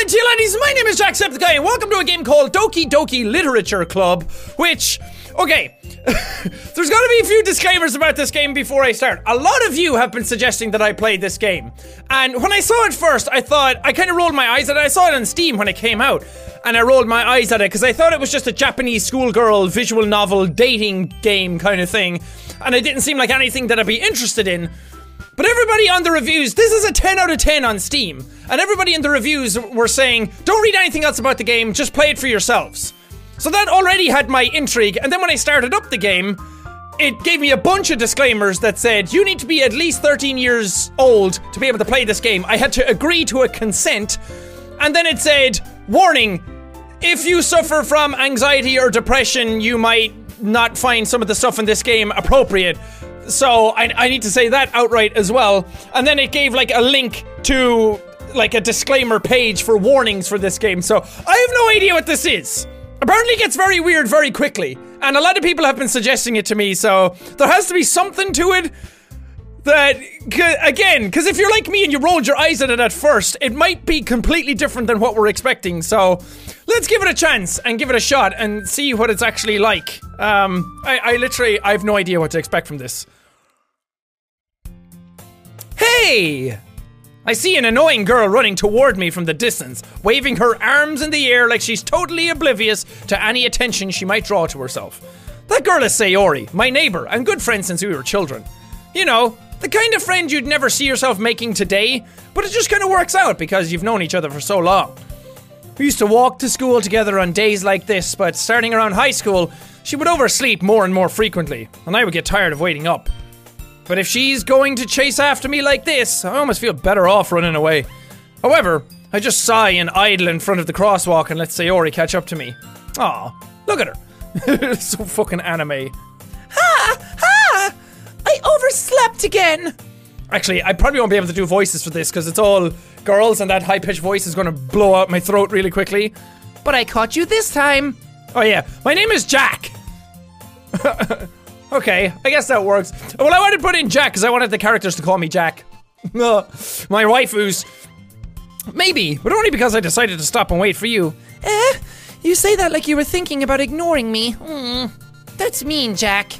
morning to you ladies, my name is Jacksepticeye and welcome to a game called Doki Doki Literature Club, which, okay, there's gotta be a few disclaimers about this game before I start. A lot of you have been suggesting that I play this game, and when I saw it first, I thought, I kind of rolled my eyes at it, I saw it on Steam when it came out, and I rolled my eyes at it because I thought it was just a Japanese schoolgirl visual novel dating game kind of thing, and it didn't seem like anything that I'd be interested in. But everybody on the reviews, this is a 10 out of 10 on Steam. And everybody in the reviews were saying, don't read anything else about the game, just play it for yourselves. So that already had my intrigue. And then when I started up the game, it gave me a bunch of disclaimers that said, you need to be at least 13 years old to be able to play this game. I had to agree to a consent. And then it said, warning, if you suffer from anxiety or depression, you might not find some of the stuff in this game appropriate. So I, I need to say that outright as well. And then it gave like a link to like a disclaimer page for warnings for this game. So I have no idea what this is. Apparently, it gets very weird very quickly, and a lot of people have been suggesting it to me. So there has to be something to it that again because if you're like me and you rolled your eyes at it at first it might be completely different than what we're expecting so let's give it a chance and give it a shot and see what it's actually like um i, I literally i have no idea what to expect from this hey I see an annoying girl running toward me from the distance, waving her arms in the air like she's totally oblivious to any attention she might draw to herself. That girl is Sayori, my neighbor and good friend since we were children. You know, the kind of friend you'd never see yourself making today, but it just kind of works out because you've known each other for so long. We used to walk to school together on days like this, but starting around high school, she would oversleep more and more frequently, and I would get tired of waiting up. But if she's going to chase after me like this, I almost feel better off running away. However, I just sigh and idle in front of the crosswalk and let Sayori catch up to me. Aw, look at her. so fucking anime. Ha! Ha! I overslept again! Actually, I probably won't be able to do voices for this because it's all girls and that high pitched voice is going to blow out my throat really quickly. But I caught you this time. Oh, yeah. My name is Jack. okay, I guess that works. Well, I wanted to put in Jack because I wanted the characters to call me Jack. my waifus. Maybe, but only because I decided to stop and wait for you. Eh? You say that like you were thinking about ignoring me. Hmm. That's mean, Jack.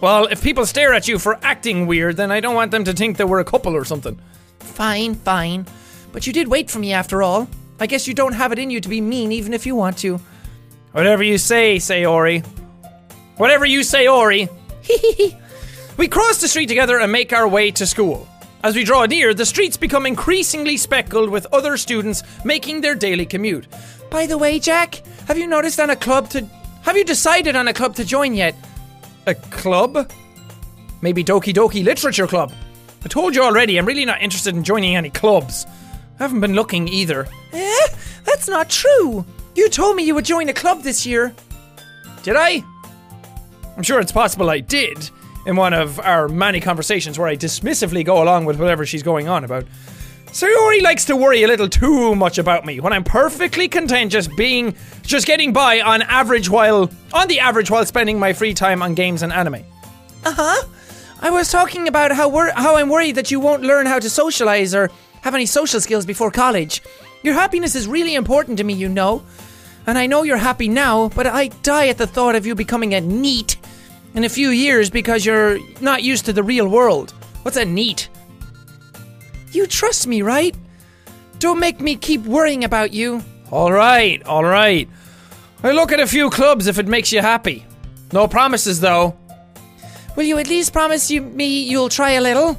Well, if people stare at you for acting weird, then I don't want them to think that we're a couple or something. Fine, fine. But you did wait for me after all. I guess you don't have it in you to be mean even if you want to. Whatever you say, Sayori. Whatever you say, Ori. we cross the street together and make our way to school. As we draw near, the streets become increasingly speckled with other students making their daily commute. By the way, Jack, have you noticed on a club to. Have you decided on a club to join yet? A club? Maybe Doki Doki Literature Club. I told you already, I'm really not interested in joining any clubs. I haven't been looking either. Eh? That's not true. You told me you would join a club this year. Did I? I'm sure it's possible I did in one of our many conversations where I dismissively go along with whatever she's going on about. Sayori likes to worry a little too much about me when I'm perfectly content just being, just getting by on average while, on the average while spending my free time on games and anime. Uh huh. I was talking about how wor- how I'm worried that you won't learn how to socialize or have any social skills before college. Your happiness is really important to me, you know. And I know you're happy now, but I die at the thought of you becoming a neat in a few years because you're not used to the real world. What's a neat? You trust me, right? Don't make me keep worrying about you. All right, all right. I look at a few clubs if it makes you happy. No promises though. Will you at least promise you me you'll try a little?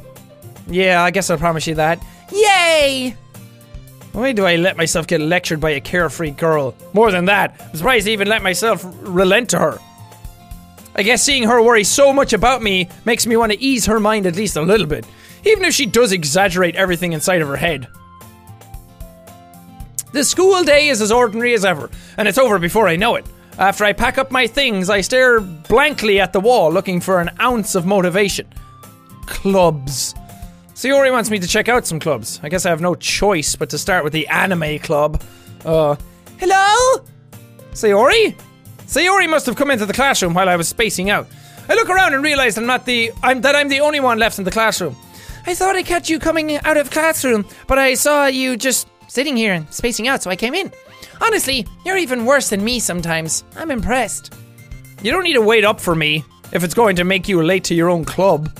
Yeah, I guess I'll promise you that. Yay! Why do I let myself get lectured by a carefree girl? More than that, I'm surprised I even let myself relent to her. I guess seeing her worry so much about me makes me want to ease her mind at least a little bit, even if she does exaggerate everything inside of her head. The school day is as ordinary as ever, and it's over before I know it. After I pack up my things, I stare blankly at the wall looking for an ounce of motivation. Clubs. Sayori wants me to check out some clubs. I guess I have no choice but to start with the anime club. Uh, hello? Sayori? Sayori must have come into the classroom while I was spacing out. I look around and realize I'm not the I'm that I'm the only one left in the classroom. I thought I catch you coming out of classroom, but I saw you just sitting here and spacing out, so I came in. Honestly, you're even worse than me sometimes. I'm impressed. You don't need to wait up for me if it's going to make you late to your own club.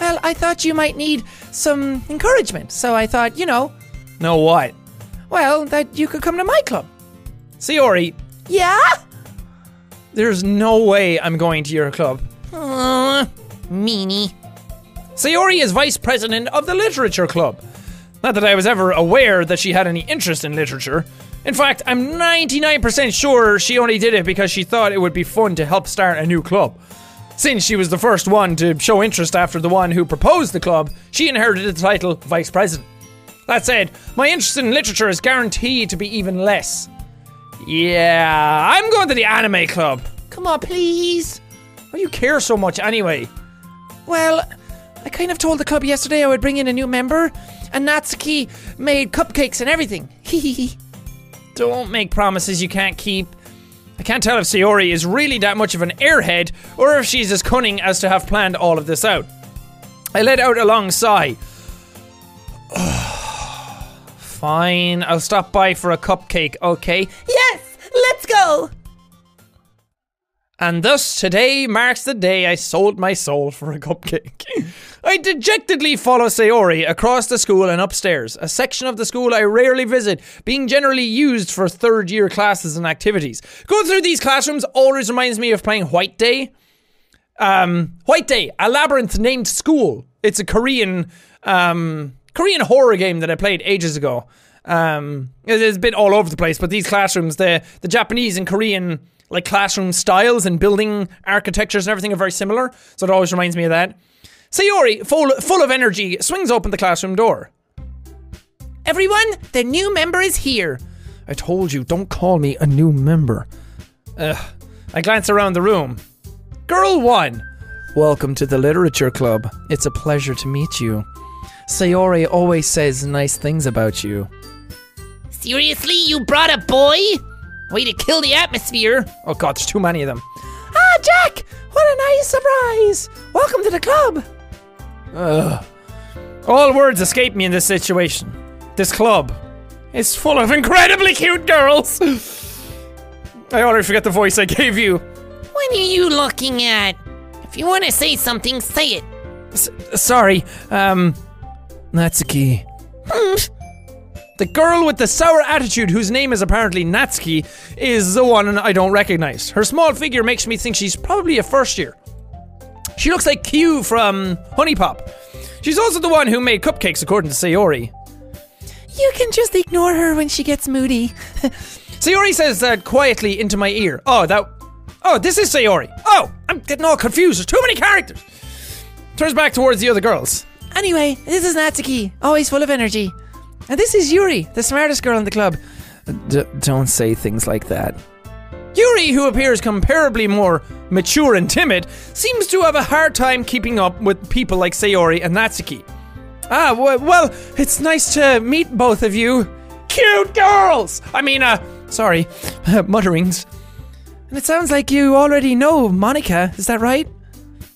Well, I thought you might need some encouragement, so I thought, you know, Know what? well, that you could come to my club. Sayori, Yeah? There's no way I'm going to your club. Uh, meanie. Sayori is vice president of the literature club. Not that I was ever aware that she had any interest in literature. In fact, I'm 99% sure she only did it because she thought it would be fun to help start a new club. Since she was the first one to show interest after the one who proposed the club, she inherited the title vice president. That said, my interest in literature is guaranteed to be even less. Yeah, I'm going to the anime club. Come on, please. Why do you care so much anyway? Well, I kind of told the club yesterday I would bring in a new member, and Natsuki made cupcakes and everything. Hee Don't make promises you can't keep. I can't tell if Sayori is really that much of an airhead or if she's as cunning as to have planned all of this out. I let out a long sigh. Oh, Fine, I'll stop by for a cupcake, okay? Yes, let's go. And thus today marks the day I sold my soul for a cupcake. I dejectedly follow Sayori across the school and upstairs, a section of the school I rarely visit, being generally used for third year classes and activities. Going through these classrooms always reminds me of playing White Day. Um, White Day, a labyrinth named school. It's a Korean um, Korean horror game that I played ages ago. Um, it- it's a bit all over the place, but these classrooms, the the Japanese and Korean like classroom styles and building architectures and everything are very similar. So it always reminds me of that. Sayori, full full of energy, swings open the classroom door. Everyone, the new member is here. I told you, don't call me a new member. Ugh. I glance around the room. Girl one. Welcome to the literature club. It's a pleasure to meet you. Sayori always says nice things about you. Seriously, you brought a boy? Way to kill the atmosphere. Oh god, there's too many of them. Ah, Jack! What a nice surprise! Welcome to the club. Ugh. All words escape me in this situation. This club is full of incredibly cute girls. I already forget the voice I gave you. What are you looking at? If you want to say something, say it. S- sorry, um, Natsuki. Hmm. The girl with the sour attitude, whose name is apparently Natsuki, is the one I don't recognize. Her small figure makes me think she's probably a first year. She looks like Q from Honey Pop. She's also the one who made cupcakes, according to Sayori. You can just ignore her when she gets moody. Sayori says that quietly into my ear. Oh, that. Oh, this is Sayori. Oh, I'm getting all confused. There's too many characters. Turns back towards the other girls. Anyway, this is Natsuki, always full of energy. And this is Yuri, the smartest girl in the club. D- don't say things like that. Yuri, who appears comparably more mature and timid, seems to have a hard time keeping up with people like Sayori and Natsuki. Ah, w- well, it's nice to meet both of you. Cute girls! I mean, uh, sorry, mutterings. And it sounds like you already know Monika, is that right?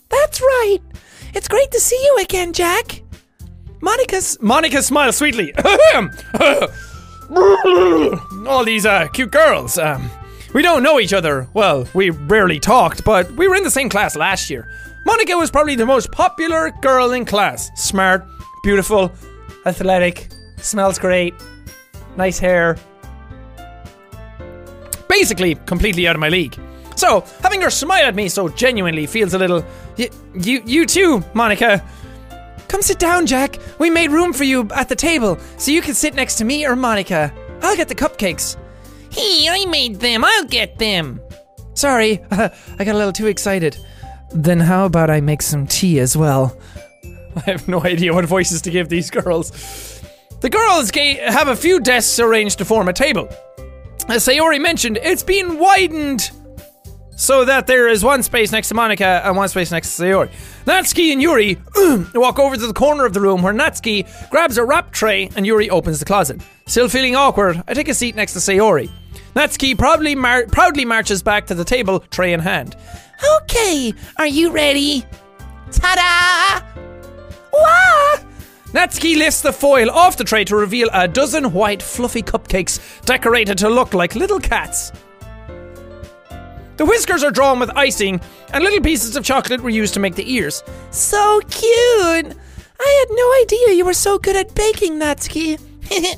That's right. It's great to see you again, Jack. Monika's. Monika smiles sweetly. All these uh, cute girls. Um, we don't know each other. Well, we rarely talked, but we were in the same class last year. Monika was probably the most popular girl in class. Smart, beautiful, athletic, smells great, nice hair. Basically, completely out of my league. So, having her smile at me so genuinely feels a little. Y- you, you too, Monika. Come sit down, Jack. We made room for you at the table, so you can sit next to me or Monika. I'll get the cupcakes. Hey, I made them. I'll get them. Sorry, I got a little too excited. Then how about I make some tea as well? I have no idea what voices to give these girls. The girls have a few desks arranged to form a table. As Sayori mentioned, it's been widened so that there is one space next to Monika and one space next to Sayori. Natsuki and Yuri walk over to the corner of the room where Natsuki grabs a wrap tray and Yuri opens the closet. Still feeling awkward, I take a seat next to Sayori. Natsuki proudly, mar- proudly marches back to the table, tray in hand. Okay, are you ready? Ta-da! Wah! Natsuki lifts the foil off the tray to reveal a dozen white, fluffy cupcakes decorated to look like little cats. The whiskers are drawn with icing, and little pieces of chocolate were used to make the ears. So cute! I had no idea you were so good at baking, Natsuki.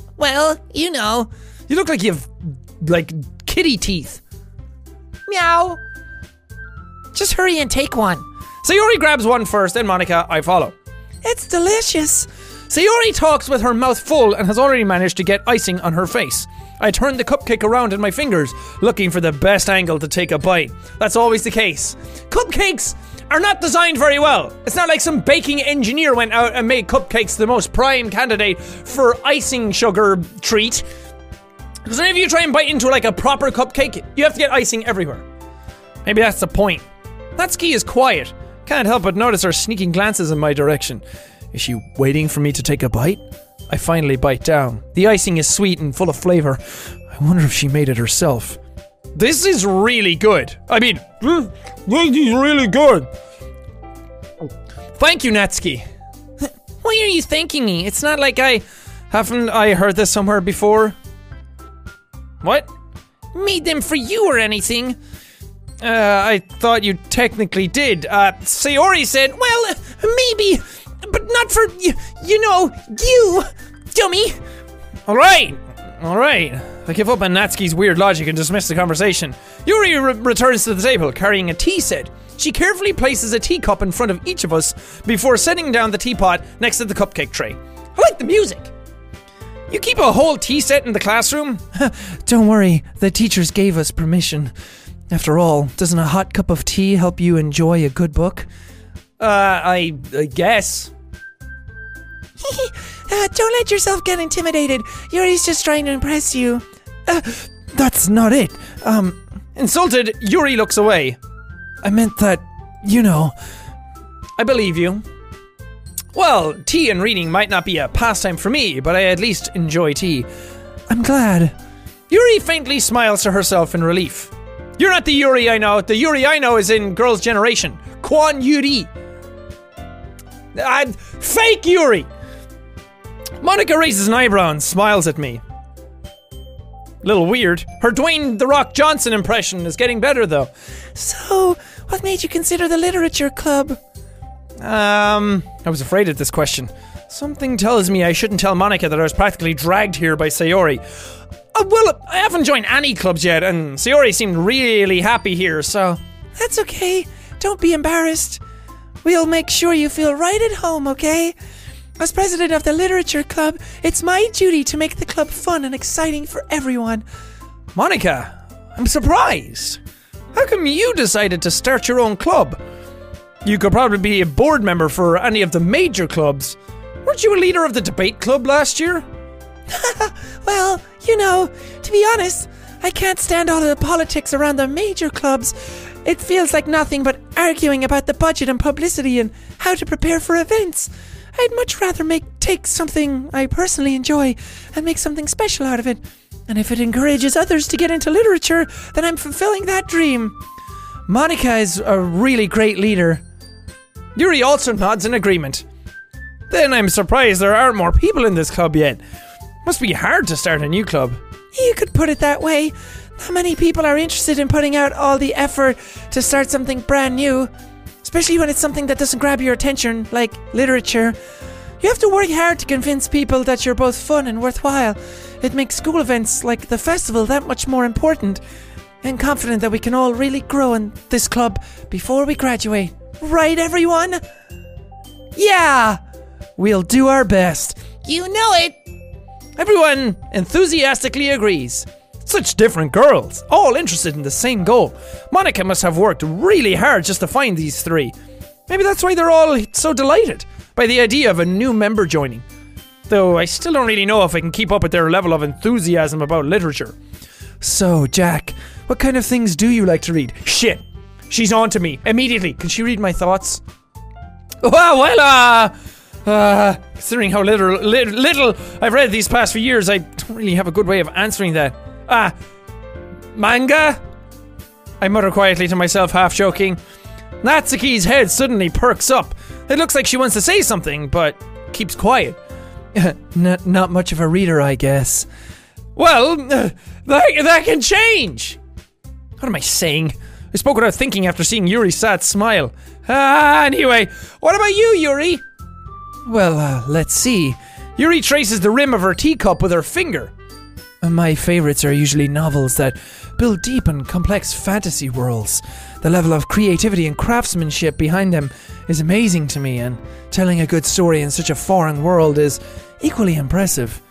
well, you know. You look like you've, like, kitty teeth. Meow. Just hurry and take one. Sayori grabs one first, then Monika, I follow. It's delicious. Sayori talks with her mouth full and has already managed to get icing on her face. I turned the cupcake around in my fingers, looking for the best angle to take a bite. That's always the case. Cupcakes are not designed very well. It's not like some baking engineer went out and made cupcakes the most prime candidate for icing sugar treat. Because whenever you try and bite into like a proper cupcake, you have to get icing everywhere. Maybe that's the point. Natsuki is quiet. Can't help but notice her sneaking glances in my direction. Is she waiting for me to take a bite? I finally bite down. The icing is sweet and full of flavor. I wonder if she made it herself. This is really good. I mean, this, this is really good. Thank you, Natsuki. Why are you thanking me? It's not like I Haven't I heard this somewhere before? What? made them for you or anything. Uh, I thought you technically did. Uh, Sayori said, well, Well, maybe, but not for you. You know, you, dummy. Alright, alright. I give up on Natsuki's weird logic and dismiss the conversation. Yuri re- returns to the table carrying a tea set. She carefully places a teacup in front of each of us before setting down the teapot next to the cupcake tray. I like the music. You keep a whole tea set in the classroom? Don't worry, the teachers gave us permission. After all, doesn't a hot cup of tea help you enjoy a good book? Uh, I, I guess. Uh, don't let yourself get intimidated. Yuri's just trying to impress you. Uh, that's not it. Um, Insulted, Yuri looks away. I meant that, you know. I believe you. Well, tea and reading might not be a pastime for me, but I at least enjoy tea. I'm glad. Yuri faintly smiles to herself in relief. You're not the Yuri I know. The Yuri I know is in Girls' Generation. Kwon Yuri. Uh, fake Yuri. Monika raises an eyebrow and smiles at me. Little weird. Her Dwayne The Rock Johnson impression is getting better though. So, what made you consider the literature club? Um, I was afraid of this question. Something tells me I shouldn't tell Monika that I was practically dragged here by Sayori. Uh, well, I haven't joined any clubs yet, and Sayori seemed really happy here, so. That's okay. Don't be embarrassed. We'll make sure you feel right at home, okay? As president of the literature club, it's my duty to make the club fun and exciting for everyone. Monika, I'm surprised. How come you decided to start your own club? You could probably be a board member for any of the major clubs. Weren't you a leader of the debate club last year? Well, you know, to be honest, I can't stand all of the politics around the major clubs. It feels like nothing but arguing about the budget and publicity and how to prepare for events. I'd much rather make take something I personally enjoy and make something special out of it. And if it encourages others to get into literature, then I'm fulfilling that dream. Monika is a really great leader. Yuri also nods in agreement. Then I'm surprised there aren't more people in this club yet. Must be hard to start a new club. You could put it that way. Not many people are interested in putting out all the effort to start something brand new, especially when it's something that doesn't grab your attention, like literature. You have to work hard to convince people that you're both fun and worthwhile. It makes school events like the festival that much more important. And confident that we can all really grow in this club before we graduate. Right, everyone? Yeah! We'll do our best. You know it. Everyone enthusiastically agrees. Such different girls, all interested in the same goal. Monika must have worked really hard just to find these three. Maybe that's why they're all so delighted by the idea of a new member joining. Though I still don't really know if I can keep up with their level of enthusiasm about literature. So, Jack, what kind of things do you like to read? Shit! She's on to me immediately. Can she read my thoughts? Well, uh, uh, considering how little, li- little I've read these past few years, I don't really have a good way of answering that. Ah, manga? I mutter quietly to myself, half joking. Natsuki's head suddenly perks up. It looks like she wants to say something, but keeps quiet. not, not much of a reader, I guess. Well, that, that can change. What am I saying? I spoke without thinking after seeing Yuri's sad smile. Ah, anyway, what about you, Yuri? Well, uh, let's see. Yuri traces the rim of her teacup with her finger. My favorites are usually novels that build deep and complex fantasy worlds. The level of creativity and craftsmanship behind them is amazing to me, and telling a good story in such a foreign world is equally impressive.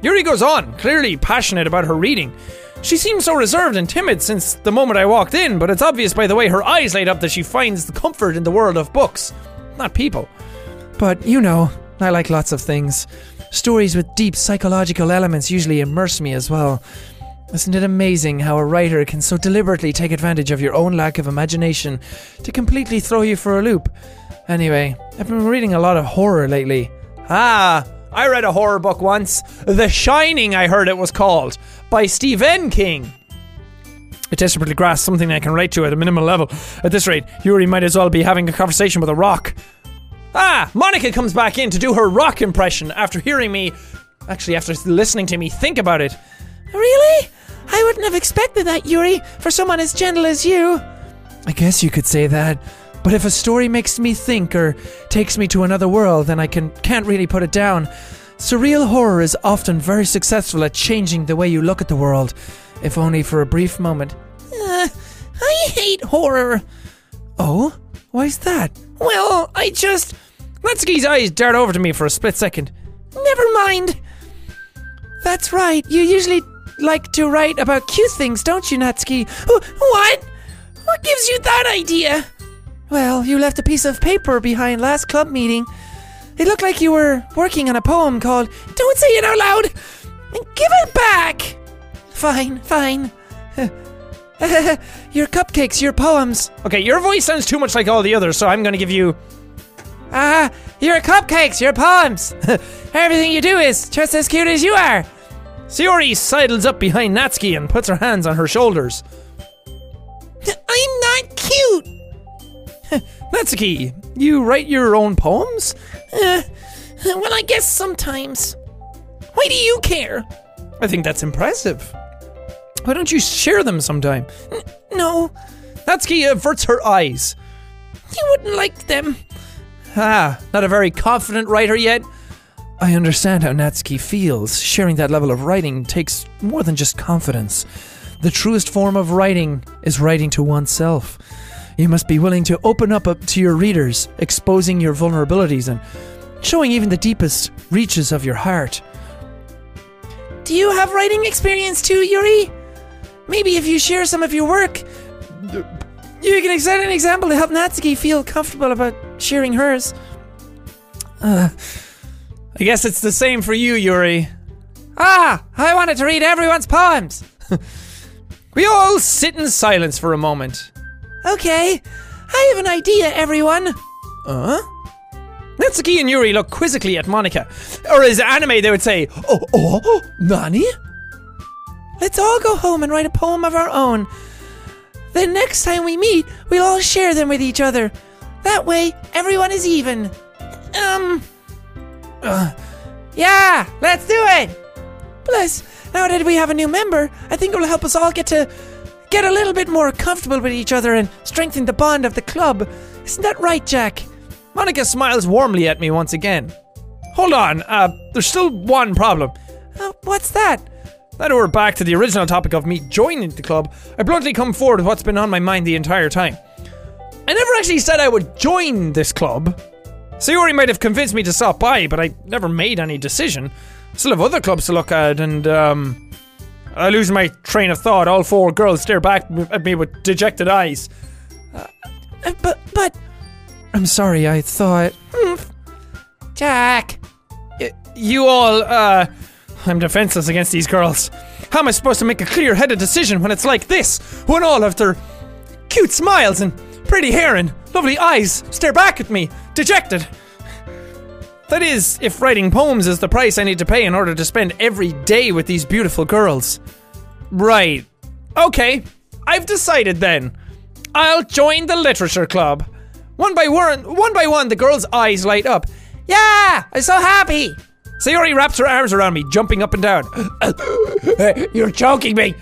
Yuri goes on, clearly passionate about her reading. She seems so reserved and timid since the moment I walked in, but it's obvious by the way her eyes light up that she finds the comfort in the world of books, not people. But you know, I like lots of things. Stories with deep psychological elements usually immerse me as well. Isn't it amazing how a writer can so deliberately take advantage of your own lack of imagination to completely throw you for a loop? Anyway, I've been reading a lot of horror lately. Ah, I read a horror book once. The Shining, I heard it was called, by Stephen King. I desperately grasp something I can relate to at a minimal level. At this rate, Yuri might as well be having a conversation with a rock. Ah, Monika comes back in to do her rock impression after hearing me. Actually, after listening to me think about it. Really? I wouldn't have expected that, Yuri, for someone as gentle as you. I guess you could say that. But if a story makes me think or takes me to another world, then I can can't really put it down. Surreal horror is often very successful at changing the way you look at the world, if only for a brief moment. Uh, I hate horror. Oh, why's that? Well, I just. Natsuki's eyes dart over to me for a split second. Never mind. That's right. You usually like to write about cute things, don't you, Natsuki? What? What gives you that idea? Well, you left a piece of paper behind last club meeting. It looked like you were working on a poem called Don't say it out loud. And Give it back. Fine, fine. your cupcakes, your poems. Okay, your voice sounds too much like all the others, so I'm gonna give you. Ah, your cupcakes, your poems. Everything you do is just as cute as you are. Sayori sidles up behind Natsuki and puts her hands on her shoulders. I'm not cute. Natsuki, you write your own poems? Uh, well, I guess sometimes. Why do you care? I think that's impressive. Why don't you share them sometime? No, Natsuki averts her eyes. you wouldn't like them. Ah, not a very confident writer yet? I understand how Natsuki feels. Sharing that level of writing takes more than just confidence. The truest form of writing is writing to oneself. You must be willing to open up, up to your readers, exposing your vulnerabilities and showing even the deepest reaches of your heart. Do you have writing experience too, Yuri? Maybe if you share some of your work, You can set an example to help Natsuki feel comfortable about sharing hers. I guess it's the same for you, Yuri. Ah, I wanted to read everyone's poems. We all sit in silence for a moment. okay. I have an idea, everyone. Huh? Natsuki and Yuri look quizzically at Monika. Or as anime they would say, oh, oh, Nani? Let's all go home and write a poem of our own. Then next time we meet, we'll all share them with each other. That way, everyone is even. Um. Yeah, let's do it. Plus, now that we have a new member, I think it will help us all get to get a little bit more comfortable with each other and strengthen the bond of the club. Isn't that right, Jack? Monika smiles warmly at me once again. Hold on, uh, there's still one problem. Uh, what's that? Now that we're back to the original topic of me joining the club, I bluntly come forward with what's been on my mind the entire time. I never actually said I would join this club. Sayori might have convinced me to stop by, but I never made any decision. I still have other clubs to look at, and, um. I lose my train of thought. All four girls stare back at me with dejected eyes. Uh, but, but, I'm sorry, I thought. Jack. You all, uh. I'm defenseless against these girls. How am I supposed to make a clear headed decision when it's like this? When all of their cute smiles and pretty hair and lovely eyes stare back at me, dejected. That is, if writing poems is the price I need to pay in order to spend every day with these beautiful girls. Right. Okay. I've decided then. I'll join the literature club. One by one, one by one, the girls' eyes light up. Yeah, I'm so happy. Sayori wraps her arms around me, jumping up and down. You're choking me.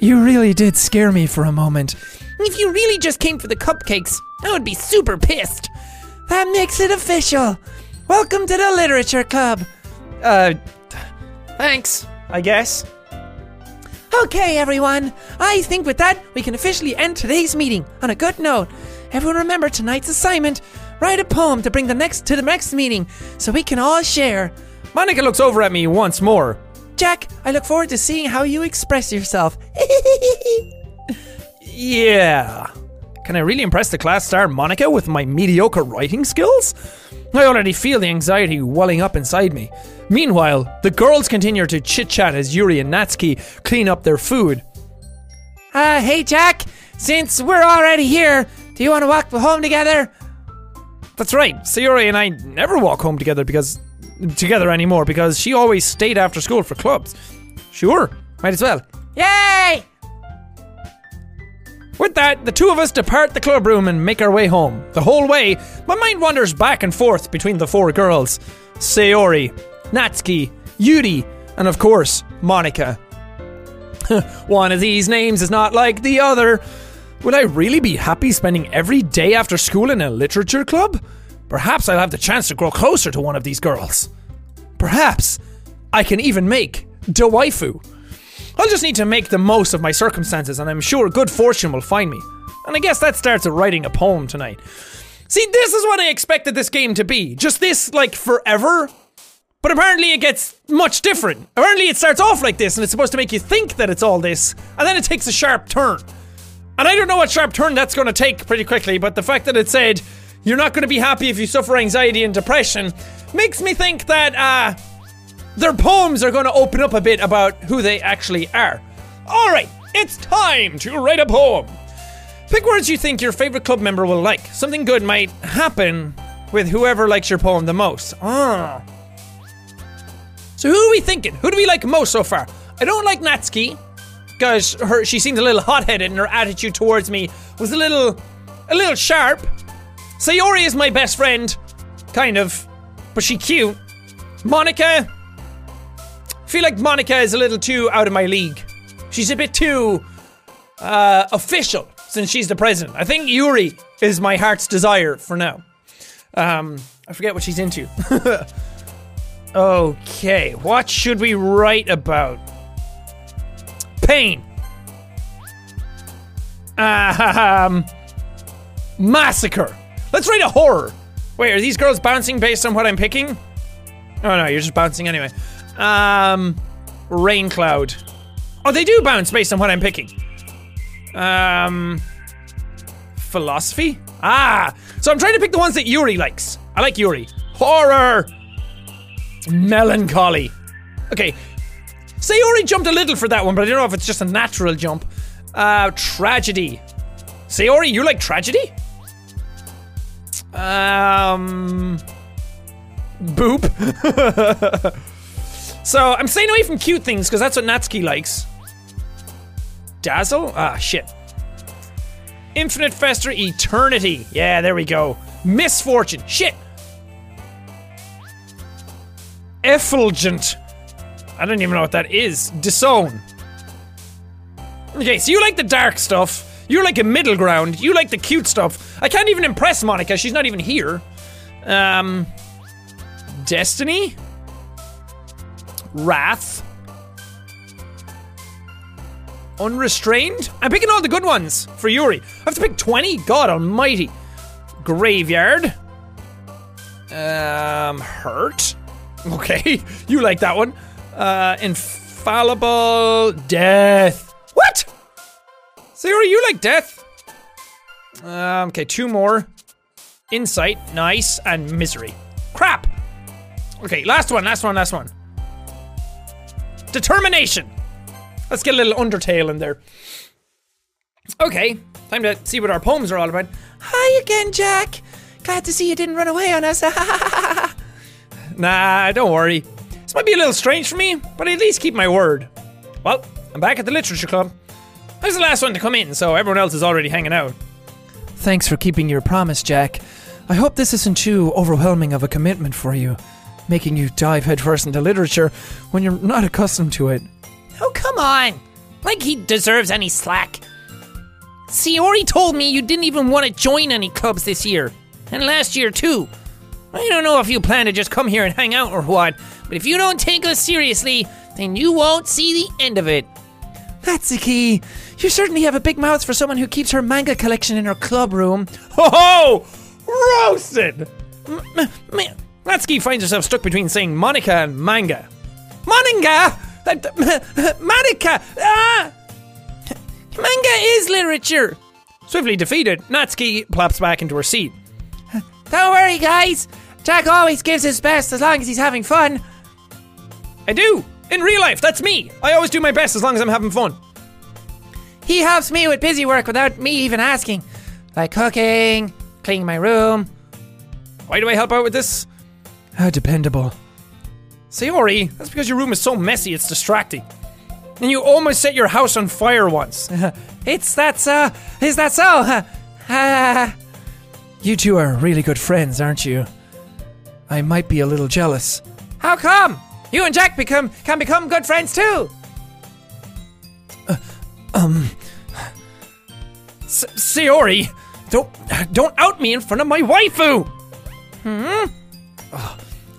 You really did scare me for a moment. If you really just came for the cupcakes, I would be super pissed. That makes it official. Welcome to the Literature Club. Uh, thanks, I guess. Okay, everyone. I think with that, we can officially end today's meeting on a good note. Everyone remember tonight's assignment. Write a poem to bring the next to the next meeting so we can all share. Monika looks over at me once more. Jack, I look forward to seeing how you express yourself. Yeah. Can I really impress the class star Monika with my mediocre writing skills? I already feel the anxiety welling up inside me. Meanwhile, the girls continue to chit chat as Yuri and Natsuki clean up their food. Uh, hey, Jack, since we're already here, do you want to walk home together? That's right, Sayori and I never walk home together because. together anymore because she always stayed after school for clubs. Sure, might as well. Yay! With that, the two of us depart the club room and make our way home. The whole way, my mind wanders back and forth between the four girls Sayori, Natsuki, Yuri, and of course, Monika. One of these names is not like the other. Would I really be happy spending every day after school in a literature club? Perhaps I'll have the chance to grow closer to one of these girls. Perhaps I can even make the waifu. I'll just need to make the most of my circumstances, and I'm sure good fortune will find me. And I guess that starts with writing a poem tonight. See, this is what I expected this game to be. Just this, like, forever. But apparently it gets much different. Apparently it starts off like this, and it's supposed to make you think that it's all this, and then it takes a sharp turn. And I don't know what sharp turn that's going to take pretty quickly, but the fact that it said, you're not going to be happy if you suffer anxiety and depression, makes me think that, uh, their poems are going to open up a bit about who they actually are. Alright, it's time to write a poem. Pick words you think your favorite club member will like. Something good might happen with whoever likes your poem the most. Ah. So who are we thinking? Who do we like most so far? I don't like Natsuki her she seemed a little hot-headed and her attitude towards me was a little a little sharp. Sayori is my best friend, kind of, but she cute. Monika, feel like Monika is a little too out of my league. She's a bit too uh, official since she's the president. I think Yuri is my heart's desire for now. Um, I forget what she's into. okay, what should we write about? Pain. Um, massacre. Let's write a horror. Wait, are these girls bouncing based on what I'm picking? Oh no, you're just bouncing anyway. Um, rain cloud. Oh, they do bounce based on what I'm picking. Um, philosophy. Ah, so I'm trying to pick the ones that Yuri likes. I like Yuri. Horror. Melancholy. Okay. Sayori jumped a little for that one, but I don't know if it's just a natural jump. Uh, tragedy. Sayori, you like tragedy? Um, boop. so I'm staying away from cute things because that's what Natsuki likes. Dazzle? Ah, shit. Infinite Fester Eternity. Yeah, there we go. Misfortune. Shit. Effulgent. I don't even know what that is. Disown. Okay, so you like the dark stuff. You're like a middle ground. You like the cute stuff. I can't even impress Monika. She's not even here. Um. Destiny? Wrath? Unrestrained? I'm picking all the good ones for Yuri. I have to pick 20? God almighty. Graveyard? Um, hurt? Okay, you like that one. Uh, infallible death. What? Sayori, you like death? Um, okay, two more. Insight, nice, and misery. Crap. Okay, last one, last one, last one. Determination. Let's get a little Undertale in there. Okay, time to see what our poems are all about. Hi again, Jack. Glad to see you didn't run away on us. Nah, don't worry. This might be a little strange for me, but I at least keep my word. Well, I'm back at the Literature Club. I was the last one to come in, so everyone else is already hanging out. Thanks for keeping your promise, Jack. I hope this isn't too overwhelming of a commitment for you. making you dive headfirst into literature when you're not accustomed to it. Oh, come on. Like he deserves any slack. Sayori told me you didn't even want to join any clubs this year. And last year, too. I don't know if you plan to just come here and hang out or what, but if you don't take us seriously, then you won't see the end of it. Natsuki, you certainly have a big mouth for someone who keeps her manga collection in her club room. Ho ho! Roasted! Natsuki finds herself stuck between saying Monika and manga. Monika! Monika! Ah! Manga is literature. Swiftly defeated, Natsuki plops back into her seat. Don't worry, guys. Jack always gives his best as long as he's having fun. I do! In real life, that's me! I always do my best as long as I'm having fun. He helps me with busy work without me even asking, like cooking, cleaning my room. Why do I help out with this? How dependable. Sayori, that's because your room is so messy it's distracting. And you almost set your house on fire once. it's that so. Is that so? Uh, You two are really good friends, aren't you? I might be a little jealous. how come? You and Jack become can become good friends too. S- Sayori, don't don't out me in front of my waifu. Hmm.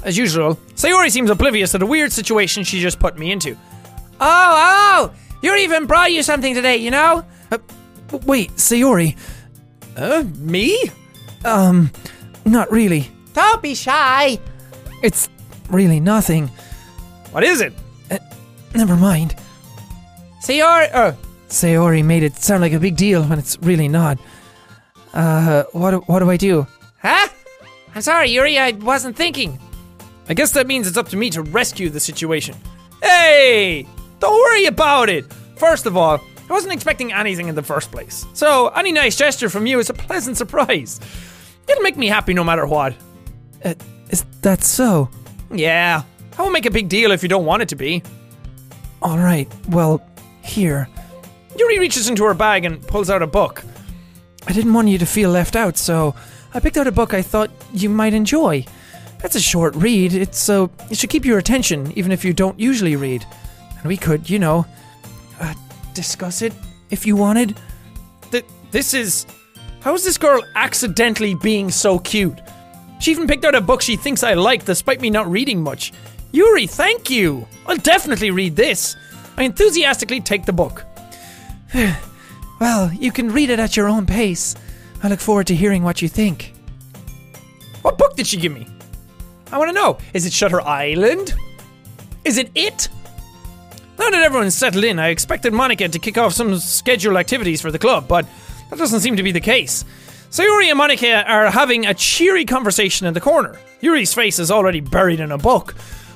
As usual, Sayori seems oblivious to the weird situation she just put me into. Oh, oh! You even brought you something today, you know? Uh, wait, Sayori. Uh, me? Um, not really. Don't be shy. It's really nothing. What is it? Never mind. Your uh, Sayori made it sound like a big deal when it's really not. Uh, what, do- what do I do? huh? I'm sorry, Yuri. I wasn't thinking. I guess that means it's up to me to rescue the situation. Hey! Don't worry about it! First of all, I wasn't expecting anything in the first place. So, any nice gesture from you is a pleasant surprise. It'll make me happy no matter what. Uh, is that so? Yeah, I won't make a big deal if you don't want it to be. Alright, well, here. Yuri reaches into her bag and pulls out a book. I didn't want you to feel left out, so I picked out a book I thought you might enjoy. That's a short read, it's so it should keep your attention, even if you don't usually read. And we could, you know, uh, discuss it if you wanted. Th- this is. How is this girl accidentally being so cute? She even picked out a book she thinks I like despite me not reading much. Yuri, thank you! I'll definitely read this. I enthusiastically take the book. Well, you can read it at your own pace. I look forward to hearing what you think. What book did she give me? I want to know. Is it Shutter Island? Is it it? Now that everyone's settled in, I expected Monika to kick off some scheduled activities for the club, but that doesn't seem to be the case. Sayori and Monica are having a cheery conversation in the corner. Yuri's face is already buried in a book.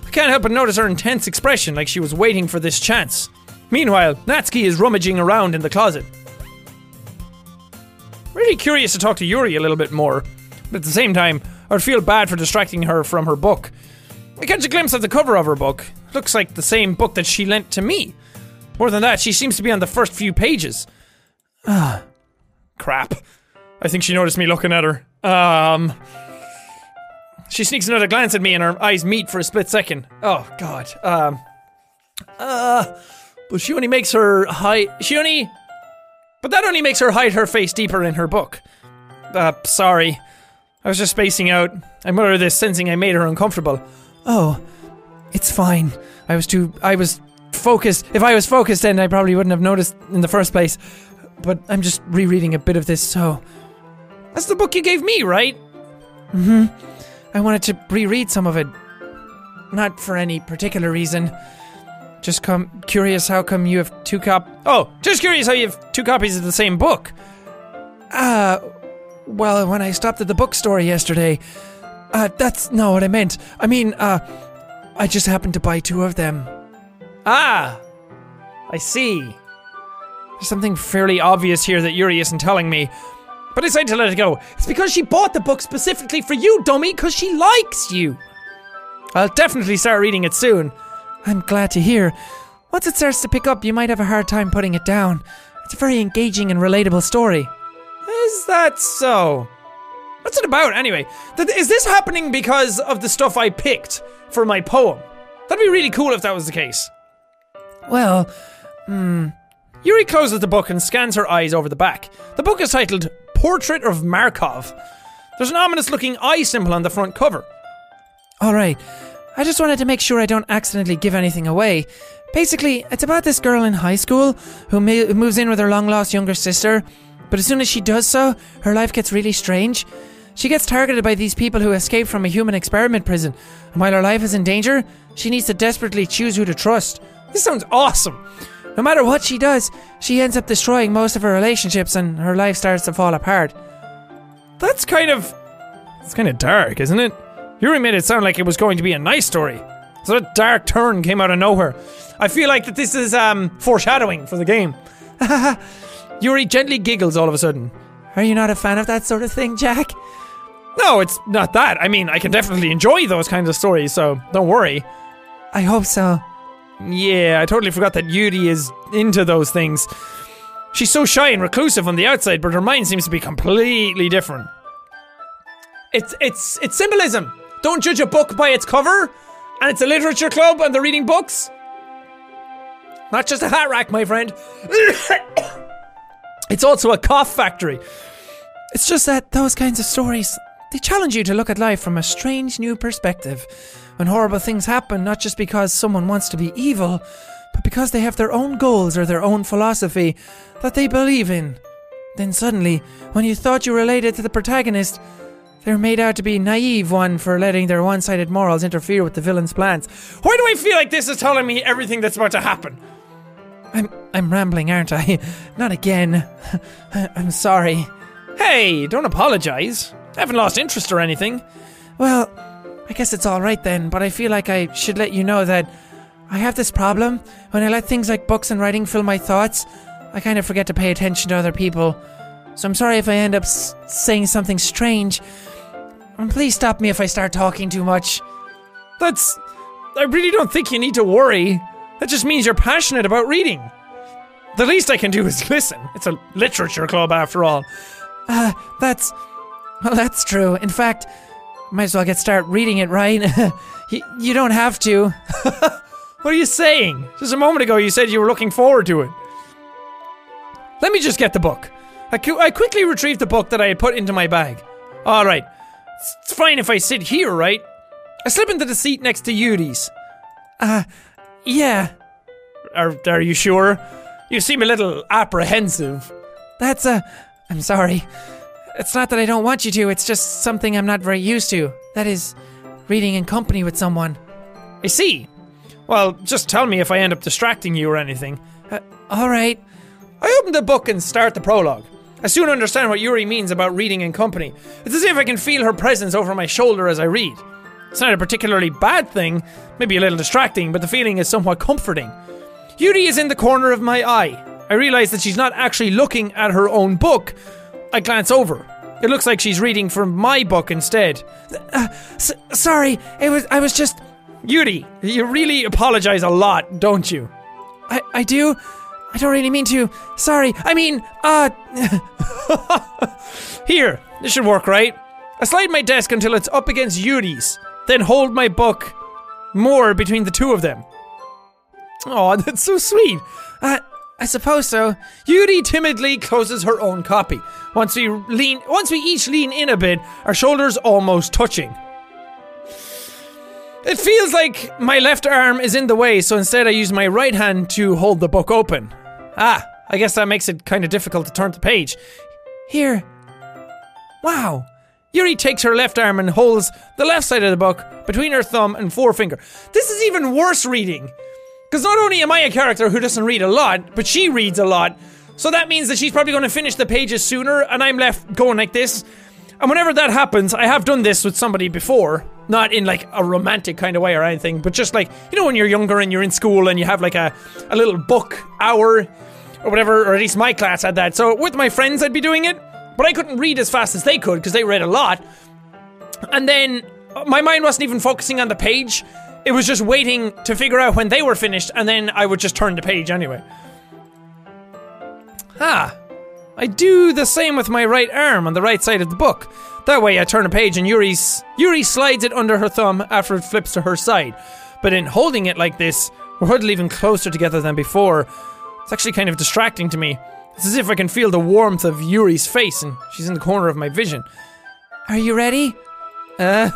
I can't help but notice her intense expression like she was waiting for this chance. Meanwhile, Natsuki is rummaging around in the closet. Really curious to talk to Yuri a little bit more, but at the same time, I would feel bad for distracting her from her book. I catch a glimpse of the cover of her book. Looks like the same book that she lent to me. More than that, she seems to be on the first few pages. Ah, crap. I think she noticed me looking at her. Um. She sneaks another glance at me and our eyes meet for a split second. Oh, God. Um. Uh. But she only makes her hide. She only. But that only makes her hide her face deeper in her book. Uh, sorry. I was just spacing out. I muttered this, sensing I made her uncomfortable. Oh, it's fine. I was too. I was focused. If I was focused, then I probably wouldn't have noticed in the first place. But I'm just rereading a bit of this, so That's the book you gave me, right? I wanted to reread some of it. Not for any particular reason. Just come curious how come you have two cop Oh, just curious how you have two copies of the same book. Uh well when I stopped at the bookstore yesterday. Uh that's not what I meant. I mean, uh I just happened to buy two of them. Ah, I see. There's something fairly obvious here that Yuri isn't telling me, but I decided to let it go. It's because she bought the book specifically for you, dummy, because she likes you. I'll definitely start reading it soon. I'm glad to hear. Once it starts to pick up, you might have a hard time putting it down. It's a very engaging and relatable story. Is that so? What's it about anyway? Is this happening because of the stuff I picked for my poem? That'd be really cool if that was the case. Well, hmm. Yuri closes the book and scans her eyes over the back. The book is titled Portrait of Markov. There's an ominous looking eye symbol on the front cover. all right. I just wanted to make sure I don't accidentally give anything away. Basically, it's about this girl in high school who mo- moves in with her long lost younger sister, but as soon as she does so, her life gets really strange. She gets targeted by these people who escaped from a human experiment prison, and while her life is in danger, she needs to desperately choose who to trust. This sounds awesome. No matter what she does, she ends up destroying most of her relationships and her life starts to fall apart. That's kind of. It's kind of dark, isn't it? Yuri made it sound like it was going to be a nice story. So that dark turn came out of nowhere. I feel like that this is um, foreshadowing for the game. Yuri gently giggles all of a sudden. Are you not a fan of that sort of thing, Jack? No, it's not that. I mean, I can definitely enjoy those kinds of stories, so don't worry. I hope so. Yeah, I totally forgot that Yuri is into those things. She's so shy and reclusive on the outside, but her mind seems to be completely different. It's it's it's symbolism. Don't judge a book by its cover, and it's a literature club, and they're reading books. Not just a hat rack, my friend. it's also a cough factory. It's just that those kinds of stories, they challenge you to look at life from a strange new perspective. When horrible things happen, not just because someone wants to be evil, but because they have their own goals or their own philosophy that they believe in. Then suddenly, when you thought you related to the protagonist, they're made out to be naive one for letting their one-sided morals interfere with the villain's plans. Why do I feel like this is telling me everything that's about to happen? I'm I'm rambling, aren't I? Not again. I'm sorry. Hey, don't apologize. I haven't lost interest or anything. Well, I guess it's all right then, but I feel like I should let you know that I have this problem. When I let things like books and writing fill my thoughts, I kind of forget to pay attention to other people. So I'm sorry if I end up s- saying something strange. And please stop me if I start talking too much. That's. I really don't think you need to worry. That just means you're passionate about reading. The least I can do is listen. It's a literature club after all. Uh, that's. Well, that's true. In fact, might as well get start reading it, right? you, you don't have to. What are you saying? Just a moment ago you said you were looking forward to it. Let me just get the book. I, qu- I quickly retrieved the book that I had put into my bag. Alright. It's, it's fine if I sit here, right? I slip into the seat next to Yuri's. Uh, yeah, Are, are you sure? You seem a little apprehensive. that's a. I'm sorry. It's not that I don't want you to, it's just something I'm not very used to. That is, reading in company with someone. I see. Well, just tell me if I end up distracting you or anything. Uh, alright. I open the book and start the prologue. I soon understand what Yuri means about reading in company. It's as if I can feel her presence over my shoulder as I read. It's not a particularly bad thing, maybe a little distracting, but the feeling is somewhat comforting. Yuri is in the corner of my eye. I realize that she's not actually looking at her own book. I glance over. It looks like she's reading from my book instead. S- sorry, it was. I was just. Yuri, you really apologize a lot, don't you? I, I do. I don't really mean to. Sorry. I mean, uh. Here, this should work, right? I slide my desk until it's up against Yuri's, then hold my book more between the two of them. Oh, that's so sweet. Uh, I suppose so. Yuri timidly closes her own copy. Once we lean, once we each lean in a bit, our shoulders almost touching. It feels like my left arm is in the way, so instead I use my right hand to hold the book open. Ah, I guess that makes it kind of difficult to turn the page. Here. Wow. Yuri takes her left arm and holds the left side of the book between her thumb and forefinger. This is even worse reading. Because not only am I a character who doesn't read a lot, but she reads a lot. So that means that she's probably going to finish the pages sooner, and I'm left going like this. And whenever that happens, I have done this with somebody before. Not in like a romantic kind of way or anything, but just like, you know, when you're younger and you're in school and you have like a, a little book hour or whatever, or at least my class had that. So with my friends, I'd be doing it, but I couldn't read as fast as they could because they read a lot. And then uh, my mind wasn't even focusing on the page. It was just waiting to figure out when they were finished, and then I would just turn the page anyway. Ah, I do the same with my right arm on the right side of the book. That way I turn a page and Yuri's Yuri slides it under her thumb after it flips to her side. But in holding it like this, we're huddled even closer together than before. It's actually kind of distracting to me. It's as if I can feel the warmth of Yuri's face and she's in the corner of my vision. Are you ready? Uh,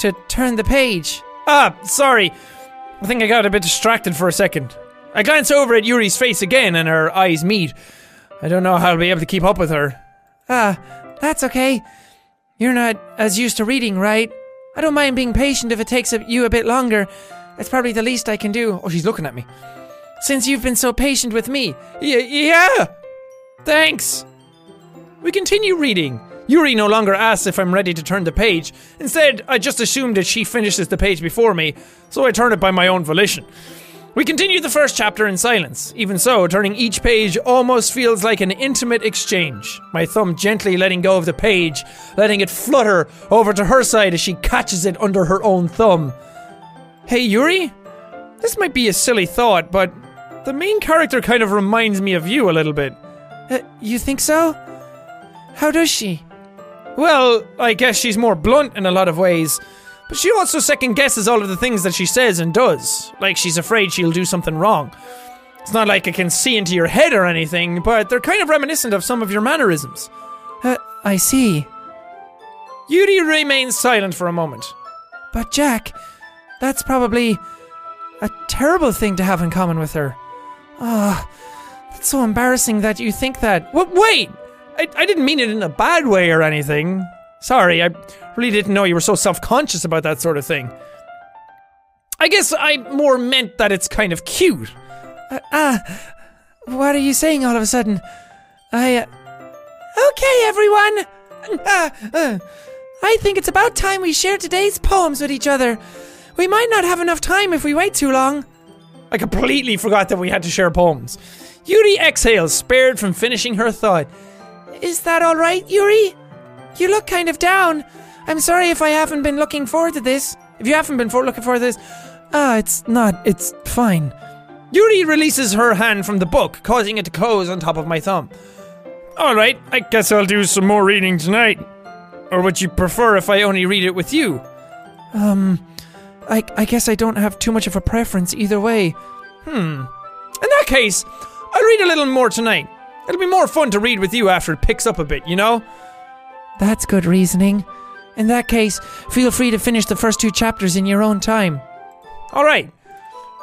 To turn the page. Ah, sorry. I think I got a bit distracted for a second. I glance over at Yuri's face again and her eyes meet. I don't know how I'll be able to keep up with her. Ah, that's okay. You're not as used to reading, right? I don't mind being patient if it takes you a bit longer. It's probably the least I can do. Oh, she's looking at me. Since you've been so patient with me. Y- yeah! Thanks! We continue reading. Yuri no longer asks if I'm ready to turn the page. Instead, I just assume that she finishes the page before me, so I turn it by my own volition. We continue the first chapter in silence. Even so, turning each page almost feels like an intimate exchange. My thumb gently letting go of the page, letting it flutter over to her side as she catches it under her own thumb. Hey, Yuri? This might be a silly thought, but the main character kind of reminds me of you a little bit. Uh, you think so? How does she? Well, I guess she's more blunt in a lot of ways, but she also second guesses all of the things that she says and does, like she's afraid she'll do something wrong. It's not like I can see into your head or anything, but they're kind of reminiscent of some of your mannerisms. Uh, I see. Yuri remains silent for a moment. But Jack, that's probably a terrible thing to have in common with her. Ah, it's so embarrassing that you think that. What? Wait! I, I didn't mean it in a bad way or anything. Sorry, I really didn't know you were so self conscious about that sort of thing. I guess I more meant that it's kind of cute. Ah, what are you saying all of a sudden? I. Uh, okay, everyone! Uh, uh, I think it's about time we share today's poems with each other. We might not have enough time if we wait too long. I completely forgot that we had to share poems. Yuri exhales, spared from finishing her thought. Is that alright, Yuri? You look kind of down. I'm sorry if I haven't been looking forward to this. If you haven't been for- looking forward to this. Ah, it's not. It's fine. Yuri releases her hand from the book, causing it to close on top of my thumb. Alright, I guess I'll do some more reading tonight. Or would you prefer if I only read it with you? Um, I, I guess I don't have too much of a preference either way. Hmm. In that case, I'll read a little more tonight. It'll be more fun to read with you after it picks up a bit, you know? That's good reasoning. In that case, feel free to finish the first two chapters in your own time. Alright.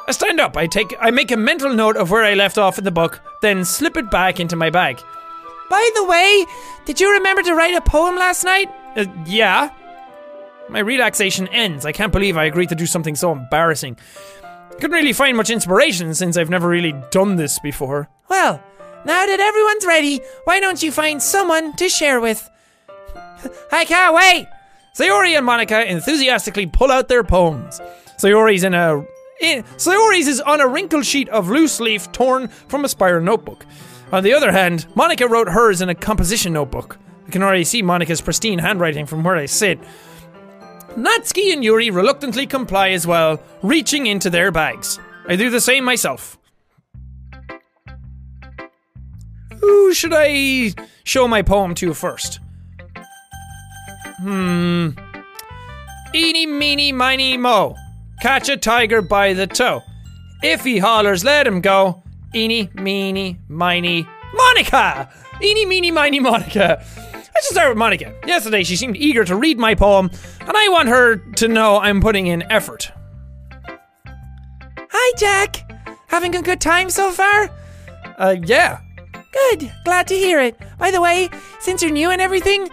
I stand up, I take I make a mental note of where I left off in the book, then slip it back into my bag. By the way, did you remember to write a poem last night? Uh, yeah. My relaxation ends. I can't believe I agreed to do something so embarrassing. Couldn't really find much inspiration since I've never really done this before. Well, now that everyone's ready, why don't you find someone to share with? I can't wait! Sayori and Monika enthusiastically pull out their poems. Sayori's in a in, Sayori's is on a wrinkled sheet of loose leaf torn from a spiral notebook. On the other hand, Monika wrote hers in a composition notebook. I can already see Monika's pristine handwriting from where I sit. Natsuki and Yuri reluctantly comply as well, reaching into their bags. I do the same myself. Who should I show my poem to first? Hmm. Eeny, meeny, miny, mo. Catch a tiger by the toe. If he hollers, let him go. Eeny, meeny, miny, Monika! Eeny, meeny, miny, Monika. Let's just start with Monika. Yesterday, she seemed eager to read my poem, and I want her to know I'm putting in effort. Hi, Jack! Having a good time so far? Uh, yeah. Good, glad to hear it. By the way, since you're new and everything,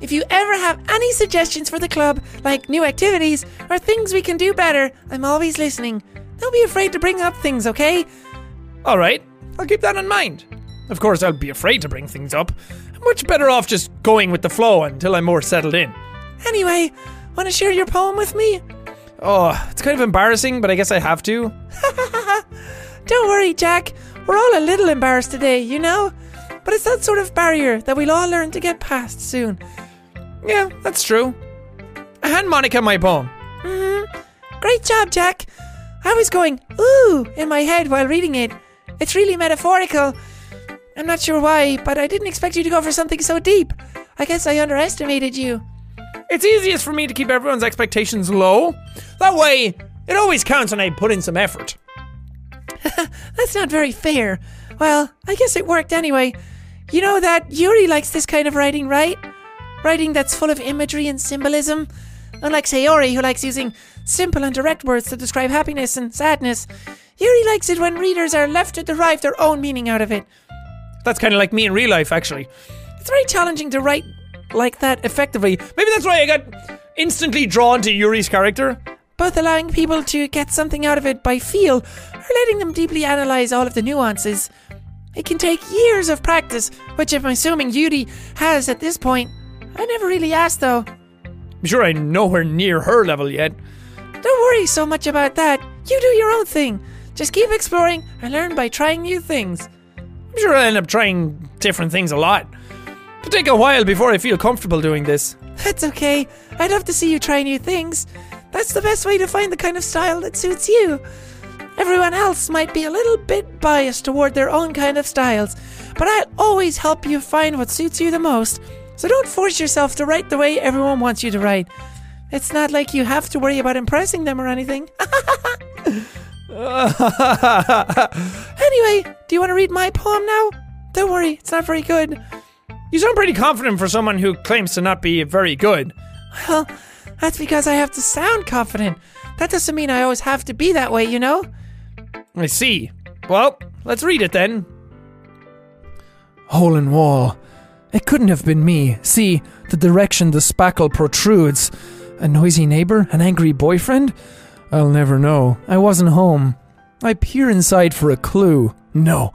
if you ever have any suggestions for the club, like new activities or things we can do better, I'm always listening. Don't be afraid to bring up things, okay? Alright, I'll keep that in mind. Of course, I'll be afraid to bring things up. I'm much better off just going with the flow until I'm more settled in. Anyway, want to share your poem with me? Oh, it's kind of embarrassing, but I guess I have to. Don't worry, Jack. We're all a little embarrassed today, you know? But it's that sort of barrier that we'll all learn to get past soon. Yeah, that's true. I hand Monika my poem. Mm-hmm. Great job, Jack. I was going, ooh, in my head while reading it. It's really metaphorical. I'm not sure why, but I didn't expect you to go for something so deep. I guess I underestimated you. It's easiest for me to keep everyone's expectations low. That way, it always counts when I put in some effort. That's not very fair. Well, I guess it worked anyway. You know that Yuri likes this kind of writing, right? Writing that's full of imagery and symbolism. Unlike Sayori, who likes using simple and direct words to describe happiness and sadness, Yuri likes it when readers are left to derive their own meaning out of it. That's kind of like me in real life, actually. It's very challenging to write like that effectively, Maybe that's why I got instantly drawn to Yuri's character. Both allowing people to get something out of it by feel or letting them deeply analyze all of the nuances. It can take years of practice, which I'm assuming Yuri has at this point. I never really asked though. I'm sure I'm nowhere near her level yet. Don't worry so much about that. You do your own thing. Just keep exploring and learn by trying new things. I'm sure I'll end up trying different things a lot. It'll take a while before I feel comfortable doing this. That's okay. I'd love to see you try new things. That's the best way to find the kind of style that suits you. Everyone else might be a little bit biased toward their own kind of styles, but I'll always help you find what suits you the most. So don't force yourself to write the way everyone wants you to write. It's not like you have to worry about impressing them or anything. anyway, do you want to read my poem now? Don't worry, it's not very good. You sound pretty confident for someone who claims to not be very good. Well, that's because I have to sound confident. That doesn't mean I always have to be that way, you know? I see. Well, let's read it then. Hole in wall. It couldn't have been me. See, the direction the spackle protrudes. A noisy neighbor? An angry boyfriend? I'll never know. I wasn't home. I peer inside for a clue. No,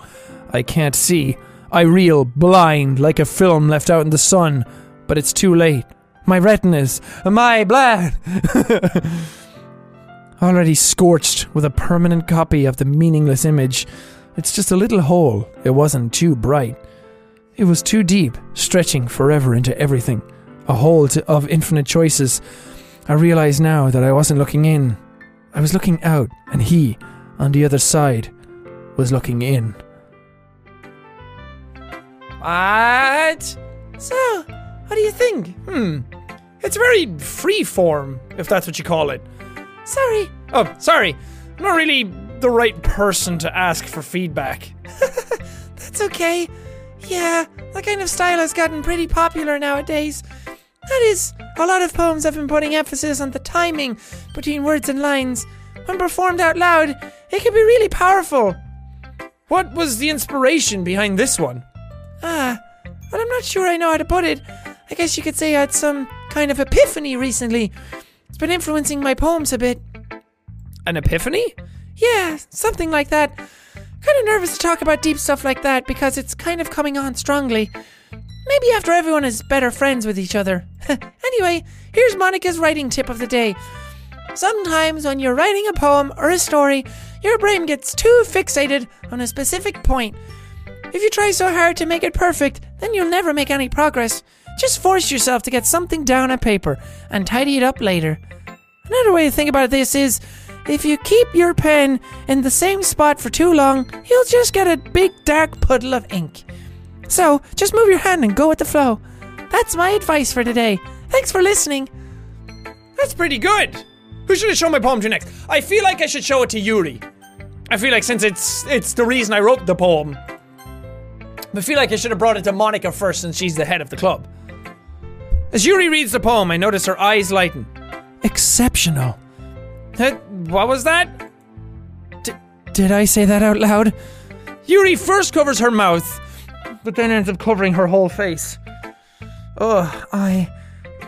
I can't see. I reel, blind, like a film left out in the sun. But it's too late. My retinas, my blood! Already scorched with a permanent copy of the meaningless image. It's just a little hole. It wasn't too bright. It was too deep, stretching forever into everything. A hole to, of infinite choices. I realize now that I wasn't looking in. I was looking out, and he, on the other side, was looking in. What? So, what do you think? Hmm. It's very free form, if that's what you call it. Sorry. Oh, sorry. I'm not really the right person to ask for feedback. That's okay. Yeah, that kind of style has gotten pretty popular nowadays. That is, a lot of poems have been putting emphasis on the timing between words and lines. When performed out loud, it can be really powerful. What was the inspiration behind this one? Ah, well, I'm not sure I know how to put it. I guess you could say I had some kind of epiphany recently. It's been influencing my poems a bit. An epiphany? Yeah, something like that. Kind of nervous to talk about deep stuff like that because it's kind of coming on strongly. Maybe after everyone is better friends with each other. anyway, here's Monika's writing tip of the day. Sometimes when you're writing a poem or a story, your brain gets too fixated on a specific point. If you try so hard to make it perfect, then you'll never make any progress. Just force yourself to get something down on paper and tidy it up later. Another way to think about this is if you keep your pen in the same spot for too long, you'll just get a big dark puddle of ink. So, just move your hand and go with the flow. That's my advice for today. Thanks for listening. That's pretty good. Who should I show my poem to next? I feel like I should show it to Yuri. I feel like since it's it's the reason I wrote the poem. I feel like I should have brought it to Monika first since she's the head of the club. As Yuri reads the poem, I notice her eyes lighten. Exceptional. Huh? What was that? Did I say that out loud? Yuri first covers her mouth, but then ends up covering her whole face. Ugh, I.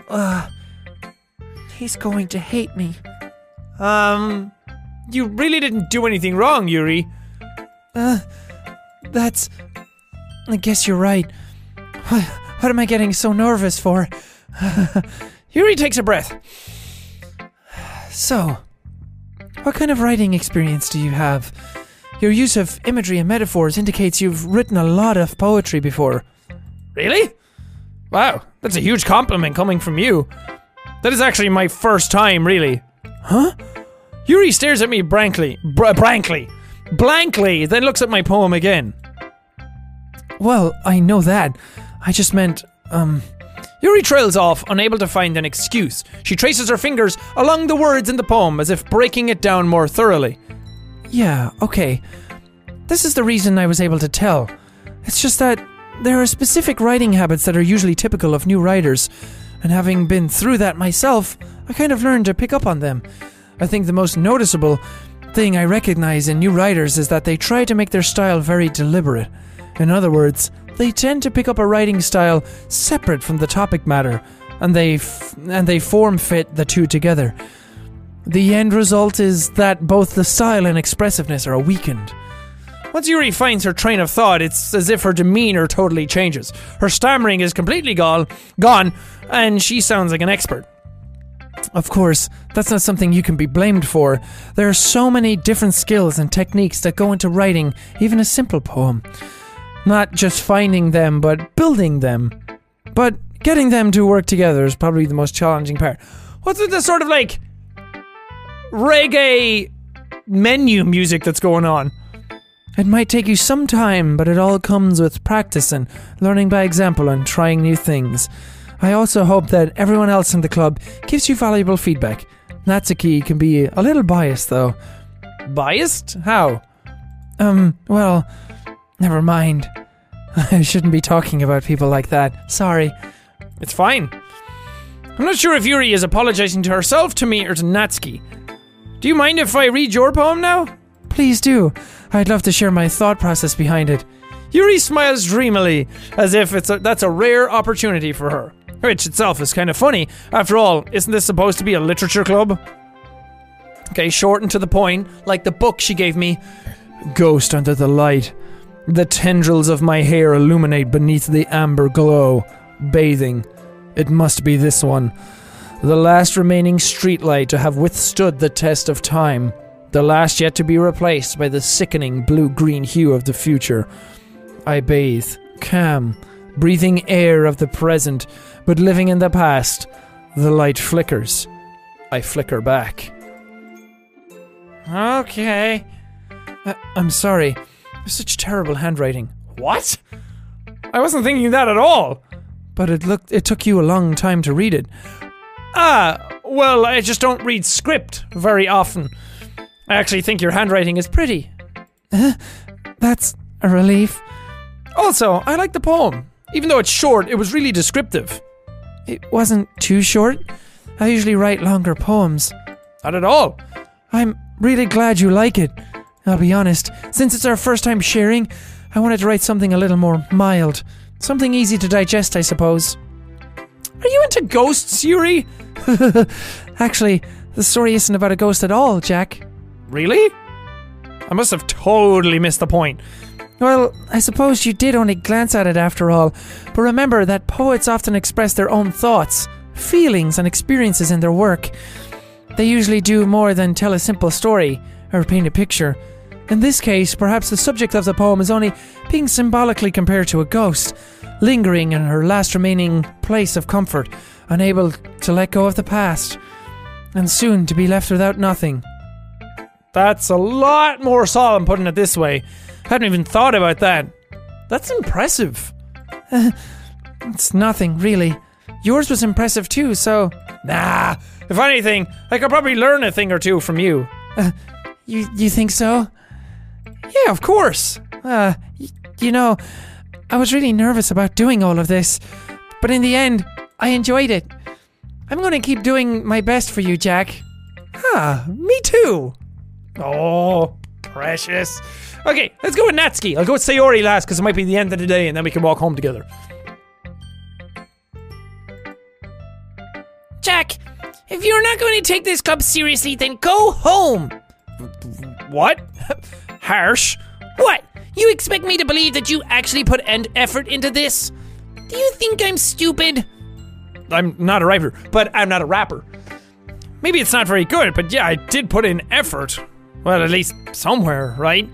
Uh, he's going to hate me. Um, you really didn't do anything wrong, Yuri. Uh, that's. I guess you're right. What, what am I getting so nervous for? Yuri takes a breath. So, what kind of writing experience do you have? Your use of imagery and metaphors indicates you've written a lot of poetry before. Really? Wow, that's a huge compliment coming from you. That is actually my first time, really. Huh? Yuri stares at me blankly, br- blankly, blankly, then looks at my poem again. Well, I know that. I just meant, um, Yuri trails off, unable to find an excuse. She traces her fingers along the words in the poem as if breaking it down more thoroughly. yeah, okay. This is the reason I was able to tell. It's just that there are specific writing habits that are usually typical of new writers, and having been through that myself, I kind of learned to pick up on them. I think the most noticeable thing I recognize in new writers is that they try to make their style very deliberate. In other words, they tend to pick up a writing style separate from the topic matter, and they f- and they form fit the two together. The end result is that both the style and expressiveness are weakened. Once Yuri finds her train of thought, it's as if her demeanor totally changes. Her stammering is completely gone, gone, and she sounds like an expert. Of course, that's not something you can be blamed for. There are so many different skills and techniques that go into writing even a simple poem. Not just finding them, but building them. But getting them to work together is probably the most challenging part. What's with the sort of like reggae menu music that's going on? It might take you some time, but it all comes with practice and learning by example and trying new things. I also hope that everyone else in the club gives you valuable feedback. Natsuki can be a little biased though. Biased? How? Um, well, never mind. I shouldn't be talking about people like that. Sorry. It's fine. I'm not sure if Yuri is apologizing to herself, to me, or to Natsuki. Do you mind if I read your poem now? Please do. I'd love to share my thought process behind it. Yuri smiles dreamily, as if it's a, that's a rare opportunity for her. Which itself is kind of funny. After all, isn't this supposed to be a literature club? Okay, short and to the point, like the book she gave me. Ghost under the light. The tendrils of my hair illuminate beneath the amber glow, bathing. It must be this one. The last remaining streetlight to have withstood the test of time. The last yet to be replaced by the sickening blue green hue of the future. I bathe, calm, breathing air of the present, but living in the past. The light flickers. I flicker back. Okay. I- I'm sorry. Such terrible handwriting. What? I wasn't thinking that at all. But it looked it took you a long time to read it. Ah, well, I just don't read script very often. I actually think your handwriting is pretty. That's a relief. Also, I like the poem. Even though it's short, it was really descriptive. It wasn't too short. I usually write longer poems. Not at all. I'm really glad you like it. I'll be honest, since it's our first time sharing, I wanted to write something a little more mild. Something easy to digest, I suppose. Are you into ghosts, Yuri? Actually, the story isn't about a ghost at all, Jack. Really? I must have totally missed the point. Well, I suppose you did only glance at it after all, but remember that poets often express their own thoughts, feelings, and experiences in their work. They usually do more than tell a simple story or paint a picture. In this case, perhaps the subject of the poem is only being symbolically compared to a ghost, lingering in her last remaining place of comfort, unable to let go of the past, and soon to be left without nothing. That's a lot more solemn putting it this way. I hadn't even thought about that. That's impressive. It's nothing, really. Yours was impressive too, so Nah, if anything, I could probably learn a thing or two from you. you you think so? Yeah, of course. Uh, y- you know, I was really nervous about doing all of this, but in the end, I enjoyed it. I'm going to keep doing my best for you, Jack. Ah, me too. Oh, precious. Okay, let's go with Natsuki. I'll go with Sayori last because it might be the end of the day and then we can walk home together. Jack, if you're not going to take this club seriously, then go home. What? Harsh. What? You expect me to believe that you actually put end effort into this? Do you think I'm stupid? I'm not a writer, but I'm not a rapper. Maybe it's not very good, but yeah, I did put in effort. Well, at least somewhere, right?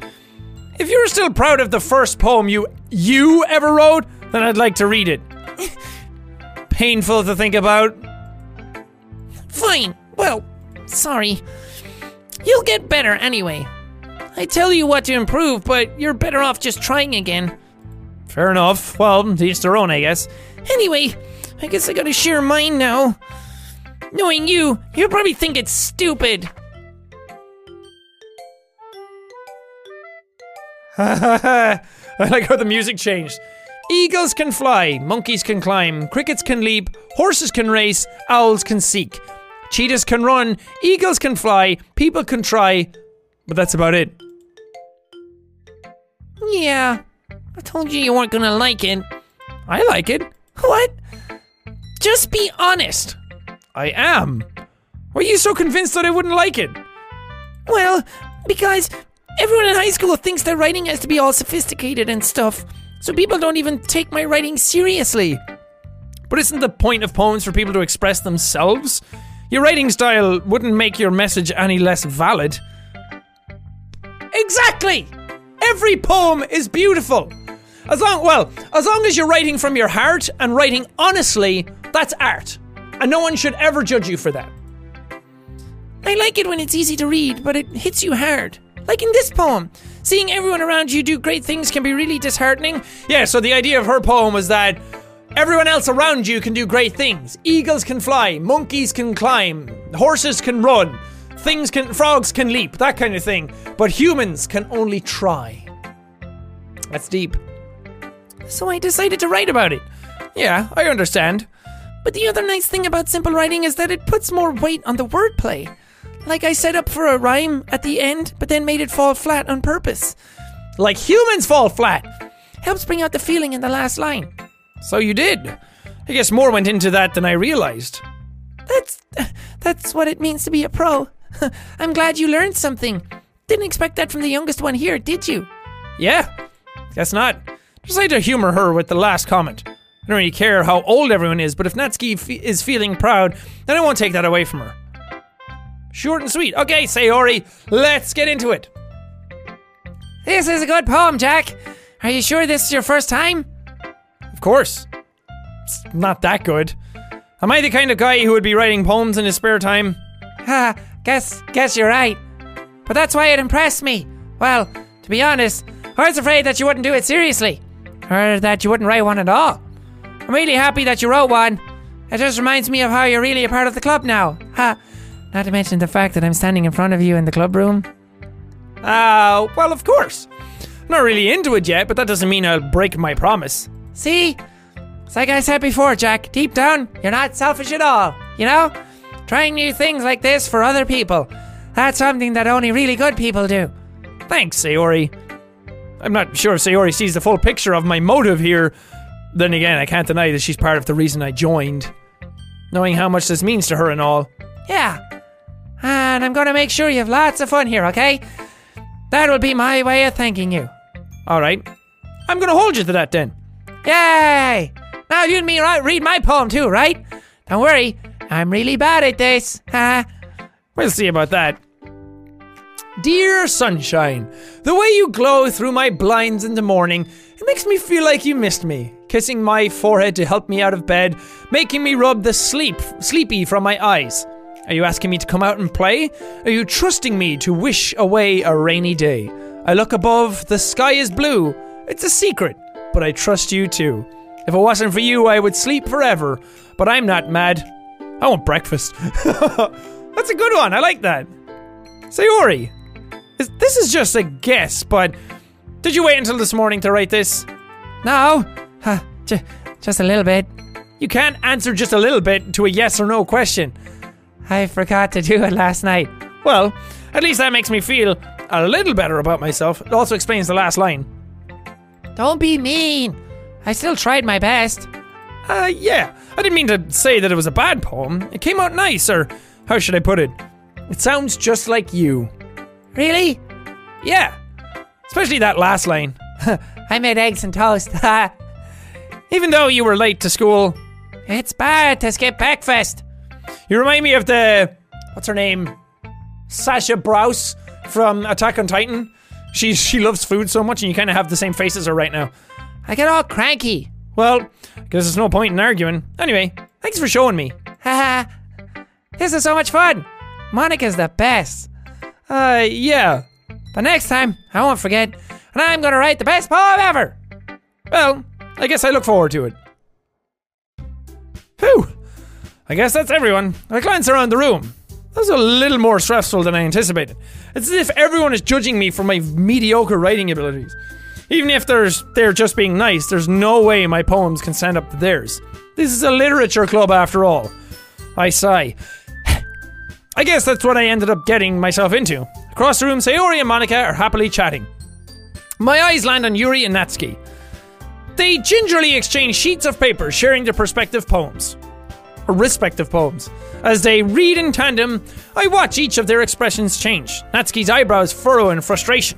If you're still proud of the first poem you you ever wrote, then I'd like to read it. Painful to think about. Fine. Well, sorry. You'll get better anyway. I tell you what to improve, but you're better off just trying again. Fair enough. Well, each their own, I guess. Anyway, I guess I gotta share mine now. Knowing you, you'll probably think it's stupid. I like how the music changed. Eagles can fly, monkeys can climb, crickets can leap, horses can race, owls can seek, cheetahs can run, eagles can fly, people can try, but that's about it. Yeah, I told you you weren't gonna like it. I like it. What? Just be honest. I am. Why are you so convinced that I wouldn't like it? Well, because everyone in high school thinks their writing has to be all sophisticated and stuff, so people don't even take my writing seriously. But isn't the point of poems for people to express themselves? Your writing style wouldn't make your message any less valid. Exactly! Every poem is beautiful. As long, well, as long as you're writing from your heart and writing honestly, that's art. And no one should ever judge you for that. I like it when it's easy to read, but it hits you hard. Like in this poem. Seeing everyone around you do great things can be really disheartening. Yeah, so the idea of her poem was that everyone else around you can do great things. Eagles can fly, monkeys can climb, horses can run, things can frogs can leap, that kind of thing. But humans can only try. That's deep. So I decided to write about it. Yeah, I understand. But the other nice thing about simple writing is that it puts more weight on the wordplay. Like I set up for a rhyme at the end, but then made it fall flat on purpose. Like humans fall flat. Helps bring out the feeling in the last line. So you did. I guess more went into that than I realized. That's that's what it means to be a pro. I'm glad you learned something. Didn't expect that from the youngest one here, did you? Yeah, guess not. Just like to humor her with the last comment. I don't really care how old everyone is, but if Natsuki fe- is feeling proud, then I won't take that away from her. Short and sweet. Okay, Sayori, let's get into it. This is a good poem, Jack. Are you sure this is your first time? Of course. It's not that good. Am I the kind of guy who would be writing poems in his spare time? Ha, guess guess you're right. But that's why it impressed me. Well, to be honest, I was afraid that you wouldn't do it seriously. Or that you wouldn't write one at all. I'm really happy that you wrote one. It just reminds me of how you're really a part of the club now. Ha. Not to mention the fact that I'm standing in front of you in the club room. Uh, well, of course. I'm not really into it yet, but that doesn't mean I'll break my promise. See? It's like I said before, Jack. Deep down, you're not selfish at all. You know? Trying new things like this for other people. That's something that only really good people do. Thanks, Sayori. I'm not sure if Sayori sees the full picture of my motive here. Then again, I can't deny that she's part of the reason I joined. Knowing how much this means to her and all. Yeah. And I'm gonna make sure you have lots of fun here, okay? That will be my way of thanking you. Alright. I'm gonna hold you to that then. Yay! Now you and me right, read my poem too, right? Don't worry, I'm really bad at this. Ha. We'll see about that. Dear sunshine, the way you glow through my blinds in the morning, it makes me feel like you missed me. Kissing my forehead to help me out of bed, making me rub the sleep sleepy from my eyes. Are you asking me to come out and play? Are you trusting me to wish away a rainy day? I look above, the sky is blue. It's a secret, but I trust you too. If it wasn't for you, I would sleep forever. But I'm not mad. I want breakfast. That's a good one. I like that. Sayori, is- this is just a guess, but did you wait until this morning to write this? No, huh, j- just a little bit. You can't answer just a little bit to a yes or no question. I forgot to do it last night. Well, at least that makes me feel a little better about myself. It also explains the last line. Don't be mean. I still tried my best. Uh, yeah. I didn't mean to say that it was a bad poem. It came out nice, or how should I put it? It sounds just like you. Really? Yeah. Especially that last line. I made eggs and toast. Even though you were late to school, it's bad to skip breakfast. you remind me of the. What's her name? Sasha Braus from Attack on Titan. She, she loves food so much, and you kind of have the same face as her right now. I get all cranky. Well, guess there's no point in arguing. Anyway, thanks for showing me. Haha. this is so much fun. Monika's the best. Uh, yeah. But next time, I won't forget, and I'm gonna write the best poem ever. Well, I guess I look forward to it. Whew. I guess that's everyone. I glance around the room. That was a little more stressful than I anticipated. It's as if everyone is judging me for my mediocre writing abilities. Even if there's they're just being nice, there's no way my poems can stand up to theirs. This is a literature club after all. I sigh. I guess that's what I ended up getting myself into. Across the room, Sayori and Monika are happily chatting. My eyes land on Yuri and Natsuki. They gingerly exchange sheets of paper, sharing their perspective poems. Or respective poems. As they read in tandem, I watch each of their expressions change. Natsuki's eyebrows furrow in frustration.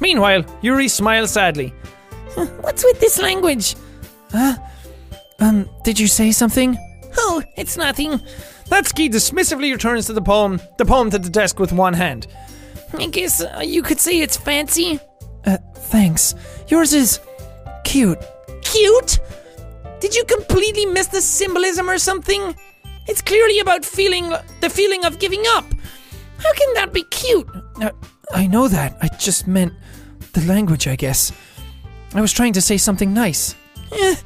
Meanwhile, Yuri smiles sadly. What's with this language? Huh? Um, did you say something? Oh, it's nothing. Natsuki dismissively returns to the poem, the poem to the desk with one hand. I guess uh, you could say it's fancy. Uh, thanks. Yours is cute. Cute? Did you completely miss the symbolism or something? It's clearly about feeling the feeling of giving up. How can that be cute? Uh, I know that. I just meant the language, I guess. I was trying to say something nice. Eh,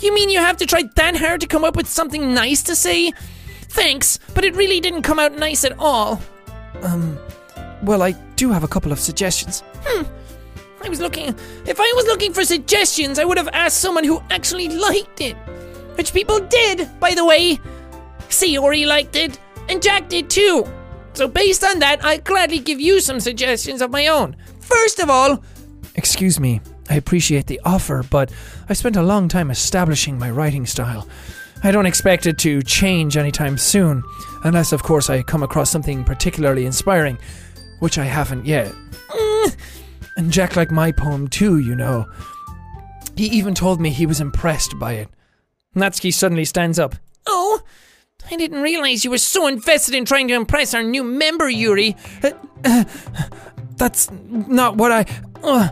you mean you have to try that hard to come up with something nice to say? Thanks, but it really didn't come out nice at all. Um, well, I do have a couple of suggestions. Hmm. I was looking. If I was looking for suggestions, I would have asked someone who actually liked it. Which people did, by the way. Sayori liked it, and Jack did too. So, based on that, I'd gladly give you some suggestions of my own. First of all, Excuse me. I appreciate the offer, but I spent a long time establishing my writing style. I don't expect it to change anytime soon, unless, of course, I come across something particularly inspiring, which I haven't yet. Mm. And Jack liked my poem too, you know. He even told me he was impressed by it. Natsuki suddenly stands up. oh, I didn't realize you were so invested in trying to impress our new member, Yuri. That's not what I. Uh,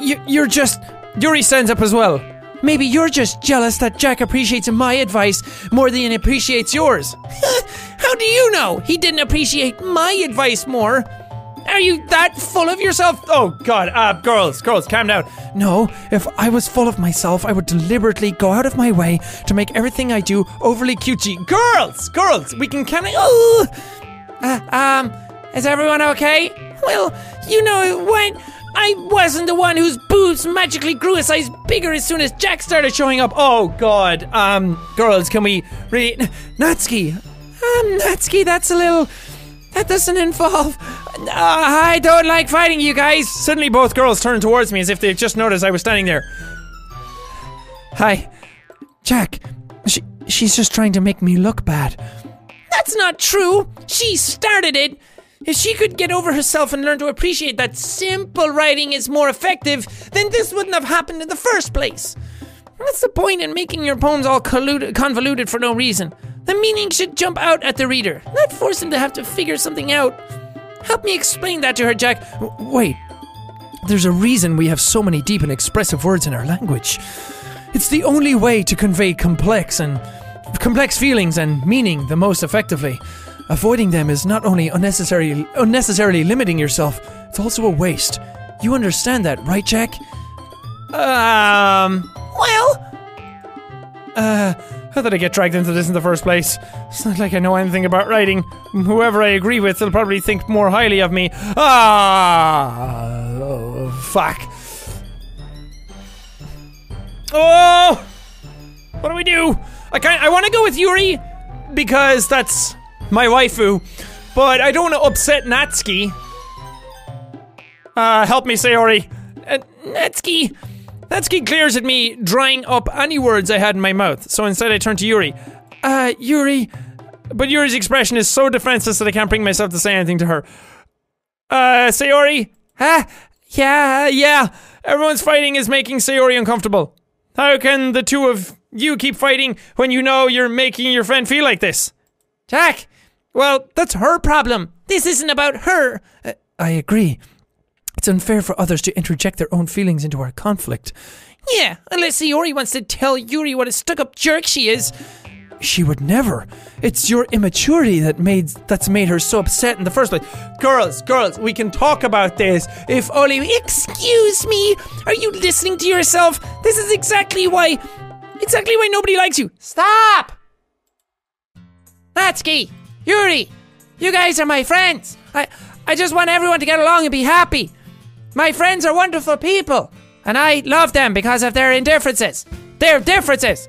you, you're just. Yuri stands up as well. Maybe you're just jealous that Jack appreciates my advice more than he appreciates yours. How do you know he didn't appreciate my advice more? Are you that full of yourself? Oh god, uh, girls, girls, calm down. No, if I was full of myself, I would deliberately go out of my way to make everything I do overly cutesy. Girls, girls, we can kind of. Oh, uh, um, is everyone okay? Well, you know what? I wasn't the one whose boobs magically grew a size bigger as soon as Jack started showing up. Oh god, um, girls, can we really? Natsuki, um, Natsuki, that's a little. That doesn't involve. Uh, I don't like fighting you guys. Suddenly, both girls turn towards me as if they just noticed I was standing there. Hi, Jack. She, she's just trying to make me look bad. That's not true. She started it. If she could get over herself and learn to appreciate that simple writing is more effective, then this wouldn't have happened in the first place. What's the point in making your poems all convoluted for no reason? The meaning should jump out at the reader, not force him to have to figure something out. Help me explain that to her, Jack. Wait. There's a reason we have so many deep and expressive words in our language. It's the only way to convey complex and complex feelings and meaning the most effectively. Avoiding them is not only unnecessary, unnecessarily limiting yourself, it's also a waste. You understand that, right, Jack? Um, Well, uh, how did I get dragged into this in the first place? It's not like I know anything about writing. Whoever I agree with will probably think more highly of me. Ah, oh, fuck. Oh, what do we do? I can't. I want to go with Yuri because that's my waifu, but I don't want to upset Natsuki. Uh, help me, Sayori. Uh, Natsuki. Natsuki glares at me, drying up any words I had in my mouth. So instead, I turn to Yuri. Uh, Yuri. But Yuri's expression is so defenseless that I can't bring myself to say anything to her. Uh, Sayori? Huh? Yeah, yeah. Everyone's fighting is making Sayori uncomfortable. How can the two of you keep fighting when you know you're making your friend feel like this? Jack. Well, that's her problem. This isn't about her. Uh, I agree. It's unfair for others to interject their own feelings into our conflict. Yeah, unless Sayori wants to tell Yuri what a stuck up jerk she is. She would never. It's your immaturity that made that's made her so upset in the first place. Girls, girls, we can talk about this. If only. Excuse me, are you listening to yourself? This is exactly why. Exactly why nobody likes you. Stop! Natsuki, Yuri, you guys are my friends. I, I just want everyone to get along and be happy. My friends are wonderful people, and I love them because of their indifferences. Their differences.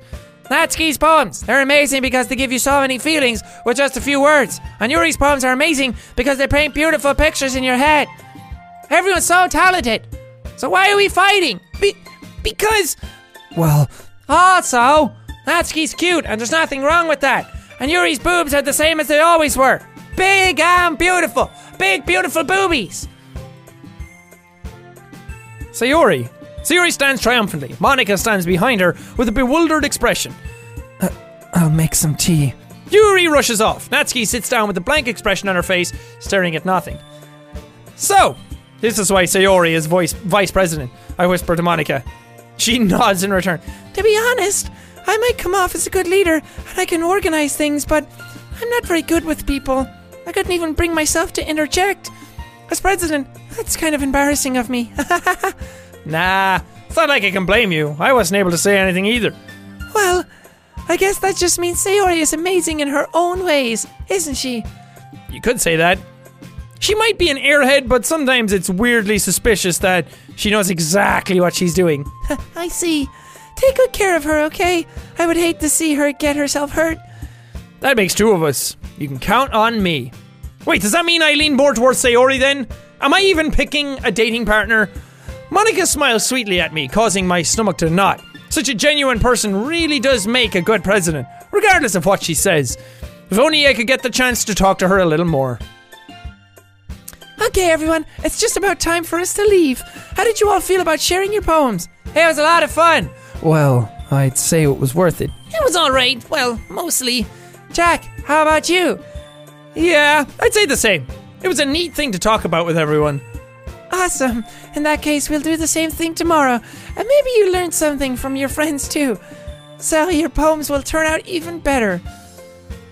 Natsuki's poems, they're amazing because they give you so many feelings with just a few words. And Yuri's poems are amazing because they paint beautiful pictures in your head. Everyone's so talented. So why are we fighting? Be- because Well, also, Natsuki's cute, and there's nothing wrong with that. And Yuri's boobs are the same as they always were. Big and beautiful. Big, beautiful boobies. Sayori. Sayori stands triumphantly. Monika stands behind her with a bewildered expression. Uh, I'll make some tea. Yuri rushes off. Natsuki sits down with a blank expression on her face, staring at nothing. So, this is why Sayori is voice, vice president. I whisper to Monika. She nods in return. To be honest, I might come off as a good leader and I can organize things, but I'm not very good with people. I couldn't even bring myself to interject. As president, that's kind of embarrassing of me. Nah, it's not like I can blame you. I wasn't able to say anything either. well, I guess that just means Sayori is amazing in her own ways, isn't she? You could say that. She might be an airhead, but sometimes it's weirdly suspicious that she knows exactly what she's doing. I see. Take good care of her, okay? I would hate to see her get herself hurt. That makes two of us. You can count on me. Wait, does that mean I lean more towards Sayori then? Am I even picking a dating partner? Monika smiles sweetly at me, causing my stomach to knot. Such a genuine person really does make a good president, regardless of what she says. If only I could get the chance to talk to her a little more. Okay, everyone, it's just about time for us to leave. How did you all feel about sharing your poems? Hey, it was a lot of fun. Well, I'd say it was worth it. It was alright. Well, mostly. Jack, how about you? Yeah, I'd say the same. It was a neat thing to talk about with everyone. Awesome. In that case, we'll do the same thing tomorrow. And maybe you learned something from your friends too. So your poems will turn out even better.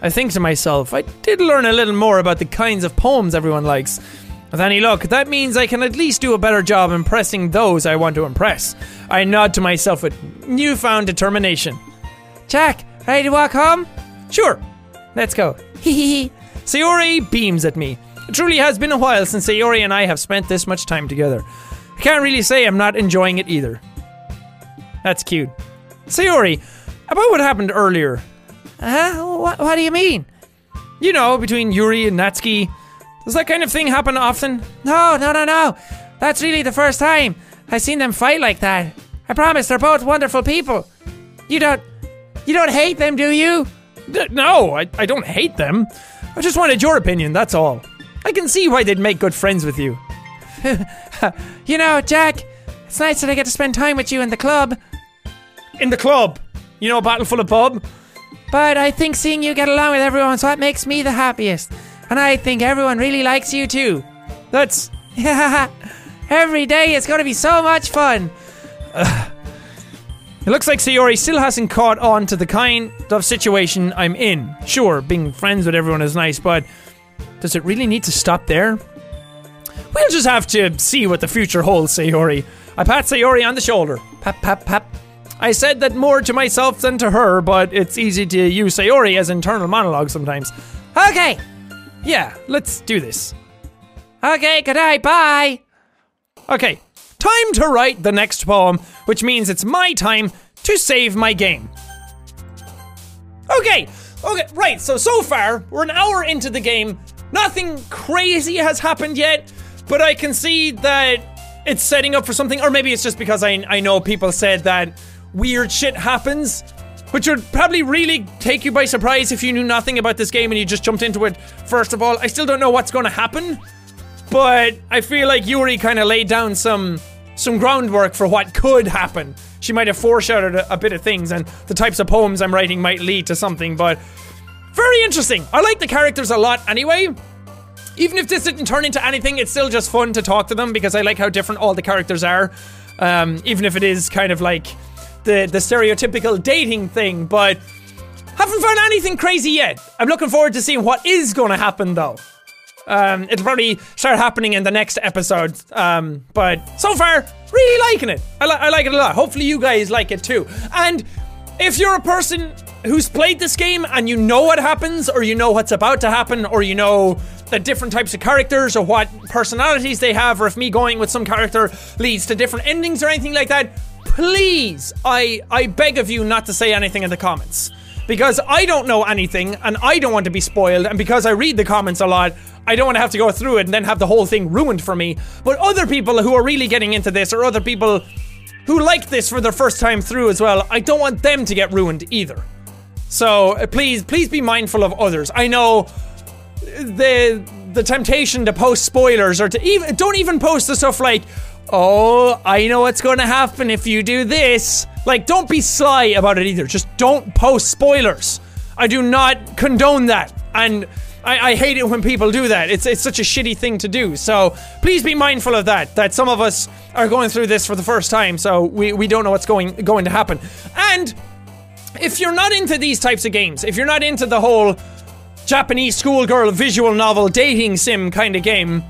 I think to myself, I did learn a little more about the kinds of poems everyone likes. With any luck, that means I can at least do a better job impressing those I want to impress. I nod to myself with newfound determination. Jack, ready to walk home? Sure, let's go. Hee hee hee. Sayori beams at me. It truly has been a while since Sayori and I have spent this much time together. I can't really say I'm not enjoying it either. That's cute. Sayori, about what happened earlier. Huh? What, what do you mean? You know, between Yuri and Natsuki. Does that kind of thing happen often? No, no, no, no. That's really the first time I've seen them fight like that. I promise they're both wonderful people. You don't. You don't hate them, do you? No, I, I don't hate them. I just wanted your opinion, that's all. I can see why they'd make good friends with you. You know, Jack, it's nice that I get to spend time with you in the club, In the club. You know, a Battle Full of Pub? but I think seeing you get along with everyone's what makes me the happiest. And I think everyone really likes you too. That's. Every day is going to be so much fun. It looks like Sayori still hasn't caught on to the kind of situation I'm in. Sure, being friends with everyone is nice, but does it really need to stop there? We'll just have to see what the future holds, Sayori. I pat Sayori on the shoulder. Pap, pap, pap. I said that more to myself than to her, but it's easy to use Sayori as internal monologue sometimes. Okay, Yeah, let's do this. okay, good night, bye. Okay, time to write the next poem, which means it's my time to save my game. Okay, okay, right, so so far, we're an hour into the game. Nothing crazy has happened yet, but I can see that it's setting up for something, or maybe it's just because I, I know people said that weird shit happens, which would probably really take you by surprise if you knew nothing about this game and you just jumped into it. First of all, I still don't know what's going to happen, but I feel like Yuri kind of laid down some some groundwork for what could happen. She might have foreshadowed a, a bit of things, and the types of poems I'm writing might lead to something. But very interesting. I like the characters a lot anyway. Even if this didn't turn into anything, it's still just fun to talk to them because I like how different all the characters are. Um, even if it is kind of like the the stereotypical dating thing, but Haven't found anything crazy yet. I'm looking forward to seeing what is going to happen though. Um, it'll probably start happening in the next episode. Um, but so far, really liking it. I, li- I like it a lot. Hopefully, you guys like it too. And if you're a person who's played this game and you know what happens, or you know what's about to happen, or you know the different types of characters, or what personalities they have, or if me going with some character leads to different endings or anything like that, please, I I beg of you not to say anything in the comments because I don't know anything and I don't want to be spoiled, and because I read the comments a lot, I don't want to have to go through it and then have the whole thing ruined for me. But other people who are really getting into this, or other people who like this for their first time through as well, I don't want them to get ruined either. So uh, please, please be mindful of others. I know the the temptation to post spoilers or to even don't even post the stuff like, oh, I know what's going to happen if you do this. Like, don't be sly about it either. Just don't post spoilers. I do not condone that, and I, I hate it when people do that. It's it's such a shitty thing to do. So please be mindful of that. That some of us are going through this for the first time, so we, we don't know what's going going to happen. And if you're not into these types of games, if you're not into the whole Japanese schoolgirl visual novel dating sim kind of game.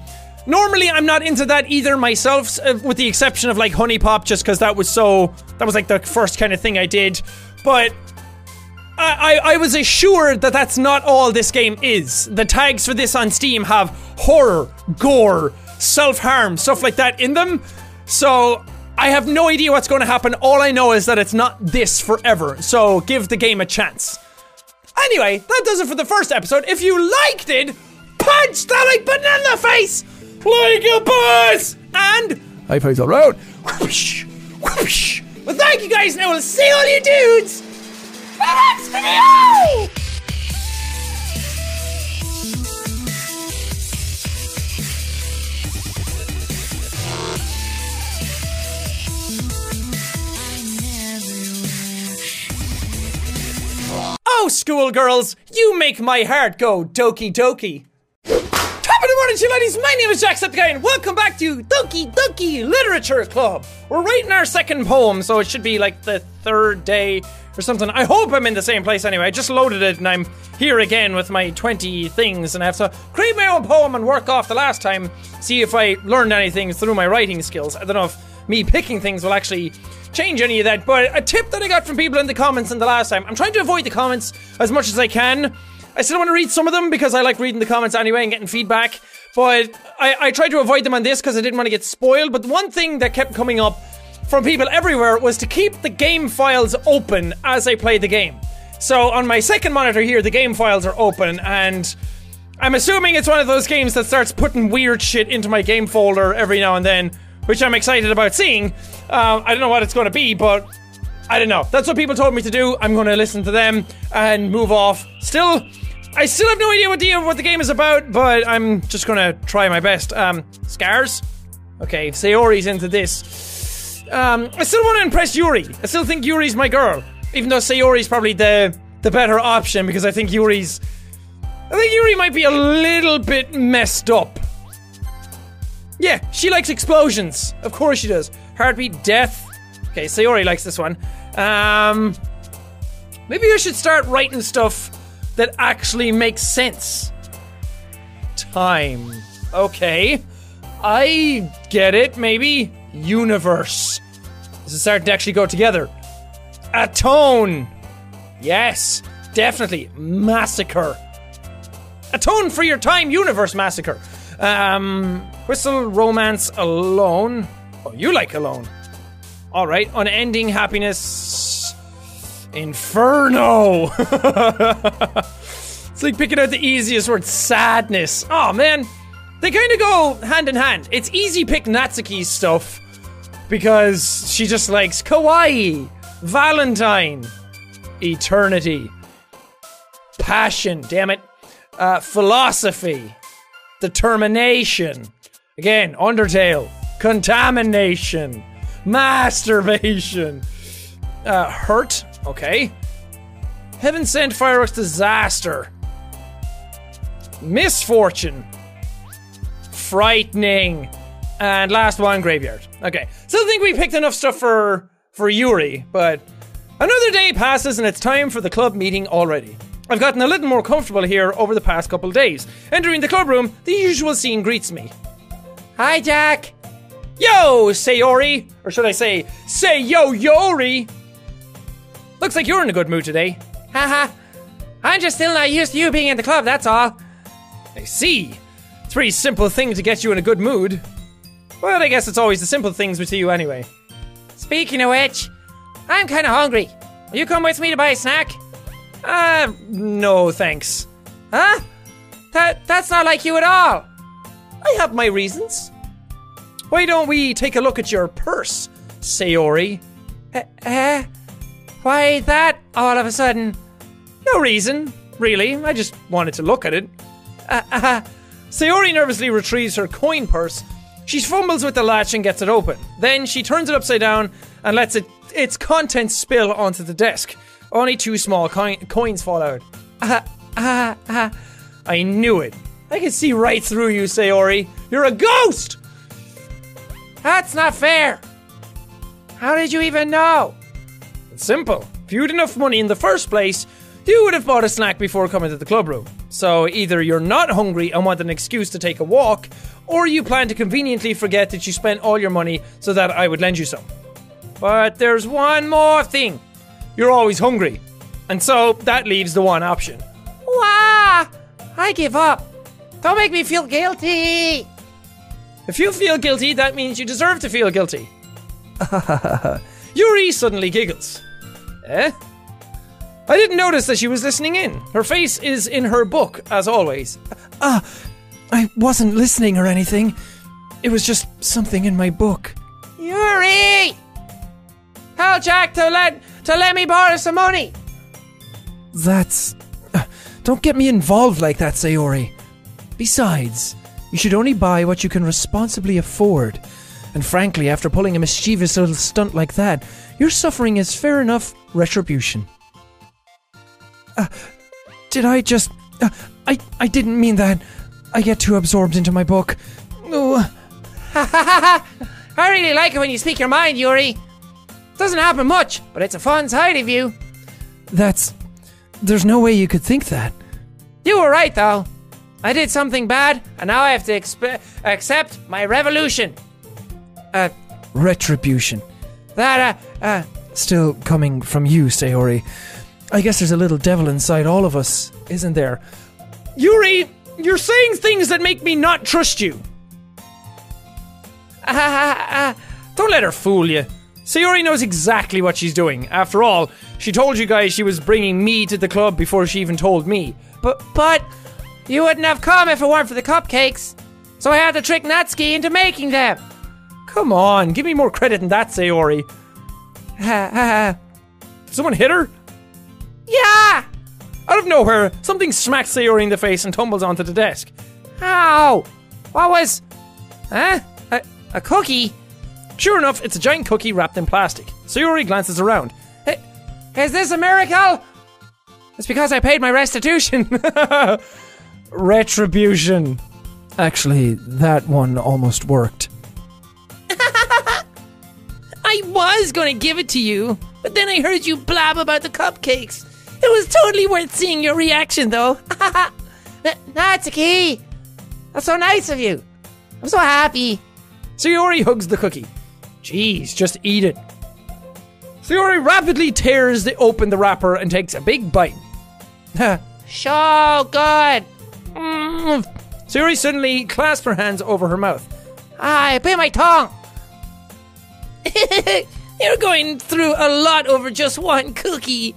Normally, I'm not into that either myself, uh, with the exception of like HuniePop, just because that was so. That was like the first kind of thing I did. But I, I, I was assured that that's not all this game is. The tags for this on Steam have horror, gore, self harm, stuff like that in them. So I have no idea what's going to happen. All I know is that it's not this forever. So give the game a chance. Anyway, that does it for the first episode. If you liked it, punch that like button in the face like a boss! And High fives all round. whoosh, whoosh. Well, thank you guys, and I will see all you dudes the next video! Oh, schoolgirls, you make my heart go doki doki. Of the morning, you ladies. My name is Jacksepticeye, and welcome back to Doki Doki Literature Club. We're writing our second poem, so it should be like the third day or something. I hope I'm in the same place anyway. I just loaded it, and I'm here again with my 20 things, and I have to create my own poem and work off the last time, see if I learned anything through my writing skills. I don't know if me picking things will actually change any of that, but a tip that I got from people in the comments in the last time, I'm trying to avoid the comments as much as I can. I still want to read some of them because I like reading the comments anyway and getting feedback. But I, I tried to avoid them on this because I didn't want to get spoiled. But one thing that kept coming up from people everywhere was to keep the game files open as I play the game. So on my second monitor here, the game files are open, and I'm assuming it's one of those games that starts putting weird shit into my game folder every now and then, which I'm excited about seeing. Um, I don't know what it's going to be, but I don't know. That's what people told me to do. I'm going to listen to them and move off. Still, I still have no idea what the what the game is about, but I'm just going to try my best. Um, scars. Okay, Sayori's into this. Um, I still want to impress Yuri. I still think Yuri's my girl, even though Sayori's probably the the better option because I think Yuri's. I think Yuri might be a little bit messed up. Yeah, she likes explosions. Of course she does. Heartbeat, death. Okay, Sayori likes this one. Um, maybe I should start writing stuff that actually makes sense. Time. Okay. I get it, maybe. Universe. This is starting to actually go together. Atone. Yes, definitely. Massacre. Atone for your time, Universe Massacre. Um, Whistle, Romance, Alone. Oh, you like Alone. All right, unending happiness. Inferno. it's like picking out the easiest word. Sadness. Oh man, they kind of go hand in hand. It's easy pick Natsuki's stuff because she just likes kawaii, Valentine, eternity, passion. Damn it, uh, philosophy, determination. Again, Undertale, contamination, masturbation, uh, hurt. Okay. Heaven sent fireworks disaster. Misfortune. Frightening. And last one, graveyard. Okay. Still think we picked enough stuff for for Yuri, but Another day passes and it's time for the club meeting already. I've gotten a little more comfortable here over the past couple days. Entering the club room, the usual scene greets me. Hi, Jack. Yo, Sayori! Or should I say, say yo Yori! Looks like you're in a good mood today. Haha. I'm just still not used to you being in the club, that's all. I see. It's a pretty simple thing to get you in a good mood. Well, I guess it's always the simple things with you anyway. Speaking of which, I'm kind of hungry. Will you come with me to buy a snack? Uh, no thanks. Huh? That that's not like you at all. I have my reasons. Why don't we take a look at your purse, Sayori? Uh, uh, why that all of a sudden? No reason, really. I just wanted to look at it. Uh, uh, Sayori nervously retrieves her coin purse. She fumbles with the latch and gets it open. Then she turns it upside down and lets it its contents spill onto the desk. Only two small coin, coins fall out. uh, uh, uh, I knew it. I can see right through you, Sayori. You're a ghost! that's not fair. How did you even know? It's simple. If you had enough money in the first place, you would have bought a snack before coming to the club room. So either you're not hungry and want an excuse to take a walk, or you plan to conveniently forget that you spent all your money so that I would lend you some. But there's one more thing. You're always hungry. And so that leaves the one option. Wah! I give up. Don't make me feel guilty. If you feel guilty, that means you deserve to feel guilty. Yuri suddenly giggles. Eh? I didn't notice that she was listening in. Her face is in her book, as always. Ah, I wasn't listening or anything. It was just something in my book. Yuri! Tell Jack to let to let me borrow some money. That's. uh, Don't get me involved like that, Sayori. Besides, you should only buy what you can responsibly afford. And frankly, after pulling a mischievous little stunt like that, your suffering is fair enough retribution. Uh, did I just. Uh, I, I didn't mean that. I get too absorbed into my book. Oh, I really like it when you speak your mind, Yuri. Doesn't happen much, but it's a fun side of you. that's. There's no way you could think that. You were right, though. I did something bad, and now I have to expe- accept my revolution. Uh, Retribution. that, uh, uh, Still coming from you, Sayori. I guess there's a little devil inside all of us, isn't there? Yuri, you're saying things that make me not trust you. uh, uh, uh, Don't let her fool you. Sayori knows exactly what she's doing. After all, she told you guys she was bringing me to the club before she even told me. but, but, you wouldn't have come if it weren't for the cupcakes. So I had to trick Natsuki into making them. Come on, give me more credit than that, Sayori. yeah! Did someone hit her? Yeah! Out of nowhere, something smacks Sayori in the face and tumbles onto the desk. Ow! What was. Huh? A, a cookie? Sure enough, it's a giant cookie wrapped in plastic. Sayori glances around. Hey, is this a miracle? It's because I paid my restitution. Retribution. Actually, that one almost worked. I was gonna give it to you, but then I heard you blab about the cupcakes. It was totally worth seeing your reaction, though. N- Natsuki! That's so nice of you. I'm so happy. Sayori hugs the cookie. Jeez, just eat it. Sayori rapidly tears the, open the wrapper and takes a big bite. So good. Mm. Sayori suddenly clasps her hands over her mouth. I bit my tongue. You're going through a lot over just one cookie.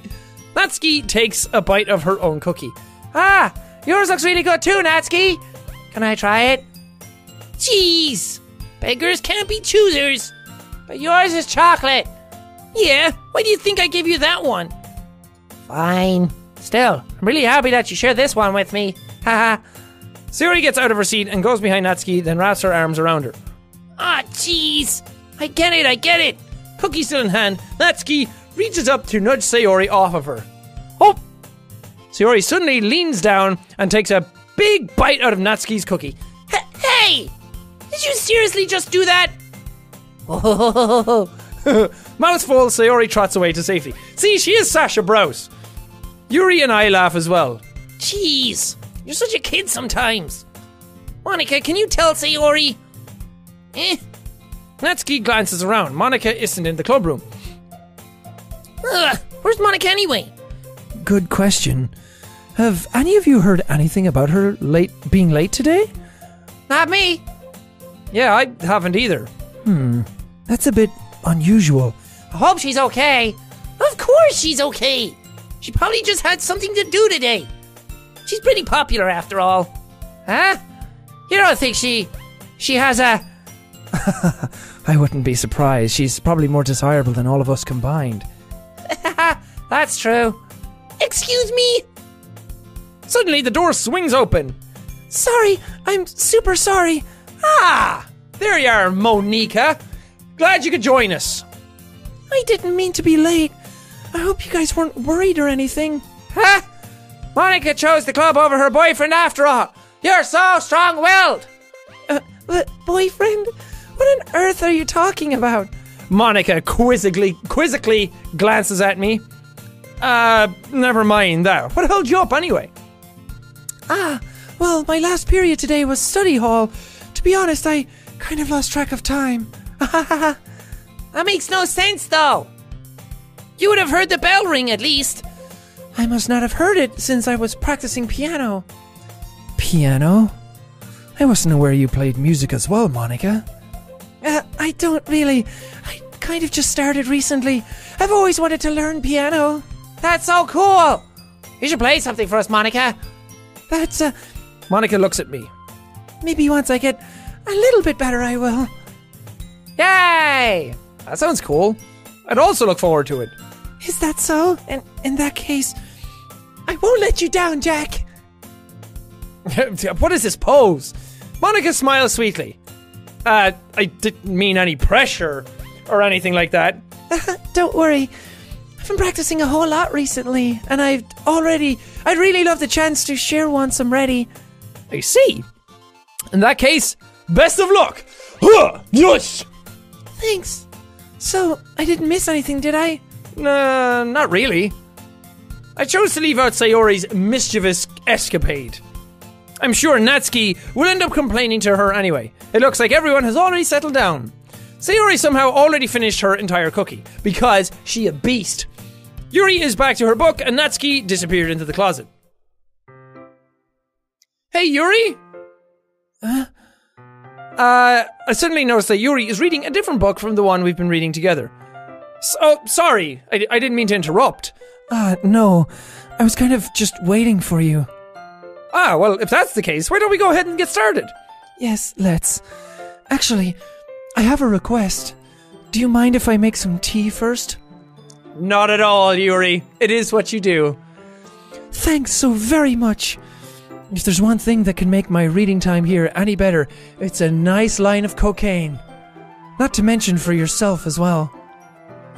Natsuki takes a bite of her own cookie. Ah, yours looks really good too, Natsuki. Can I try it? Jeez, beggars can't be choosers. But yours is chocolate. Yeah, why do you think I gave you that one? Fine. Still, I'm really happy that you shared this one with me. Haha. Sayori gets out of her seat and goes behind Natsuki, then wraps her arms around her. Ah, jeez. I get it, I get it. Cookie still in hand, Natsuki reaches up to nudge Sayori off of her. Oh! Sayori suddenly leans down and takes a big bite out of Natsuki's cookie. H- hey! Did you seriously just do that? Mouthful, Sayori trots away to safety. See, she is Sasha Braus. Yuri and I laugh as well. Jeez, you're such a kid sometimes. Monika, can you tell Sayori? Eh, Natsuki glances around. Monika isn't in the club room. ugh, where's Monika anyway? Good question. Have any of you heard anything about her late being late today? Not me. Yeah, I haven't either. Hmm. That's a bit unusual. I hope she's okay. Of course she's okay. She probably just had something to do today. She's pretty popular after all. Huh? You don't think she she has a I wouldn't be surprised. She's probably more desirable than all of us combined. That's true. Excuse me? Suddenly, the door swings open. Sorry, I'm super sorry. Ah, there you are, Monika. Glad you could join us. I didn't mean to be late. I hope you guys weren't worried or anything. Huh? Monika chose the club over her boyfriend after all. You're so strong willed. Uh, but boyfriend? What on earth are you talking about? Monika quizzically, quizzically glances at me. Uh, never mind that. What held you up anyway? Ah, well, my last period today was study hall. To be honest, I kind of lost track of time. That makes no sense though. You would have heard the bell ring at least. I must not have heard it since I was practicing piano. Piano? I wasn't aware you played music as well, Monika. Uh, I don't really. I kind of just started recently. I've always wanted to learn piano. That's so cool. You should play something for us, Monika. That's, uh, Monika looks at me. maybe once I get a little bit better, I will. Yay! That sounds cool. I'd also look forward to it. Is that so? In, in that case, I won't let you down, Jack. what is this pose? Monika smiles sweetly. Uh, I didn't mean any pressure or anything like that. Don't worry. I've been practicing a whole lot recently, and I've already. I'd really love the chance to share once I'm ready. I see. In that case, best of luck. Huh, yes. Thanks. So, I didn't miss anything, did I? Nah, not really. I chose to leave out Sayori's mischievous escapade. I'm sure Natsuki will end up complaining to her anyway. It looks like everyone has already settled down. Sayori somehow already finished her entire cookie because she a beast. Yuri is back to her book and Natsuki disappeared into the closet. Hey Yuri? Uh, I suddenly noticed that Yuri is reading a different book from the one we've been reading together. So, sorry, I, I didn't mean to interrupt. Ah, no. I was kind of just waiting for you. Ah, well, if that's the case, why don't we go ahead and get started? Yes, let's. Actually, I have a request. Do you mind if I make some tea first? Not at all, Yuri. It is what you do. Thanks so very much. If there's one thing that can make my reading time here any better, it's a nice line of cocaine. Not to mention for yourself as well.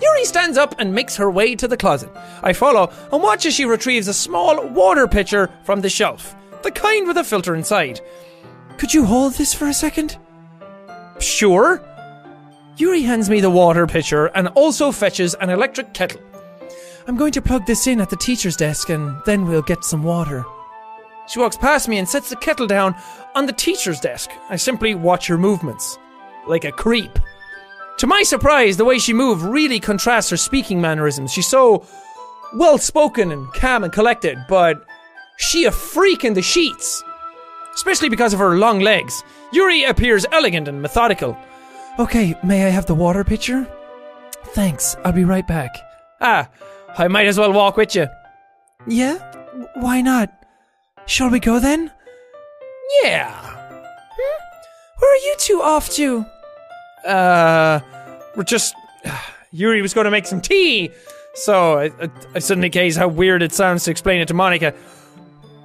Yuri stands up and makes her way to the closet. I follow and watch as she retrieves a small water pitcher from the shelf, the kind with a filter inside. Could you hold this for a second? Sure. Yuri hands me the water pitcher and also fetches an electric kettle. I'm going to plug this in at the teacher's desk and then we'll get some water. She walks past me and sets the kettle down on the teacher's desk. I simply watch her movements, like a creep. To my surprise, the way she moved really contrasts her speaking mannerisms. She's so well spoken and calm and collected, but she a freak in the sheets. Especially because of her long legs. Yuri appears elegant and methodical. Okay, may I have the water pitcher? Thanks, I'll be right back. Ah, I might as well walk with you. Yeah? Why not? Shall we go then? Yeah. Hmm? Where are you two off to? Uh, we're just. Yuri was going to make some tea, so I, I, I suddenly gaze how weird it sounds to explain it to Monika.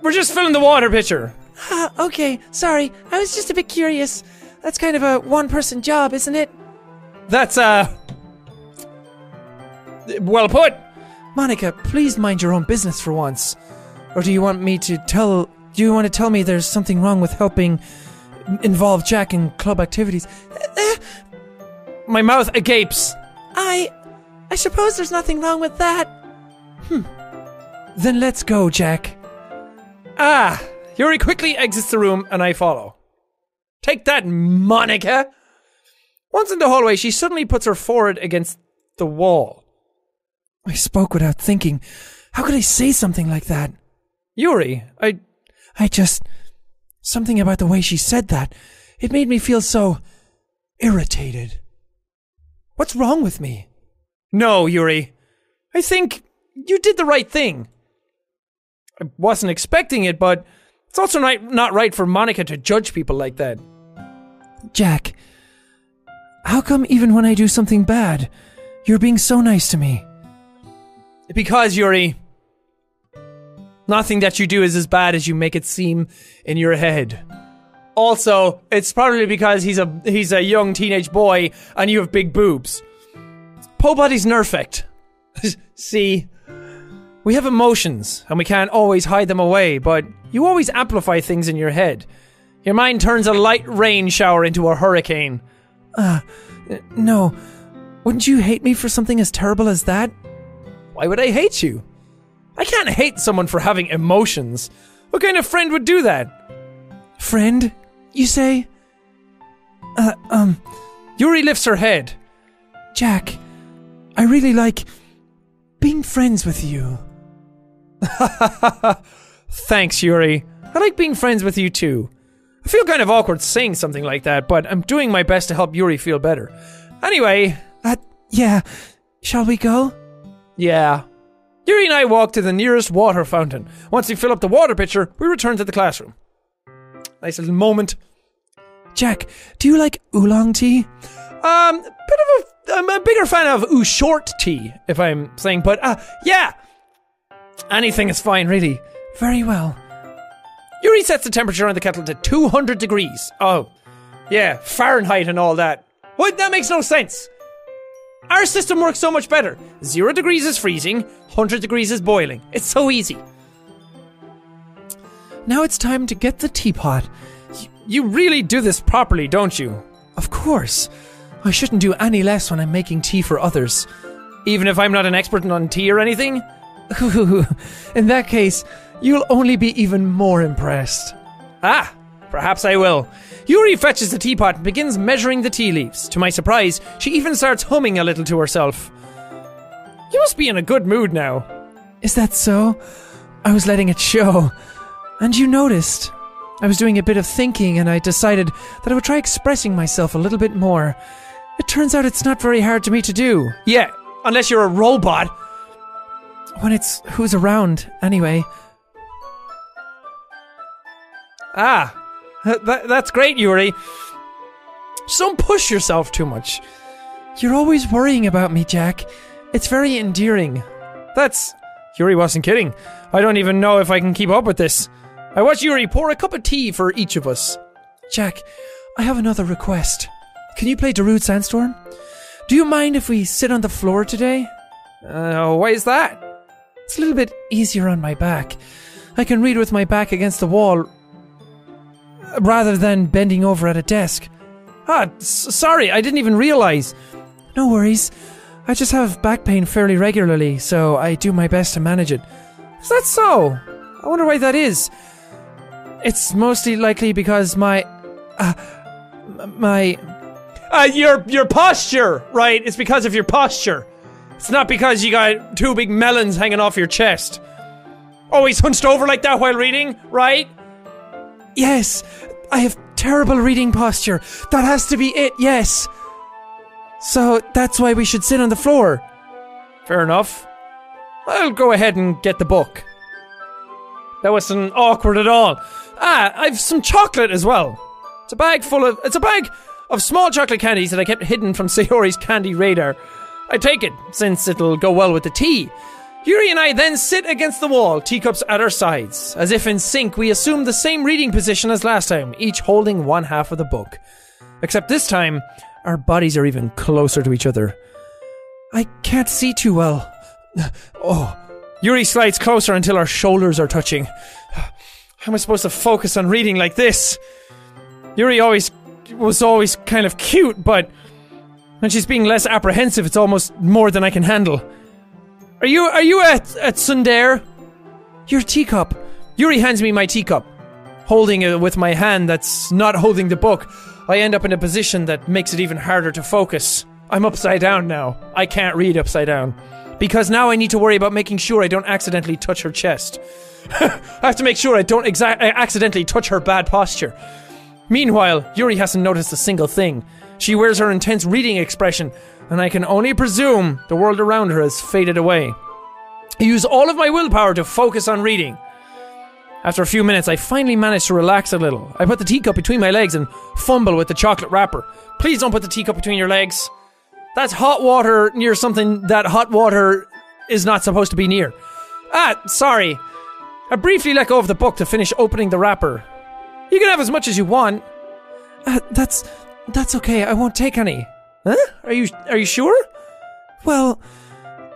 We're just filling the water pitcher. Ah, okay, sorry. I was just a bit curious. That's kind of a one person job, isn't it? That's, uh. Well put. Monika, please mind your own business for once. Or do you want me to tell. Do you want to tell me there's something wrong with helping involve Jack in club activities? My mouth agapes. I. I suppose there's nothing wrong with that. Hmm. Then let's go, Jack. Ah! Yuri quickly exits the room and I follow. Take that, Monika! Once in the hallway, she suddenly puts her forehead against the wall. I spoke without thinking. How could I say something like that? Yuri, I. I just. Something about the way she said that. It made me feel so. irritated. What's wrong with me? No, Yuri. I think you did the right thing. I wasn't expecting it, but it's also not, not right for Monika to judge people like that. Jack, how come even when I do something bad, you're being so nice to me? Because, Yuri, nothing that you do is as bad as you make it seem in your head. Also, it's probably because he's a he's a young teenage boy and you have big boobs. Po body's nerfect. See, we have emotions and we can't always hide them away, but you always amplify things in your head. Your mind turns a light rain shower into a hurricane. Ah, no. Wouldn't you hate me for something as terrible as that? Why would I hate you? I can't hate someone for having emotions. What kind of friend would do that? Friend, you say? Uh, um, Yuri lifts her head. Jack, I really like being friends with you. Thanks, Yuri. I like being friends with you too. I feel kind of awkward saying something like that, but I'm doing my best to help Yuri feel better. Anyway, Uh, yeah. Shall we go? yeah. Yuri and I walk to the nearest water fountain. Once we fill up the water pitcher, we return to the classroom. Nice little moment. Jack, do you like oolong tea? Um, bit of a, I'm a bigger fan of ooh short tea, if I'm saying, but uh, yeah. Anything is fine, really. Very well. Yuri sets the temperature on the kettle to 200 degrees. Oh, yeah, Fahrenheit and all that. What? That makes no sense. Our system works so much better. Zero degrees is freezing, 100 degrees is boiling. It's so easy. Now it's time to get the teapot. You really do this properly, don't you? Of course. I shouldn't do any less when I'm making tea for others. Even if I'm not an expert on tea or anything? In that case, you'll only be even more impressed. Ah, perhaps I will. Yuri fetches the teapot and begins measuring the tea leaves. To my surprise, she even starts humming a little to herself. You must be in a good mood now. Is that so? I was letting it show. And you noticed. I was doing a bit of thinking and I decided that I would try expressing myself a little bit more. It turns out it's not very hard to me to do. Yeah, unless you're a robot. When it's who's around, anyway. Ah, that, that's great, Yuri. Just don't push yourself too much. You're always worrying about me, Jack. It's very endearing. That's. Yuri wasn't kidding. I don't even know if I can keep up with this. I watched Yuri pour a cup of tea for each of us. Jack, I have another request. Can you play Darude Sandstorm? Do you mind if we sit on the floor today? Uh, why is that? It's a little bit easier on my back. I can read with my back against the wall rather than bending over at a desk. Ah, s- sorry, I didn't even realize. No worries. I just have back pain fairly regularly, so I do my best to manage it. Is that so? I wonder why that is. It's mostly likely because my. Uh, my. Uh, your your posture, right? It's because of your posture. It's not because you got two big melons hanging off your chest. Always hunched over like that while reading, right? Yes! I have terrible reading posture. That has to be it, yes! So that's why we should sit on the floor. Fair enough. I'll go ahead and get the book. That wasn't awkward at all. Ah, I've some chocolate as well. It's a bag full of. It's a bag of small chocolate candies that I kept hidden from Sayori's candy radar. I take it, since it'll go well with the tea. Yuri and I then sit against the wall, teacups at our sides. As if in sync, we assume the same reading position as last time, each holding one half of the book. Except this time, our bodies are even closer to each other. I can't see too well. Oh. Yuri slides closer until our shoulders are touching. How am I supposed to focus on reading like this? Yuri always was always kind of cute, but when she's being less apprehensive. It's almost more than I can handle. Are you are you at at tsundere? Your teacup. Yuri hands me my teacup, holding it with my hand that's not holding the book. I end up in a position that makes it even harder to focus. I'm upside down now. I can't read upside down. Because now I need to worry about making sure I don't accidentally touch her chest. I have to make sure I don't exa- accidentally touch her bad posture. Meanwhile, Yuri hasn't noticed a single thing. She wears her intense reading expression, and I can only presume the world around her has faded away. I use all of my willpower to focus on reading. After a few minutes, I finally manage to relax a little. I put the teacup between my legs and fumble with the chocolate wrapper. Please don't put the teacup between your legs. That's hot water near something that hot water is not supposed to be near. Ah, sorry. I briefly let go of the book to finish opening the wrapper. You can have as much as you want. Uh, that's that's okay. I won't take any. Huh? Are you are you sure? Well,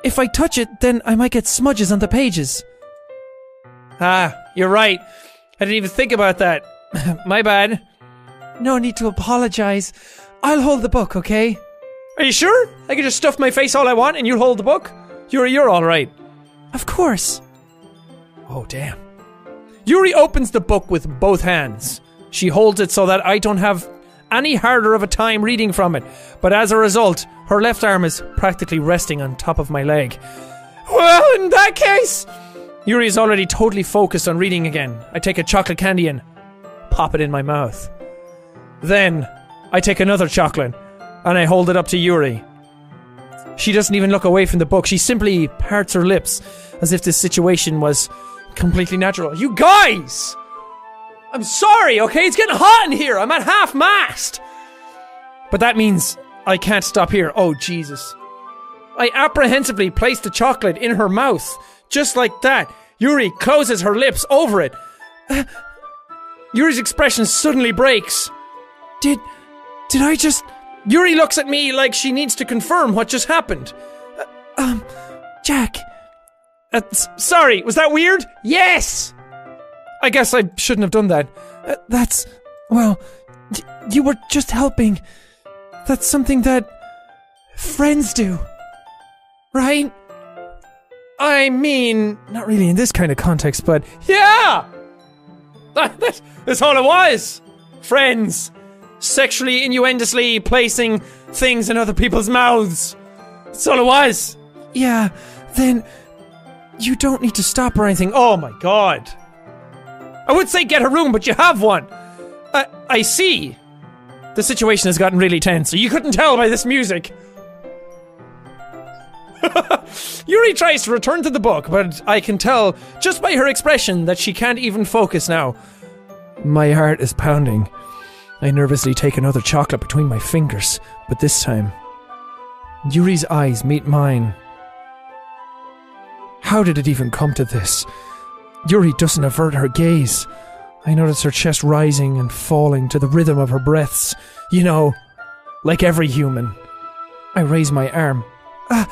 if I touch it, then I might get smudges on the pages. Ah, you're right. I didn't even think about that. My bad. No need to apologize. I'll hold the book, okay? Are you sure? I can just stuff my face all I want and you'll hold the book? Yuri, you're alright. Of course. Oh, damn. Yuri opens the book with both hands. She holds it so that I don't have any harder of a time reading from it, but as a result, her left arm is practically resting on top of my leg. Well, in that case, Yuri is already totally focused on reading again. I take a chocolate candy and pop it in my mouth. Then, I take another chocolate and I hold it up to Yuri. She doesn't even look away from the book. She simply parts her lips as if this situation was completely natural. You guys! I'm sorry, okay? It's getting hot in here. I'm at half mast. But that means I can't stop here. Oh, Jesus. I apprehensively place the chocolate in her mouth. Just like that. Yuri closes her lips over it. Yuri's expression suddenly breaks. Did did I just Yuri looks at me like she needs to confirm what just happened. um Jack? Uh, s- sorry, was that weird? Yes! I guess I shouldn't have done that. Uh, that's well, y- you were just helping. That's something that friends do. Right? I mean, not really in this kind of context, but yeah! That, that, that's all it was! Friends. Sexually, innuendously placing things in other people's mouths. That's all it was. Yeah, then you don't need to stop or anything. Oh my god. I would say get a room, but you have one. I, I see. The situation has gotten really tense, you couldn't tell by this music. Yuri tries to return to the book, but I can tell just by her expression that she can't even focus now. My heart is pounding. I nervously take another chocolate between my fingers, but this time, Yuri's eyes meet mine. How did it even come to this? Yuri doesn't avert her gaze. I notice her chest rising and falling to the rhythm of her breaths. You know, like every human. I raise my arm. Ah,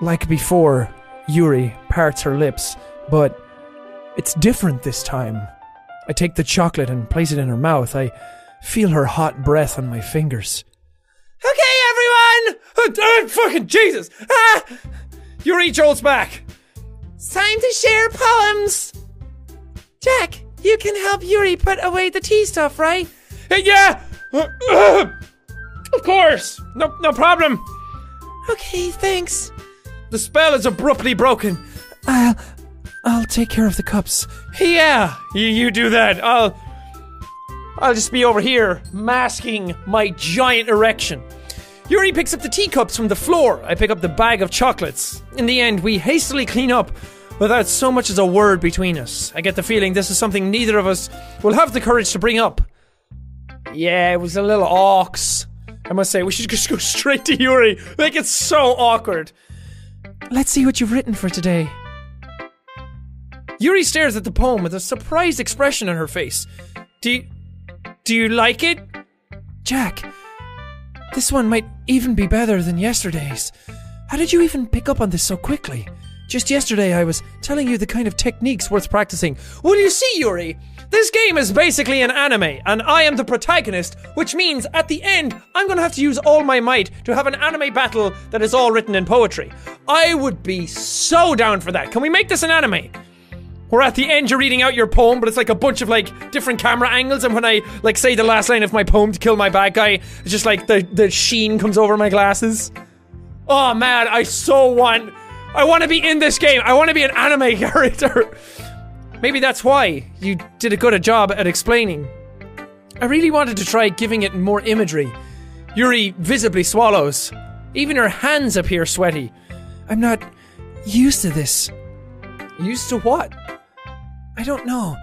like before, Yuri parts her lips, but it's different this time. I take the chocolate and place it in her mouth. I feel her hot breath on my fingers. Okay, everyone! Oh, oh, fucking Jesus! Ah! Yuri jolts back. Time to share poems. Jack, you can help Yuri put away the tea stuff, right? Uh, yeah! of course! No, no problem. Okay, thanks. The spell is abruptly broken. I'll I'll take care of the cups. Yeah, you, you do that. I'll. I'll just be over here, masking my giant erection. Yuri picks up the teacups from the floor. I pick up the bag of chocolates. In the end, we hastily clean up without so much as a word between us. I get the feeling this is something neither of us will have the courage to bring up. Yeah, it was a little ox. I must say, we should just go straight to Yuri. Make it so awkward. Let's see what you've written for today. Yuri stares at the poem with a surprised expression on her face. Do you, do you like it? Jack, this one might even be better than yesterday's. How did you even pick up on this so quickly? Just yesterday, I was telling you the kind of techniques worth practicing. Well, you see, Yuri, this game is basically an anime, and I am the protagonist, which means at the end, I'm gonna have to use all my might to have an anime battle that is all written in poetry. I would be so down for that. Can we make this an anime? Where at the end you're reading out your poem, but it's like a bunch of like different camera angles, and when I like say the last line of my poem to kill my bad guy, it's just like the, the sheen comes over my glasses. Oh man, I so want I want to be in this game. I want to be an anime character. Maybe that's why you did a good a job at explaining. I really wanted to try giving it more imagery. Yuri visibly swallows. Even her hands appear sweaty. I'm not used to this. Used to what? I don't know.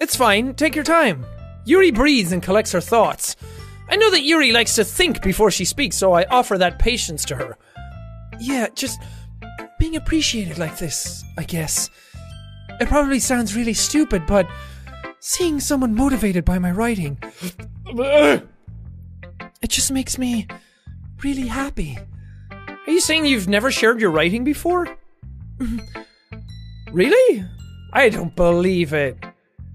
It's fine. Take your time. Yuri breathes and collects her thoughts. I know that Yuri likes to think before she speaks, so I offer that patience to her. Yeah, just being appreciated like this, I guess. It probably sounds really stupid, but seeing someone motivated by my writing, it just makes me really happy. Are you saying you've never shared your writing before? really? I don't believe it.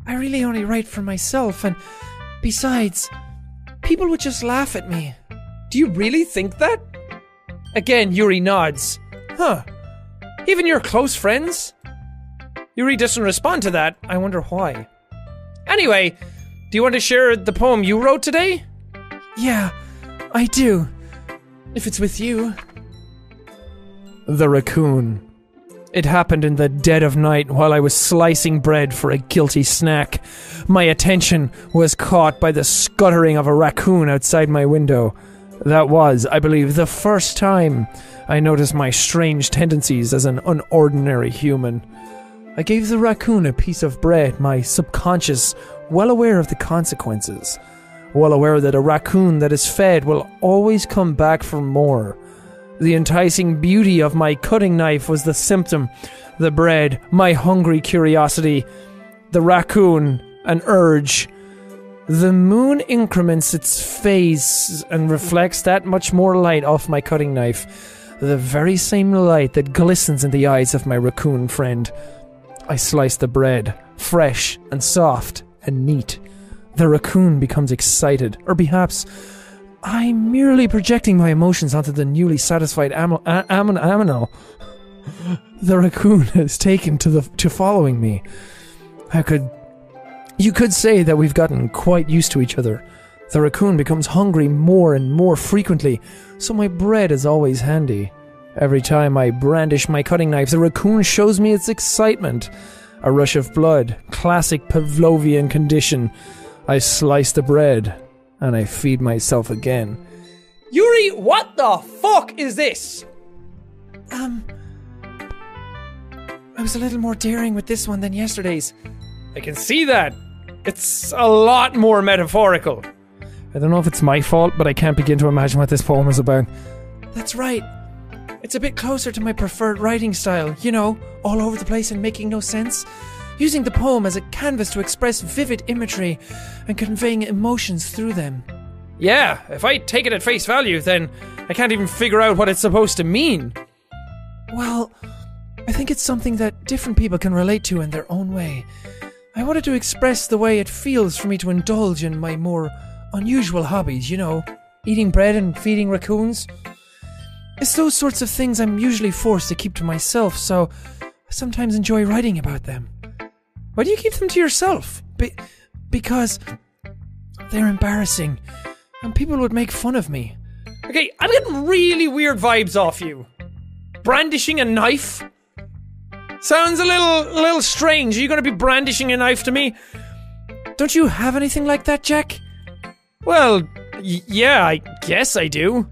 I really only write for myself, and besides, people would just laugh at me. Do you really think that? Again, Yuri nods. Huh. Even your close friends? Yuri doesn't respond to that. I wonder why. Anyway, do you want to share the poem you wrote today? Yeah, I do. If it's with you. The raccoon. It happened in the dead of night while I was slicing bread for a guilty snack. My attention was caught by the scuttering of a raccoon outside my window. That was, I believe, the first time I noticed my strange tendencies as an unordinary human. I gave the raccoon a piece of bread, my subconscious, well aware of the consequences, well aware that a raccoon that is fed will always come back for more. The enticing beauty of my cutting knife was the symptom, the bread, my hungry curiosity, the raccoon, an urge. The moon increments its phase and reflects that much more light off my cutting knife, the very same light that glistens in the eyes of my raccoon friend. I slice the bread, fresh and soft and neat. The raccoon becomes excited, or perhaps I'm merely projecting my emotions onto the newly satisfied am- a- am- aminal. The raccoon has taken to the to following me. I could you could say that we've gotten quite used to each other. The raccoon becomes hungry more and more frequently, so my bread is always handy. Every time I brandish my cutting knife, the raccoon shows me its excitement. A rush of blood, classic Pavlovian condition. I slice the bread, and I feed myself again. Yuri, what the fuck is this? Um, I was a little more daring with this one than yesterday's. I can see that. It's a lot more metaphorical. I don't know if it's my fault, but I can't begin to imagine what this poem is about. That's right. It's a bit closer to my preferred writing style, you know, all over the place and making no sense. Using the poem as a canvas to express vivid imagery and conveying emotions through them. Yeah, if I take it at face value, then I can't even figure out what it's supposed to mean. Well, I think it's something that different people can relate to in their own way. I wanted to express the way it feels for me to indulge in my more unusual hobbies, you know, eating bread and feeding raccoons. It's those sorts of things I'm usually forced to keep to myself, so I sometimes enjoy writing about them. Why do you keep them to yourself? Be- because they're embarrassing, and people would make fun of me. Okay, I'm getting really weird vibes off you. Brandishing a knife? Sounds a little, a little strange. Are you going to be brandishing a knife to me? Don't you have anything like that, Jack? Well, y- yeah, I guess I do.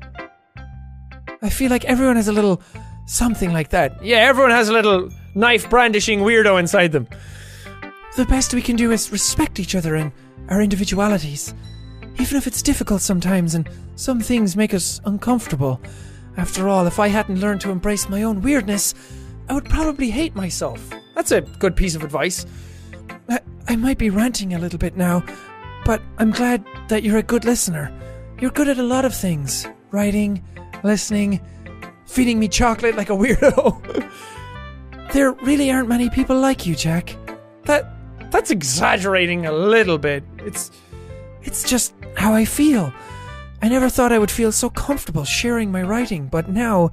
I feel like everyone has a little something like that. Yeah, everyone has a little knife brandishing weirdo inside them. The best we can do is respect each other and our individualities. Even if it's difficult sometimes and some things make us uncomfortable. After all, if I hadn't learned to embrace my own weirdness, I would probably hate myself. That's a good piece of advice. I, I might be ranting a little bit now, but I'm glad that you're a good listener. You're good at a lot of things writing, listening, feeding me chocolate like a weirdo. there really aren't many people like you, Jack. That that's exaggerating a little bit. It's It's just how I feel. I never thought I would feel so comfortable sharing my writing, but now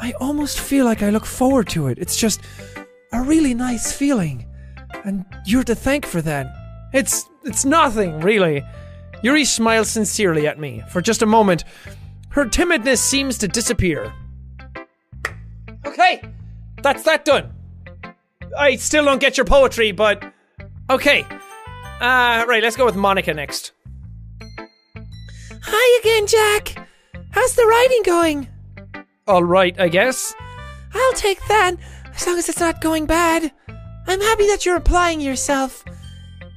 I almost feel like I look forward to it. It's just a really nice feeling. And you're to thank for that. it's it's nothing really. Yuri smiles sincerely at me. For just a moment, her timidness seems to disappear. Okay, that's that done. I still don't get your poetry, but okay. Uh, right, let's go with Monika next. Hi again, Jack. How's the writing going? All right, I guess. I'll take that, as long as it's not going bad. I'm happy that you're applying yourself.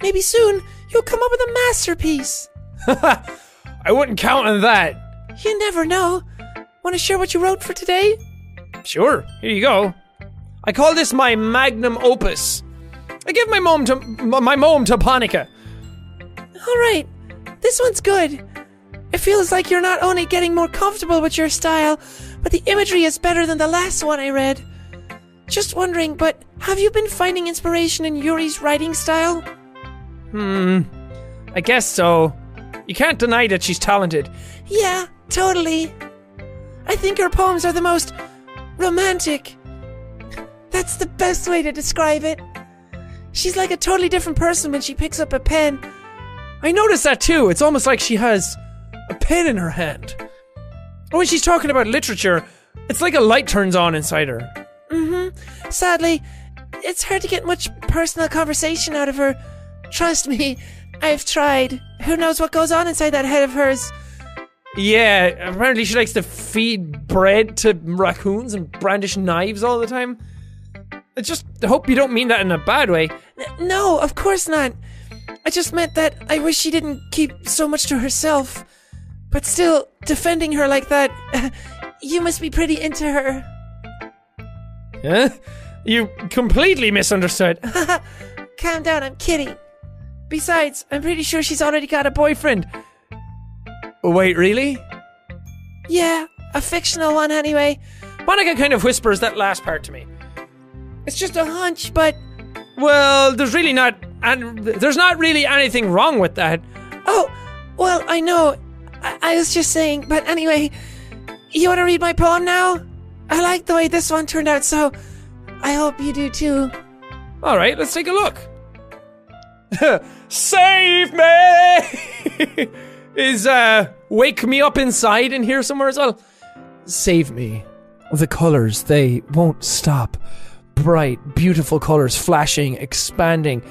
Maybe soon you'll come up with a masterpiece. I wouldn't count on that. You never know. Want to share what you wrote for today? Sure, here you go. I call this my magnum opus. I give my mom to my mom to Monika. All right, this one's good. It feels like you're not only getting more comfortable with your style, but the imagery is better than the last one I read. Just wondering, but have you been finding inspiration in Yuri's writing style? Hmm. I guess so. You can't deny that she's talented. Yeah, totally. I think her poems are the most romantic. That's the best way to describe it. She's like a totally different person when she picks up a pen. I noticed that too. It's almost like she has a pen in her hand. When she's talking about literature, it's like a light turns on inside her. Mm hmm. Sadly, it's hard to get much personal conversation out of her. Trust me, I've tried. Who knows what goes on inside that head of hers? Yeah, apparently she likes to feed bread to raccoons and brandish knives all the time. I just hope you don't mean that in a bad way. N- no, of course not. I just meant that I wish she didn't keep so much to herself. But still, defending her like that, you must be pretty into her. Huh? You completely misunderstood. Calm down, I'm kidding. Besides, I'm pretty sure she's already got a boyfriend. Wait, really? Yeah, a fictional one anyway. Monika kind of whispers that last part to me. It's just a hunch, but Well, there's really not, and there's not really anything wrong with that. oh, well, I know. I, I was just saying, but anyway, you want to read my poem now? I like the way this one turned out, so I hope you do too. All right, let's take a look. Save me! Is uh, wake me up inside in here somewhere as well? Save me. The colors, they won't stop. Bright, beautiful colors flashing, expanding,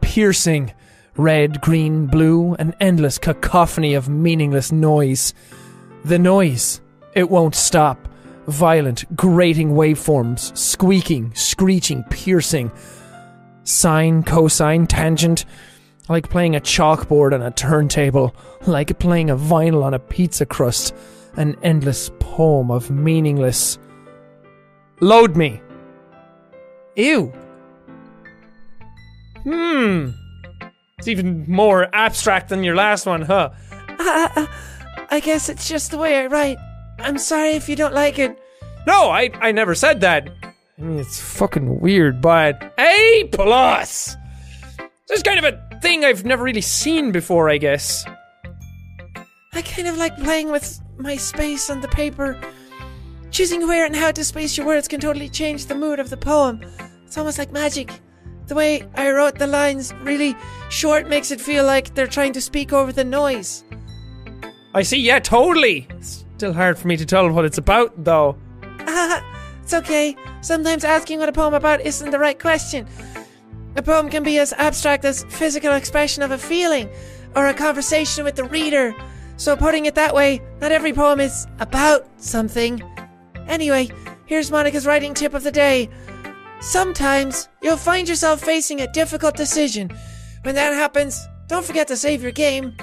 piercing. Red, green, blue, an endless cacophony of meaningless noise. The noise, it won't stop. Violent, grating waveforms, squeaking, screeching, piercing. Sine, cosine, tangent. Like playing a chalkboard on a turntable. Like playing a vinyl on a pizza crust. An endless poem of meaningless. Load me. Ew. Hmm. It's even more abstract than your last one, huh? Uh, uh, uh, I guess it's just the way I write. I'm sorry if you don't like it. No, I, I never said that. I mean, it's fucking weird, but A plus. This is kind of a thing I've never really seen before, I guess. I kind of like playing with my space on the paper. Choosing where and how to space your words can totally change the mood of the poem. It's almost like magic. The way I wrote the lines really short makes it feel like they're trying to speak over the noise. I see, yeah, totally. Still hard for me to tell what it's about, though. it's okay. Sometimes asking what a poem about isn't the right question. A poem can be as abstract as physical expression of a feeling or a conversation with the reader. So putting it that way, not every poem is about something. Anyway, here's Monika's writing tip of the day. Sometimes you'll find yourself facing a difficult decision. When that happens, don't forget to save your game.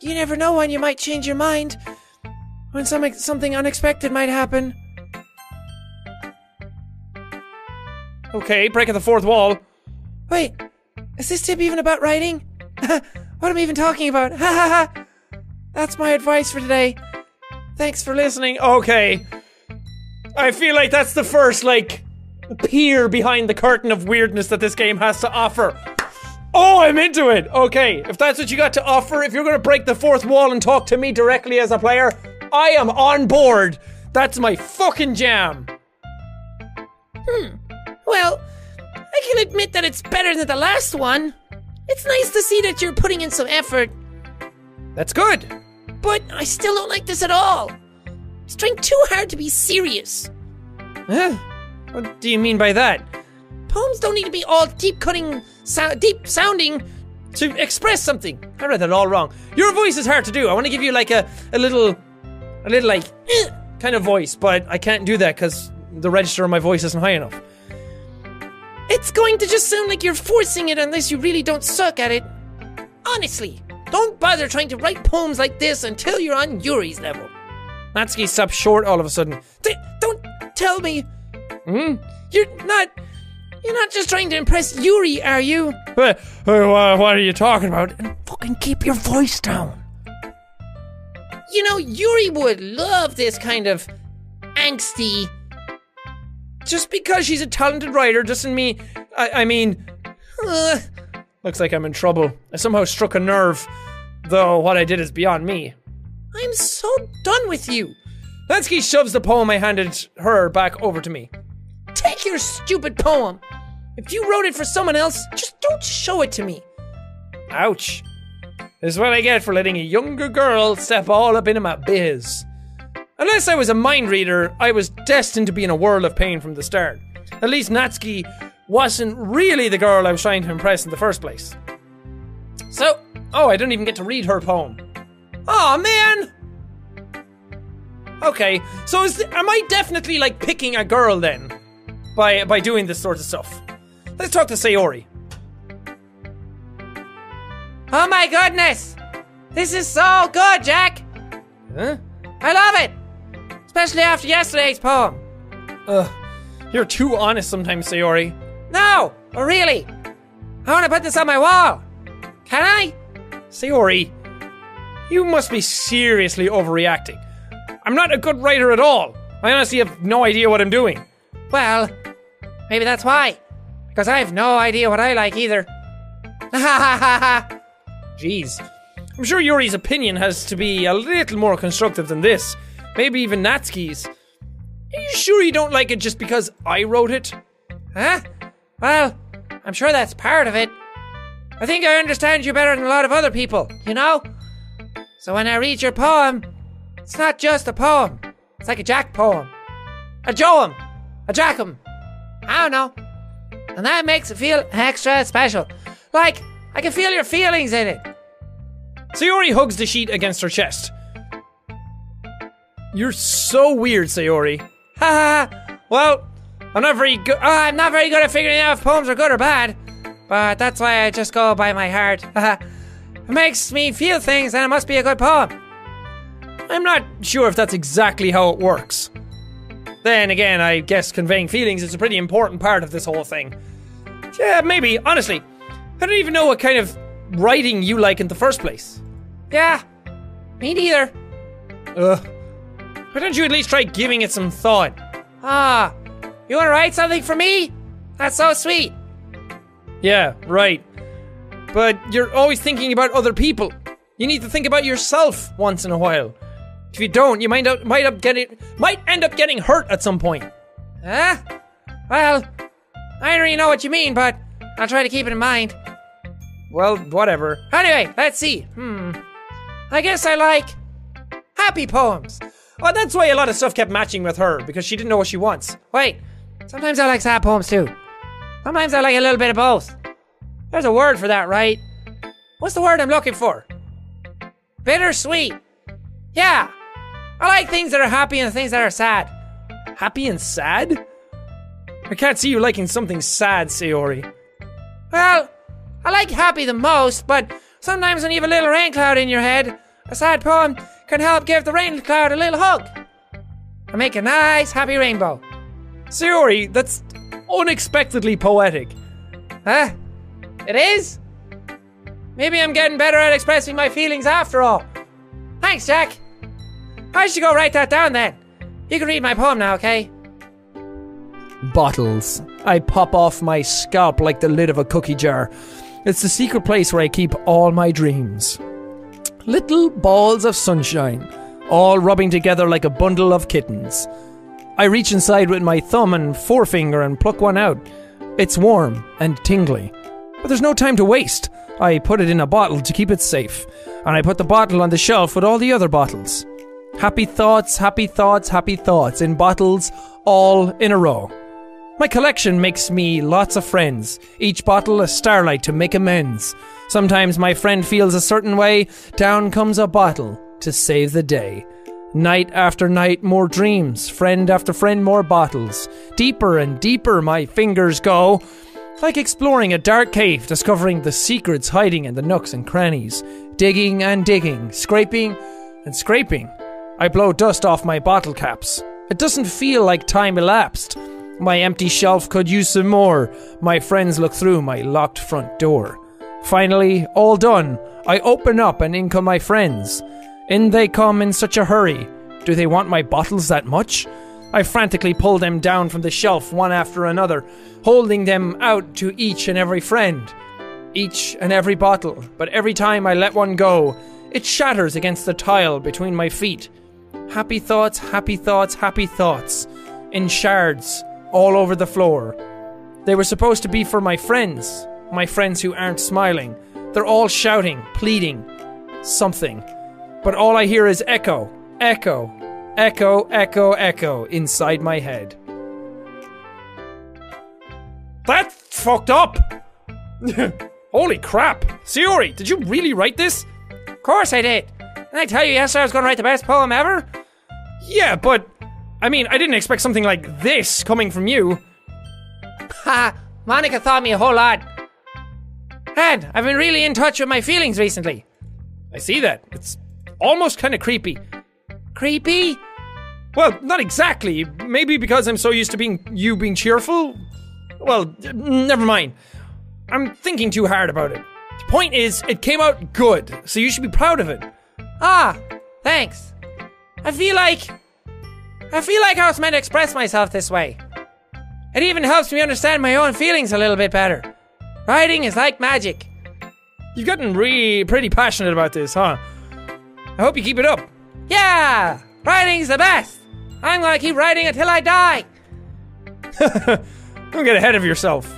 You never know when you might change your mind. When some, something unexpected might happen. Okay, breaking the fourth wall. Wait, is this tip even about writing? what am I even talking about? Ha ha ha! That's my advice for today. Thanks for listening. Okay. I feel like that's the first, like, peer behind the curtain of weirdness that this game has to offer. Oh, I'm into it. Okay, if that's what you got to offer, if you're to break the fourth wall and talk to me directly as a player, I am on board. That's my fucking jam. Hmm. Well, I can admit that it's better than the last one. It's nice to see that you're putting in some effort, That's good. but I still don't like this at all. It's trying too hard to be serious. Huh? What do you mean by that? Poems don't need to be all deep cutting, so- deep sounding. To express something. I read that all wrong. Your voice is hard to do. I want to give you like a, a little, a little like, eh, kind of voice, but I can't do that because the register of my voice isn't high enough. It's going to just sound like you're forcing it unless you really don't suck at it. Honestly, don't bother trying to write poems like this until you're on Yuri's level. Natsuki stopped short all of a sudden. Don't tell me. Hmm? You're not. You're not just trying to impress Yuri, are you? Uh, uh, what are you talking about? And fucking keep your voice down. You know, Yuri would love this kind of angsty. Just because she's a talented writer doesn't mean. I, I mean, Uh, looks like I'm in trouble. I somehow struck a nerve, though what I did is beyond me. I'm so done with you. Natsuki shoves the poem I handed her back over to me. Take your stupid poem. If you wrote it for someone else, just don't show it to me. Ouch. This is what I get for letting a younger girl step all up into my biz. Unless I was a mind reader, I was destined to be in a world of pain from the start. At least Natsuki wasn't really the girl I was trying to impress in the first place. So, oh, I didn't even get to read her poem. Oh man! Okay, so is am I definitely like picking a girl then? By by doing this sort of stuff? Let's talk to Sayori. Oh my goodness! This is so good, Jack! Huh? I love it! Especially after yesterday's poem. Ugh, you're too honest sometimes, Sayori. No! Oh, really? I want to put this on my wall. Can I? Sayori, you must be seriously overreacting. I'm not a good writer at all. I honestly have no idea what I'm doing. Well, maybe that's why. Because I have no idea what I like either. Ha ha ha ha! Jeez. I'm sure Yuri's opinion has to be a little more constructive than this. Maybe even Natsuki's. Are you sure you don't like it just because I wrote it? Huh? Well, I'm sure that's part of it. I think I understand you better than a lot of other people, you know? So when I read your poem, it's not just a poem. It's like a Jack poem. A Joem. A Jackum. I don't know. And that makes it feel extra special. Like, I can feel your feelings in it. Sayori hugs the sheet against her chest. You're so weird, Sayori. Ha ha ha. Well, I'm not very good. Uh, I'm not very good at figuring out if poems are good or bad. But that's why I just go by my heart. It makes me feel things, and it must be a good poem. I'm not sure if that's exactly how it works. Then again, I guess conveying feelings is a pretty important part of this whole thing. Yeah, maybe, honestly. I don't even know what kind of writing you like in the first place. Yeah, me neither. Ugh. Why don't you at least try giving it some thought? Ah, you want to write something for me? That's so sweet. Yeah, right. But you're always thinking about other people. You need to think about yourself once in a while. If you don't, you might up, might up getting might end up getting hurt at some point. Huh? Well, I don't really know what you mean, but I'll try to keep it in mind. Well, whatever. Anyway, let's see. Hmm. I guess I like happy poems. Well, that's why a lot of stuff kept matching with her because she didn't know what she wants. Wait, sometimes I like sad poems too. Sometimes I like a little bit of both. There's a word for that, right? What's the word I'm looking for? Bittersweet. Yeah. I like things that are happy and things that are sad. Happy and sad? I can't see you liking something sad, Sayori. Well, I like happy the most, but sometimes when you have a little rain cloud in your head, a sad poem can help give the rain cloud a little hug. And make a nice happy rainbow. Sayori, that's unexpectedly poetic. Huh? It is? Maybe I'm getting better at expressing my feelings after all. Thanks, Jack. I should go write that down then. You can read my poem now, okay? Bottles. I pop off my scalp like the lid of a cookie jar. It's the secret place where I keep all my dreams. Little balls of sunshine, all rubbing together like a bundle of kittens. I reach inside with my thumb and forefinger and pluck one out. It's warm and tingly. But there's no time to waste. I put it in a bottle to keep it safe, and I put the bottle on the shelf with all the other bottles. Happy thoughts, happy thoughts, happy thoughts in bottles, all in a row. My collection makes me lots of friends, each bottle a starlight to make amends. Sometimes my friend feels a certain way, down comes a bottle to save the day. Night after night, more dreams, friend after friend, more bottles. Deeper and deeper my fingers go, like exploring a dark cave, discovering the secrets hiding in the nooks and crannies. Digging and digging, scraping and scraping. I blow dust off my bottle caps. It doesn't feel like time elapsed. My empty shelf could use some more. My friends look through my locked front door. Finally, all done, I open up and in come my friends. In they come in such a hurry. Do they want my bottles that much? I frantically pull them down from the shelf one after another, holding them out to each and every friend. Each and every bottle, but every time I let one go, it shatters against the tile between my feet. Happy thoughts, happy thoughts, happy thoughts. In shards, all over the floor. They were supposed to be for my friends, my friends who aren't smiling. They're all shouting, pleading, something. But all I hear is echo, echo, echo, echo, echo inside my head. That's fucked up! Holy crap! Sayori, did you really write this? Of course I did. Didn't I tell you yesterday I was going to write the best poem ever? Yeah, but. I mean, I didn't expect something like this coming from you. Ha! Monika thought me a whole lot. And I've been really in touch with my feelings recently. I see that. It's almost kind of creepy. Creepy? Well, not exactly. Maybe because I'm so used to being you being cheerful. Well, never mind. I'm thinking too hard about it. The point is, it came out good, so you should be proud of it. Ah, thanks. I feel like. I feel like I was meant to express myself this way. It even helps me understand my own feelings a little bit better. Writing is like magic. You've gotten really pretty passionate about this, huh? I hope you keep it up. Yeah! Writing's the best! I'm gonna keep writing until I die! Don't get ahead of yourself.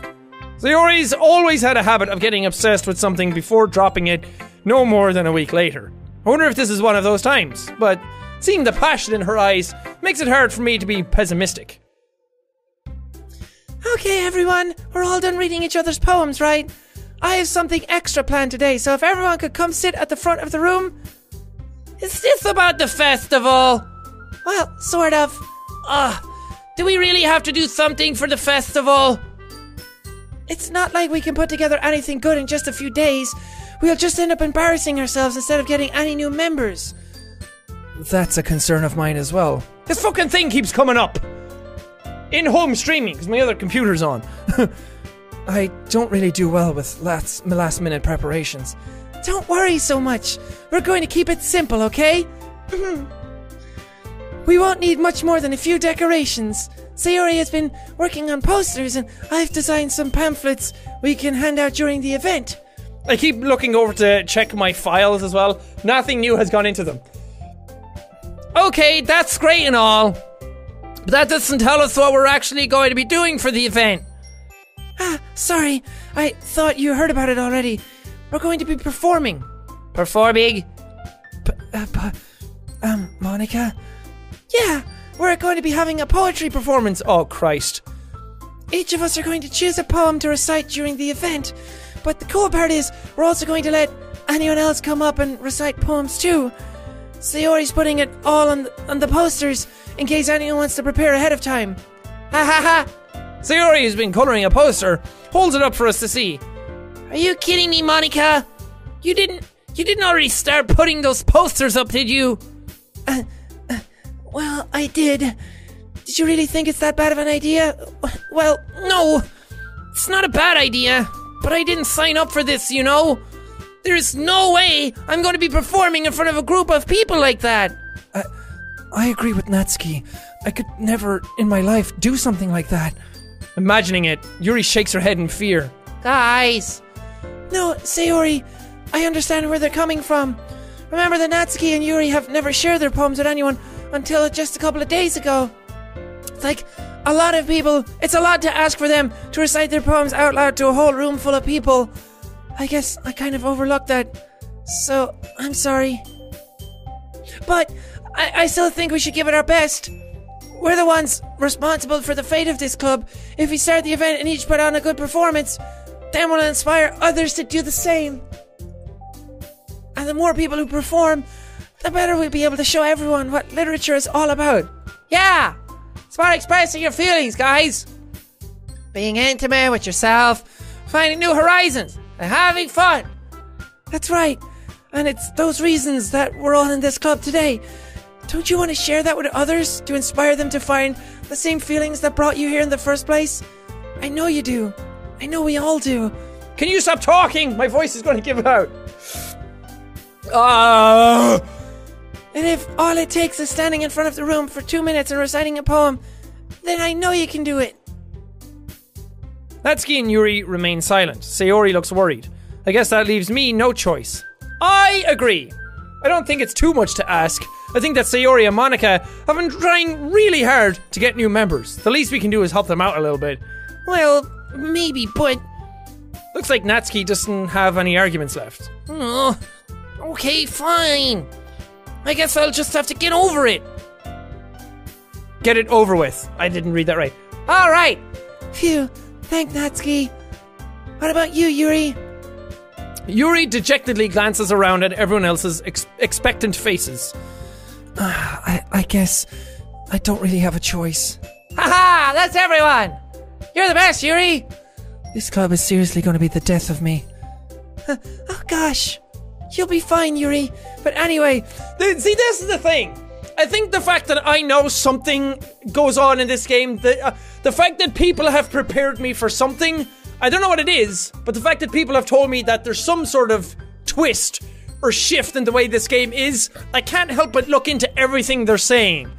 Sayori's always had a habit of getting obsessed with something before dropping it no more than a week later. I wonder if this is one of those times, but seeing the passion in her eyes makes it hard for me to be pessimistic. Okay, everyone, we're all done reading each other's poems, right? I have something extra planned today, so if everyone could come sit at the front of the room. Is this about the festival? Well, sort of. Ugh. Do we really have to do something for the festival? It's not like we can put together anything good in just a few days. We'll just end up embarrassing ourselves instead of getting any new members. That's a concern of mine as well. This fucking thing keeps coming up. In home streaming, because my other computer's on. I don't really do well with last, last minute preparations. Don't worry so much. We're going to keep it simple, okay? we won't need much more than a few decorations. Sayori has been working on posters, and I've designed some pamphlets we can hand out during the event. I keep looking over to check my files as well. Nothing new has gone into them. Okay, that's great and all. But that doesn't tell us what we're actually going to be doing for the event. Ah, sorry. I thought you heard about it already. We're going to be performing. Performing? P- uh, p- um, Monika? Yeah, we're going to be having a poetry performance. Oh, Christ. Each of us are going to choose a poem to recite during the event. But the cool part is, we're also going to let anyone else come up and recite poems too. Sayori's putting it all on the, on the posters in case anyone wants to prepare ahead of time. Ha ha ha! Sayori has been coloring a poster, holds it up for us to see. Are you kidding me, Monika? You didn't you didn't already start putting those posters up, did you? Uh, uh, well, I did. Did you really think it's that bad of an idea? Well, no. It's not a bad idea, but I didn't sign up for this, you know? There's no way I'm going to be performing in front of a group of people like that. I agree with Natsuki. I could never in my life do something like that. Imagining it, Yuri shakes her head in fear. Guys, No, Sayori, I understand where they're coming from. Remember that Natsuki and Yuri have never shared their poems with anyone until just a couple of days ago. It's like a lot of people, it's a lot to ask for them to recite their poems out loud to a whole room full of people. I guess I kind of overlooked that. So, I'm sorry. But I, I still think we should give it our best. We're the ones responsible for the fate of this club. If we start the event and each put on a good performance, then we'll inspire others to do the same. And the more people who perform, the better we'll be able to show everyone what literature is all about. yeah, it's about expressing your feelings, guys. Being intimate with yourself, finding new horizons, and having fun. That's right. And it's those reasons that we're all in this club today. Don't you want to share that with others to inspire them to find the same feelings that brought you here in the first place? I know you do. I know we all do. Can you stop talking? My voice is going to give out. Ah! And if all it takes is standing in front of the room for two minutes and reciting a poem, then I know you can do it. Natsuki and Yuri remain silent. Sayori looks worried. I guess that leaves me no choice. I agree. I don't think it's too much to ask. I think that Sayori and Monika have been trying really hard to get new members. The least we can do is help them out a little bit. Well, maybe, but Looks like Natsuki doesn't have any arguments left. Oh, okay, fine. I guess I'll just have to get over it. Get it over with. I didn't read that right. All right. phew. Thank Natsuki. What about you, Yuri? Yuri dejectedly glances around at everyone else's ex- expectant faces. Ah, I, I guess I don't really have a choice. Haha, that's everyone. You're the best, Yuri. This club is seriously going to be the death of me. Oh gosh. You'll be fine, Yuri. But anyway, Th- See, this is the thing. I think the fact that I know something goes on in this game, the uh, the fact that people have prepared me for something, I don't know what it is, but the fact that people have told me that there's some sort of twist or shift in the way this game is, I can't help but look into everything they're saying.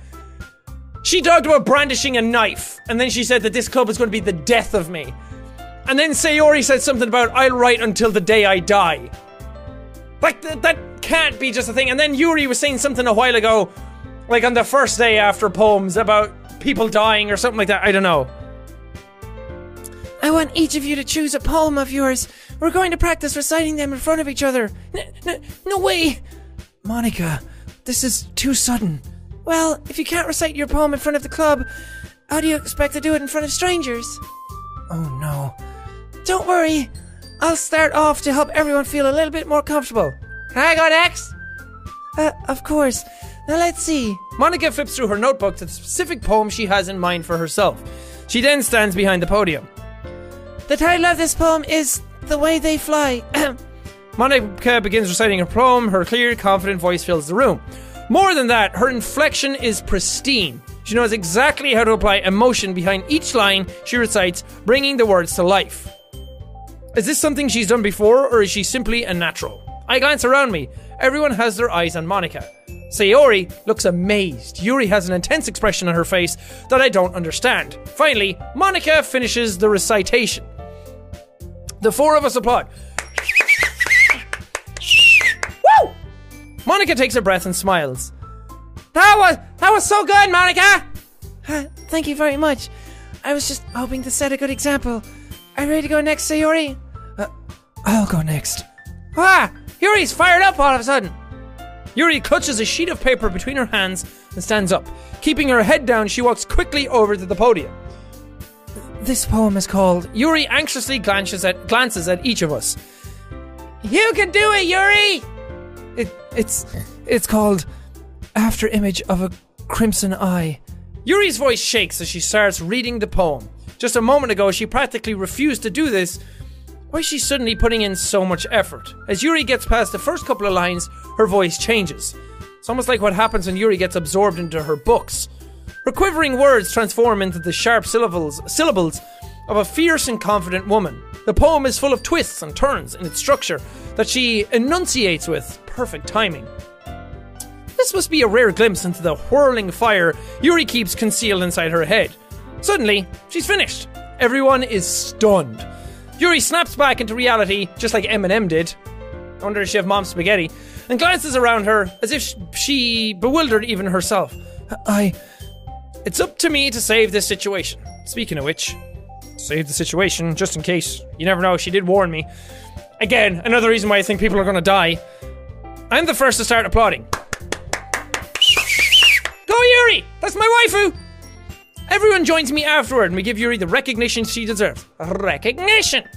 She talked about brandishing a knife, and then she said that this club is going to be the death of me. And then Sayori said something about I'll write until the day I die. Like th- that can't be just a thing. And then Yuri was saying something a while ago, like on the first day after poems about people dying or something like that. I don't know. I want each of you to choose a poem of yours. We're going to practice reciting them in front of each other. N- n- no way! Monika, this is too sudden. Well, if you can't recite your poem in front of the club, how do you expect to do it in front of strangers? Oh no. Don't worry. I'll start off to help everyone feel a little bit more comfortable. Can I go next? Uh, of course. Now let's see. Monika flips through her notebook to the specific poem she has in mind for herself. She then stands behind the podium. The title of this poem is The Way They Fly. Monika begins reciting her poem. Her clear, confident voice fills the room. More than that, her inflection is pristine. She knows exactly how to apply emotion behind each line she recites, bringing the words to life. Is this something she's done before, or is she simply a natural? I glance around me. Everyone has their eyes on Monika. Sayori looks amazed. Yuri has an intense expression on her face that I don't understand. Finally, Monika finishes the recitation. The four of us applaud. Monika takes a breath and smiles. That was that was so good, Monika. Uh, Thank you very much. I was just hoping to set a good example. Are you ready to go next, Sayori? I'll go next. Ah, Yuri's fired up all of a sudden. Yuri clutches a sheet of paper between her hands and stands up. Keeping her head down, she walks quickly over to the podium. This poem is called Yuri anxiously glances at, glances at each of us. You can do it, Yuri. It, it's it's called After Image of a Crimson Eye. Yuri's voice shakes as she starts reading the poem. Just a moment ago, she practically refused to do this. Why is she suddenly putting in so much effort? As Yuri gets past the first couple of lines, her voice changes. It's almost like what happens when Yuri gets absorbed into her books. Her quivering words transform into the sharp syllables, syllables of a fierce and confident woman. The poem is full of twists and turns in its structure that she enunciates with perfect timing. This must be a rare glimpse into the whirling fire Yuri keeps concealed inside her head. Suddenly, she's finished. Everyone is stunned. Yuri snaps back into reality, just like Eminem did. I wonder if she have mom's spaghetti, and glances around her as if she bewildered even herself. I. It's up to me to save this situation. Speaking of which, save the situation just in case. You never know, she did warn me. Again, another reason why I think people are gonna die. I'm the first to start applauding. Go Yuri! That's my waifu! Everyone joins me afterward and we give Yuri the recognition she deserves. Recognition!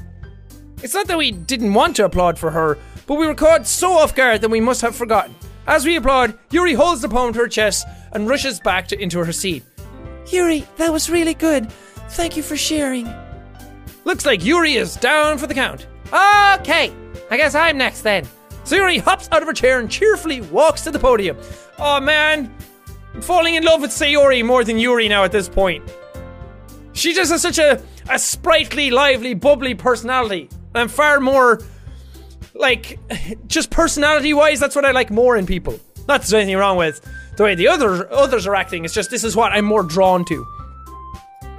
It's not that we didn't want to applaud for her, but we were caught so off guard that we must have forgotten. As we applaud, Yuri holds the poem to her chest and rushes back to, into her seat. Yuri, that was really good. Thank you for sharing. Looks like Yuri is down for the count. Okay, I guess I'm next then. Sayori hops out of her chair and cheerfully walks to the podium. Oh man, I'm falling in love with Sayori more than Yuri now at this point. She just has such a, a sprightly, lively, bubbly personality. And far more, like, just personality wise, that's what I like more in people. Not that there's anything wrong with the way the other, others are acting, it's just this is what I'm more drawn to.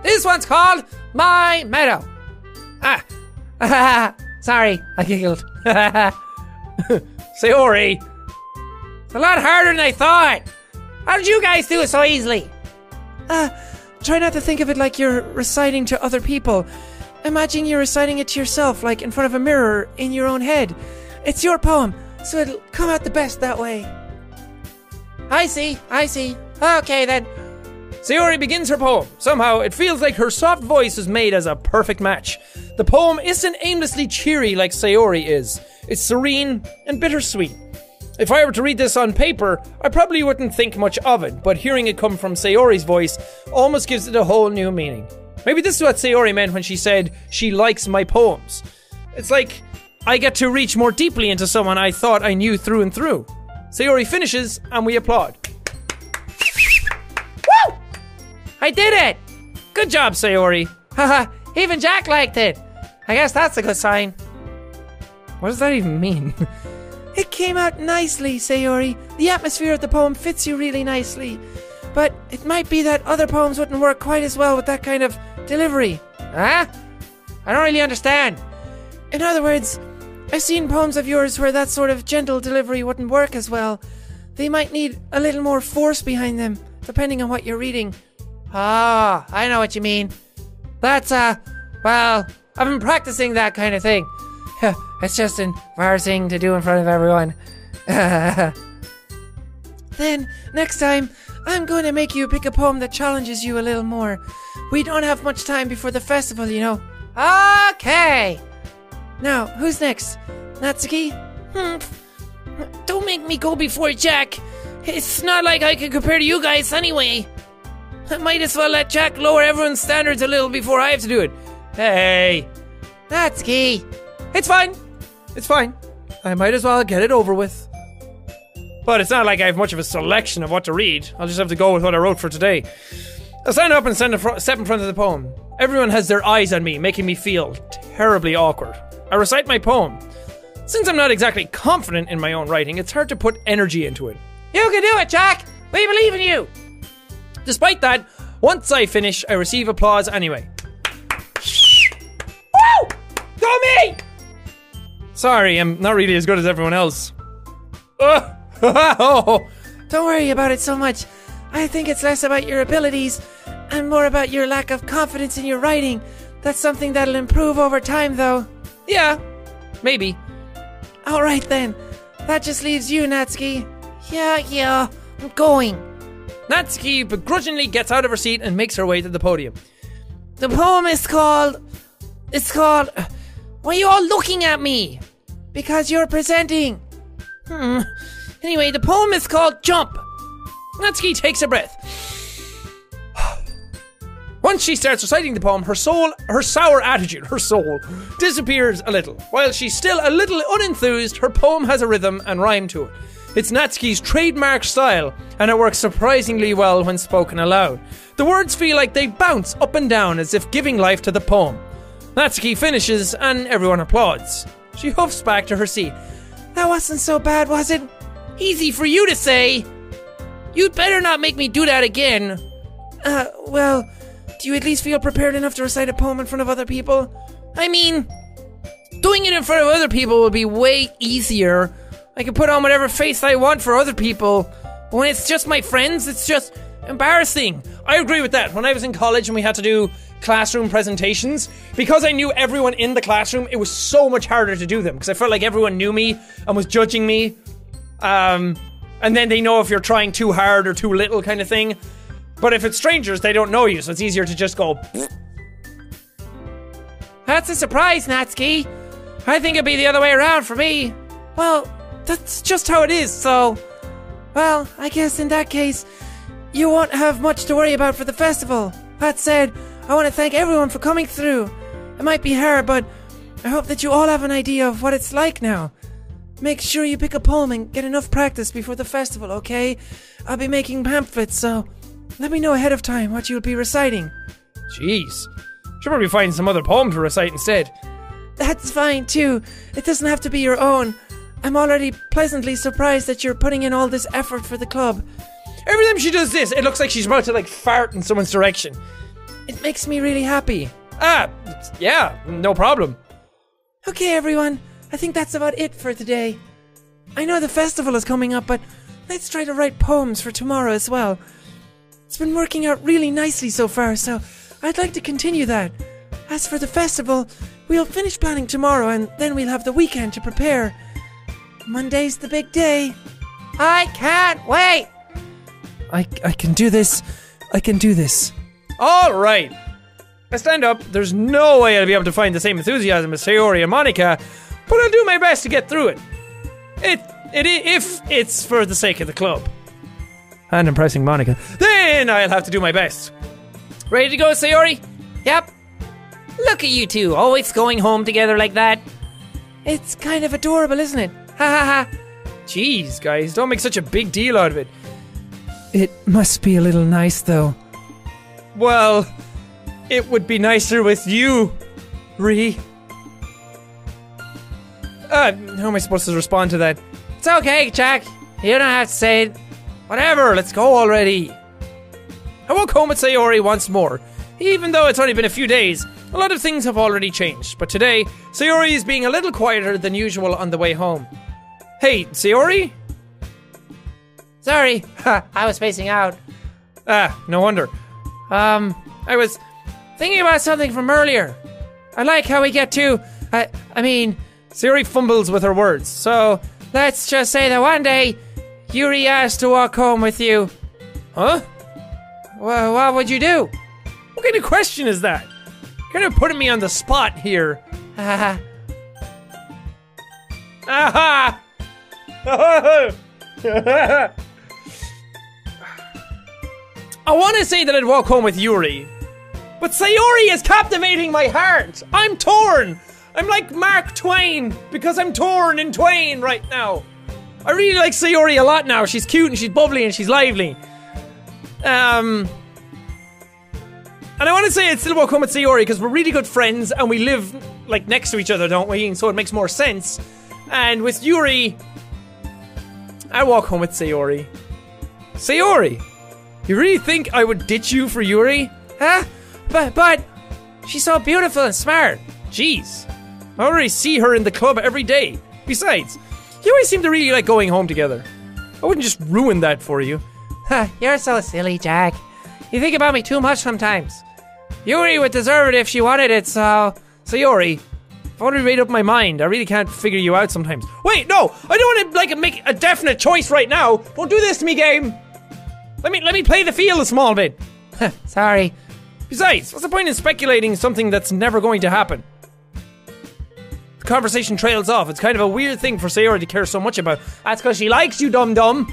This one's called My Meadow. Ah, sorry, I giggled. Sayori, It's a lot harder than I thought. How did you guys do it so easily? Uh, try not to think of it like you're reciting to other people. Imagine you're reciting it to yourself, like in front of a mirror in your own head. It's your poem, so it'll come out the best that way. I see, I see. Okay then. Sayori begins her poem. Somehow, it feels like her soft voice is made as a perfect match. The poem isn't aimlessly cheery like Sayori is, it's serene and bittersweet. If I were to read this on paper, I probably wouldn't think much of it, but hearing it come from Sayori's voice almost gives it a whole new meaning. Maybe this is what Sayori meant when she said she likes my poems. It's like I get to reach more deeply into someone I thought I knew through and through. Sayori finishes, and we applaud. I did it! Good job, Sayori. Haha, even Jack liked it. I guess that's a good sign. What does that even mean? It came out nicely, Sayori. The atmosphere of the poem fits you really nicely. But it might be that other poems wouldn't work quite as well with that kind of delivery. Huh? I don't really understand. In other words, I've seen poems of yours where that sort of gentle delivery wouldn't work as well. They might need a little more force behind them, depending on what you're reading. Ah, I know what you mean. That's, uh, well, I've been practicing that kind of thing. it's just embarrassing to do in front of everyone. Then, next time, I'm going to make you pick a poem that challenges you a little more. We don't have much time before the festival, you know. okay. Now, who's next? Natsuki? Hmm. Don't make me go before Jack. It's not like I can compare to you guys anyway. I might as well let Jack lower everyone's standards a little before I have to do it. hey, Natsuki. it's fine. It's fine. I might as well get it over with. But it's not like I have much of a selection of what to read. I'll just have to go with what I wrote for today. I stand up and stand fro- step in front of the poem. Everyone has their eyes on me, making me feel terribly awkward. I recite my poem. Since I'm not exactly confident in my own writing, it's hard to put energy into it. You can do it, Jack. We believe in you. Despite that, once I finish, I receive applause anyway. Woo! Go me! Sorry, I'm not really as good as everyone else. Oh, Don't worry about it so much. I think it's less about your abilities and more about your lack of confidence in your writing. That's something that'll improve over time, though. yeah, maybe. Alright then. That just leaves you, Natsuki. Yeah, yeah. I'm going. Natsuki begrudgingly gets out of her seat and makes her way to the podium. The poem is called. It's called. Why are you all looking at me? Because you're presenting. Hmm. Anyway, the poem is called Jump. Natsuki takes a breath. Once she starts reciting the poem, her soul, her sour attitude, her soul, disappears a little. While she's still a little unenthused, her poem has a rhythm and rhyme to it. It's Natsuki's trademark style, and it works surprisingly well when spoken aloud. The words feel like they bounce up and down as if giving life to the poem. Natsuki finishes, and everyone applauds. She huffs back to her seat. That wasn't so bad, was it? Easy for you to say. You'd better not make me do that again. Uh, well, do you at least feel prepared enough to recite a poem in front of other people? I mean, doing it in front of other people would be way easier. I can put on whatever face I want for other people. But when it's just my friends, it's just embarrassing. I agree with that. When I was in college and we had to do classroom presentations, because I knew everyone in the classroom, it was so much harder to do them because I felt like everyone knew me and was judging me. Um, and then they know if you're trying too hard or too little, kind of thing. But if it's strangers, they don't know you, so it's easier to just go. That's a surprise, Natsuki. I think it'd be the other way around for me. Well, that's just how it is, so. Well, I guess in that case, you won't have much to worry about for the festival. That said, I want to thank everyone for coming through. It might be hard, but I hope that you all have an idea of what it's like now. Make sure you pick a poem and get enough practice before the festival, okay? I'll be making pamphlets, so let me know ahead of time what you'll be reciting. Jeez. Should probably find some other poem to recite instead. That's fine too. It doesn't have to be your own. I'm already pleasantly surprised that you're putting in all this effort for the club. Every time she does this, it looks like she's about to like fart in someone's direction. It makes me really happy. Ah, yeah, no problem. Okay, everyone. I think that's about it for today. I know the festival is coming up, but let's try to write poems for tomorrow as well. It's been working out really nicely so far, so I'd like to continue that. As for the festival, we'll finish planning tomorrow and then we'll have the weekend to prepare. Monday's the big day. I can't wait. I, I can do this. I can do this. All right. I stand up. There's no way I'll be able to find the same enthusiasm as Sayori and Monika, but I'll do my best to get through it. It, it, if it's for the sake of the club. And impressing Monika. Then I'll have to do my best. Ready to go, Sayori? Yep. Look at you two, always going home together like that. It's kind of adorable, isn't it? Ha ha ha. Jeez, guys, don't make such a big deal out of it. It must be a little nice, though. Well, it would be nicer with you, Ree. Uh, how am I supposed to respond to that? It's okay, Jack. You don't have to say it. Whatever, let's go already. I woke home with Sayori once more. Even though it's only been a few days, a lot of things have already changed. But today, Sayori is being a little quieter than usual on the way home. Hey, Sayori? Sorry, I was spacing out. Ah, no wonder. Um, I was thinking about something from earlier. I like how we get to. I, I mean, Sayori fumbles with her words, so. let's just say that one day, Yuri asked to walk home with you. Huh? Well, what would you do? What kind of question is that? Kind of putting me on the spot here. Haha. Aha! I want to say that I'd walk home with Yuri, but Sayori is captivating my heart. I'm torn. I'm like Mark Twain because I'm torn in twain right now. I really like Sayori a lot now. She's cute and she's bubbly and she's lively. Um, and I want to say I'd still walk home with Sayori because we're really good friends and we live like next to each other, don't we? And so it makes more sense. And with Yuri, I walk home with Sayori. Sayori, you really think I would ditch you for Yuri? Huh? But, but, she's so beautiful and smart. Jeez, I already see her in the club every day. Besides, you always seem to really like going home together. I wouldn't just ruin that for you. Huh, You're so silly, Jack. You think about me too much sometimes. Yuri would deserve it if she wanted it, so. Sayori, I've already made up my mind. I really can't figure you out sometimes. Wait, no, I don't want to like make a definite choice right now. Don't do this to me, game. Let me let me play the field a small bit. Sorry. Besides, what's the point in speculating something that's never going to happen? The conversation trails off. It's kind of a weird thing for Sayori to care so much about. That's because she likes you, dum dum.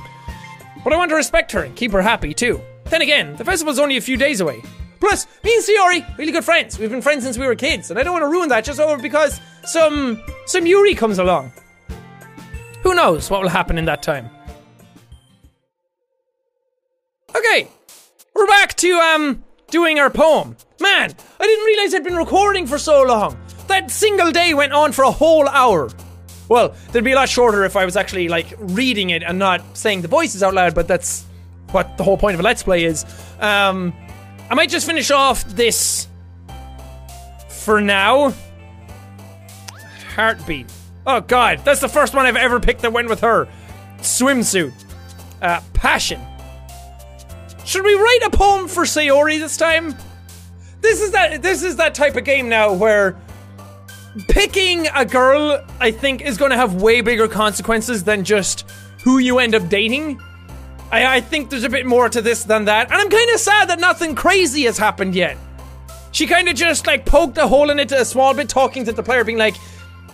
But I want to respect her and keep her happy too. Then again, the festival's only a few days away. Plus, me and Sayori, really good friends. We've been friends since we were kids, and I don't want to ruin that just over because some some Yuri comes along. Who knows what will happen in that time? Okay, we're back to um doing our poem. Man, I didn't realize I'd been recording for so long. That single day went on for a whole hour. Well, there'd be a lot shorter if I was actually like reading it and not saying the voices out loud, but that's what the whole point of a let's play is. Um, I might just finish off this for now. Heartbeat. Oh god, that's the first one I've ever picked that went with her. Swimsuit. Uh, passion. Should we write a poem for Sayori this time? This is that this is that type of game now where picking a girl I think is going to have way bigger consequences than just who you end up dating. I, I think there's a bit more to this than that, and I'm kind of sad that nothing crazy has happened yet. She kind of just like poked a hole in it a small bit, talking to the player, being like,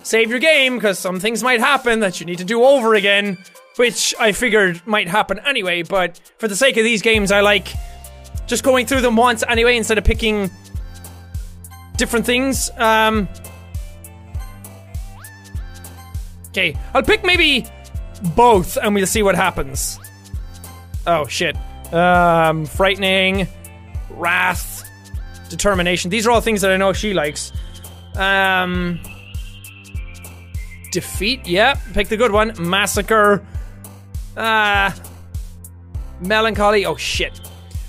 "Save your game because some things might happen that you need to do over again." Which I figured might happen anyway, but for the sake of these games, I like just going through them once anyway instead of picking different things. Um, okay, I'll pick maybe both and we'll see what happens. Oh shit. Um, frightening, wrath, determination. These are all things that I know she likes. Um, defeat. Yep, pick the good one. Massacre. Ah, melancholy. Oh shit.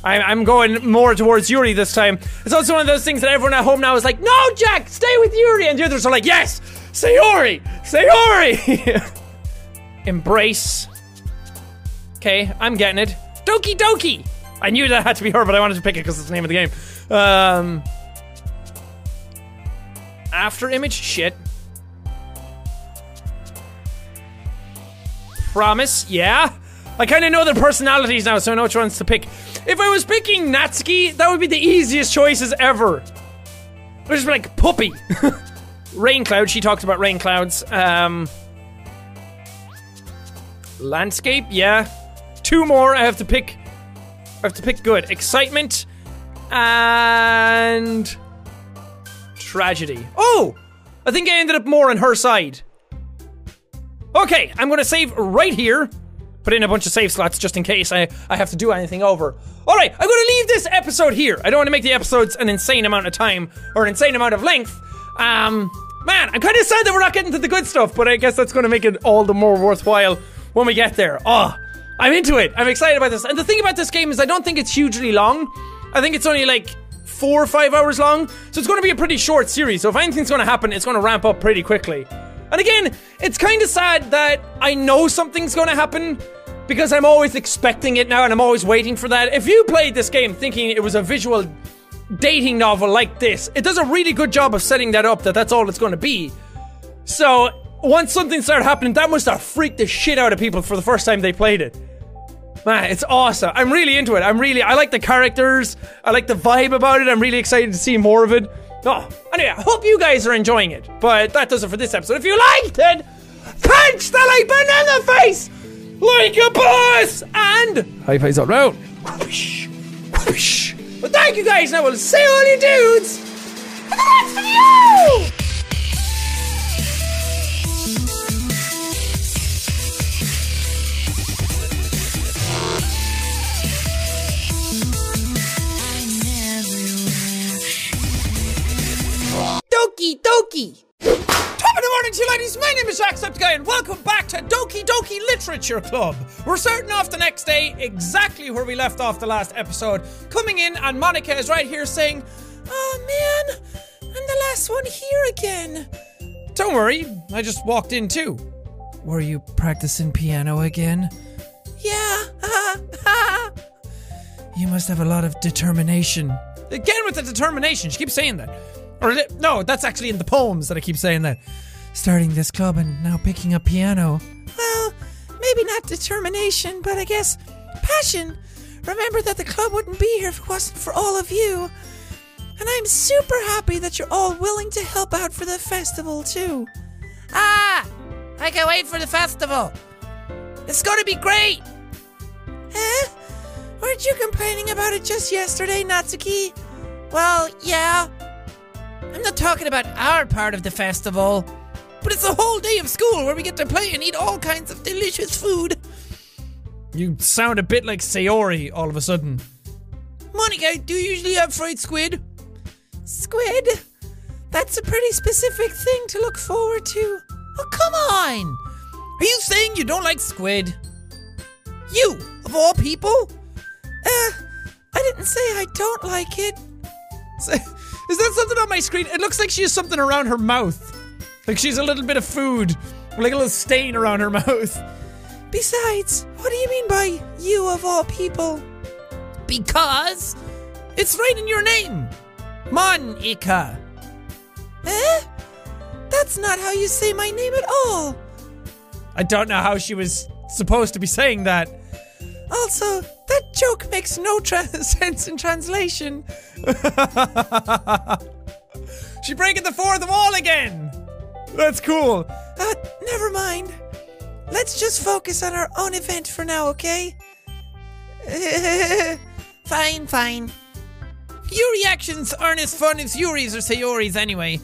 I'm, I'm going more towards Yuri this time. It's also one of those things that everyone at home now is like, no, Jack, stay with Yuri. And the others are like, yes, Sayori, Sayori. Embrace. Okay, I'm getting it. Doki Doki. I knew that had to be her, but I wanted to pick it because it's the name of the game. Um, after image, shit. Promise, yeah. I kind of know their personalities now, so I know which ones to pick. If I was picking Natsuki, that would be the easiest choices ever. Just be like, puppy. rain cloud, she talks about rain clouds. Um, landscape, yeah. Two more, I have to pick. I have to pick good. Excitement and tragedy. Oh! I think I ended up more on her side. Okay, I'm gonna save right here. Put in a bunch of save slots just in case I, I have to do anything over. Alright, I'm gonna leave this episode here. I don't want to make the episodes an insane amount of time or an insane amount of length. Um, man, I'm kind of sad that we're not getting to the good stuff, but I guess that's gonna make it all the more worthwhile when we get there. Oh, I'm into it. I'm excited about this. And the thing about this game is I don't think it's hugely long. I think it's only like four or five hours long. So it's going to be a pretty short series. So if anything's going to happen, it's going to ramp up pretty quickly. And again, it's kind of sad that I know something's going to happen because I'm always expecting it now and I'm always waiting for that. If you played this game thinking it was a visual dating novel like this, it does a really good job of setting that up that that's all it's going to be. So once something started happening, that must have freaked the shit out of people for the first time they played it. Man, it's awesome. I'm really into it. I'm really, I like the characters. I like the vibe about it. I'm really excited to see more of it. Oh, anyway, I hope you guys are enjoying it. But that does it for this episode. If you liked it, punch the like button in the face like a boss and High fives all round. whoosh, whoosh. Well, thank you guys. Now we'll see all you dudes for the next video. Doki Doki! Top of the morning to you ladies, my name is Jack Jacksepticeye and welcome back to Doki Doki Literature Club. We're starting off the next day exactly where we left off the last episode. Coming in and Monika is right here saying, Oh man, I'm the last one here again. Don't worry, I just walked in too. Were you practicing piano again? Yeah, You must have a lot of determination. Again with the determination, she keeps saying that. Or no, that's actually in the poems that I keep saying that. Starting this club and now picking up piano. Well, maybe not determination, but I guess passion. Remember that the club wouldn't be here if it wasn't for all of you. And I'm super happy that you're all willing to help out for the festival, too. Ah! I can't wait for the festival. It's gonna be great. Eh? Weren't you complaining about it just yesterday, Natsuki? Well, yeah. I'm not talking about our part of the festival, but it's a whole day of school where we get to play and eat all kinds of delicious food. You sound a bit like Sayori all of a sudden. Monika, do you usually have fried squid? Squid? That's a pretty specific thing to look forward to. Oh, come on! Are you saying you don't like squid? You, of all people? Uh, I didn't say I don't like it. Is that something on my screen? It looks like she has something around her mouth. Like she's a little bit of food. Like a little stain around her mouth. Besides, what do you mean by you of all people? Because it's right in your name. Monika. Eh? That's not how you say my name at all. I don't know how she was supposed to be saying that. Also, that joke makes no tra- sense in translation. She breaking the fourth wall again. That's cool. Uh, never mind. Let's just focus on our own event for now, okay? Fine, fine. Your reactions aren't as fun as Yuri's or Sayori's anyway.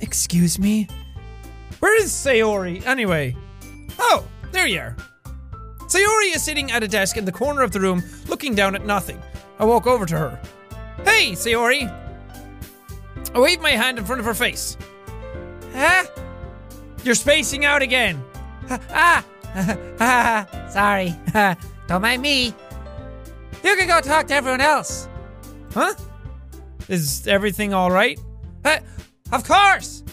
Excuse me? Where is Sayori anyway? Oh, there you are. Sayori is sitting at a desk in the corner of the room, looking down at nothing. I walk over to her. Hey, Sayori. I wave my hand in front of her face. Huh? You're spacing out again. Ah! Sorry. Don't mind me. You can go talk to everyone else. Huh? Is everything all right? Uh, of course.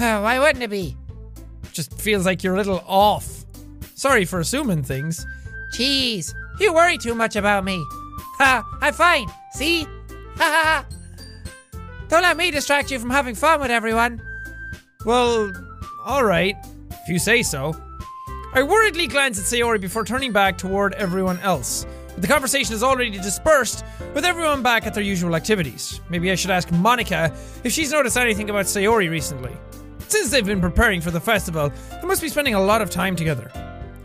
Uh, why wouldn't it be? Just feels like you're a little off. Sorry for assuming things. Jeez, you worry too much about me. Ha! I'm fine. See? Ha ha ha! Don't let me distract you from having fun with everyone. Well, all right, if you say so. I worriedly glance at Sayori before turning back toward everyone else. But the conversation is already dispersed, with everyone back at their usual activities. Maybe I should ask Monika if she's noticed anything about Sayori recently. Since they've been preparing for the festival, they must be spending a lot of time together.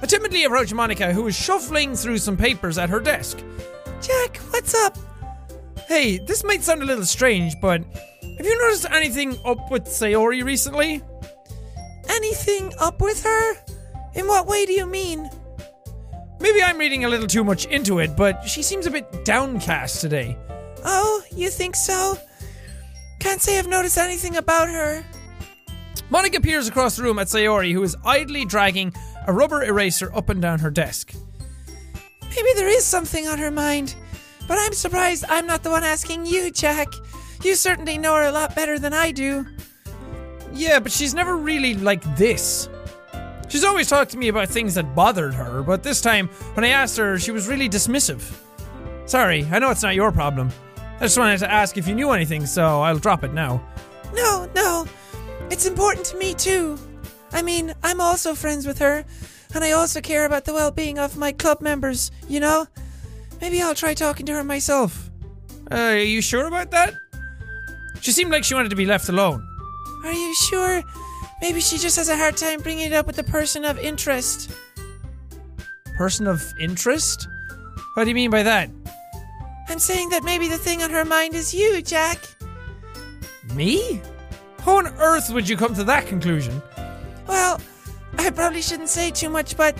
I timidly approach Monika, who is shuffling through some papers at her desk. Jack, what's up? Hey, this might sound a little strange, but have you noticed anything up with Sayori recently? Anything up with her? In what way do you mean? Maybe I'm reading a little too much into it, but she seems a bit downcast today. Oh, you think so? Can't say I've noticed anything about her. Monika peers across the room at Sayori, who is idly dragging a rubber eraser up and down her desk. Maybe there is something on her mind. But I'm surprised I'm not the one asking you, Jack. You certainly know her a lot better than I do. Yeah, but she's never really like this. She's always talked to me about things that bothered her, but this time, when I asked her, she was really dismissive. Sorry, I know it's not your problem. I just wanted to ask if you knew anything, so I'll drop it now. No, no. It's important to me, too. I mean, I'm also friends with her, and I also care about the well being of my club members, you know? Maybe I'll try talking to her myself. Uh, are you sure about that? She seemed like she wanted to be left alone. Are you sure? Maybe she just has a hard time bringing it up with the person of interest. Person of interest? What do you mean by that? I'm saying that maybe the thing on her mind is you, Jack. Me? How on earth would you come to that conclusion? Well, I probably shouldn't say too much, but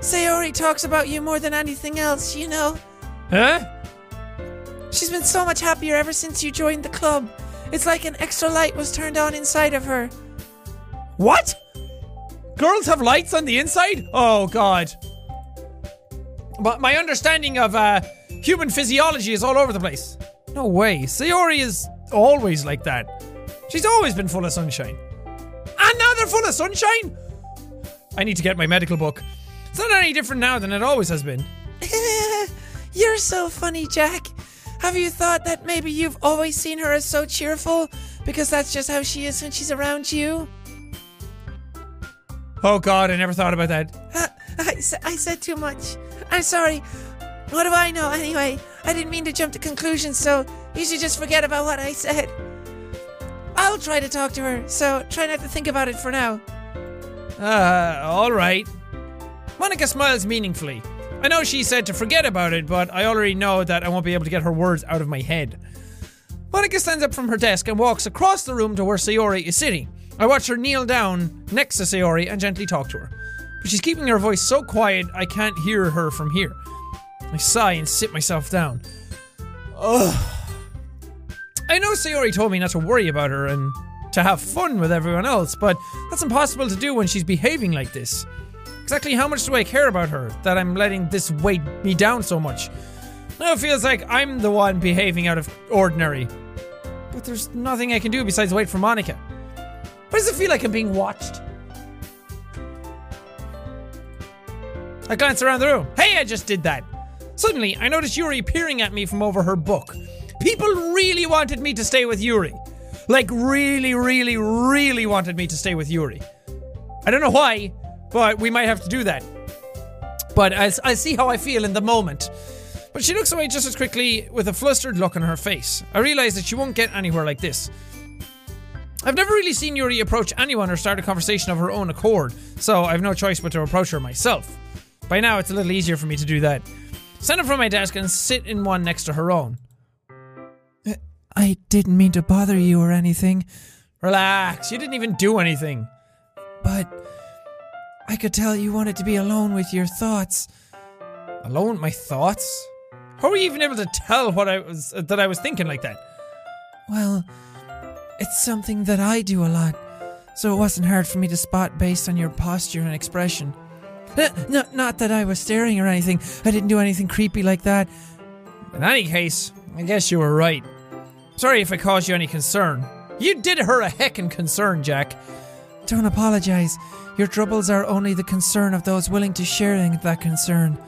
Sayori talks about you more than anything else, you know? Huh? She's been so much happier ever since you joined the club. It's like an extra light was turned on inside of her. What? Girls have lights on the inside? Oh god. But my understanding of uh, human physiology is all over the place. No way. Sayori is always like that. She's always been full of sunshine. And now they're full of sunshine? I need to get my medical book. It's not any different now than it always has been. You're so funny, Jack. Have you thought that maybe you've always seen her as so cheerful because that's just how she is when she's around you? Oh god, I never thought about that. Uh, I, I said too much. I'm sorry. What do I know anyway? I didn't mean to jump to conclusions, so you should just forget about what I said. I'll try to talk to her, so try not to think about it for now. Uh, alright. Monika smiles meaningfully. I know she said to forget about it, but I already know that I won't be able to get her words out of my head. Monika stands up from her desk and walks across the room to where Sayori is sitting. I watch her kneel down next to Sayori and gently talk to her. But she's keeping her voice so quiet I can't hear her from here. I sigh and sit myself down. Ugh. I know Sayori told me not to worry about her and to have fun with everyone else, but that's impossible to do when she's behaving like this. Exactly how much do I care about her that I'm letting this weigh me down so much? Now it feels like I'm the one behaving out of ordinary. But there's nothing I can do besides wait for Monika. Why does it feel like I'm being watched? I glance around the room. Hey, I just did that. Suddenly, I notice Yuri peering at me from over her book. People really wanted me to stay with Yuri. Like, really, really, really wanted me to stay with Yuri. I don't know why, but we might have to do that. But I'll, I'll see how I feel in the moment. But she looks away just as quickly with a flustered look on her face. I realize that she won't get anywhere like this. I've never really seen Yuri approach anyone or start a conversation of her own accord, so I've no choice but to approach her myself. By now, it's a little easier for me to do that. Stand up from my desk and sit in one next to her own. I didn't mean to bother you or anything, Relax, you didn't even do anything. but I could tell you wanted to be alone with your thoughts. Alone with my thoughts? How were you even able to tell what I was uh, that I was thinking like that? Well, it's something that I do a lot, so it wasn't hard for me to spot based on your posture and expression. Uh, No, not that I was staring or anything. I didn't do anything creepy like that. In any case, I guess you were right. Sorry if I caused you any concern. You did her a heckin' concern, Jack. Don't apologize. Your troubles are only the concern of those willing to share that concern.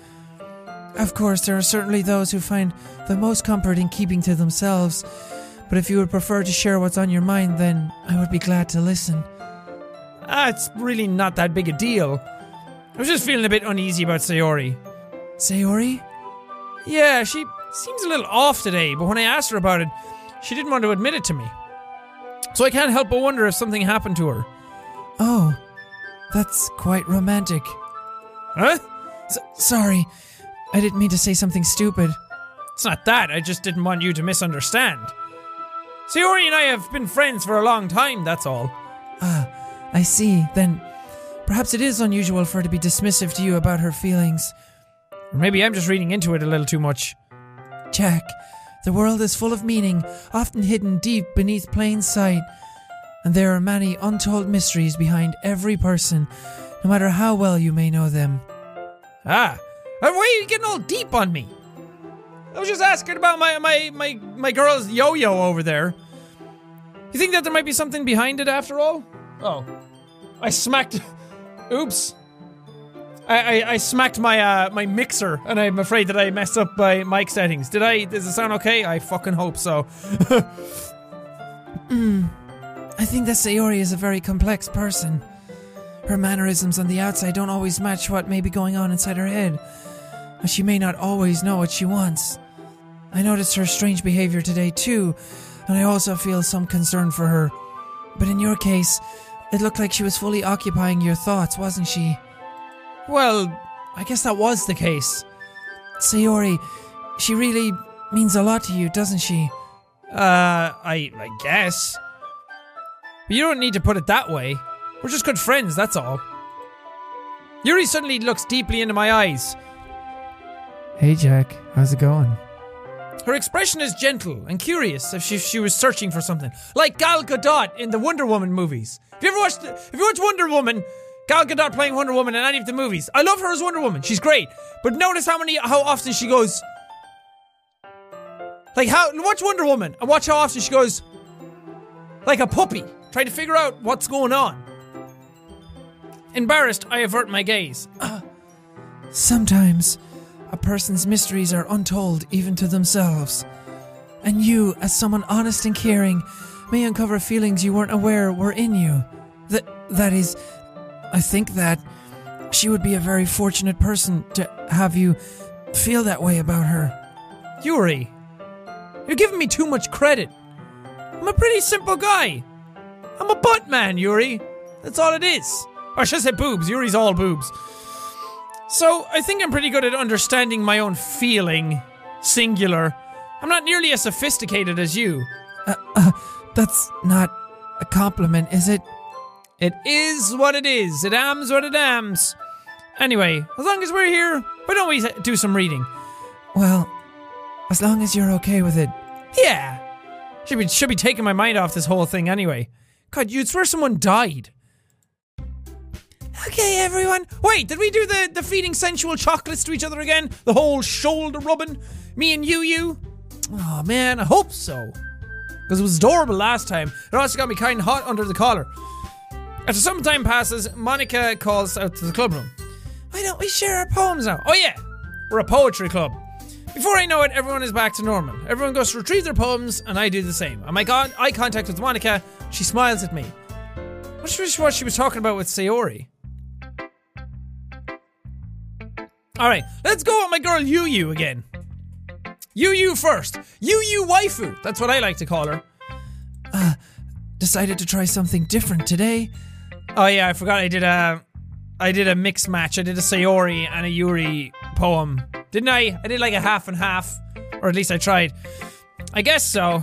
Of course, there are certainly those who find the most comfort in keeping to themselves, but if you would prefer to share what's on your mind, then I would be glad to listen. Ah, it's really not that big a deal. I was just feeling a bit uneasy about Sayori. Sayori? Yeah, she seems a little off today, but when I asked her about it, she didn't want to admit it to me. So I can't help but wonder if something happened to her. Oh, that's quite romantic. Huh? S- sorry, I didn't mean to say something stupid. It's not that, I just didn't want you to misunderstand. Sayori and I have been friends for a long time, that's all. Ah, I see. Then perhaps it is unusual for her to be dismissive to you about her feelings. Or maybe I'm just reading into it a little too much. Jack, the world is full of meaning, often hidden deep beneath plain sight. And there are many untold mysteries behind every person, no matter how well you may know them. Ah, and why are you getting all deep on me? I was just asking about my my my my girl's yo-yo over there. You think that there might be something behind it after all? Oh, I smacked. Oops. I, I, I smacked my uh, my mixer, and I'm afraid that I messed up my mic settings. Did I? Does it sound okay? I fucking hope so. I think that Sayori is a very complex person. Her mannerisms on the outside don't always match what may be going on inside her head, she may not always know what she wants. I noticed her strange behavior today too, and I also feel some concern for her. But in your case, it looked like she was fully occupying your thoughts, wasn't she? Well, I guess that was the case. Sayori, she really means a lot to you, doesn't she? Uh, I I guess. But you don't need to put it that way. We're just good friends, that's all. Yuri suddenly looks deeply into my eyes. Hey Jack, how's it going? Her expression is gentle and curious, as if she was searching for something, like Gal Gadot in the Wonder Woman movies. Have you ever watched? If you watch Wonder Woman, Gal Gadot playing Wonder Woman in any of the movies, I love her as Wonder Woman. She's great, but notice how many, how often she goes. Like how watch Wonder Woman and watch how often she goes. Like a puppy, trying to figure out what's going on. Embarrassed, I avert my gaze. Sometimes a person's mysteries are untold even to themselves. And you, as someone honest and caring, may uncover feelings you weren't aware were in you. That that is I think that she would be a very fortunate person to have you feel that way about her. Yuri, you're giving me too much credit. I'm a pretty simple guy. I'm a butt man, Yuri. That's all it is. Or I should say boobs. Yuri's all boobs. So I think I'm pretty good at understanding my own feeling, singular. I'm not nearly as sophisticated as you. Uh, uh, that's not a compliment, is it? It is what it is. It ams what it ams. Anyway, as long as we're here, why don't we do some reading? Well, as long as you're okay with it. Yeah. Should be should be taking my mind off this whole thing anyway. God, you'd swear someone died. Okay, everyone. Wait, did we do the, the feeding sensual chocolates to each other again? The whole shoulder rubbing? Me and you, you. Oh man, I hope so. Because it was adorable last time. It also got me kind of hot under the collar. After some time passes, Monika calls out to the club room. Why don't we share our poems now? Oh yeah, we're a poetry club. Before I know it, everyone is back to normal. Everyone goes to retrieve their poems, and I do the same. I make eye contact with Monika. She smiles at me. What's was what she was talking about with Sayori? All right, let's go with my girl Yu Yu again. Yu Yu first. Yu Yu waifu. That's what I like to call her. Uh, decided to try something different today. Oh yeah, I forgot I did a I did a mix match. I did a Sayori and a Yuri poem. Didn't I? I did like a half and half. Or at least I tried. I guess so.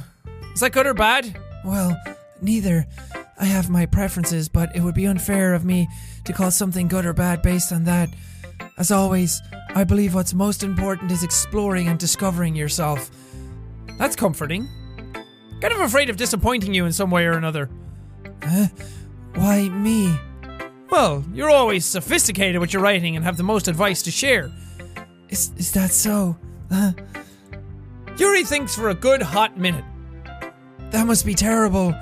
Is that good or bad? Well, neither. I have my preferences, but it would be unfair of me to call something good or bad based on that. As always, I believe what's most important is exploring and discovering yourself. That's comforting. Kind of afraid of disappointing you in some way or another. Why me? Well, you're always sophisticated with your writing and have the most advice to share. Is, is that so? Uh, Yuri thinks for a good hot minute. that must be terrible.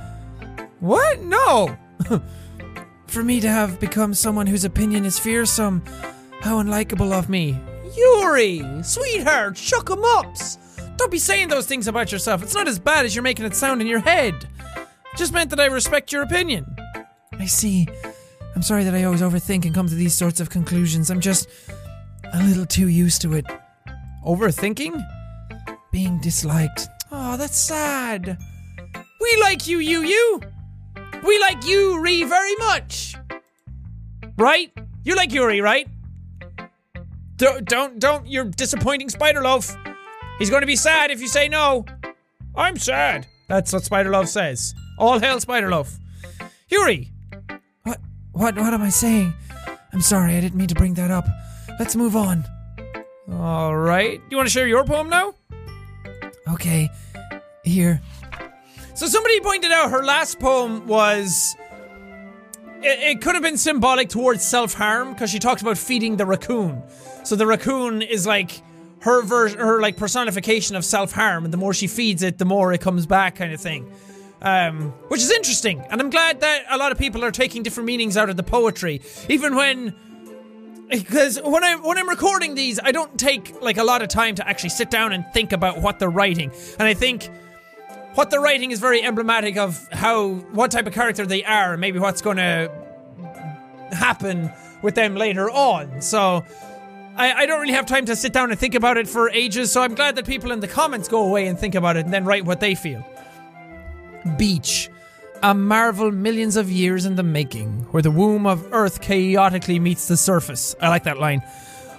What? No. For me to have become someone whose opinion is fearsome. How unlikable of me. Yuri, sweetheart, shuck 'em ups. Don't be saying those things about yourself. It's not as bad as you're making it sound in your head. Just meant that I respect your opinion. I see. I'm sorry that I always overthink and come to these sorts of conclusions. I'm just a little too used to it. Overthinking? Being disliked. Oh, that's sad. We like you, you, you. We like you, Yuri very much. Right? You like Yuri, right? Don't, don't, don't. You're disappointing Spider Loaf. He's going to be sad if you say no. I'm sad. That's what Spider Loaf says. All hail Spider Loaf. Yuri, What? What? Am I saying? I'm sorry. I didn't mean to bring that up. Let's move on. all right. Do you want to share your poem now? Okay. Here. So somebody pointed out her last poem was. It, it could have been symbolic towards self harm because she talked about feeding the raccoon. So the raccoon is like her version, her like personification of self harm, and the more she feeds it, the more it comes back, kind of thing. Um, which is interesting, and I'm glad that a lot of people are taking different meanings out of the poetry, even when because when I when I'm recording these, I don't take like a lot of time to actually sit down and think about what they're writing, and I think what they're writing is very emblematic of how what type of character they are, and maybe what's going to happen with them later on. So. I, I don't really have time to sit down and think about it for ages, so I'm glad that people in the comments go away and think about it and then write what they feel. Beach. A marvel millions of years in the making, where the womb of Earth chaotically meets the surface. I like that line.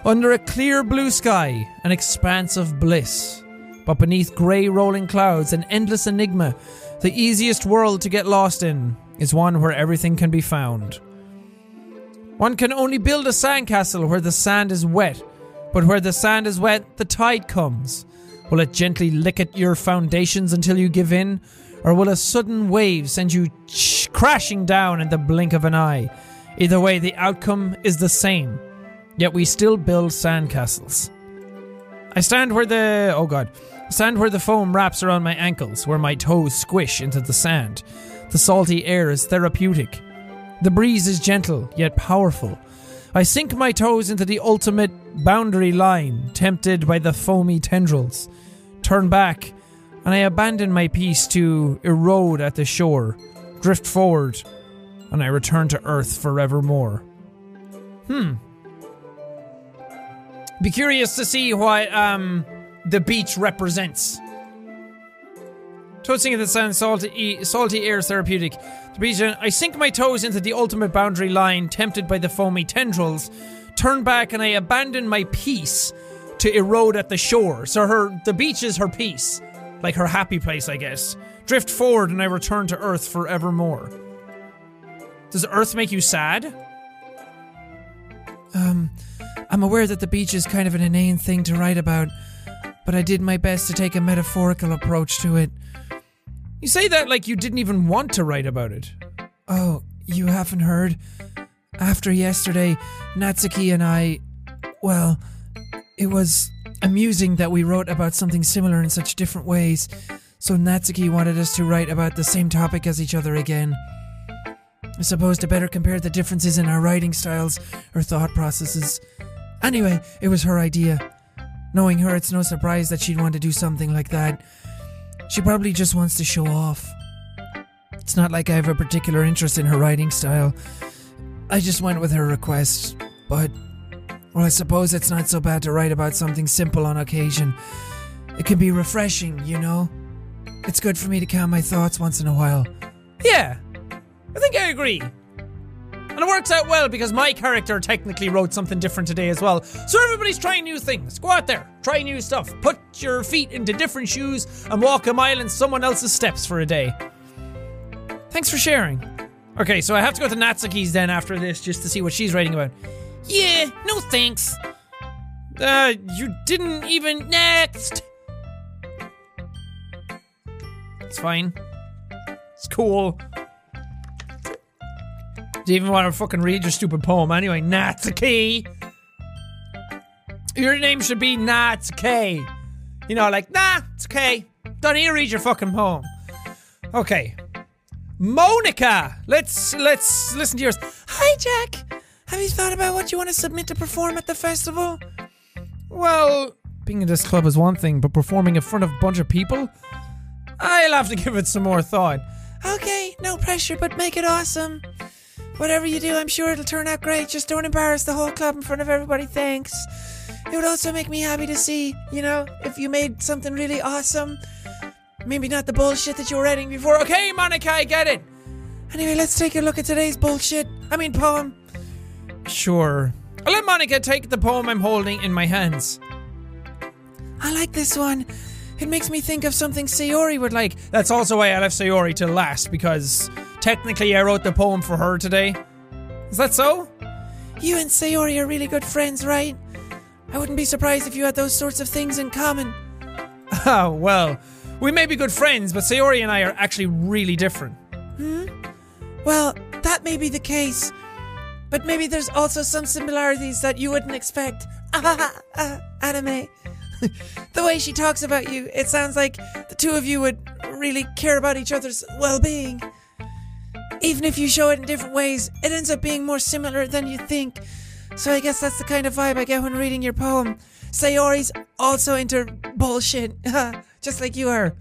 Under a clear blue sky, an expanse of bliss. But beneath grey rolling clouds, an endless enigma, the easiest world to get lost in is one where everything can be found. One can only build a sandcastle where the sand is wet, but where the sand is wet, the tide comes. Will it gently lick at your foundations until you give in? Or will a sudden wave send you ch- crashing down in the blink of an eye? Either way, the outcome is the same. Yet we still build sandcastles. I stand where the. Oh god. Stand where the foam wraps around my ankles, where my toes squish into the sand. The salty air is therapeutic. The breeze is gentle, yet powerful. I sink my toes into the ultimate boundary line, tempted by the foamy tendrils. Turn back, and I abandon my piece to erode at the shore, drift forward, and I return to Earth forevermore. Hmm. Be curious to see what um the beach represents. Toasting at the sand, salty, salty air therapeutic. The beach, I sink my toes into the ultimate boundary line, tempted by the foamy tendrils. Turn back and I abandon my peace to erode at the shore. So her, the beach is her peace, like her happy place, I guess. Drift forward and I return to Earth forevermore. Does Earth make you sad? Um, I'm aware that the beach is kind of an inane thing to write about, but I did my best to take a metaphorical approach to it. You say that like you didn't even want to write about it. Oh, you haven't heard? After yesterday, Natsuki and I. Well, it was amusing that we wrote about something similar in such different ways. So Natsuki wanted us to write about the same topic as each other again. I suppose to better compare the differences in our writing styles or thought processes. Anyway, it was her idea. Knowing her, it's no surprise that she'd want to do something like that. She probably just wants to show off. It's not like I have a particular interest in her writing style. I just went with her request, but well, I suppose it's not so bad to write about something simple on occasion. It can be refreshing, you know? It's good for me to calm my thoughts once in a while. Yeah, I think I agree. And it works out well because my character technically wrote something different today as well. So everybody's trying new things. Go out there, try new stuff. Put your feet into different shoes and walk a mile in someone else's steps for a day. Thanks for sharing. Okay, so I have to go to Natsuki's then after this just to see what she's writing about. Yeah, no thanks. Uh, you didn't even. Next. It's fine. It's cool. Do you even want to fucking read your stupid poem anyway? Natsuki! Your name should be Natsuki. You know, like, nah, it's okay. Don't need to read your fucking poem. Okay. Monika! Let's let's listen to yours. Hi, Jack. Have you thought about what you want to submit to perform at the festival? Well, Being in this club is one thing, but performing in front of a bunch of people? I'll have to give it some more thought. Okay, no pressure, but make it awesome. Whatever you do, I'm sure it'll turn out great. Just don't embarrass the whole club in front of everybody, thanks. It would also make me happy to see, you know, if you made something really awesome. Maybe not the bullshit that you were writing before. Okay, Monika, I get it. anyway, let's take a look at today's bullshit. I mean, poem. Sure. I'll let Monika take the poem I'm holding in my hands. I like this one. It makes me think of something Sayori would like. That's also why I left Sayori to last, because technically I wrote the poem for her today. Is that so? You and Sayori are really good friends, right? I wouldn't be surprised if you had those sorts of things in common. Ah, well, we may be good friends, but Sayori and I are actually really different. Hmm? Well, that may be the case. But maybe there's also some similarities that you wouldn't expect. Ah, ah, anime. the way she talks about you, it sounds like the two of you would really care about each other's well being. Even if you show it in different ways, it ends up being more similar than you think. So I guess that's the kind of vibe I get when reading your poem. Sayori's also into bullshit, just like you are.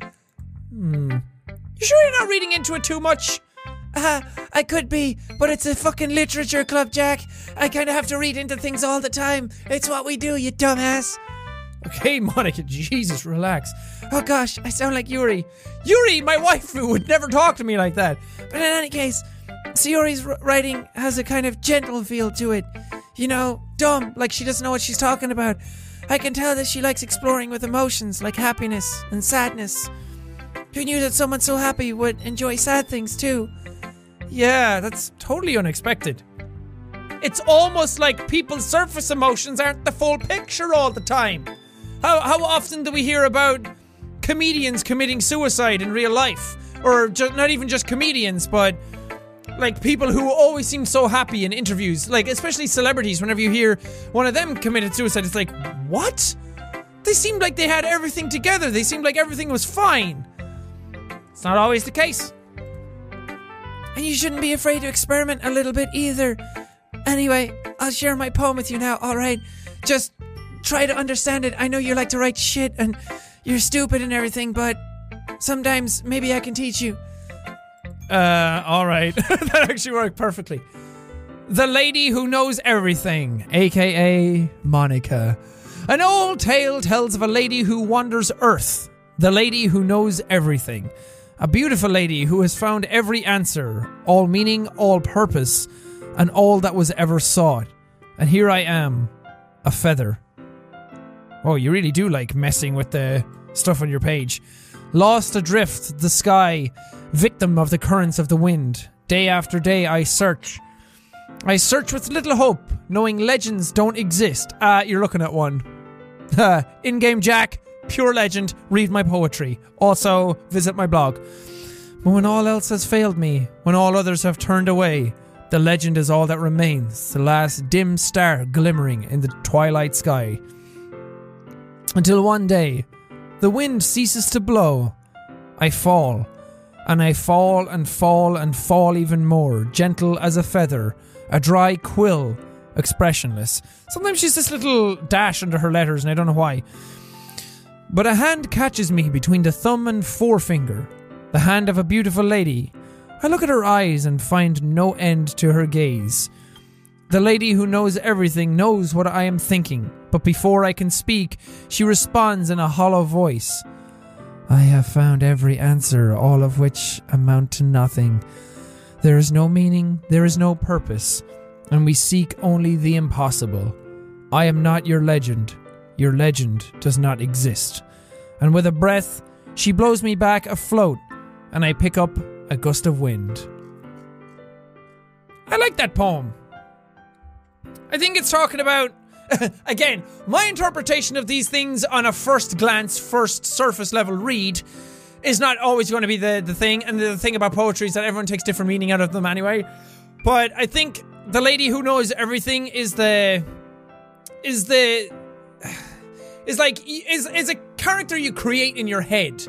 Hmm. You sure you're not reading into it too much? Uh, I could be, but it's a fucking literature club, Jack. I kind of have to read into things all the time. It's what we do, you dumbass. Okay, Monika, Jesus, relax. Oh gosh, I sound like Yuri. Yuri, my wife, would never talk to me like that. But in any case, Sayori's writing has a kind of gentle feel to it. You know, dumb, like she doesn't know what she's talking about. I can tell that she likes exploring with emotions like happiness and sadness. Who knew that someone so happy would enjoy sad things too? Yeah, that's totally unexpected. It's almost like people's surface emotions aren't the full picture all the time. How, how often do we hear about comedians committing suicide in real life? Or not even just comedians, but like people who always seem so happy in interviews, like especially celebrities, whenever you hear one of them committed suicide, it's like, what? They seemed like they had everything together. They seemed like everything was fine. It's not always the case. And you shouldn't be afraid to experiment a little bit either. Anyway, I'll share my poem with you now, alright? Just try to understand it. I know you like to write shit and you're stupid and everything, but sometimes maybe I can teach you. Uh, all right. that actually worked perfectly. The lady who knows everything, aka Monika. An old tale tells of a lady who wanders Earth, the lady who knows everything. A beautiful lady who has found every answer, all meaning, all purpose, and all that was ever sought. And here I am, a feather. Oh, you really do like messing with the stuff on your page. Lost adrift, the sky, victim of the currents of the wind. Day after day I search. I search with little hope, knowing legends don't exist. Ah, you're looking at one. In game Jack, pure legend, read my poetry. Also, visit my blog. But when all else has failed me, when all others have turned away, the legend is all that remains, the last dim star glimmering in the twilight sky. Until one day, the wind ceases to blow. I fall, and I fall and fall and fall even more, gentle as a feather, a dry quill, expressionless. Sometimes she's this little dash under her letters, and I don't know why. But a hand catches me between the thumb and forefinger, the hand of a beautiful lady. I look at her eyes and find no end to her gaze. The lady who knows everything knows what I am thinking, but before I can speak, she responds in a hollow voice. I have found every answer, all of which amount to nothing. There is no meaning, there is no purpose, and we seek only the impossible. I am not your legend. Your legend does not exist. And with a breath, she blows me back afloat, and I pick up a gust of wind. I like that poem. I think it's talking about again, my interpretation of these things on a first glance, first surface level read is not always going to be the, the thing. And the thing about poetry is that everyone takes different meaning out of them anyway. But I think the lady who knows everything is the is the is like is is a character you create in your head.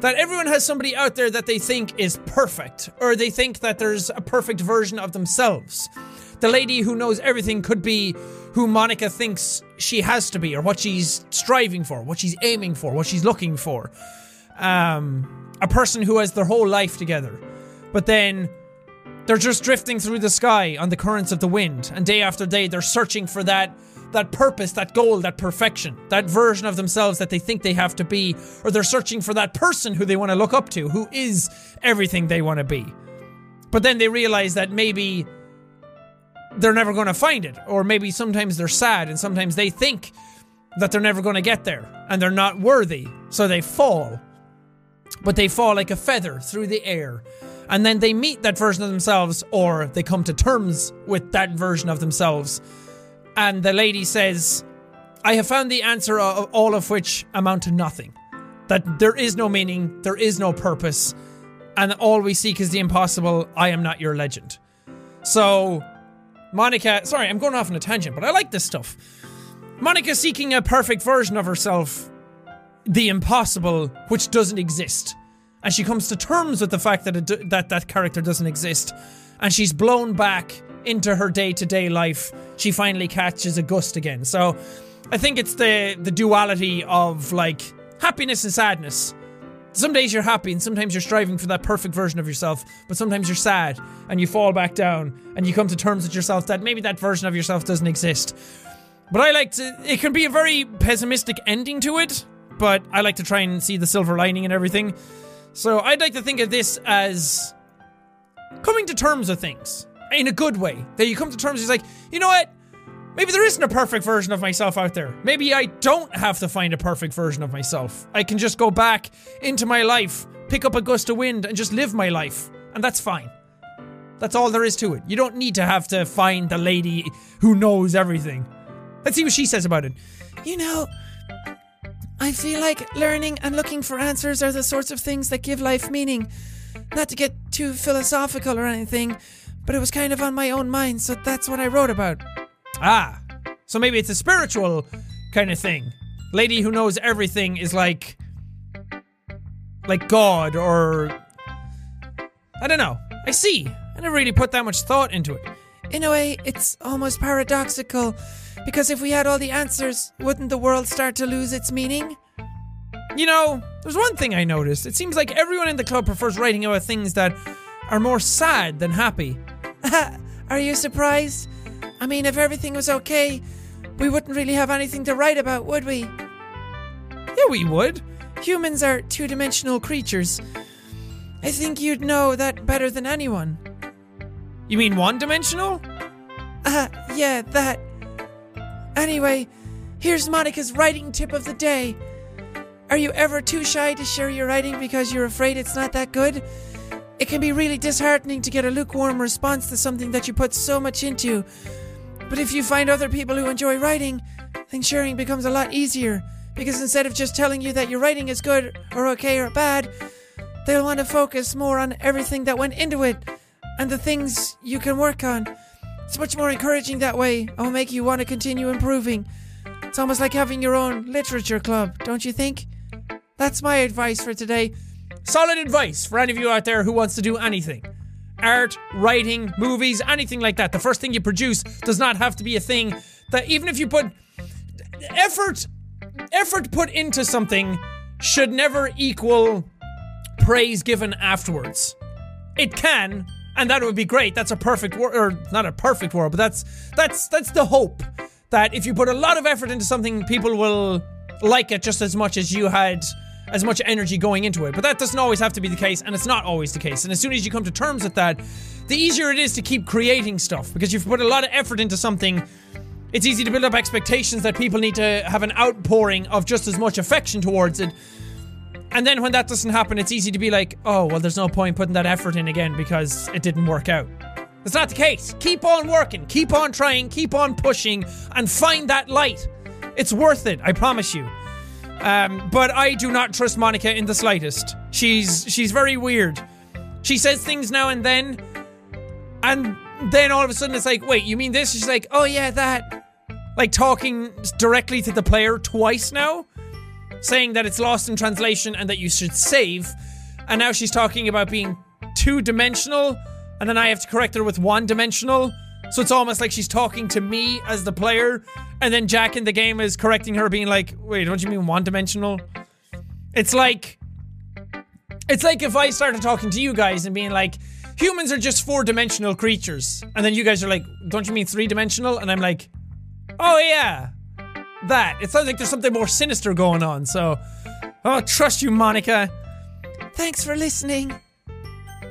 That everyone has somebody out there that they think is perfect, or they think that there's a perfect version of themselves. The lady who knows everything could be who Monika thinks she has to be, or what she's striving for, what she's aiming for, what she's looking for. Um, a person who has their whole life together, but then they're just drifting through the sky on the currents of the wind, and day after day they're searching for that that purpose, that goal, that perfection, that version of themselves that they think they have to be, or they're searching for that person who they want to look up to, who is everything they want to be. But then they realize that maybe they're never going to find it, or maybe sometimes they're sad and sometimes they think that they're never going to get there and they're not worthy, so they fall. But they fall like a feather through the air. And then they meet that version of themselves, or they come to terms with that version of themselves and the lady says, I have found the answer of all of which amount to nothing. That there is no meaning, there is no purpose, and all we seek is the impossible. I am not your legend. So, Monika, sorry, I'm going off on a tangent, but I like this stuff. Monika seeking a perfect version of herself, the impossible, which doesn't exist. And she comes to terms with the fact that it, that, that character doesn't exist. And she's blown back into her day to day life, she finally catches a gust again. So I think it's the the duality of like happiness and sadness. Some days you're happy and sometimes you're striving for that perfect version of yourself, but sometimes you're sad and you fall back down and you come to terms with yourself that maybe that version of yourself doesn't exist. But I like to, it can be a very pessimistic ending to it, but I like to try and see the silver lining and everything. So I'd like to think of this as coming to terms with things in a good way. That you come to terms, he's like, you know what? Maybe there isn't a perfect version of myself out there. Maybe I don't have to find a perfect version of myself. I can just go back into my life, pick up a gust of wind, and just live my life. And that's fine. That's all there is to it. You don't need to have to find the lady who knows everything. Let's see what she says about it. You know, I feel like learning and looking for answers are the sorts of things that give life meaning. Not to get too philosophical or anything, but it was kind of on my own mind, so that's what I wrote about. Ah, so maybe it's a spiritual kind of thing. Lady who knows everything is like. like God or. I don't know. I see. I never really put that much thought into it. In a way, it's almost paradoxical, because if we had all the answers, wouldn't the world start to lose its meaning? You know, there's one thing I noticed. It seems like everyone in the club prefers writing about things that are more sad than happy. Are you surprised? I mean, if everything was okay, we wouldn't really have anything to write about, would we? Yeah, we would. Humans are two dimensional creatures. I think you'd know that better than anyone. You mean one dimensional? Uh, yeah, that. Anyway, here's Monika's writing tip of the day. Are you ever too shy to share your writing because you're afraid it's not that good? It can be really disheartening to get a lukewarm response to something that you put so much into. But if you find other people who enjoy writing, then sharing becomes a lot easier. Because instead of just telling you that your writing is good or okay or bad, they'll want to focus more on everything that went into it and the things you can work on. It's much more encouraging that way. It'll make you want to continue improving. It's almost like having your own literature club, don't you think? That's my advice for today. Solid advice for any of you out there who wants to do anything. Art, writing, movies, anything like that. The first thing you produce does not have to be a thing that even if you put effort effort put into something should never equal praise given afterwards. It can, and that would be great. That's a perfect world, or not a perfect world, but that's that's that's the hope that if you put a lot of effort into something, people will like it just as much as you had as much energy going into it. But that doesn't always have to be the case, and it's not always the case. And as soon as you come to terms with that, the easier it is to keep creating stuff because you've put a lot of effort into something. It's easy to build up expectations that people need to have an outpouring of just as much affection towards it. And then when that doesn't happen, it's easy to be like, oh, well, there's no point putting that effort in again because it didn't work out. That's not the case. Keep on working, keep on trying, keep on pushing, and find that light. It's worth it, I promise you. Um, but I do not trust Monika in the slightest. She's she's very weird. She says things now and then, and then all of a sudden it's like, wait, you mean this? She's like, oh yeah, that. Like talking directly to the player twice now, saying that it's lost in translation and that you should save. And now she's talking about being two dimensional, and then I have to correct her with one dimensional. So it's almost like she's talking to me as the player, and then Jack in the game is correcting her, being like, wait, don't you mean one dimensional? It's like. It's like if I started talking to you guys and being like, humans are just four dimensional creatures. And then you guys are like, don't you mean three dimensional? And I'm like, oh yeah, that. It sounds like there's something more sinister going on, so. Oh, trust you, Monika. Thanks for listening.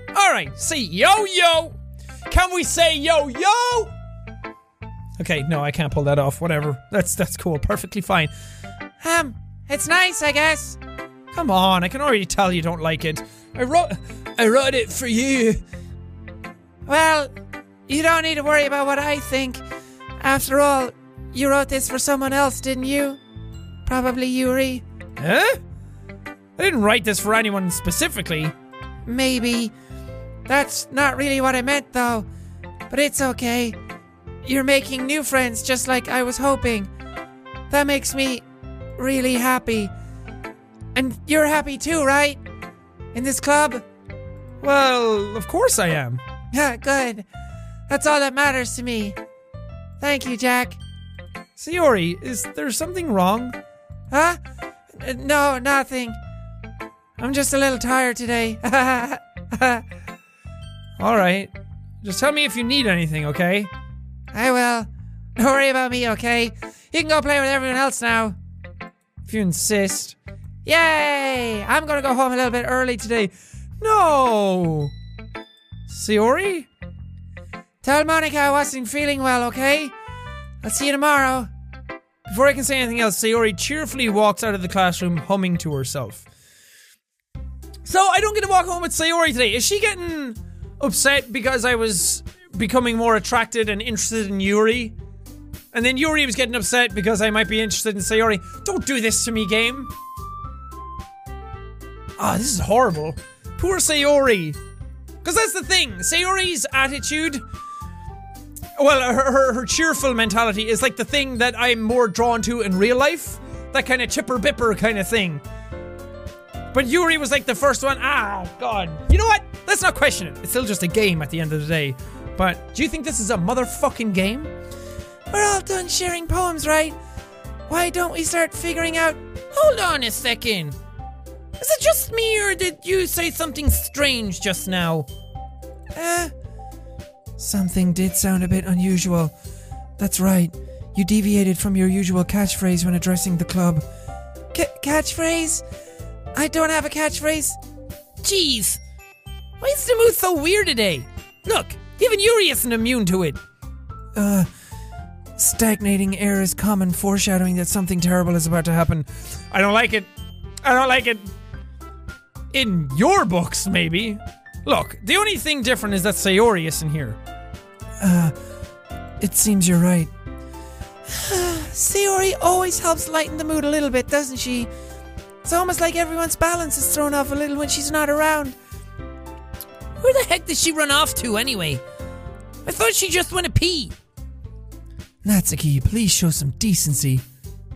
Alright, see, yo yo! Can we say yo yo? Okay, no, I can't pull that off. Whatever. That's that's cool. Perfectly fine. Um, it's nice, I guess. Come on, I can already tell you don't like it. I wrote I wrote it for you. Well, you don't need to worry about what I think. After all, you wrote this for someone else, didn't you? Probably Yuri. Huh? I didn't write this for anyone specifically. Maybe. That's not really what I meant, though. But it's okay. You're making new friends just like I was hoping. That makes me really happy. And you're happy too, right? In this club? Well, of course I am. Yeah, good. That's all that matters to me. Thank you, Jack. Sayori, is there something wrong? Huh? Uh, No, nothing. I'm just a little tired today. Alright. Just tell me if you need anything, okay? I will. Don't worry about me, okay? You can go play with everyone else now. If you insist. Yay! I'm gonna go home a little bit early today. No! Sayori? Tell Monika I wasn't feeling well, okay? I'll see you tomorrow. Before I can say anything else, Sayori cheerfully walks out of the classroom humming to herself. So I don't get to walk home with Sayori today. Is she getting upset because I was becoming more attracted and interested in Yuri? And then Yuri was getting upset because I might be interested in Sayori. Don't do this to me, game. Ah, this is horrible. Poor Sayori. Because that's the thing. Sayori's attitude well, her, her, her cheerful mentality is like the thing that I'm more drawn to in real life. That kind of chipper bipper kind of thing. But Yuri was like the first one. Ah, God. You know what? Let's not question it. It's still just a game at the end of the day. But do you think this is a motherfucking game? We're all done sharing poems, right? Why don't we start figuring out. Hold on a second. Is it just me or did you say something strange just now? Uh. Something did sound a bit unusual. That's right. You deviated from your usual catchphrase when addressing the club. Ca- catchphrase? I don't have a catchphrase. Jeez. Why is the mood so weird today? Look, even Yuri isn't immune to it. Uh. Stagnating air is common foreshadowing that something terrible is about to happen. I don't like it. I don't like it. In your books, maybe. Look, the only thing different is that Sayori isn't here. Uh, It seems you're right. Sayori always helps lighten the mood a little bit, doesn't she? It's almost like everyone's balance is thrown off a little when she's not around. Where the heck did she run off to anyway? I thought she just went to pee. Natsuki, please show some decency.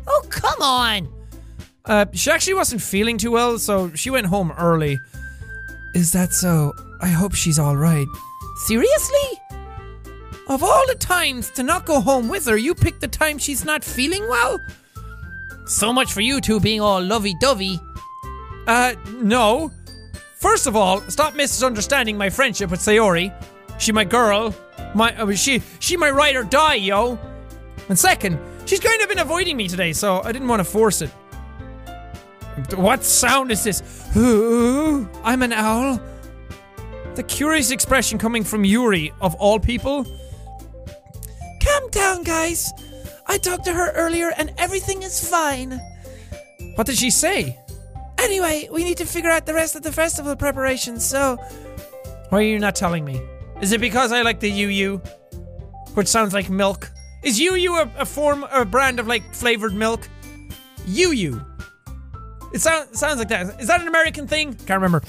Oh, come on. Uh, she actually wasn't feeling too well, so she went home early. Is that so? I hope she's alright. Seriously? Of all the times to not go home with her, you picked the time she's not feeling well? So much for you two being all lovey dovey. Uh, no. First of all, stop misunderstanding my friendship with Sayori. She my girl. My she she my ride or die, yo. And second, she's kind of been avoiding me today, so I didn't want to force it. What sound is this? Ooh, I'm an owl. The curious expression coming from Yuri, of all people. Calm down, guys. I talked to her earlier and everything is fine. What did she say? Anyway, we need to figure out the rest of the festival preparations, so. Why are you not telling me? Is it because I like the UU? Which sounds like milk. Is UU a, a form or a brand of like flavored milk? UU. It sounds sounds like that. Is that an American thing? Can't remember.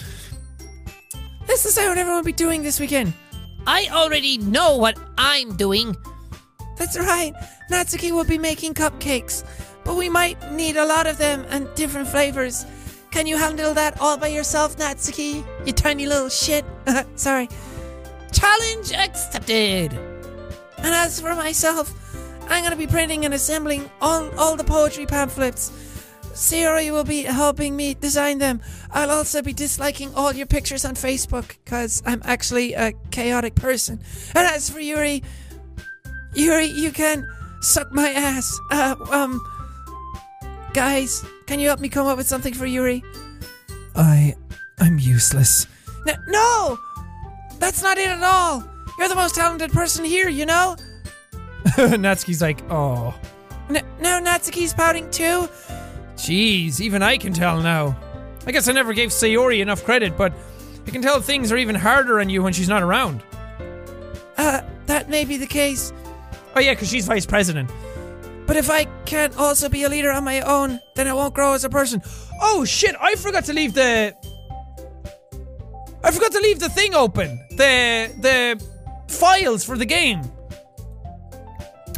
This is how everyone will be doing this weekend. I already know what I'm doing. That's right. Natsuki will be making cupcakes, but we might need a lot of them and different flavors. Can you handle that all by yourself, Natsuki? You tiny little shit. Sorry. Challenge accepted. And as for myself, I'm gonna be printing and assembling all, all the poetry pamphlets. Sayori will be helping me design them. I'll also be disliking all your pictures on Facebook, because I'm actually a chaotic person. And as for Yuri, Yuri, you can suck my ass. Uh, um, guys, can you help me come up with something for Yuri? I. I'm useless. N- no! That's not it at all! You're the most talented person here, you know? Natsuki's like, oh. N- now Natsuki's pouting too? Jeez, even I can tell now. I guess I never gave Sayori enough credit, but I can tell things are even harder on you when she's not around. Uh, that may be the case. Oh yeah, because she's vice president. But if I can't also be a leader on my own, then I won't grow as a person. Oh shit! I forgot to leave the. I forgot to leave the thing open. The the files for the game.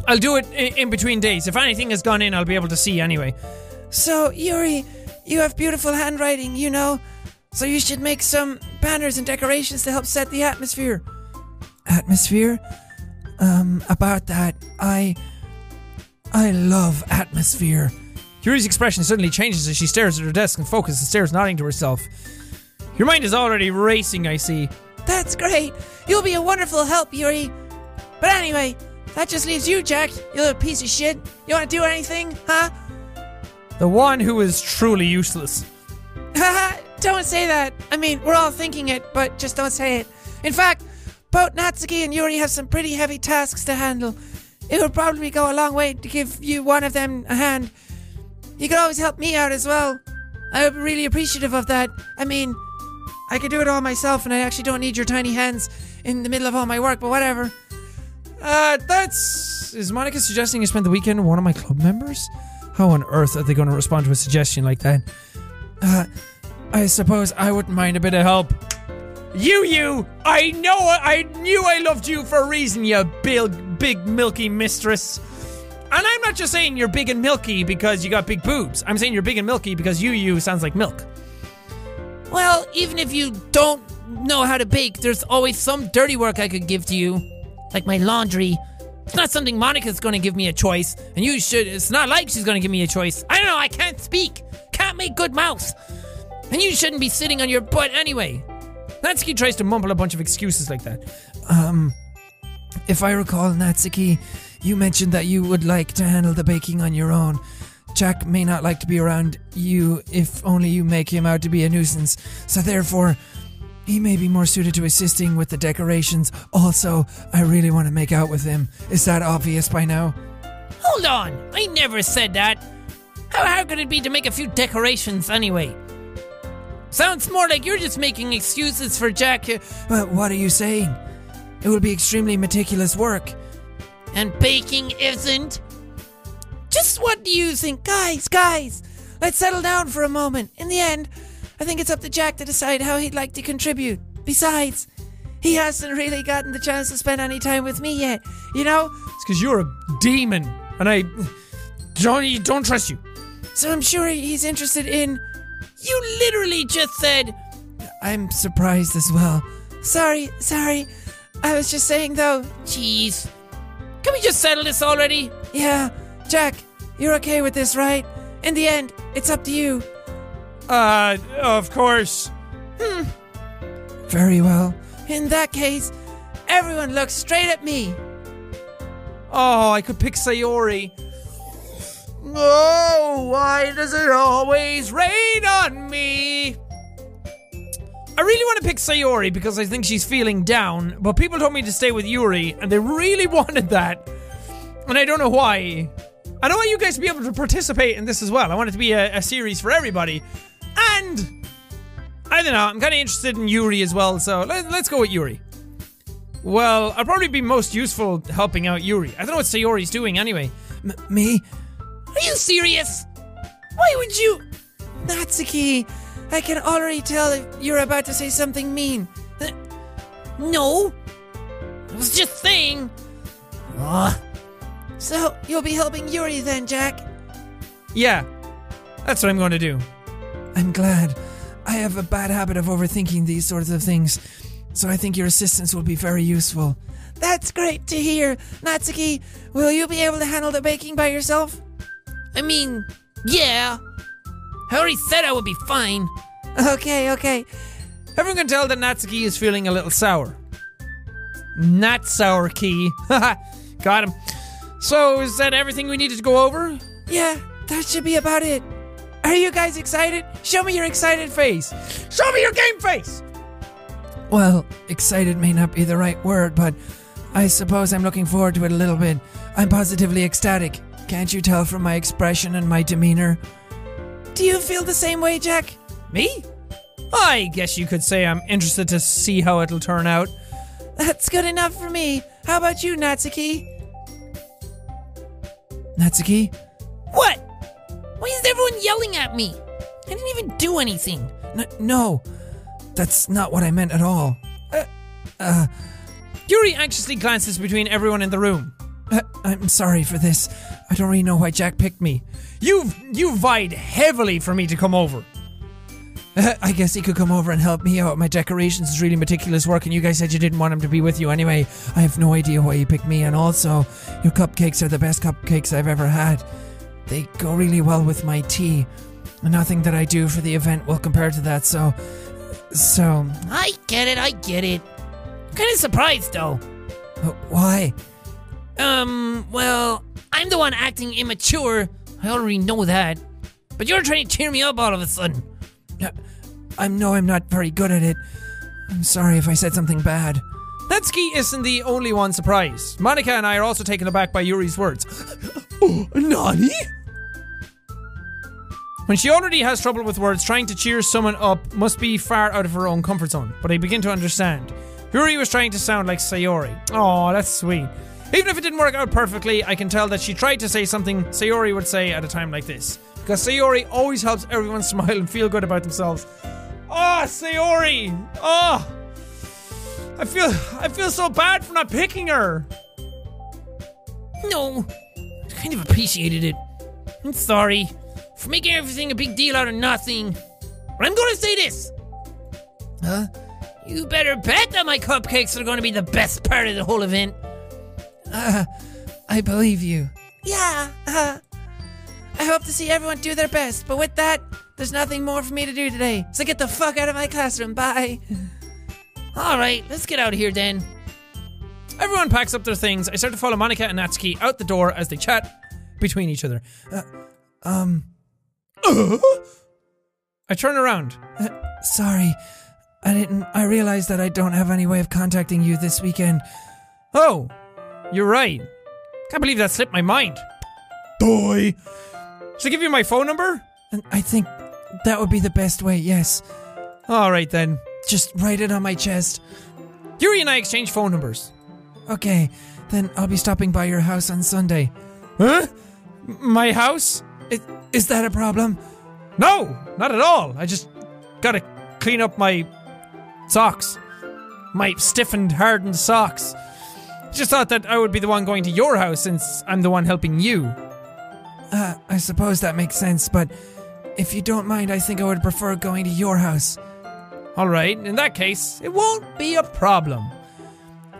I'll do it in, between days. If anything has gone in, I'll be able to see anyway. So, Yuri, you have beautiful handwriting, you know? So you should make some banners and decorations to help set the atmosphere. Atmosphere? Um, about that, I. I love atmosphere. Yuri's expression suddenly changes as she stares at her desk and focuses and stares, nodding to herself. Your mind is already racing, I see. That's great. You'll be a wonderful help, Yuri. But anyway, that just leaves you, Jack. You little piece of shit. You want to do anything, huh? The one who is truly useless. Haha, don't say that. I mean, we're all thinking it, but just don't say it. In fact, both Natsuki and Yuri have some pretty heavy tasks to handle. It would probably go a long way to give you one of them a hand. You could always help me out as well. I would be really appreciative of that. I mean, I could do it all myself, and I actually don't need your tiny hands in the middle of all my work, but whatever. Uh, that's. Is Monika suggesting you spend the weekend with one of my club members? How on earth are they going to respond to a suggestion like that? Uh, I suppose I wouldn't mind a bit of help. You, you! I know I knew I loved you for a reason, you big, big milky mistress. And I'm not just saying you're big and milky because you got big boobs. I'm saying you're big and milky because you, you sounds like milk. Well, even if you don't know how to bake, there's always some dirty work I could give to you. Like my laundry. It's not something Monika's gonna give me a choice, and you should. It's not like she's gonna give me a choice. I don't know, I can't speak. Can't make good mouth. And you shouldn't be sitting on your butt anyway. Natsuki tries to mumble a bunch of excuses like that. Um, if I recall, Natsuki, you mentioned that you would like to handle the baking on your own. Jack may not like to be around you if only you make him out to be a nuisance, so therefore, he may be more suited to assisting with the decorations. Also, I really want to make out with him. Is that obvious by now? Hold on, I never said that. How hard could it be to make a few decorations anyway? Sounds more like you're just making excuses for Jack. But what are you saying? It will be extremely meticulous work. And baking isn't? Just what do you think? Guys, guys, let's settle down for a moment. In the end, I think it's up to Jack to decide how he'd like to contribute. Besides, he hasn't really gotten the chance to spend any time with me yet, you know? It's because you're a demon, and I don't don't trust you. so I'm sure he's interested in. You literally just said. I'm surprised as well. Sorry, sorry. I was just saying though. Jeez. Can we just settle this already? Yeah, Jack, you're okay with this, right? In the end, it's up to you. Uh, of course. Hmm. Very well. In that case, everyone looks straight at me. Oh, I could pick Sayori. Oh, why does it always rain on me? I really want to pick Sayori because I think she's feeling down, but people told me to stay with Yuri, and they really wanted that. And I don't know why. I don't want you guys to be able to participate in this as well. I want it to be a, a series for everybody. And I don't know, I'm kind of interested in Yuri as well, so let, let's go with Yuri. Well, I'll probably be most useful helping out Yuri. I don't know what Sayori's doing anyway. M- me? Are you serious? Why would you. Natsuki, I can already tell if you're about to say something mean. Uh, no. I was just saying. Ugh. So, you'll be helping Yuri then, Jack? Yeah, that's what I'm going to do. I'm glad. I have a bad habit of overthinking these sorts of things, so I think your assistance will be very useful. That's great to hear. Natsuki, will you be able to handle the baking by yourself? I mean, yeah. I already said I would be fine. Okay, okay. Everyone can tell that Natsuki is feeling a little sour. Not sour key. Got him. So, is that everything we needed to go over? Yeah, that should be about it. Are you guys excited? Show me your excited face. Show me your game face! Well, excited may not be the right word, but I suppose I'm looking forward to it a little bit. I'm positively ecstatic. Can't you tell from my expression and my demeanor? Do you feel the same way, Jack? Me? I guess you could say I'm interested to see how it'll turn out. That's good enough for me. How about you, Natsuki? Natsuki? What? Why is everyone yelling at me? I didn't even do anything. N- no, that's not what I meant at all. Uh, uh, Yuri anxiously glances between everyone in the room. uh, I'm sorry for this. I don't really know why Jack picked me. You've you vied heavily for me to come over. Uh, I guess he could come over and help me out. My decorations is really meticulous work, and you guys said you didn't want him to be with you anyway. I have no idea why you picked me, and also, your cupcakes are the best cupcakes I've ever had. They go really well with my tea. Nothing that I do for the event will compare to that, so. So. I get it, I get it. I'm kind of surprised though. why? Um, well, I'm the one acting immature. I already know that. But you're trying to cheer me up all of a sudden. Uh, I know I'm not very good at it. I'm sorry if I said something bad. Natsuki isn't the only one surprised. Monika and I are also taken aback by Yuri's words. oh, Nani? When she already has trouble with words, trying to cheer someone up must be far out of her own comfort zone. But I begin to understand. Yuri was trying to sound like Sayori. Oh, that's sweet. Even if it didn't work out perfectly, I can tell that she tried to say something Sayori would say at a time like this. Because Sayori always helps everyone smile and feel good about themselves. Oh, Sayori! Oh! I feel I feel so bad for not picking her. No, I kind of appreciated it. I'm sorry for making everything a big deal out of nothing. But I'm gonna say this. Huh? You better bet that my cupcakes are gonna be the best part of the whole event. Uh, I believe you. Yeah, uh, I hope to see everyone do their best, but with that, there's nothing more for me to do today. So get the fuck out of my classroom. Bye. All right, let's get out of here then. Everyone packs up their things. I start to follow Monika and Natsuki out the door as they chat between each other. Um, I turn around. uh, sorry. I didn't. I realized that I don't have any way of contacting you this weekend. Oh, you're right. Can't believe that slipped my mind. Boy. Should I give you my phone number? I think that would be the best way, yes. All right then. Just write it on my chest. Yuri and I exchange phone numbers. Okay, then I'll be stopping by your house on Sunday. Huh? My house? I- Is that a problem? No, not at all. I just gotta clean up my socks. My stiffened, hardened socks. Just thought that I would be the one going to your house since I'm the one helping you. Uh, I suppose that makes sense, but if you don't mind, I think I would prefer going to your house. Alright, in that case, it won't be a problem.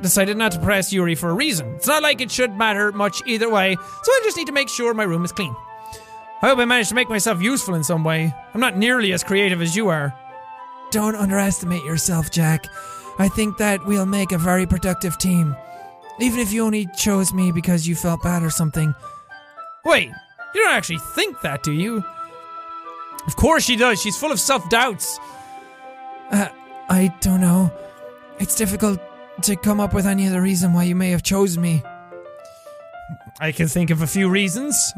Decided not to press Yuri for a reason. It's not like it should matter much either way, so I just need to make sure my room is clean. I hope I managed to make myself useful in some way. I'm not nearly as creative as you are. Don't underestimate yourself, Jack. I think that we'll make a very productive team. Even if you only chose me because you felt bad or something. Wait, you don't actually think that, do you? Of course she does. She's full of self doubts. Uh, I don't know. It's difficult to come up with any other reason why you may have chosen me. I can think of a few reasons.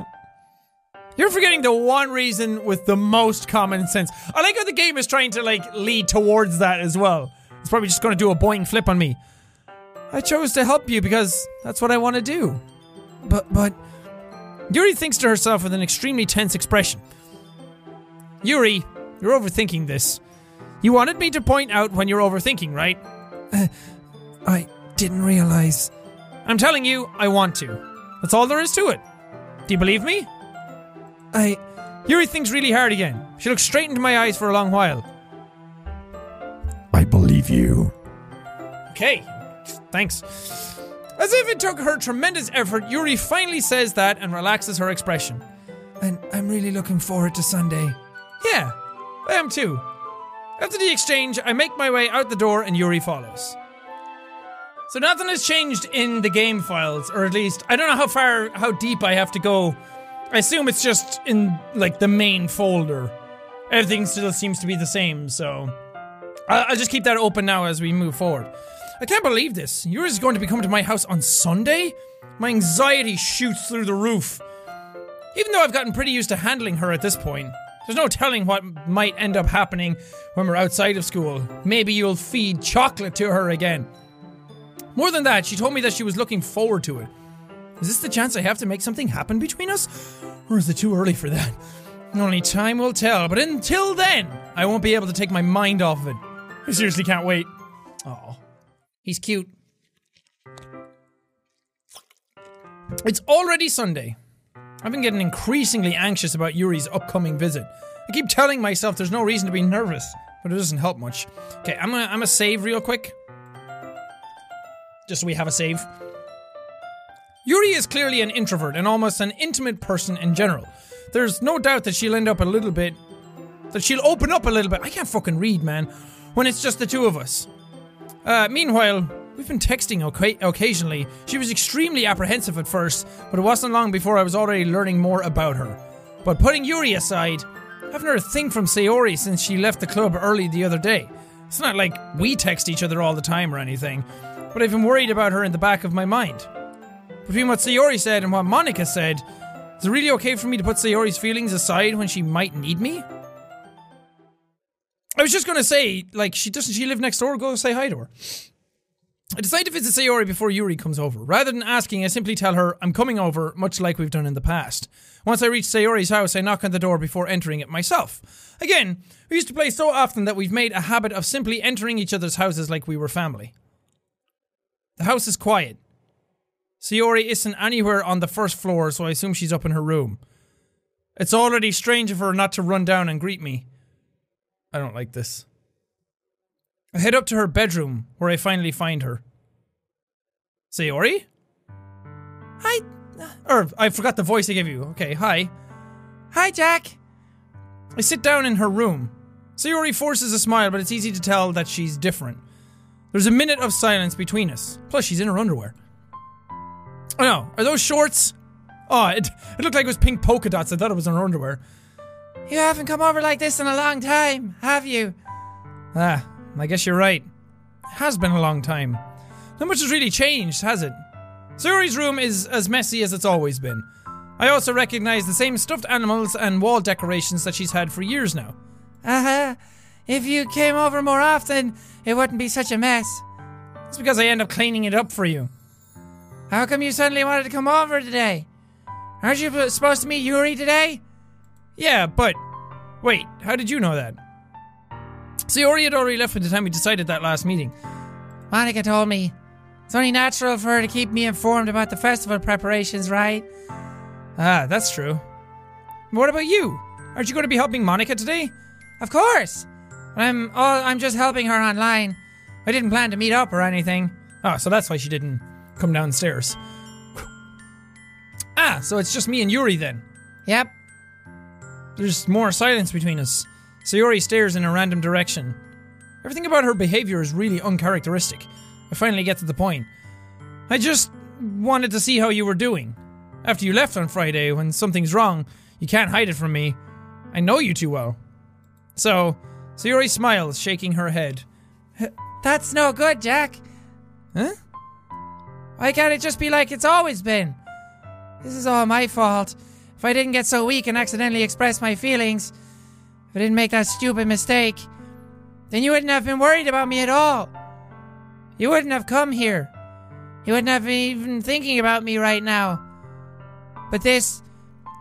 You're forgetting the one reason with the most common sense. I like how the game is trying to like lead towards that as well. It's probably just going to do a boing flip on me. I chose to help you because that's what I want to do. But, but, Yuri thinks to herself with an extremely tense expression. Yuri, you're overthinking this. You wanted me to point out when you're overthinking, right? Uh, I didn't realize. I'm telling you, I want to. That's all there is to it. Do you believe me? I. Yuri thinks really hard again. She looks straight into my eyes for a long while. I believe you. Okay, thanks. As if it took her tremendous effort, Yuri finally says that and relaxes her expression. And I'm really looking forward to Sunday. Yeah, I am too. After the exchange, I make my way out the door and Yuri follows. So nothing has changed in the game files, or at least I don't know how far, how deep I have to go. I assume it's just in like the main folder. Everything still seems to be the same, so I- I'll just keep that open now as we move forward. I can't believe this. Yuri is going to be coming to my house on Sunday. My anxiety shoots through the roof. Even though I've gotten pretty used to handling her at this point, there's no telling what might end up happening when we're outside of school. Maybe you'll feed chocolate to her again. More than that, she told me that she was looking forward to it. Is this the chance I have to make something happen between us? Or is it too early for that? Only time will tell, but until then, I won't be able to take my mind off of it. I seriously can't wait. Oh, he's cute. It's already Sunday. I've been getting increasingly anxious about Yuri's upcoming visit. I keep telling myself there's no reason to be nervous, but it doesn't help much. Okay, I'm gonna I'm gonna save real quick. Just so we have a save. Yuri is clearly an introvert and almost an intimate person in general. There's no doubt that she'll end up a little bit that she'll open up a little bit. I can't fucking read, man, when it's just the two of us. Uh, meanwhile, we've been texting oca- occasionally. She was extremely apprehensive at first, but it wasn't long before I was already learning more about her. But putting Yuri aside, I haven't heard a thing from Sayori since she left the club early the other day. It's not like we text each other all the time or anything, but I've been worried about her in the back of my mind. Between what Sayori said and what Monika said, is it really okay for me to put Sayori's feelings aside when she might need me? I was just gonna say, like, she doesn't she live next door? Go say hi to her. I decide to visit Sayori before Yuri comes over. Rather than asking, I simply tell her I'm coming over, much like we've done in the past. Once I reach Sayori's house, I knock on the door before entering it myself. Again, we used to play so often that we've made a habit of simply entering each other's houses like we were family. The house is quiet. Sayori isn't anywhere on the first floor, so I assume she's up in her room. It's already strange of her not to run down and greet me. I don't like this. I head up to her bedroom, where I finally find her. Sayori? Hi. Uh, or, I forgot the voice I gave you. Okay, hi. Hi, Jack. I sit down in her room. Sayori forces a smile, but it's easy to tell that she's different. There's a minute of silence between us. Plus, she's in her underwear. Oh no, are those shorts? Oh, it, it looked like it was pink polka dots. I thought it was her underwear. You haven't come over like this in a long time, have you? Ah, I guess you're right. It has been a long time. Not much has really changed, has it? Sayori's room is as messy as it's always been. I also recognize the same stuffed animals and wall decorations that she's had for years now. Uh huh. If you came over more often, it wouldn't be such a mess. It's because I end up cleaning it up for you. How come you suddenly wanted to come over today? Aren't you supposed to meet Yuri today? Yeah, but wait, how did you know that? Sayori had already left by the time we decided that last meeting. Monika told me. It's only natural for her to keep me informed about the festival preparations, right? Ah, that's true. What about you? Aren't you going to be helping Monika today? Of course. I'm all, I'm just helping her online. I didn't plan to meet up or anything. Oh, so that's why she didn't come downstairs. Ah, so it's just me and Yuri then. Yep. There's more silence between us. Sayori stares in a random direction. Everything about her behavior is really uncharacteristic. I finally get to the point. I just wanted to see how you were doing. After you left on Friday, when something's wrong, you can't hide it from me. I know you too well. So, Sayori smiles, shaking her head. That's no good, Jack. Huh? Why can't it just be like it's always been? This is all my fault. If I didn't get so weak and accidentally express my feelings, if I didn't make that stupid mistake, then you wouldn't have been worried about me at all. You wouldn't have come here. You wouldn't have been even thinking about me right now. But this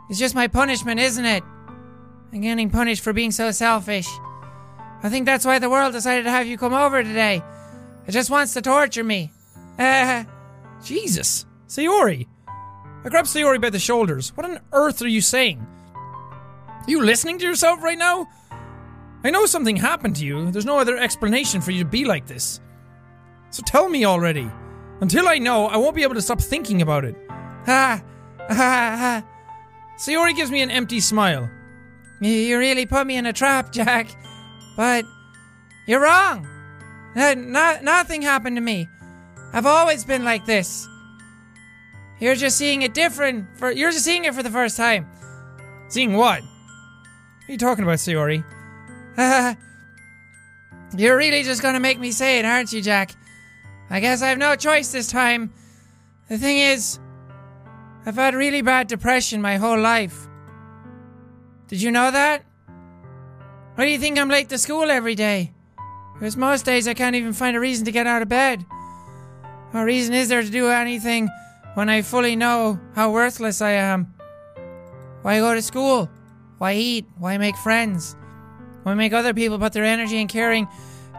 is just my punishment, isn't it? I'm getting punished for being so selfish. I think that's why the world decided to have you come over today. It just wants to torture me. Uh, Jesus. Sayori. I grab Sayori by the shoulders. What on earth are you saying? Are you listening to yourself right now? I know something happened to you. There's no other explanation for you to be like this. So tell me already. Until I know, I won't be able to stop thinking about it. ha, ha, ha. Sayori gives me an empty smile. You really put me in a trap, Jack. But you're wrong. Uh, no, nothing happened to me. I've always been like this. You're just seeing it different. For you're just seeing it for the first time. Seeing what? What are you talking about, Sayori? you're really just gonna make me say it, aren't you, Jack? I guess I have no choice this time. The thing is, I've had really bad depression my whole life. Did you know that? Why do you think I'm late to school every day? Because most days I can't even find a reason to get out of bed. What reason is there to do anything when I fully know how worthless I am? Why go to school? Why eat? Why make friends? Why make other people put their energy and caring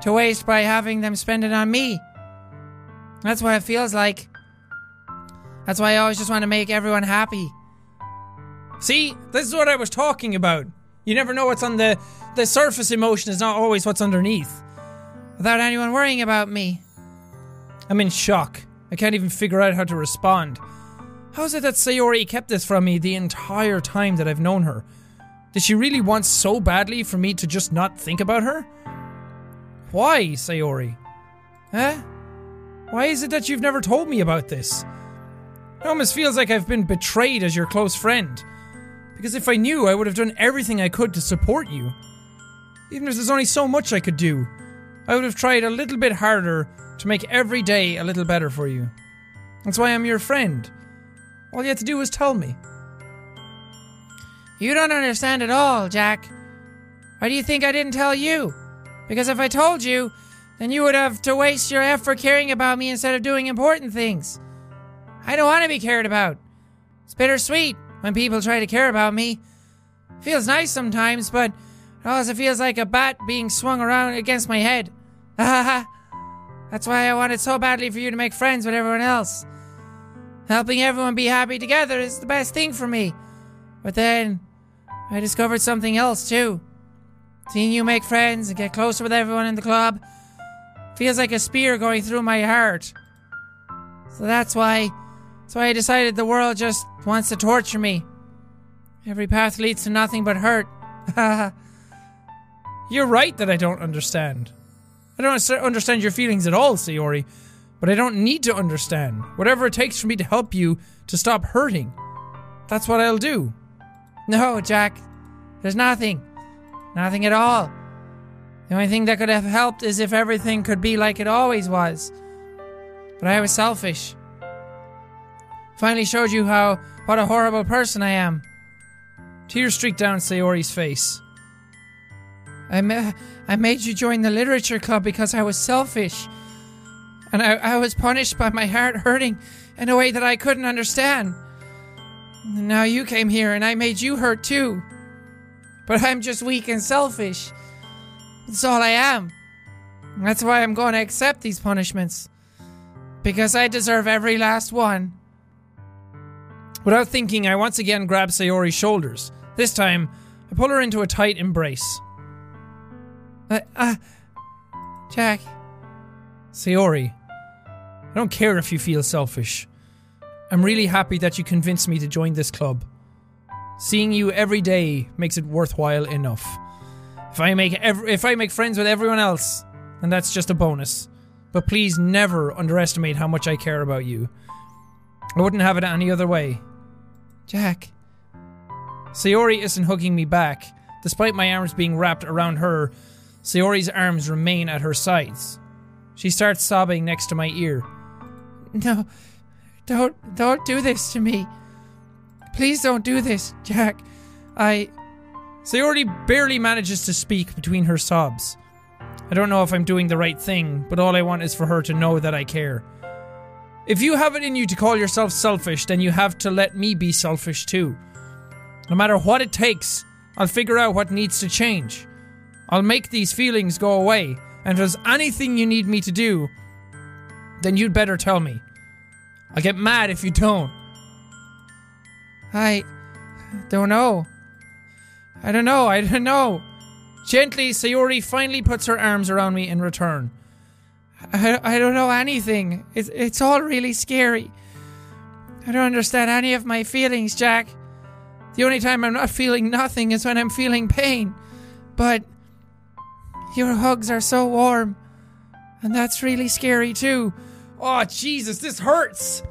to waste by having them spend it on me? That's what it feels like. That's why I always just want to make everyone happy. See, this is what I was talking about. You never know what's on the the surface emotion is not always what's underneath. Without anyone worrying about me. I'm in shock. I can't even figure out how to respond. How is it that Sayori kept this from me the entire time that I've known her? Did she really want so badly for me to just not think about her? Why, Sayori? Huh? Why is it that you've never told me about this? It almost feels like I've been betrayed as your close friend. Because if I knew, I would have done everything I could to support you. Even if there's only so much I could do, I would have tried a little bit harder to make every day a little better for you. That's why I'm your friend. All you have to do is tell me. You don't understand at all, Jack. Why do you think I didn't tell you? Because if I told you, then you would have to waste your effort caring about me instead of doing important things. I don't want to be cared about. It's bittersweet when people try to care about me. Feels nice sometimes, but it also feels like a bat being swung around against my head. That's why I wanted so badly for you to make friends with everyone else. Helping everyone be happy together is the best thing for me. But then, I discovered something else too. Seeing you make friends and get closer with everyone in the club feels like a spear going through my heart. So that's why, that's why I decided the world just wants to torture me. Every path leads to nothing but hurt. You're right that I don't understand. I don't understand your feelings at all, Sayori, but I don't need to understand. Whatever it takes for me to help you to stop hurting, that's what I'll do. No, Jack. There's nothing. Nothing at all. The only thing that could have helped is if everything could be like it always was. But I was selfish. Finally showed you how what a horrible person I am. Tears streak down Sayori's face. I, ma- I made you join the literature club because I was selfish. And I, I was punished by my heart hurting in a way that I couldn't understand. And now you came here and I made you hurt too. But I'm just weak and selfish. That's all I am. That's why I'm going to accept these punishments. Because I deserve every last one. Without thinking, I once again grab Sayori's shoulders. This time, I pull her into a tight embrace. Uh, uh, Jack, Sayori, I don't care if you feel selfish. I'm really happy that you convinced me to join this club. Seeing you every day makes it worthwhile enough. If I make ev- if I make friends with everyone else, then that's just a bonus. But please never underestimate how much I care about you. I wouldn't have it any other way. Jack. Sayori isn't hugging me back. Despite my arms being wrapped around her, Sayori's arms remain at her sides. She starts sobbing next to my ear. No, don't, don't do this to me. Please don't do this, Jack. I. Sayori barely manages to speak between her sobs. I don't know if I'm doing the right thing, but all I want is for her to know that I care. If you have it in you to call yourself selfish, then you have to let me be selfish too. No matter what it takes, I'll figure out what needs to change. I'll make these feelings go away, and if there's anything you need me to do, then you'd better tell me. I'll get mad if you don't. I. don't know. I don't know, I don't know. Gently, Sayori finally puts her arms around me in return. I, I don't know anything. It's, it's all really scary. I don't understand any of my feelings, Jack. The only time I'm not feeling nothing is when I'm feeling pain. But your hugs are so warm. And that's really scary too. Oh, Jesus, this hurts.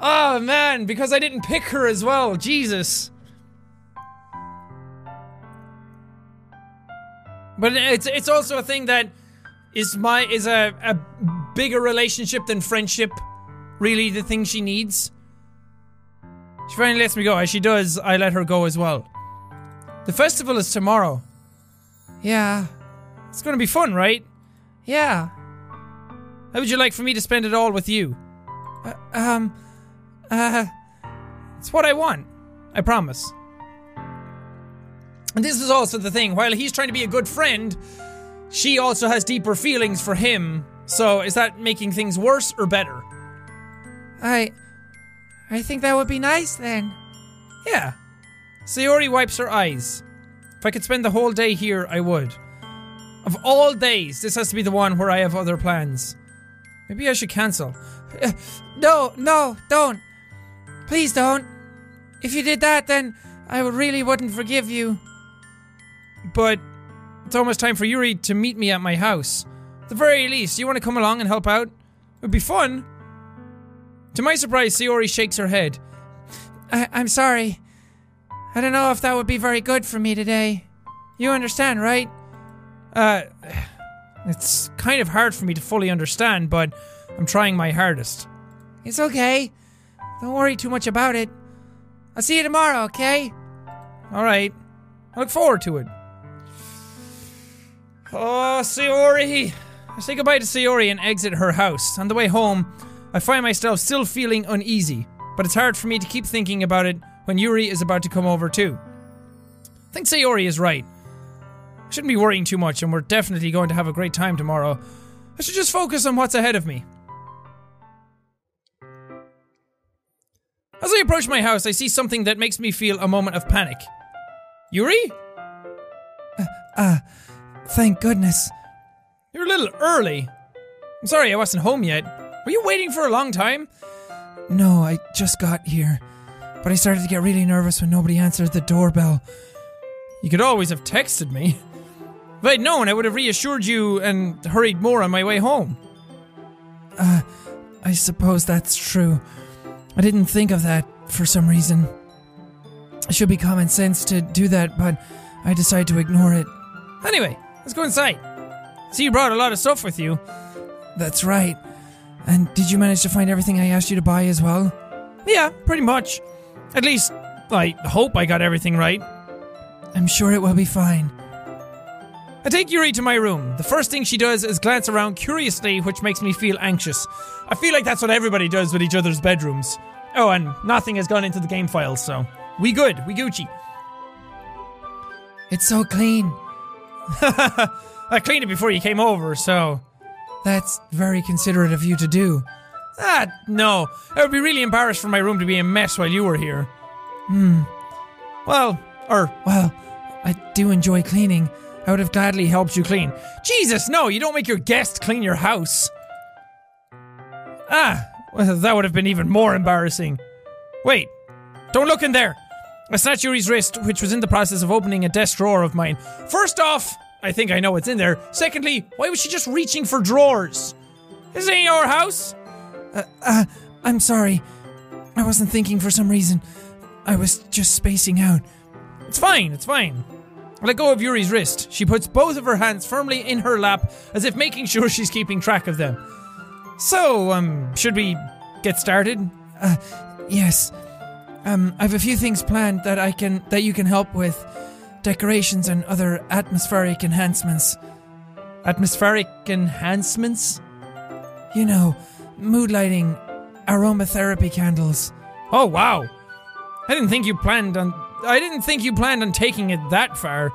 Oh, man, because I didn't pick her as well. Jesus. But it's it's also a thing that is my is a, a bigger relationship than friendship really the thing she needs. She finally lets me go. As she does, I let her go as well. The festival is tomorrow. Yeah. It's gonna be fun, right? Yeah. How would you like for me to spend it all with you? Uh, um. Uh. It's what I want. I promise. And this is also the thing. While he's trying to be a good friend, she also has deeper feelings for him. So is that making things worse or better? I. I think that would be nice then. Yeah. Sayori wipes her eyes. If I could spend the whole day here, I would. Of all days, this has to be the one where I have other plans. Maybe I should cancel. No, no, don't. Please don't. If you did that, then I really wouldn't forgive you. But it's almost time for Yuri to meet me at my house. At the very least, you want to come along and help out? It'd be fun. To my surprise, Sayori shakes her head. I- I'm sorry. I don't know if that would be very good for me today. You understand, right? Uh, it's kind of hard for me to fully understand, but I'm trying my hardest. It's okay. Don't worry too much about it. I'll see you tomorrow, okay? Alright. I look forward to it. Oh, Sayori! I say goodbye to Sayori and exit her house. On the way home, I find myself still feeling uneasy, but it's hard for me to keep thinking about it when Yuri is about to come over too. I think Sayori is right. I shouldn't be worrying too much, and we're definitely going to have a great time tomorrow. I should just focus on what's ahead of me. As I approach my house, I see something that makes me feel a moment of panic. Yuri? Uh, thank goodness. You're a little early. I'm sorry I wasn't home yet. Were you waiting for a long time? No, I just got here. But I started to get really nervous when nobody answered the doorbell. You could always have texted me. If I'd known, I would have reassured you and hurried more on my way home. Uh, I suppose that's true. I didn't think of that for some reason. It should be common sense to do that, but I decided to ignore it. Anyway, let's go inside. See, you brought a lot of stuff with you. That's right. And did you manage to find everything I asked you to buy as well? Yeah, pretty much. At least, I hope I got everything right. I'm sure it will be fine. I take Yuri to my room. The first thing she does is glance around curiously, which makes me feel anxious. I feel like that's what everybody does with each other's bedrooms. Oh, and nothing has gone into the game files, so we good, we Gucci. It's so clean. I cleaned it before you came over, so That's very considerate of you to do. Ah no, I would be really embarrassed for my room to be a mess while you were here. Hmm. Well, or Well, I do enjoy cleaning. I would have gladly helped you clean. Jesus, no, you don't make your guest clean your house. Ah, well, that would have been even more embarrassing. Wait, don't look in there. I snatched Yuri's wrist, which was in the process of opening a desk drawer of mine. First off, I think I know what's in there. Secondly, why was she just reaching for drawers? This ain't your house. Uh, I'm sorry. I wasn't thinking for some reason. I was just spacing out. It's fine, it's fine. I let go of Yuri's wrist. She puts both of her hands firmly in her lap, as if making sure she's keeping track of them. So, um, should we get started? Uh, yes. Um, I have a few things planned that I can that you can help with. Decorations and other atmospheric enhancements. Atmospheric enhancements? You know, mood lighting, aromatherapy candles. Oh wow. I didn't think you planned on I didn't think you planned on taking it that far.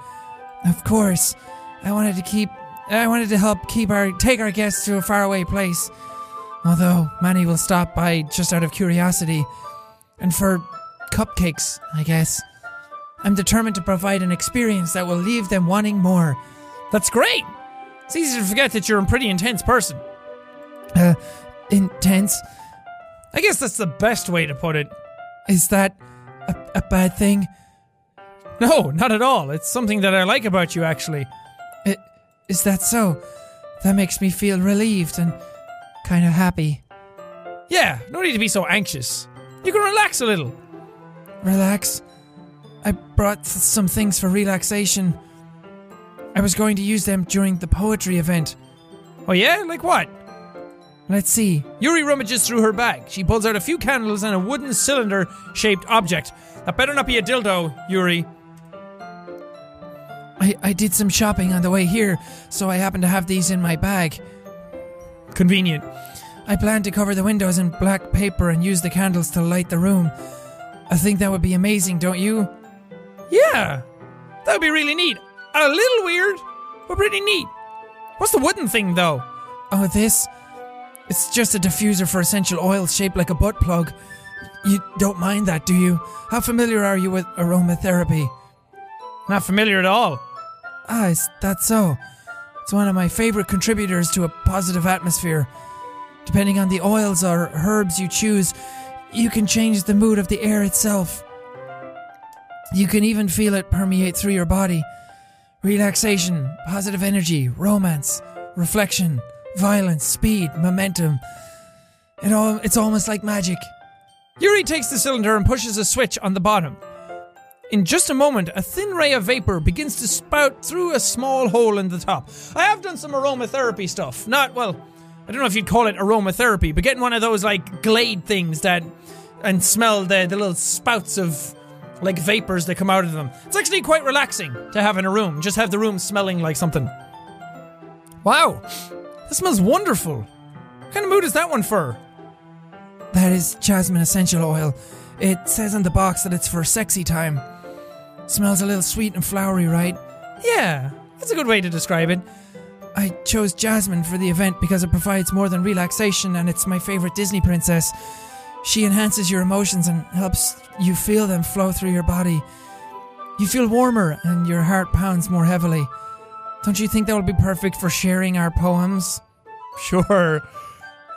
Of course. I wanted to keep I wanted to help keep our take our guests to a faraway place. Although many will stop by just out of curiosity. And for cupcakes, I guess. I'm determined to provide an experience that will leave them wanting more. That's great. It's easy to forget that you're a pretty intense person. Uh, intense? I guess that's the best way to put it. Is that a, a bad thing? No, not at all. It's something that I like about you, actually. I- Is that so? That makes me feel relieved and kind of happy. Yeah, no need to be so anxious. You can relax a little. Relax. I brought some things for relaxation. I was going to use them during the poetry event. Oh, yeah? Like what? Let's see. Yuri rummages through her bag. She pulls out a few candles and a wooden cylinder shaped object. That better not be a dildo, Yuri. I, I did some shopping on the way here, so I happen to have these in my bag. Convenient. I plan to cover the windows in black paper and use the candles to light the room. I think that would be amazing, don't you? Yeah, that would be really neat. A little weird, but pretty neat. What's the wooden thing, though? Oh, this? It's just a diffuser for essential oils shaped like a butt plug. You don't mind that, do you? How familiar are you with aromatherapy? Not familiar at all. Ah, is that so? It's one of my favorite contributors to a positive atmosphere. Depending on the oils or herbs you choose, you can change the mood of the air itself. You can even feel it permeate through your body. Relaxation, positive energy, romance, reflection, violence, speed, momentum. It all it's almost like magic. Yuri takes the cylinder and pushes a switch on the bottom. In just a moment, a thin ray of vapor begins to spout through a small hole in the top. I have done some aromatherapy stuff. Not, well, I don't know if you'd call it aromatherapy, but getting one of those, like, glade things that. and smell the, the little spouts of, like, vapors that come out of them. It's actually quite relaxing to have in a room. Just have the room smelling like something. Wow, that smells wonderful. What kind of mood is that one for? That is jasmine essential oil. It says on the box that it's for sexy time. Smells a little sweet and flowery, right? Yeah, that's a good way to describe it. I chose Jasmine for the event because it provides more than relaxation and it's my favorite Disney princess. She enhances your emotions and helps you feel them flow through your body. You feel warmer and your heart pounds more heavily. Don't you think that would be perfect for sharing our poems? Sure.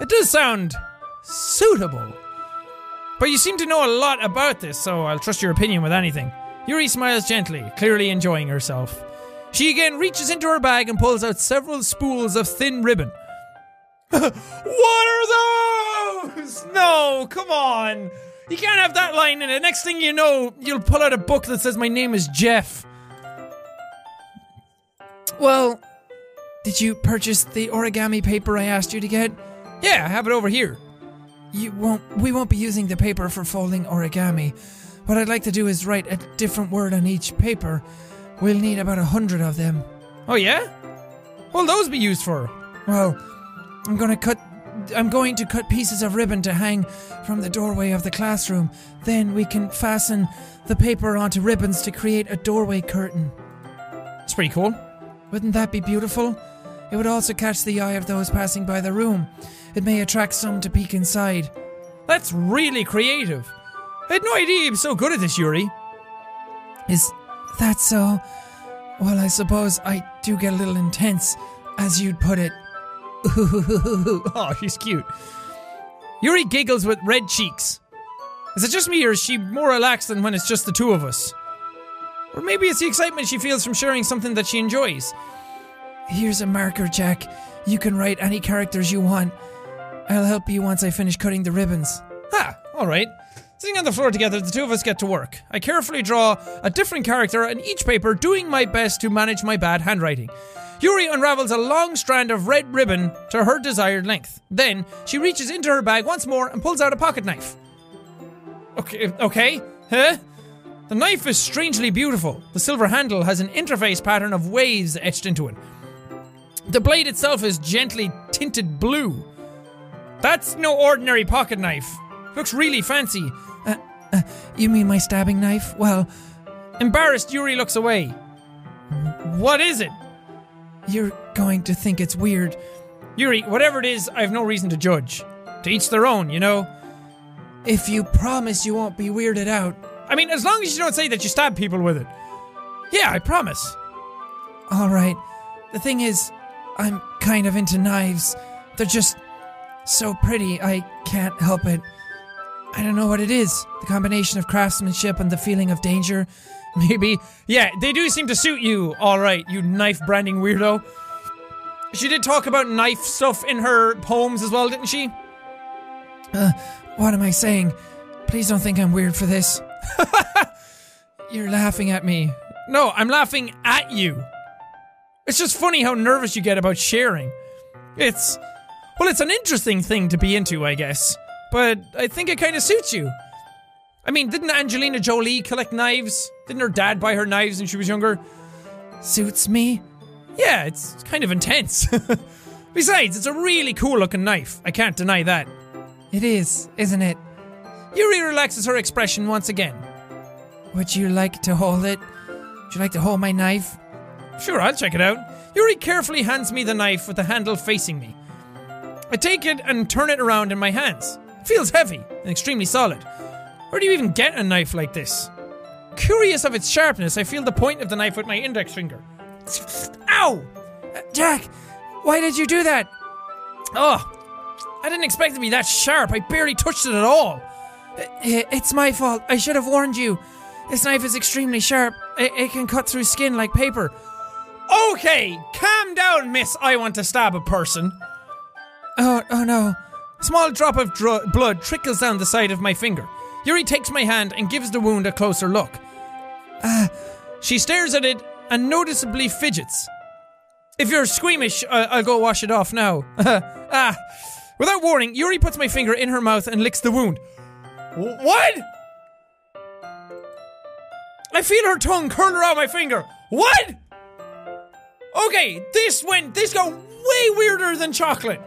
It does sound suitable. But you seem to know a lot about this, so I'll trust your opinion with anything. Yuri smiles gently, clearly enjoying herself. She again reaches into her bag and pulls out several spools of thin ribbon. what are those? No, come on. You can't have that line in it. Next thing you know, you'll pull out a book that says, My name is Jeff. Well, did you purchase the origami paper I asked you to get? Yeah, I have it over here. You won't we won't be using the paper for folding origami. What I'd like to do is write a different word on each paper. We'll need about a hundred of them. Oh, yeah? What'll those be used for? Well, I'm gonna cut. I'm going to cut pieces of ribbon to hang from the doorway of the classroom. Then we can fasten the paper onto ribbons to create a doorway curtain. It's pretty cool. Wouldn't that be beautiful? It would also catch the eye of those passing by the room. It may attract some to peek inside. That's really creative. I had no idea you were so good at this, Yuri. Is that so? Well, I suppose I do get a little intense, as you'd put it. oh, she's cute. Yuri giggles with red cheeks. Is it just me or is she more relaxed than when it's just the two of us? Or maybe it's the excitement she feels from sharing something that she enjoys. Here's a marker, Jack. You can write any characters you want. I'll help you once I finish cutting the ribbons. Ah, alright. Sitting on the floor together, the two of us get to work. I carefully draw a different character on each paper, doing my best to manage my bad handwriting. Yuri unravels a long strand of red ribbon to her desired length. Then she reaches into her bag once more and pulls out a pocket knife. Okay, okay, huh? The knife is strangely beautiful. The silver handle has an interface pattern of waves etched into it. The blade itself is gently tinted blue. That's no ordinary pocket knife. Looks really fancy. Uh, uh, you mean my stabbing knife? Well, Embarrassed, Yuri looks away. What is it? you're going to think it's weird. Yuri, whatever it is, I have no reason to judge. To each their own, you know? If you promise you won't be weirded out. I mean, as long as you don't say that you stab people with it. Yeah, I promise. Alright. The thing is, I'm kind of into knives. They're just so pretty, I can't help it. I don't know what it is. The combination of craftsmanship and the feeling of danger. Maybe. Yeah, they do seem to suit you, alright, you knife branding weirdo. She did talk about knife stuff in her poems as well, didn't she? Uh, what am I saying? Please don't think I'm weird for this. You're laughing at me. No, I'm laughing at you. It's just funny how nervous you get about sharing. It's. Well, it's an interesting thing to be into, I guess. But I think it kind of suits you. I mean, didn't Angelina Jolie collect knives? Didn't her dad buy her knives when she was younger? Suits me? Yeah, it's kind of intense. Besides, it's a really cool looking knife. I can't deny that. It is, isn't it? Yuri relaxes her expression once again. Would you like to hold it? Would you like to hold my knife? Sure, I'll check it out. Yuri carefully hands me the knife with the handle facing me. I take it and turn it around in my hands. It feels heavy and extremely solid. Where do you even get a knife like this? Curious of its sharpness, I feel the point of the knife with my index finger. Ow! Jack, why did you do that? Oh, I didn't expect it to be that sharp. I barely touched it at all. I- It's my fault. I should have warned you. This knife is extremely sharp. It, it can cut through skin like paper. Okay, calm down, miss. I want to stab a person. Oh, oh no. A small drop of blood trickles down the side of my finger. Yuri takes my hand and gives the wound a closer look. Ah, she stares at it and noticeably fidgets. If you're squeamish, I- I'll go wash it off now. ah. Without warning, Yuri puts my finger in her mouth and licks the wound. Wh- What? I feel her tongue curl around my finger. What? Okay, this went. This got way weirder than chocolate.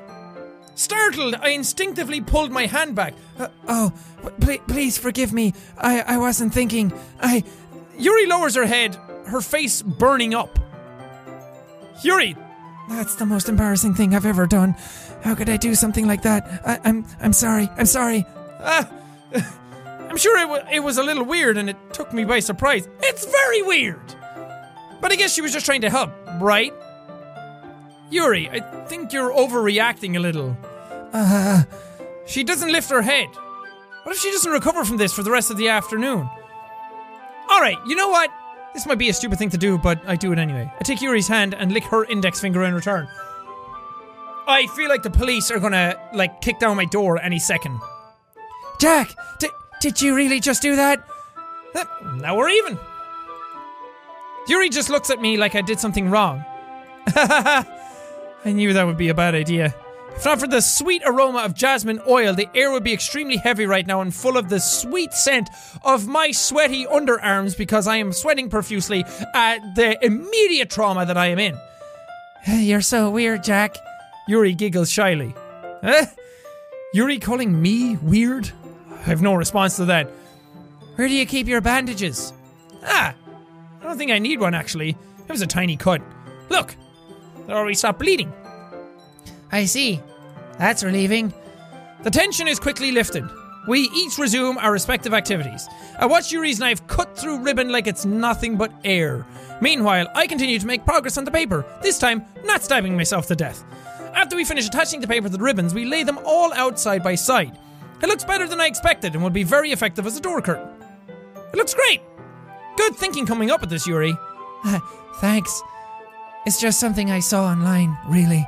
Startled, I instinctively pulled my hand back. Uh, oh, pl- please forgive me. I, I wasn't thinking. I. Yuri lowers her head, her face burning up. Yuri, That's the most embarrassing thing I've ever done. How could I do something like that? I, I'm. I'm sorry. I'm sorry. uh, I'm sure it, wa it was a little weird and it took me by surprise. It's very weird! But I guess she was just trying to help, right? Yuri, I think you're overreacting a little. Uh, She doesn't lift her head. What if she doesn't recover from this for the rest of the afternoon? Alright, you know what? This might be a stupid thing to do, but I do it anyway. I take Yuri's hand and lick her index finger in return. I feel like the police are gonna, like, kick down my door any second. Jack, di- did you really just do that? Now we're even. Yuri just looks at me like I did something wrong. I knew that would be a bad idea. If not for the sweet aroma of jasmine oil, the air would be extremely heavy right now and full of the sweet scent of my sweaty underarms because I am sweating profusely at the immediate trauma that I am in. You're so weird, Jack. Yuri giggles shyly. Eh? Yuri calling me weird? I have no response to that. Where do you keep your bandages? Ah, I don't think I need one actually. It was a tiny cut. Look, it already stopped bleeding. I see. That's relieving. The tension is quickly lifted. We each resume our respective activities. I watch Yuri's knife cut through ribbon like it's nothing but air. Meanwhile, I continue to make progress on the paper, this time not stabbing myself to death. After we finish attaching the paper to the ribbons, we lay them all out side by side. It looks better than I expected and will be very effective as a door curtain. It looks great! Good thinking coming up with this, Yuri. Thanks. It's just something I saw online, really.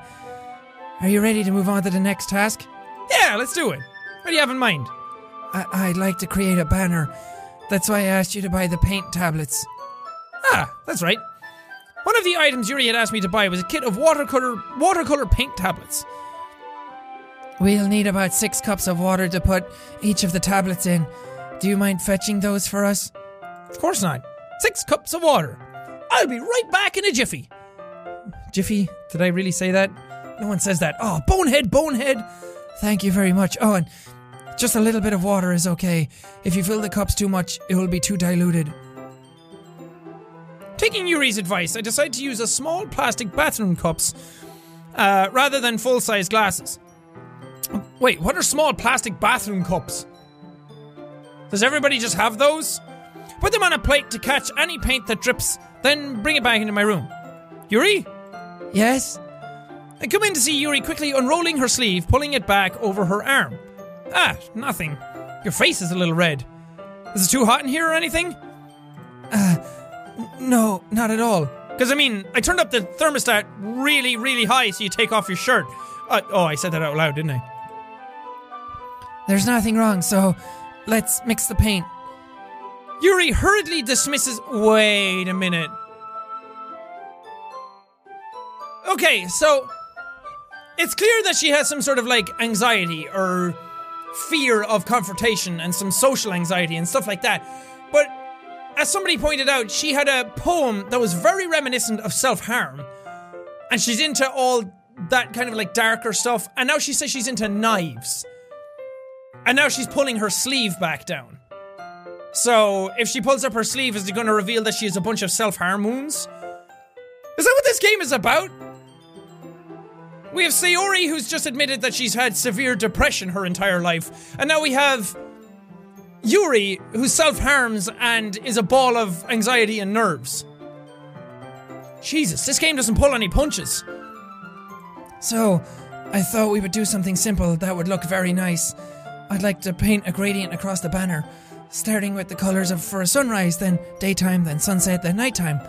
Are you ready to move on to the next task? Yeah, let's do it. What do you have in mind? I- I'd like to create a banner. That's why I asked you to buy the paint tablets. Ah, that's right. One of the items Yuri had asked me to buy was a kit of watercolor watercolor paint tablets. We'll need about six cups of water to put each of the tablets in. Do you mind fetching those for us? Of course not. Six cups of water. I'll be right back in a jiffy. Jiffy? Did I really say that? No one says that. Oh, bonehead, bonehead. Thank you very much. Oh, and just a little bit of water is okay. If you fill the cups too much, it will be too diluted. Taking Yuri's advice, I decided to use a small plastic bathroom cups uh, rather than full size glasses. Wait, what are small plastic bathroom cups? Does everybody just have those? Put them on a plate to catch any paint that drips, then bring it back into my room. Yuri? Yes? I come in to see Yuri quickly unrolling her sleeve, pulling it back over her arm. Ah, nothing. Your face is a little red. Is it too hot in here or anything? No, not at all. Because, I mean, I turned up the thermostat really, really high so you take off your shirt. Uh, oh, I said that out loud, didn't I? There's nothing wrong, so let's mix the paint. Yuri hurriedly dismisses. Wait a minute. Okay, so it's clear that she has some sort of like anxiety or fear of confrontation and some social anxiety and stuff like that. But as somebody pointed out, she had a poem that was very reminiscent of self harm. And she's into all that kind of like darker stuff. And now she says she's into knives. And now she's pulling her sleeve back down. So, if she pulls up her sleeve, is it going to reveal that she has a bunch of self harm wounds? Is that what this game is about? We have Sayori, who's just admitted that she's had severe depression her entire life. And now we have Yuri, who self harms and is a ball of anxiety and nerves. Jesus, this game doesn't pull any punches. So, I thought we would do something simple that would look very nice. I'd like to paint a gradient across the banner, starting with the colors of for a sunrise, then daytime, then sunset, then nighttime.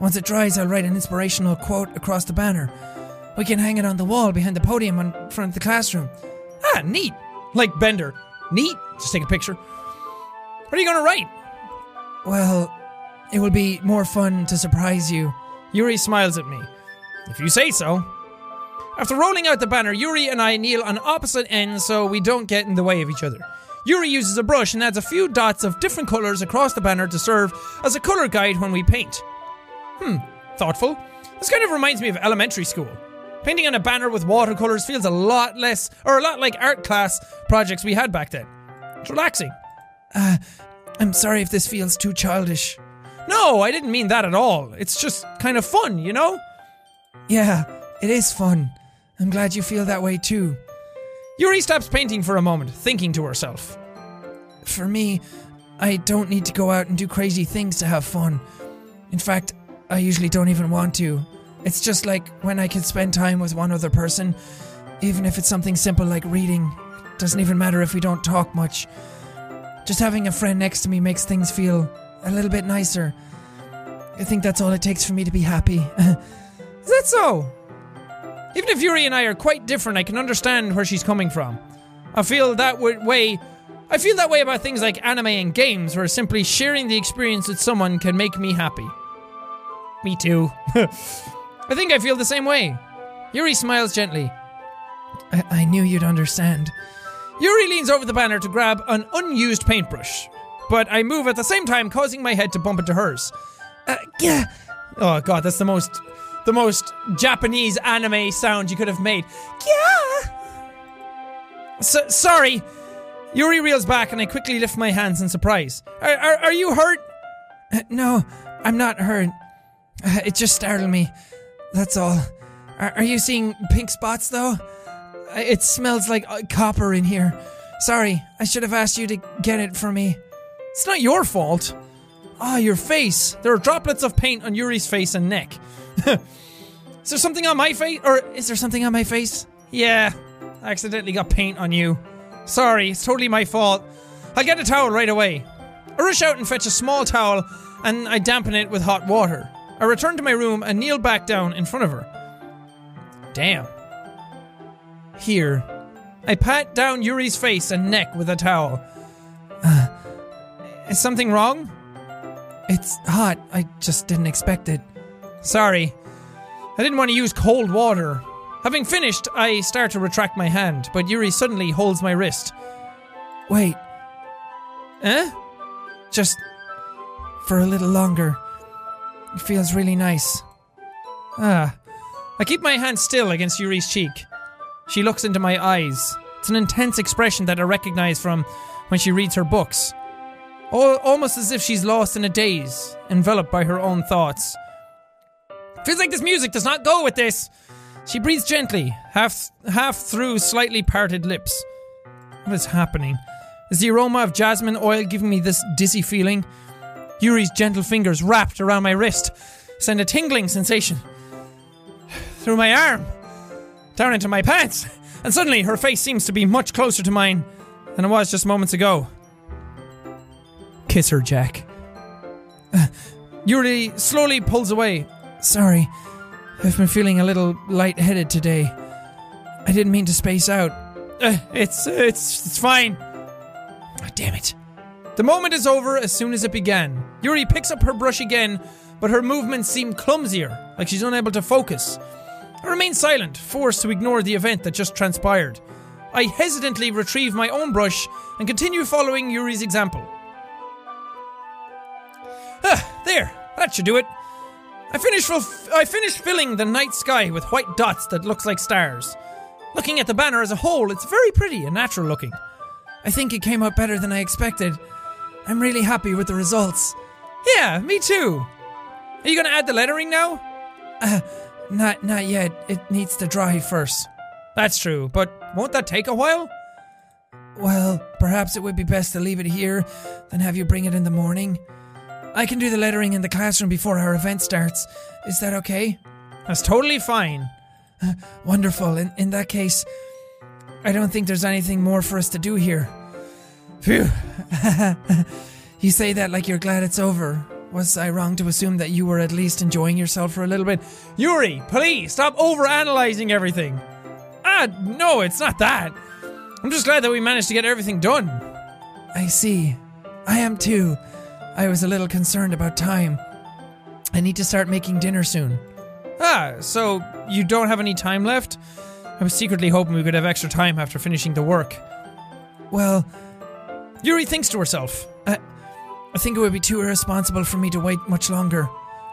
Once it dries, I'll write an inspirational quote across the banner. We can hang it on the wall behind the podium in front of the classroom. Ah, neat. Like Bender. Neat. Just take a picture. What are you to write? Well, it will be more fun to surprise you. Yuri smiles at me. If you say so. After rolling out the banner, Yuri and I kneel on opposite ends so we don't get in the way of each other. Yuri uses a brush and adds a few dots of different colours across the banner to serve as a colour guide when we paint. Hmm, thoughtful. This kind of reminds me of elementary school. Painting on a banner with watercolours feels a lot less, or a lot like art class projects we had back then. It's relaxing. I'm sorry if this feels too childish. No, I didn't mean that at all. It's just kind of fun, you know? Yeah, it is fun. I'm glad you feel that way too. Yuri stops painting for a moment, thinking to herself. For me, I don't need to go out and do crazy things to have fun. In fact, I usually don't even want to. It's just like when I can spend time with one other person, even if it's something simple like reading. It Doesn't even matter if we don't talk much. Just having a friend next to me makes things feel a little bit nicer. I think that's all it takes for me to be happy. Is that so? Even if Yuri and I are quite different, I can understand where she's coming from. I feel that way. I feel that way about things like anime and games, where simply sharing the experience with someone can make me happy. Me too. I think I feel the same way. Yuri smiles gently. I, I knew you'd understand. Yuri leans over the banner to grab an unused paintbrush, but I move at the same time, causing my head to bump into hers. Uh, yeah. Oh god, that's the most the most Japanese anime sound you could have made. Yeah. So, sorry. Yuri reels back and I quickly lift my hands in surprise. Are, are, are you hurt? Uh, no, I'm not hurt. Uh, it just startled me. That's all. Are, are you seeing pink spots though? Uh, It smells like copper in here. Sorry, I should have asked you to get it for me. It's not your fault. Ah, your face. There are droplets of paint on Yuri's face and neck. is there something on my face? Or Is there something on my face? Yeah, I accidentally got paint on you. Sorry, it's totally my fault. I'll get a towel right away. I rush out and fetch a small towel and I dampen it with hot water. I return to my room and kneel back down in front of her. Damn. Here. I pat down Yuri's face and neck with a towel. Uh, is something wrong? It's hot. I just didn't expect it. Sorry. I didn't want to use cold water. Having finished, I start to retract my hand, but Yuri suddenly holds my wrist. Wait, Eh? just for a little longer. It feels really nice. Ah. I keep my hand still against Yuri's cheek. She looks into my eyes. It's an intense expression that I recognize from when she reads her books. Al- almost as if she's lost in a daze, enveloped by her own thoughts. Feels like this music does not go with this. She breathes gently, half half through slightly parted lips. What is happening? Is the aroma of jasmine oil giving me this dizzy feeling? Yuri's gentle fingers wrapped around my wrist send a tingling sensation through my arm, down into my pants, and suddenly her face seems to be much closer to mine than it was just moments ago. Kiss her, Jack. Yuri slowly pulls away. Sorry, I've been feeling a little lightheaded today. I didn't mean to space out. Uh, it's it's it's fine. Oh, damn it. The moment is over as soon as it began. Yuri picks up her brush again, but her movements seem clumsier, like she's unable to focus. I remain silent, forced to ignore the event that just transpired. I hesitantly retrieve my own brush and continue following Yuri's example. Ah, there, that should do it. I finished, I finished filling the night sky with white dots that looks like stars. Looking at the banner as a whole, it's very pretty and natural looking. I think it came out better than I expected. I'm really happy with the results. Yeah, me too. Are you gonna add the lettering now? Uh, not not yet. It needs to dry first. That's true, but won't that take a while? Well, perhaps it would be best to leave it here then have you bring it in the morning. I can do the lettering in the classroom before our event starts. Is that okay? That's totally fine. Wonderful. In in that case, I don't think there's anything more for us to do here. Phew. You say that like you're glad it's over. Was I wrong to assume that you were at least enjoying yourself for a little bit? Yuri, please stop overanalyzing everything. Ah, no, it's not that. I'm just glad that we managed to get everything done. I see. I am too. I was a little concerned about time. I need to start making dinner soon. Ah, so you don't have any time left? I was secretly hoping we could have extra time after finishing the work. Well, Yuri thinks to herself. I, I think it would be too irresponsible for me to wait much longer.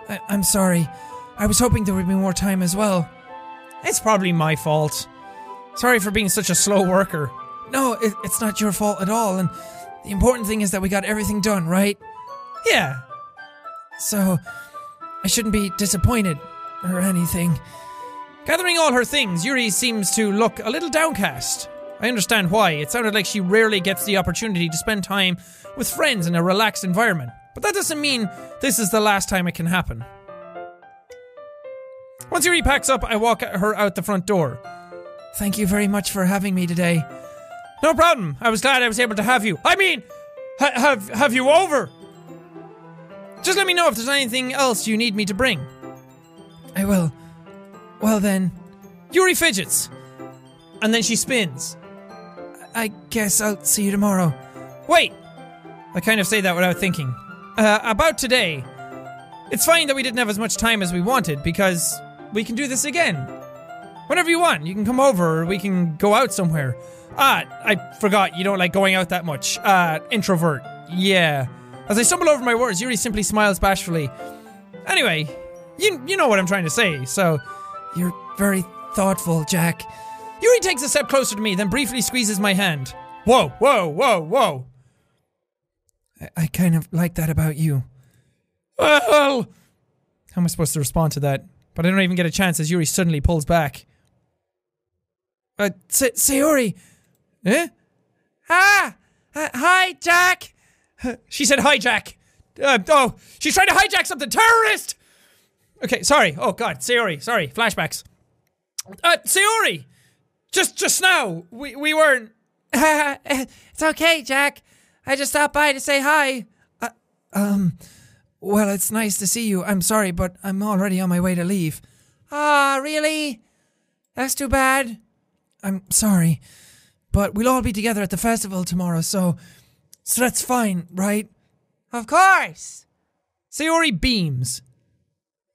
I, I'm sorry. I was hoping there would be more time as well. It's probably my fault. Sorry for being such a slow worker. No, it, it's not your fault at all, and the important thing is that we got everything done, right? Yeah, So, I shouldn't be disappointed or anything. Gathering all her things, Yuri seems to look a little downcast. I understand why. It sounded like she rarely gets the opportunity to spend time with friends in a relaxed environment. But that doesn't mean this is the last time it can happen. Once Yuri packs up, I walk her out the front door. Thank you very much for having me today. No problem. I was glad I was able to have you. I mean, ha- have have you over. Just let me know if there's anything else you need me to bring. I will. Well then, Yuri fidgets, and then she spins. I guess I'll see you tomorrow. Wait! I kind of say that without thinking. Uh, about today. It's fine that we didn't have as much time as we wanted because we can do this again. Whenever you want, you can come over or we can go out somewhere. Ah, I forgot you don't like going out that much. Uh, introvert. Yeah. As I stumble over my words, Yuri simply smiles bashfully. Anyway, you, you know what I'm trying to say, so. You're very thoughtful, Jack. Yuri takes a step closer to me, then briefly squeezes my hand. Whoa, whoa, whoa, whoa. I, I kind of like that about you. Well, how am I supposed to respond to that? But I don't even get a chance as Yuri suddenly pulls back. Uh, Sa- Sayori, Eh? Ah! Uh, hi, Jack! She said hijack. Uh, oh, she's trying to hijack something. Terrorist! Okay, sorry. Oh, God. Sayori. Sorry. Flashbacks. Uh, Sayori! Just just now. We, we weren't. it's okay, Jack. I just stopped by to say hi. Uh, um, well, it's nice to see you. I'm sorry, but I'm already on my way to leave. Ah, really? That's too bad. I'm sorry, but we'll all be together at the festival tomorrow, so so that's fine, right? Of course. Sayori beams.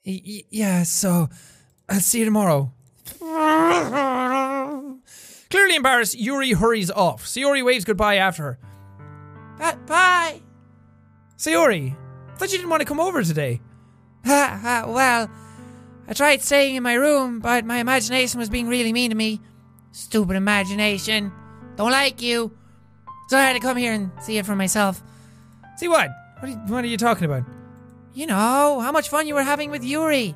Y- y- yeah, so I'll see you tomorrow. Clearly embarrassed, Yuri hurries off. Sayori waves goodbye after her. Bye. Bye. Sayori, I thought you didn't want to come over today. Well, I tried staying in my room, but my imagination was being really mean to me. Stupid imagination. Don't like you. So I had to come here and see it for myself. See what? What are you, what are you talking about? You know, how much fun you were having with Yuri.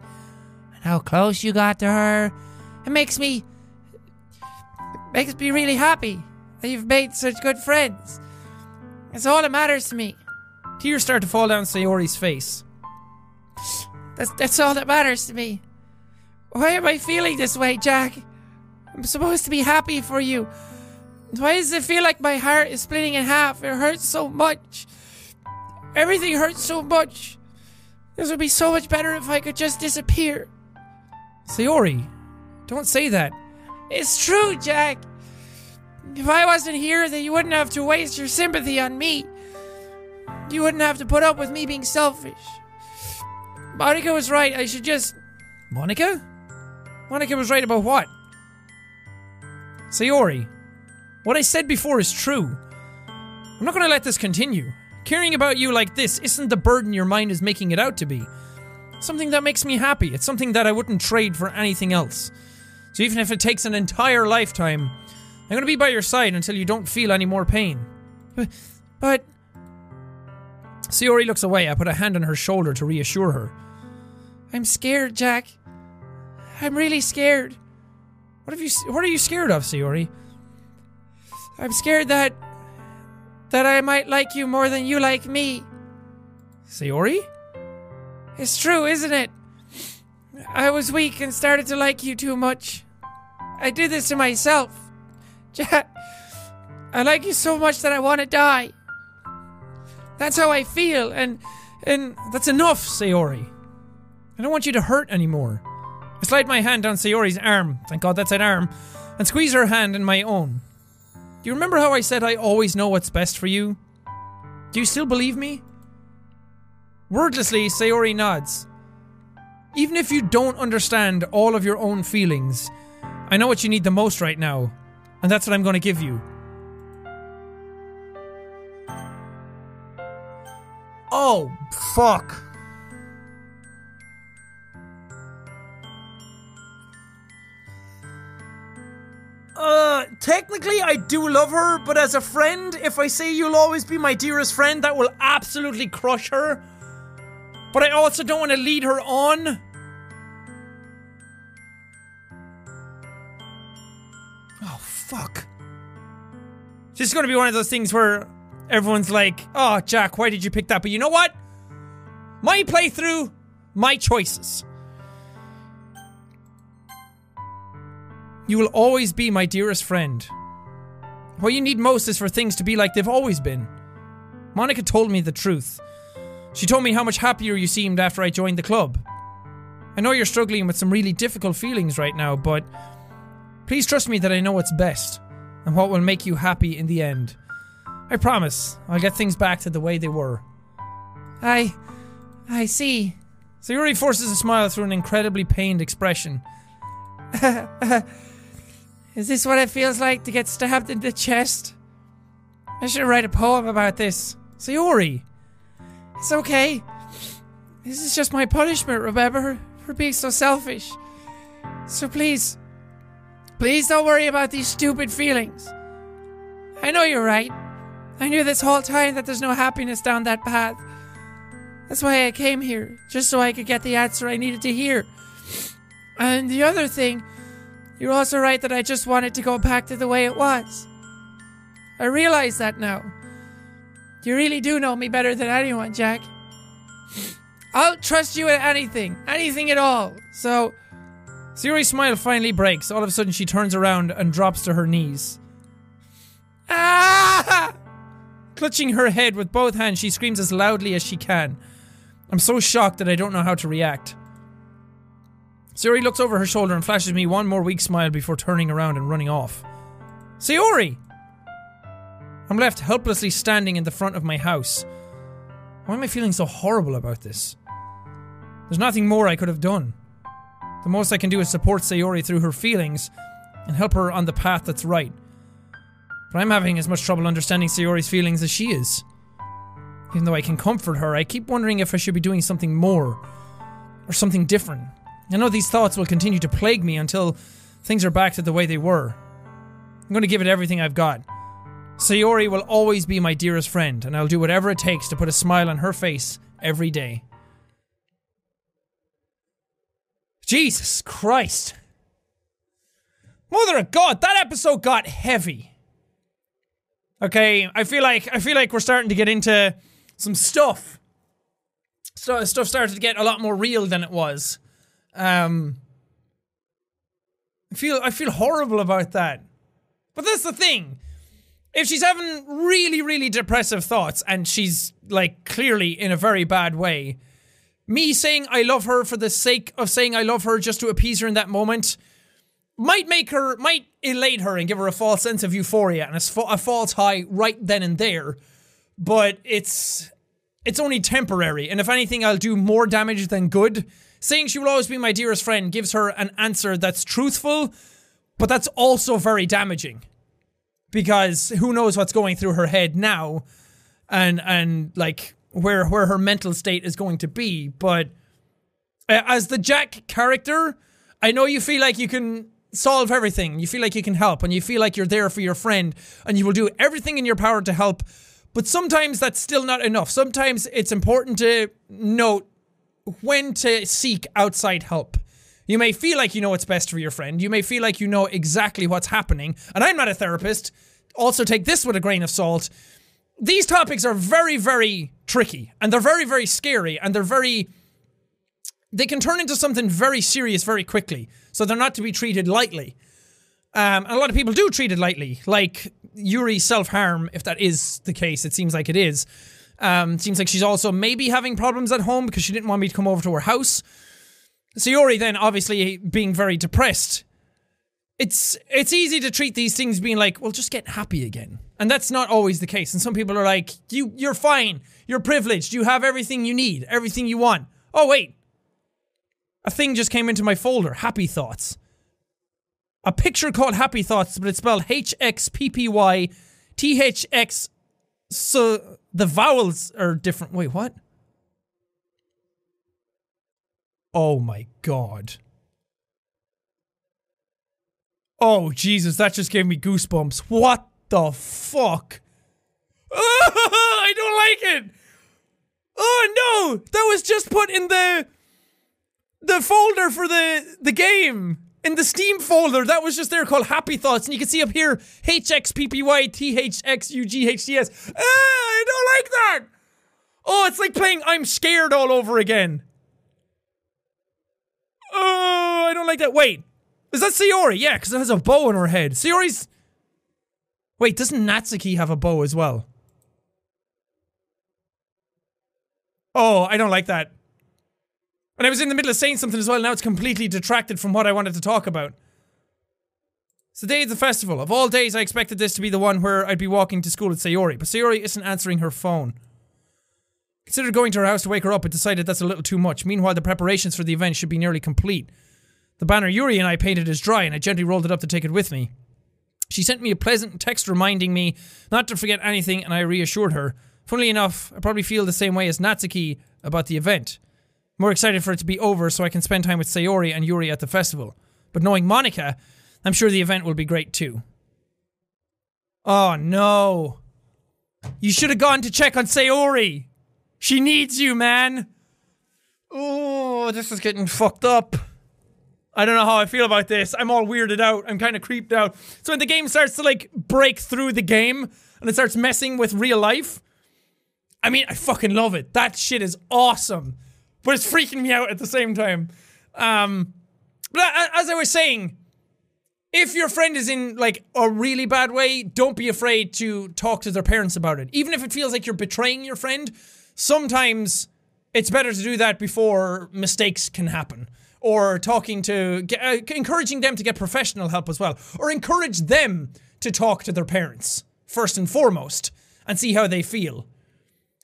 And how close you got to her. It makes me. It makes me really happy that you've made such good friends. It's all that matters to me. Tears start to fall down Sayori's face. That's, that's all that matters to me. Why am I feeling this way, Jack? I'm supposed to be happy for you. Why does it feel like my heart is splitting in half? It hurts so much. Everything hurts so much. This would be so much better if I could just disappear. Sayori, don't say that. It's true, Jack. If I wasn't here, then you wouldn't have to waste your sympathy on me. You wouldn't have to put up with me being selfish. Monika was right. I should just. Monika? Monika was right about what? Sayori, what I said before is true. I'm not gonna let this continue. Caring about you like this isn't the burden your mind is making it out to be. It's something that makes me happy. It's something that I wouldn't trade for anything else. So even if it takes an entire lifetime, I'm gonna be by your side until you don't feel any more pain. But. but Sayori looks away. I put a hand on her shoulder to reassure her. I'm scared, Jack. I'm really scared. What have you? What are you scared of, Sayori? I'm scared that. that I might like you more than you like me. Sayori? It's true, isn't it? I was weak and started to like you too much. I did this to myself. Jack, I like you so much that I want to die. That's how I feel, and and That's enough, Sayori. I don't want you to hurt anymore. I slide my hand down Sayori's arm, thank God that's an arm, and squeeze her hand in my own. Do you remember how I said I always know what's best for you? Do you still believe me? Wordlessly, Sayori nods. Even if you don't understand all of your own feelings, I know what you need the most right now, and that's what I'm going to give you. Oh, fuck. Uh, technically, I do love her, but as a friend, if I say you'll always be my dearest friend, that will absolutely crush her. But I also don't want to lead her on. Oh, fuck. This is going to be one of those things where everyone's like, oh, Jack, why did you pick that? But you know what? My playthrough, my choices. You will always be my dearest friend. What you need most is for things to be like they've always been. Monika told me the truth. She told me how much happier you seemed after I joined the club. I know you're struggling with some really difficult feelings right now, but please trust me that I know what's best and what will make you happy in the end. I promise I'll get things back to the way they were. I. I see. Sayori forces a smile through an incredibly pained expression. Is this what it feels like to get stabbed in the chest? I should write a poem about this. Sayori! It's okay. This is just my punishment, remember? For being so selfish. So please, please don't worry about these stupid feelings. I know you're right. I knew this whole time that there's no happiness down that path. That's why I came here, just so I could get the answer I needed to hear. And the other thing, you're also right that I just wanted to go back to the way it was. I realize that now. You really do know me better than anyone, Jack. I'll trust you at anything, anything at all. So, Sayori's smile finally breaks. All of a sudden, she turns around and drops to her knees. ah! Clutching her head with both hands, she screams as loudly as she can. I'm so shocked that I don't know how to react. Sayori looks over her shoulder and flashes me one more weak smile before turning around and running off. Sayori! I'm left helplessly standing in the front of my house. Why am I feeling so horrible about this? There's nothing more I could have done. The most I can do is support Sayori through her feelings and help her on the path that's right. But I'm having as much trouble understanding Sayori's feelings as she is. Even though I can comfort her, I keep wondering if I should be doing something more or something different. I know these thoughts will continue to plague me until things are back to the way they were. I'm going to give it everything I've got. Sayori will always be my dearest friend, and I'll do whatever it takes to put a smile on her face every day. Jesus Christ. Mother of God, that episode got heavy. Okay, I feel like I feel like we're starting to get into some stuff. So stuff started to get a lot more real than it was. Um I feel I feel horrible about that. But that's the thing. If she's having really, really depressive thoughts and she's like clearly in a very bad way, me saying I love her for the sake of saying I love her just to appease her in that moment might make her, might elate her and give her a false sense of euphoria and a, a false high right then and there. But it's, it's only temporary. And if anything, I'll do more damage than good. Saying she will always be my dearest friend gives her an answer that's truthful, but that's also very damaging. Because who knows what's going through her head now and, and like, where where her mental state is going to be. But uh, as the Jack character, I know you feel like you can solve everything. You feel like you can help, and you feel like you're there for your friend, and you will do everything in your power to help. But sometimes that's still not enough. Sometimes it's important to note when to seek outside help. You may feel like you know what's best for your friend. You may feel like you know exactly what's happening. And I'm not a therapist. Also, take this with a grain of salt these topics are very, very tricky and they're very, very scary and they're very. They can turn into something very serious very quickly. So they're not to be treated lightly. Um, and a lot of people do treat it lightly, like Yuri self harm, if that is the case. It seems like it is. Um, seems like she's also maybe having problems at home because she didn't want me to come over to her house. Sayori then obviously being very depressed. It's it's easy to treat these things being like, well, just get happy again. And that's not always the case. And some people are like, you you're fine. You're privileged. You have everything you need, everything you want. Oh wait. A thing just came into my folder, happy thoughts. A picture called Happy Thoughts, but it's spelled H X P P Y T H X so the vowels are different. Wait, what? Oh my god. Oh Jesus, that just gave me goosebumps. What the fuck? I don't like it. Oh no, that was just put in the the folder for the the game in the Steam folder. That was just there called Happy Thoughts, and you can see up here H X P P Y T H X U G H T S. Ah, I don't like that. Oh, it's like playing I'm Scared all over again. Oh, I don't like that. Wait, is that Sayori? Yeah, because it has a bow on her head. Sayori's Wait, doesn't Natsuki have a bow as well? Oh, I don't like that. And I was in the middle of saying something as well, now it's completely detracted from what I wanted to talk about. It's the day of the festival. Of all days, I expected this to be the one where I'd be walking to school with Sayori, but Sayori isn't answering her phone. Considered going to her house to wake her up, but decided that's a little too much. Meanwhile, the preparations for the event should be nearly complete. The banner Yuri and I painted is dry, and I gently rolled it up to take it with me. She sent me a pleasant text reminding me not to forget anything, and I reassured her. Funnily enough, I probably feel the same way as Natsuki about the event. More excited for it to be over so I can spend time with Sayori and Yuri at the festival. But knowing Monika, I'm sure the event will be great too. Oh no. You should have gone to check on Sayori. She needs you, man. Oh, this is getting fucked up. I don't know how I feel about this. I'm all weirded out. I'm kind of creeped out. So when the game starts to like break through the game, and it starts messing with real life. I mean, I fucking love it. That shit is awesome, but it's freaking me out at the same time. Um, but as I was saying, if your friend is in like a really bad way, don't be afraid to talk to their parents about it. Even if it feels like you're betraying your friend, sometimes it's better to do that before mistakes can happen. Or talking to, uh, encouraging them to get professional help as well. Or encourage them to talk to their parents first and foremost and see how they feel.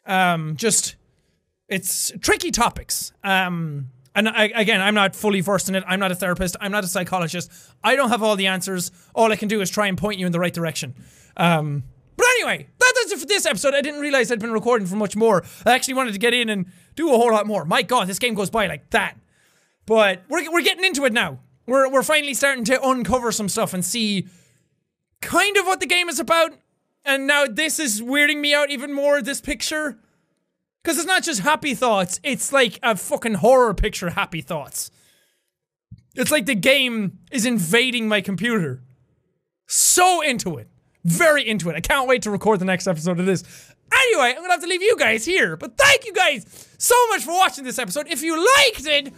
Um, just, it's tricky topics. Um, and I, again, I'm not fully versed in it. I'm not a therapist. I'm not a psychologist. I don't have all the answers. All I can do is try and point you in the right direction. Um, but anyway, that does it for this episode. I didn't realize I'd been recording for much more. I actually wanted to get in and do a whole lot more. My God, this game goes by like that. But we're, we're getting into it now. We're, we're finally starting to uncover some stuff and see kind of what the game is about. And now this is weirding me out even more, this picture. Because it's not just happy thoughts, it's like a fucking horror picture happy thoughts. It's like the game is invading my computer. So into it. Very into it. I can't wait to record the next episode of this. Anyway, I'm gonna have to leave you guys here. But thank you guys so much for watching this episode. If you liked it,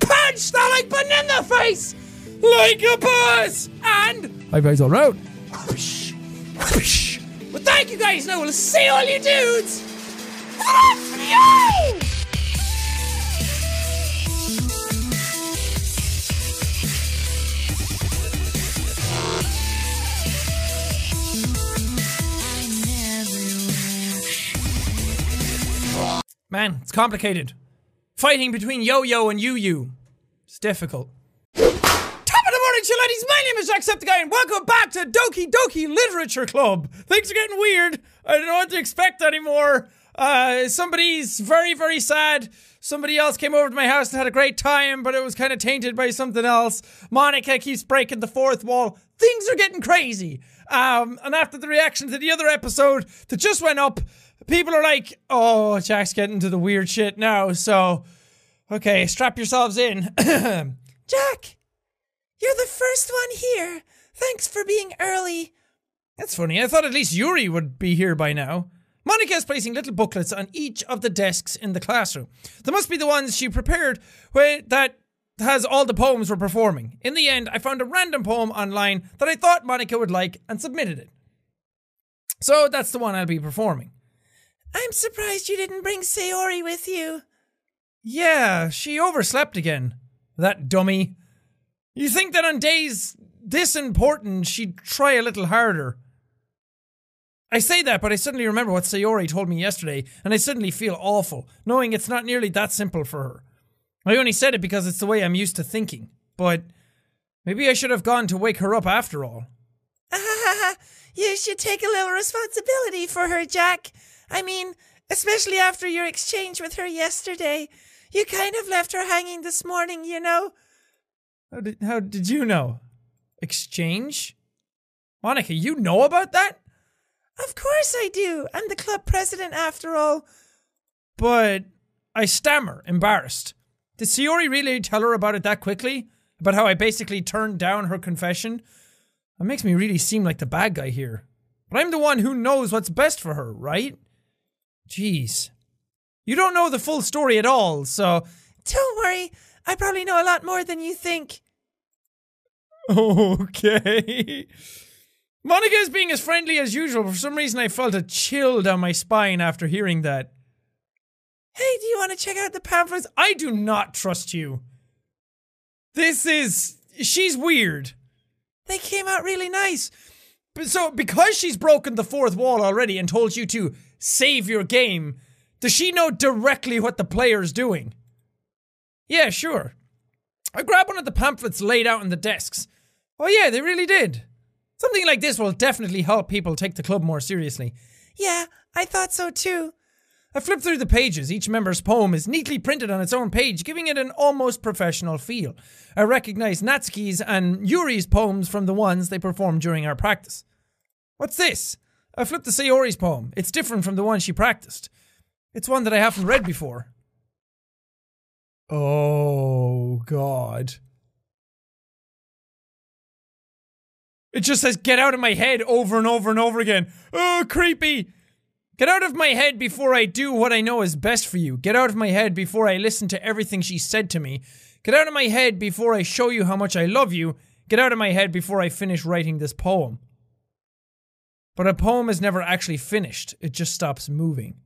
punch that like button in the face like a boss. And Hi guys, all whoosh. But thank you guys. Now we'll see all you dudes. Man, it's complicated. Fighting between Yo-Yo and Yu-Yu. It's difficult. Top of the morning, ladies. My name is Jacksepticeye, and welcome back to Doki Doki Literature Club. Things are getting weird. I don't know what to expect anymore. Uh, somebody's very, very sad. Somebody else came over to my house and had a great time, but it was kind of tainted by something else. Monika keeps breaking the fourth wall. Things are getting crazy. Um, and after the reaction to the other episode that just went up, people are like, "Oh, Jack's getting to the weird shit now." So, okay, strap yourselves in. Jack, you're the first one here. Thanks for being early. That's funny. I thought at least Yuri would be here by now. Monika is placing little booklets on each of the desks in the classroom. They must be the ones she prepared where that has all the poems we're performing. In the end, I found a random poem online that I thought Monika would like and submitted it. So that's the one I'll be performing. I'm surprised you didn't bring Sayori with you. Yeah, she overslept again. That dummy. You think that on days this important she'd try a little harder. I say that, but I suddenly remember what Sayori told me yesterday, and I suddenly feel awful, knowing it's not nearly that simple for her. I only said it because it's the way I'm used to thinking, but maybe I should have gone to wake her up after all. you should take a little responsibility for her, Jack. I mean, especially after your exchange with her yesterday. You kind of left her hanging this morning, you know. How did, how did you know? Exchange? Monika, you know about that? Of course I do. I'm the club president after all. But I stammer, embarrassed. Did Sayori really tell her about it that quickly? About how I basically turned down her confession? That makes me really seem like the bad guy here. But I'm the one who knows what's best for her, right? Jeez. You don't know the full story at all, so. Don't worry. I probably know a lot more than you think. Okay. Monika is being as friendly as usual. For some reason, I felt a chill down my spine after hearing that. Hey, do you want to check out the pamphlets? I do not trust you. This is. She's weird. They came out really nice. But so, because she's broken the fourth wall already and told you to save your game, does she know directly what the player's doing? Yeah, sure. I grabbed one of the pamphlets laid out on the desks. Oh, yeah, they really did. Something like this will definitely help people take the club more seriously. Yeah, I thought so too. I flipped through the pages. Each member's poem is neatly printed on its own page, giving it an almost professional feel. I recognize Natsuki's and Yuri's poems from the ones they performed during our practice. What's this? I flipped to Sayori's poem. It's different from the one she practiced. It's one that I haven't read before. Oh, God. It just says get out of my head over and over and over again. Oh, creepy. Get out of my head before I do what I know is best for you. Get out of my head before I listen to everything she said to me. Get out of my head before I show you how much I love you. Get out of my head before I finish writing this poem. But a poem is never actually finished, it just stops moving.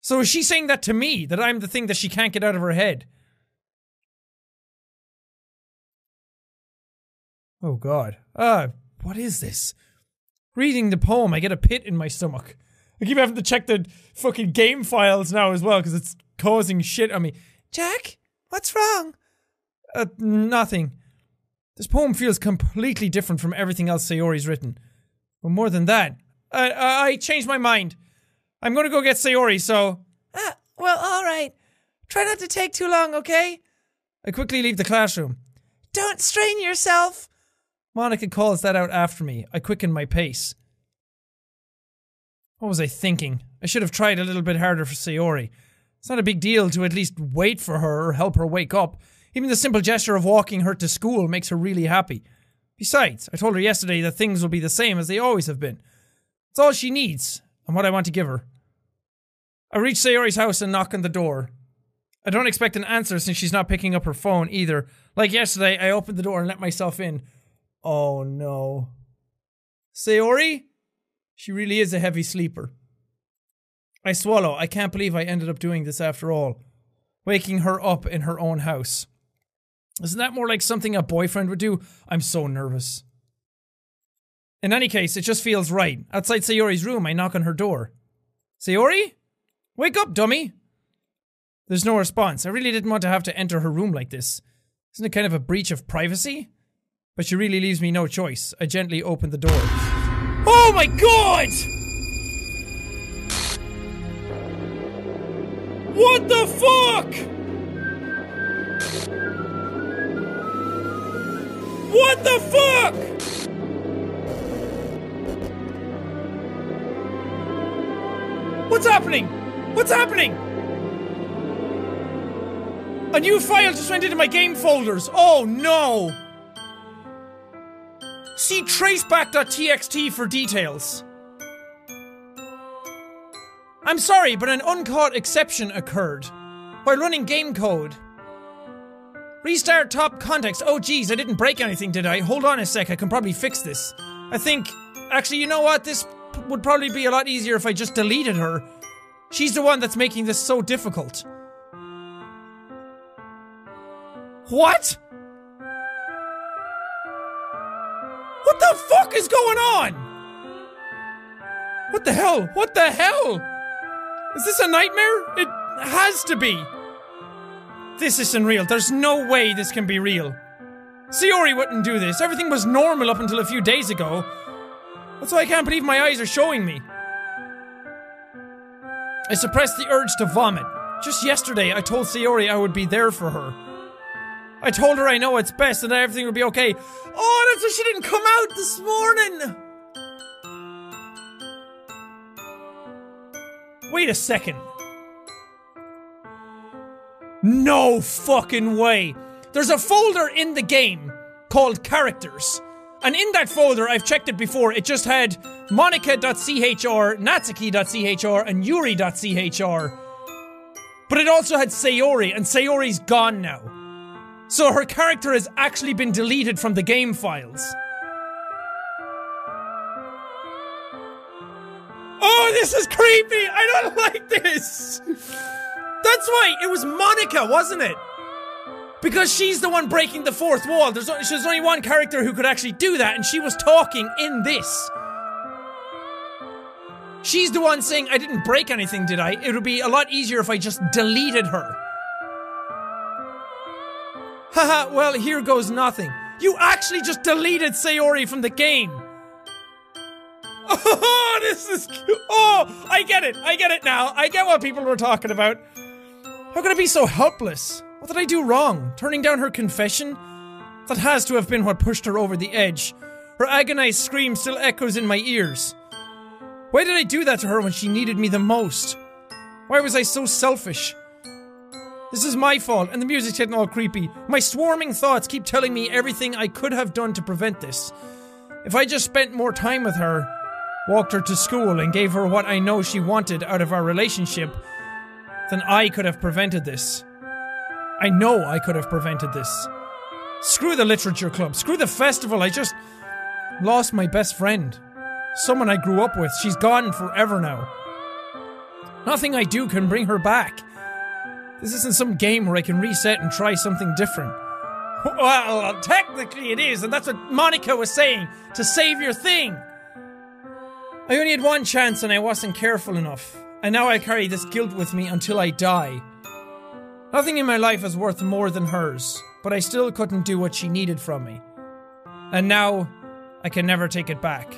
So is she saying that to me, that I'm the thing that she can't get out of her head? Oh god. Ah, what is this? Reading the poem, I get a pit in my stomach. I keep having to check the fucking game files now as well because it's causing shit on me. Jack, what's wrong? Uh, nothing. This poem feels completely different from everything else Sayori's written. But more than that, I, I, I changed my mind. I'm gonna go get Sayori, so. Ah, well, alright. Try not to take too long, okay? I quickly leave the classroom. Don't strain yourself. Monika calls that out after me. I quicken my pace. What was I thinking? I should have tried a little bit harder for Sayori. It's not a big deal to at least wait for her or help her wake up. Even the simple gesture of walking her to school makes her really happy. Besides, I told her yesterday that things will be the same as they always have been. It's all she needs, and what I want to give her. I reach Sayori's house and knock on the door. I don't expect an answer since she's not picking up her phone either. Like yesterday, I opened the door and let myself in. Oh no. Sayori? She really is a heavy sleeper. I swallow. I can't believe I ended up doing this after all. Waking her up in her own house. Isn't that more like something a boyfriend would do? I'm so nervous. In any case, it just feels right. Outside Sayori's room, I knock on her door. Sayori? Wake up, dummy! There's no response. I really didn't want to have to enter her room like this. Isn't it kind of a breach of privacy? But she really leaves me no choice. I gently open the door. Oh my god! What the fuck? What the fuck? What's happening? What's happening? A new file just went into my game folders. Oh no! See traceback.txt for details. I'm sorry, but an uncaught exception occurred while running game code. Restart top context. Oh, geez, I didn't break anything, did I? Hold on a sec, I can probably fix this. I think. Actually, you know what? This would probably be a lot easier if I just deleted her. She's the one that's making this so difficult. What? What the fuck is going on? What the hell? What the hell? Is this a nightmare? It has to be. This isn't real. There's no way this can be real. Sayori wouldn't do this. Everything was normal up until a few days ago. That's why I can't believe my eyes are showing me. I suppressed the urge to vomit. Just yesterday, I told Sayori I would be there for her. I told her I know it's best and that everything will be okay. Oh, that's why she didn't come out this morning! Wait a second. No fucking way. There's a folder in the game called characters. And in that folder, I've checked it before, it just had Monika.chr, Natsuki.chr, and Yuri.chr. But it also had Sayori, and Sayori's gone now. So her character has actually been deleted from the game files. Oh, this is creepy! I don't like this! That's right, it was Monika, wasn't it? Because she's the one breaking the fourth wall. There's only, there's only one character who could actually do that, and she was talking in this. She's the one saying, I didn't break anything, did I? It would be a lot easier if I just deleted her. Haha, well, here goes nothing. You actually just deleted Sayori from the game. Oh, this is. Oh, I get it. I get it now. I get what people were talking about. How could I be so helpless? What did I do wrong? Turning down her confession? That has to have been what pushed her over the edge. Her agonized scream still echoes in my ears. Why did I do that to her when she needed me the most? Why was I so selfish? This is my fault, and the music's getting all creepy. My swarming thoughts keep telling me everything I could have done to prevent this. If I just spent more time with her, walked her to school, and gave her what I know she wanted out of our relationship, then I could have prevented this. I know I could have prevented this. Screw the literature club, screw the festival, I just lost my best friend. Someone I grew up with. She's gone forever now. Nothing I do can bring her back. This isn't some game where I can reset and try something different. Well, technically it is, and that's what Monika was saying to save your thing. I only had one chance and I wasn't careful enough, and now I carry this guilt with me until I die. Nothing in my life is worth more than hers, but I still couldn't do what she needed from me. And now, I can never take it back.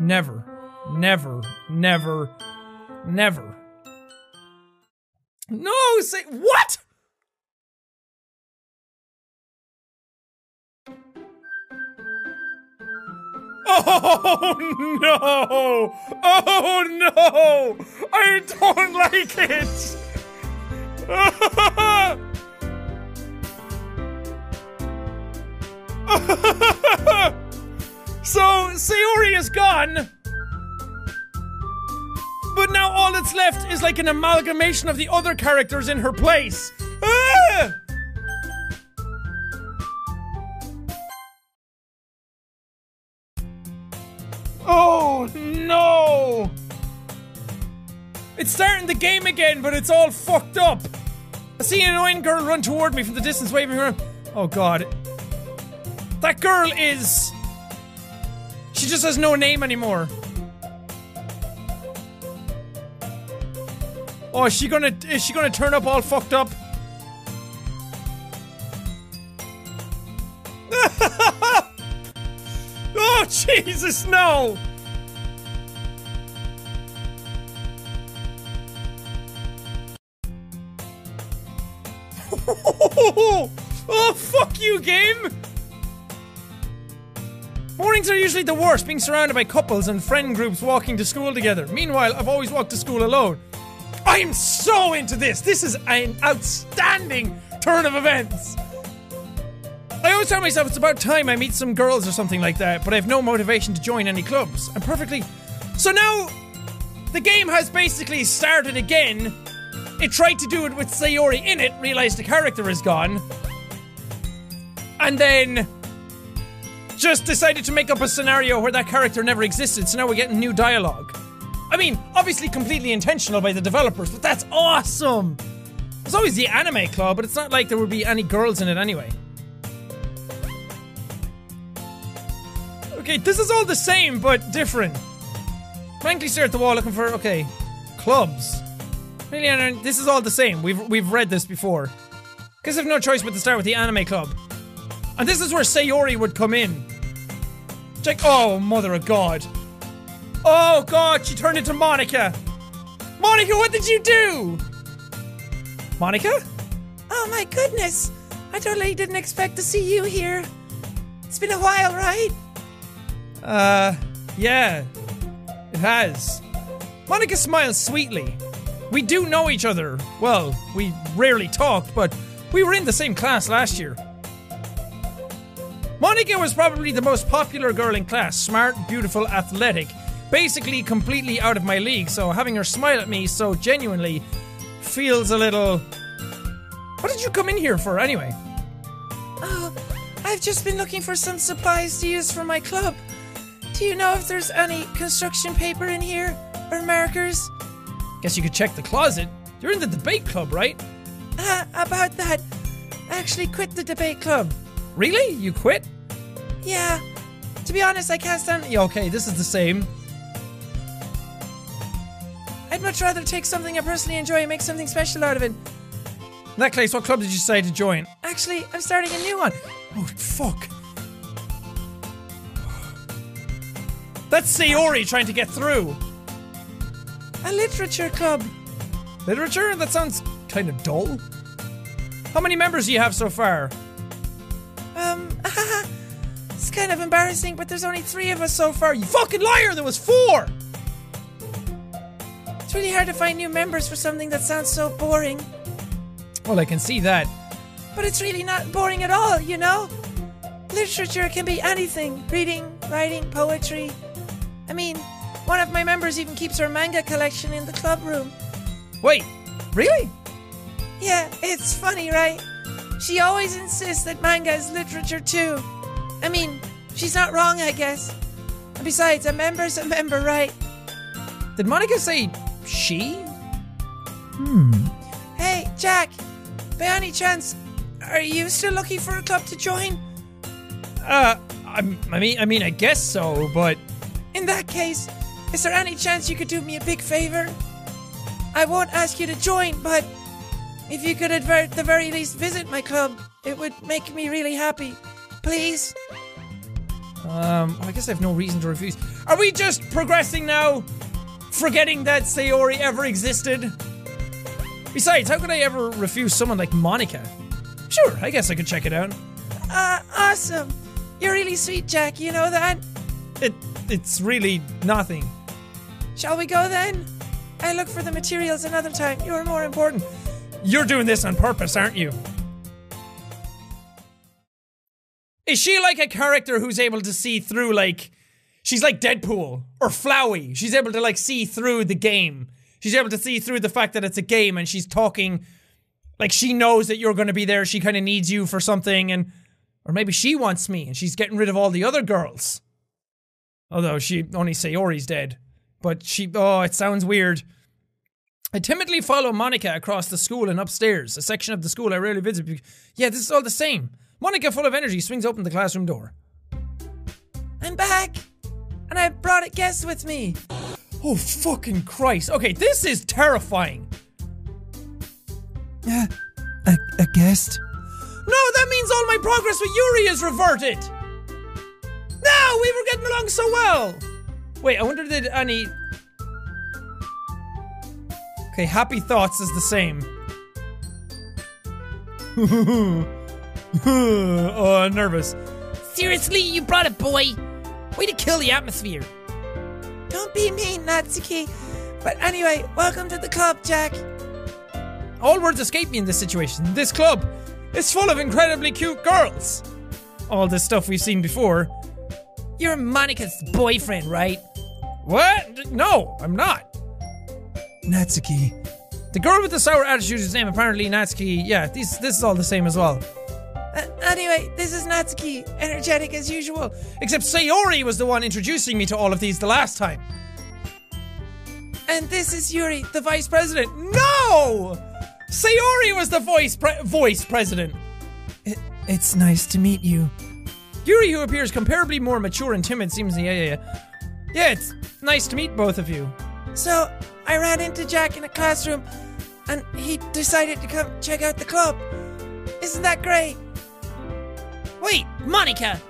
Never, never, never, never. No, say what? Oh no! Oh no! I don't like it! so, Sayori is gone! But now all that's left is like an amalgamation of the other characters in her place. Ah! Oh no! It's starting the game again, but it's all fucked up. I see an annoying girl run toward me from the distance, waving her. Oh god. That girl is. She just has no name anymore. Oh, is she gonna is she gonna turn up all fucked up? oh Jesus, no! oh fuck you, game! Mornings are usually the worst, being surrounded by couples and friend groups walking to school together. Meanwhile, I've always walked to school alone. I'm so into this. This is an outstanding turn of events. I always tell myself it's about time I meet some girls or something like that, but I have no motivation to join any clubs. I'm perfectly. So now, the game has basically started again. It tried to do it with Sayori in it, realized the character is gone, and then just decided to make up a scenario where that character never existed, so now we're getting new dialogue. I mean, obviously completely intentional by the developers, but that's awesome! There's always the anime club, but it's not like there would be any girls in it anyway. Okay, this is all the same, but different. Frankly, stare at the wall looking for, okay, clubs. Really, this is all the same. We've, we've read this before. Guess I have no choice but to start with the anime club. And this is where Sayori would come in. Check. Oh, mother of God. Oh, God, she turned into Monika. Monika, what did you do? Monika? Oh my goodness! I totally didn't expect to see you here. It's been a while, right? Uh, yeah, it has. Monika smiles sweetly. We do know each other. Well, we rarely talked, but we were in the same class last year. Monika was probably the most popular girl in class smart, beautiful, athletic, basically completely out of my league, so having her smile at me so genuinely feels a little. What did you come in here for anyway? Oh, I've just been looking for some supplies to use for my club. Do you know if there's any construction paper in here? Or markers? Guess you could check the closet. You're in the debate club, right? Ah, about that. I actually quit the debate club. Really? You quit? Yeah. To be honest, I can't stand. Yeah, okay, this is the same. I'd much rather take something I personally enjoy and make something special out of it. In that case, what club did you decide to join? Actually, I'm starting a new one. Oh, fuck. That's Sayori trying to get through. A literature club. Literature? That sounds kind of dull. How many members do you have so far? Um, it's kind of embarrassing, but there's only three of us so far. You fucking liar! There was four! It's really hard to find new members for something that sounds so boring. Well, I can see that. But it's really not boring at all, you know? Literature can be anything reading, writing, poetry. I mean, one of my members even keeps her manga collection in the club room. Wait, really? Yeah, it's funny, right? She always insists that manga is literature too. I mean, she's not wrong, I guess. And besides, a member's a member, right? Did Monika say she? Hmm. Hey, Jack, by any chance, are you still looking for a club to join? Uh, I'm, I mean, I mean, I guess so, but In that case, is there any chance you could do me a big favor? I won't ask you to join, but if you could at the very least visit my club, it would make me really happy. Please? um, I guess I have no reason to refuse. Are we just progressing now? Forgetting that Sayori ever existed? Besides, how could I ever refuse someone like Monika? Sure, I guess I could check it out. Uh, awesome. You're really sweet, Jack, you know that? It, it's really nothing. Shall we go then? I look for the materials another time. You're more important. You're doing this on purpose, aren't you? Is she like a character who's able to see through, like, she's like Deadpool or Flowey? She's able to, like, see through the game. She's able to see through the fact that it's a game and she's talking, like, she knows that you're going to be there. She kind of needs you for something, and, or maybe she wants me and she's getting rid of all the other girls. Although she, only Sayori's dead. But she, oh, it sounds weird. I timidly follow Monika across the school and upstairs, a section of the school I rarely visit. be- Yeah, this is all the same. Monika, full of energy, swings open the classroom door. I'm back! And I brought a guest with me. Oh, fucking Christ. Okay, this is terrifying. Uh, a, a guest? No, that means all my progress with Yuri is reverted. No, we were getting along so well. Wait, I wonder did any. Okay, happy thoughts is the same. oh, I'm nervous. Seriously, you brought a boy? Way to kill the atmosphere. Don't be mean, Natsuki. But anyway, welcome to the club, Jack. All words escape me in this situation. This club is full of incredibly cute girls. All this stuff we've seen before. You're Monika's boyfriend, right? What? No, I'm not. Natsuki. The girl with the sour attitude is name apparently Natsuki. Yeah, these, this is all the same as well. Uh, anyway, this is Natsuki, energetic as usual. Except Sayori was the one introducing me to all of these the last time. And this is Yuri, The vice president. No! Sayori was the voice pre- voice president. It, it's nice to meet you. Yuri, who appears comparably more mature and timid, seems yeah yeah yeah. Yeah, it's nice to meet both of you. So, I ran into Jack in a classroom, and he decided to come check out the club. Isn't that great? Wait, Monika!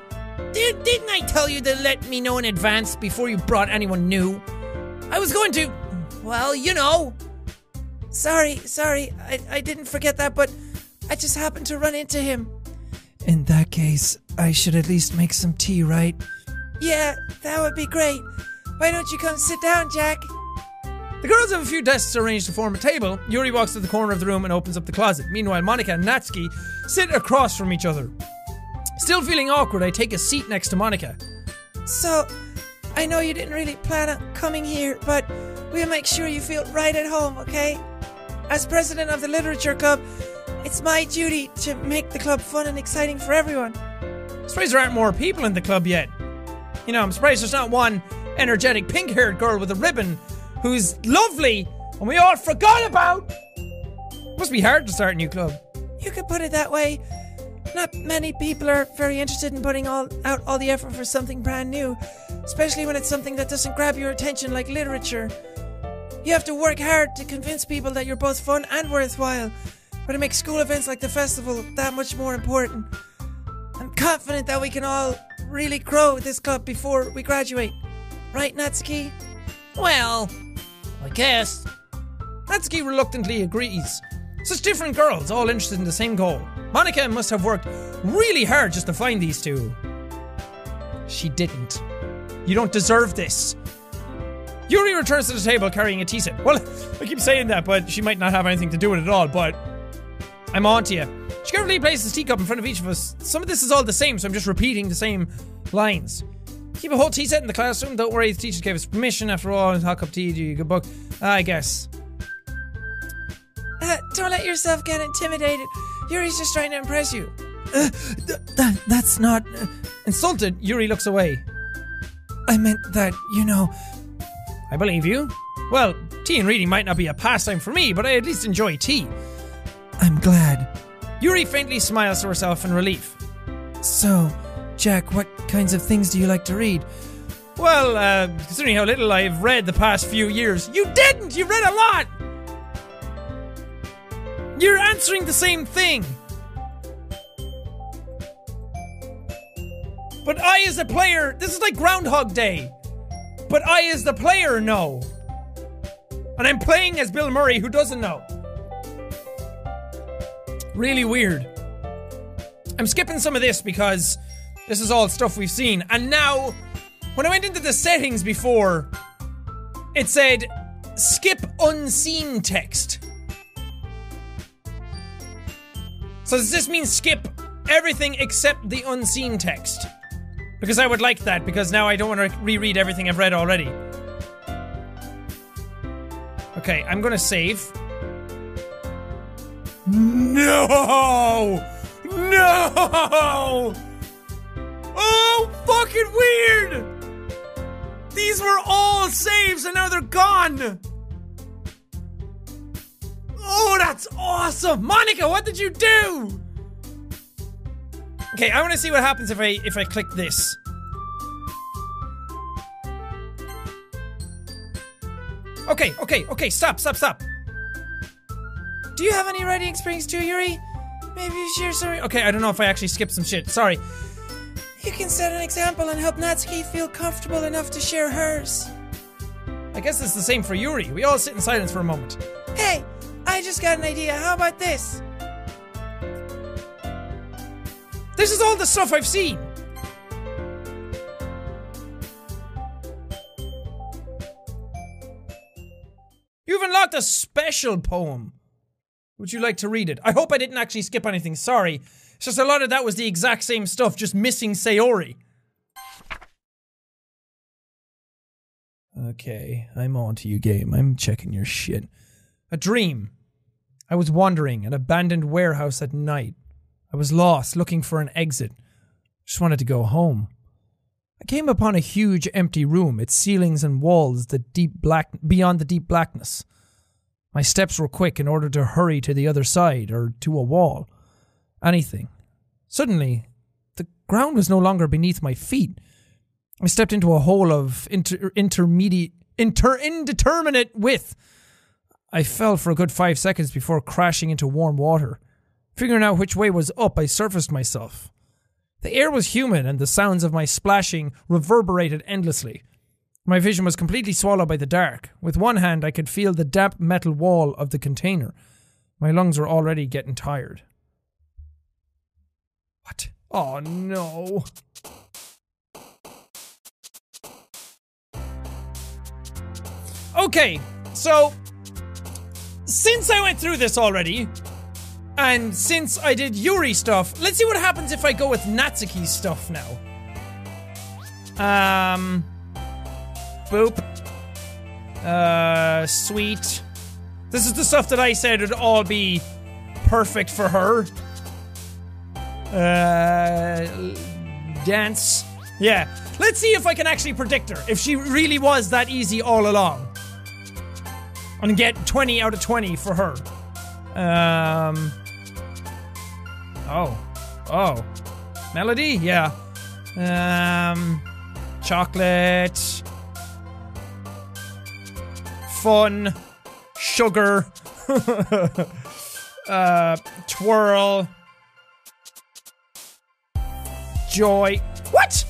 Did, didn't I tell you to let me know in advance before you brought anyone new? I was going to. Well, you know. Sorry, sorry, I, I didn't forget that, but I just happened to run into him. In that case, I should at least make some tea, right? Yeah, that would be great. Why don't you come sit down, Jack? The girls have a few desks arranged to form a table. Yuri walks to the corner of the room and opens up the closet. Meanwhile, Monika and Natsuki sit across from each other. Still feeling awkward, I take a seat next to Monika. So, I know you didn't really plan on coming here, but we'll make sure you feel right at home, okay? As president of the Literature Club, it's my duty to make the club fun and exciting for everyone. I'm surprised there aren't more people in the club yet. You know, I'm surprised there's not one energetic pink haired girl with a ribbon who's lovely and we all forgot about. Must be hard to start a new club. You could put it that way. Not many people are very interested in putting all out all the effort for something brand new, especially when it's something that doesn't grab your attention like literature. You have to work hard to convince people that you're both fun and worthwhile, but it makes school events like the festival that much more important. I'm confident that we can all really grow this club before we graduate. Right, Natsuki? Well, I guess. Natsuki reluctantly agrees. Such different girls, all interested in the same goal. Monika must have worked really hard just to find these two. She didn't. You don't deserve this. Yuri returns to the table carrying a tea set. Well, I keep saying that, but she might not have anything to do with it at all, but I'm on to you. She carefully places the teacup in front of each of us. Some of this is all the same, so I'm just repeating the same lines. Keep a whole tea set in the classroom. Don't worry, the teacher gave us permission. After all, hot cup tea, do you good book? I guess. Uh, don't let yourself get intimidated. Yuri's just trying to impress you. Uh, th- that, that's not. Uh, Insulted, Yuri looks away. I meant that, you know. I believe you. Well, tea and reading might not be a pastime for me, but I at least enjoy tea. I'm glad. Yuri faintly smiles to herself in relief. So, Jack, what kinds of things do you like to read? Well, uh, considering how little I've read the past few years, you didn't! You read a lot! You're answering the same thing! But I, as a player, this is like Groundhog Day. But I, as the player, know. And I'm playing as Bill Murray, who doesn't know. Really weird. I'm skipping some of this because this is all stuff we've seen. And now, when I went into the settings before, it said skip unseen text. So does this mean skip everything except the unseen text? Because I would like that, because now I don't want to reread everything I've read already. Okay, I'm gonna save. No! No! Oh, fucking weird! These were all saves and now they're gone! Oh, that's awesome! Monika, what did you do? Okay, I want to see what happens if I if I click this. Okay, okay, okay, stop, stop, stop. Do you have any writing experience too, Yuri? Maybe you share some. Okay, I don't know if I actually skipped some shit. Sorry. You can set an example and help Natsuki feel comfortable enough to share hers. I guess it's the same for Yuri. We all sit in silence for a moment. Hey, I just got an idea. How about this? This is all the stuff I've seen. You've unlocked a special poem. Would you like to read it? I hope I didn't actually skip anything. Sorry. It's just a lot of that was the exact same stuff, just missing Sayori. Okay, I'm on to you, game. I'm checking your shit. A dream. I was wandering an abandoned warehouse at night. I was lost, looking for an exit. Just wanted to go home. I came upon a huge empty room, its ceilings and walls the deep black beyond the deep blackness. My steps were quick in order to hurry to the other side or to a wall. Anything. Suddenly, the ground was no longer beneath my feet. I stepped into a hole of inter- intermediate, inter- indeterminate width. I fell for a good five seconds before crashing into warm water. Figuring out which way was up, I surfaced myself. The air was humid and the sounds of my splashing reverberated endlessly. My vision was completely swallowed by the dark. With one hand, I could feel the damp metal wall of the container. My lungs were already getting tired. What? Oh no. Okay, so since I went through this already, and since I did Yuri stuff, let's see what happens if I go with Natsuki stuff now. Um, boop. Uh, sweet. This is the stuff that I said would all be perfect for her. Uh, dance. Yeah. Let's see if I can actually predict her. If she really was that easy all along. And get 20 out of 20 for her. Um. Oh. Oh. Melody? Yeah. Um. Chocolate. Fun. Sugar. uh. Twirl. Joy. What?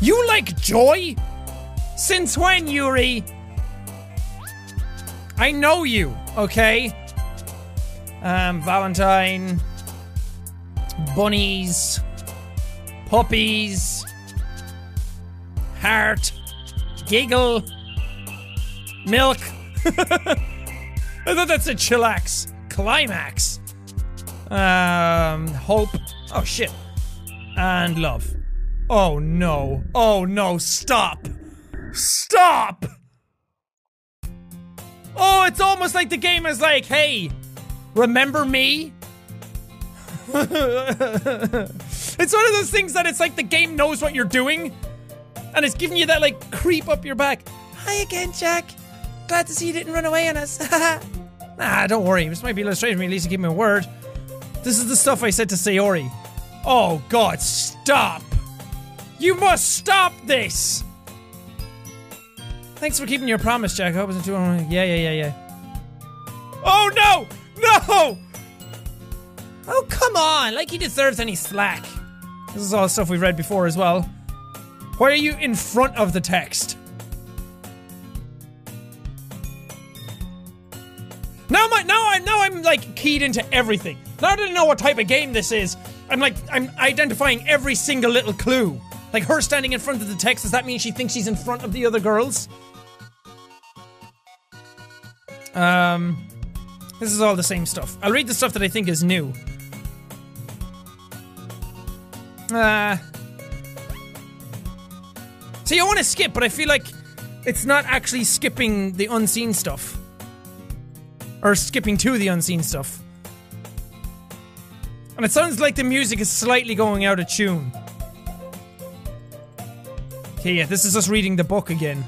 You like joy? Since when, Yuri? I know you, okay? Um, Valentine, bunnies, puppies, heart, giggle, milk. I thought that's a chillax climax. Um, hope. Oh shit. And love. Oh no. Oh no. Stop. Stop. Oh, it's almost like the game is like, hey, remember me? it's one of those things that it's like the game knows what you're doing and it's giving you that like creep up your back. Hi again, Jack. Glad to see you didn't run away on us. Nah, don't worry. This might be illustrated for me. At least you give me a word. This is the stuff I said to Sayori. Oh God, stop! You must stop this! Thanks for keeping your promise, Jack. I hope it's too. Yeah, yeah, yeah, yeah. Oh no! No! Oh, come on, like he deserves any slack. This is all stuff we've read before as well. Why are you in front of the text? Now my now I now I'm like keyed into everything. Now that I know what type of game this is, I'm like I'm identifying every single little clue. Like her standing in front of the text, does that mean she thinks she's in front of the other girls? Um this is all the same stuff. I'll read the stuff that I think is new. Uh See, I want to skip, but I feel like it's not actually skipping the unseen stuff. Or skipping to the unseen stuff. And it sounds like the music is slightly going out of tune. Okay, yeah, this is us reading the book again.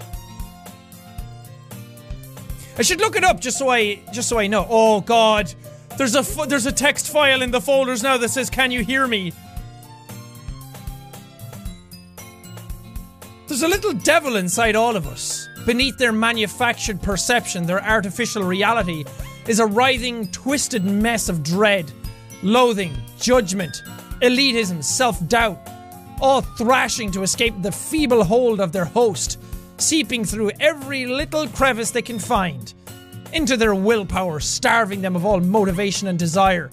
I should look it up just so I just so I know. Oh God, there's a there's a text file in the folders now that says "Can you hear me?" There's a little devil inside all of us. Beneath their manufactured perception, their artificial reality, is a writhing, twisted mess of dread, loathing, judgment, elitism, self doubt, all thrashing to escape the feeble hold of their host, seeping through every little crevice they can find, into their willpower, starving them of all motivation and desire,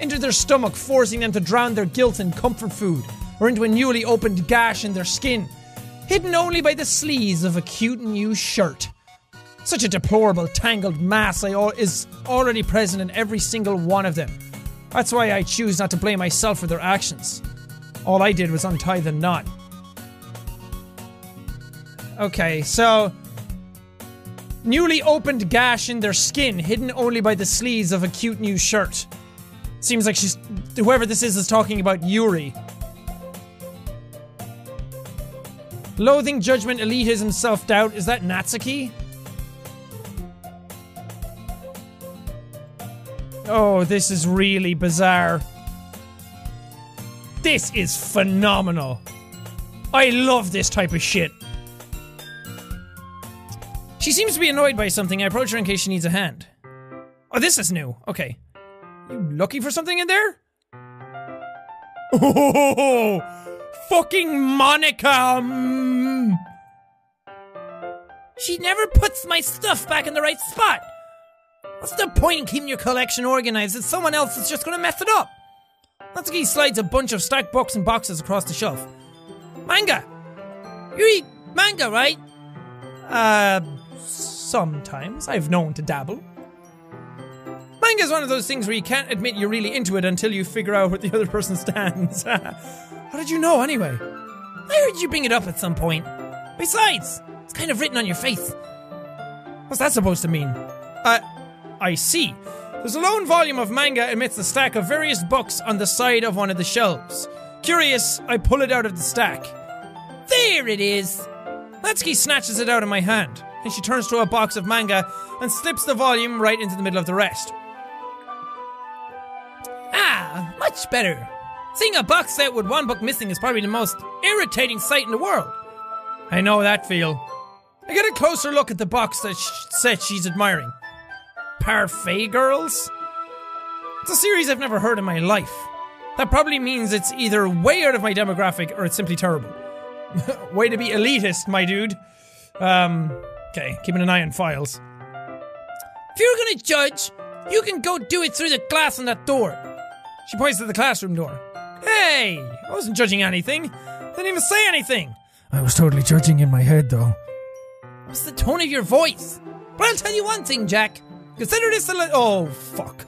into their stomach, forcing them to drown their guilt in comfort food, or into a newly opened gash in their skin, hidden only by the sleeves of a cute new shirt. Such a deplorable, tangled mass is already present in every single one of them. That's why I choose not to blame myself for their actions. All I did was untie the knot. Okay, so. Newly opened gash in their skin, hidden only by the sleeves of a cute new shirt. Seems like she's. Whoever this is is talking about Yuri. Loathing, judgment, elitism, self doubt. Is that Natsuki? Oh, this is really bizarre. This is phenomenal. I love this type of shit. She seems to be annoyed by something. I approach her in case she needs a hand. Oh, this is new. Okay. You looking for something in there? Oh, fucking Monika. mm. She never puts my stuff back in the right spot. What's the point in keeping your collection organized if someone else is just gonna mess it up? Natsuki slides a bunch of stacked books and boxes across the shelf. Manga! You eat manga, right? Uh, sometimes I've known to dabble. Manga is one of those things where you can't admit you're really into it until you figure out where the other person stands. How did you know anyway? I heard you bring it up at some point. Besides, it's kind of written on your face. What's that supposed to mean? Uh, I see. There's a lone volume of manga amidst a stack of various books on the side of one of the shelves. Curious, I pull it out of the stack. There it is. Natsuki snatches it out of my hand, and she turns to a box of manga and slips the volume right into the middle of the rest. Ah, much better. Seeing a box set with one book missing is probably the most irritating sight in the world. I know that feel. I get a closer look at the box that sh- set she's admiring. Parfait Girls? It's a series I've never heard in my life. That probably means it's either way out of my demographic or it's simply terrible. way to be elitist, my dude. Um, okay, keeping an eye on files. If you're gonna judge, you can go do it through the glass on that door. She points to the classroom door. Hey, I wasn't judging anything. Didn't even say anything. I was totally judging in my head, though. What's the tone of your voice? But I'll tell you one thing, Jack. Consider this a li- Oh, fuck.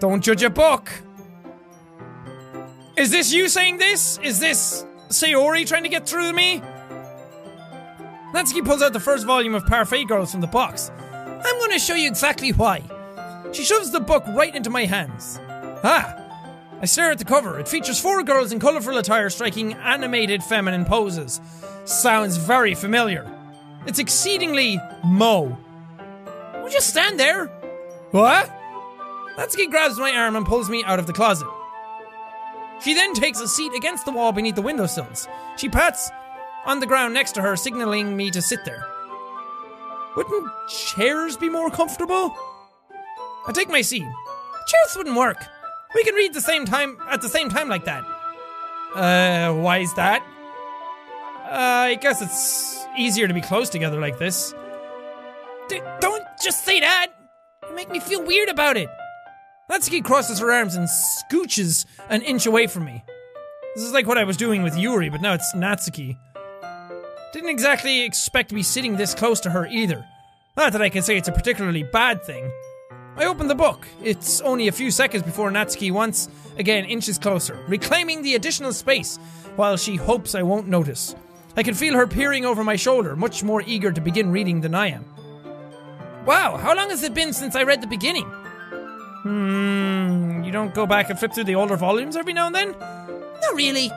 Don't judge a book. Is this you saying this? Is this Sayori trying to get through to me? Natsuki pulls out the first volume of Parfait Girls from the box. I'm going to show you exactly why. She shoves the book right into my hands. Ah! I stare at the cover. It features four girls in colourful attire striking animated feminine poses. Sounds very familiar. It's exceedingly moe. Would you stand there? What? Natsuki grabs my arm and pulls me out of the closet. She then takes a seat against the wall beneath the windowsills. She pats on the ground next to her, signaling me to sit there. Wouldn't chairs be more comfortable? I take my seat. Chairs wouldn't work. We can read the same time at the same time like that. Uh, why is that? Uh, I guess it's easier to be close together like this. D- don't just say that. You make me feel weird about it. Natsuki crosses her arms and scooches an inch away from me. This is like what I was doing with Yuri, but now it's Natsuki. Didn't exactly expect to be sitting this close to her either. Not that I can say it's a particularly bad thing. I open the book. It's only a few seconds before Natsuki once again inches closer, reclaiming the additional space while she hopes I won't notice. I can feel her peering over my shoulder, much more eager to begin reading than I am. Wow, how long has it been since I read the beginning? Hmm, you don't go back and flip through the older volumes every now and then? Not really.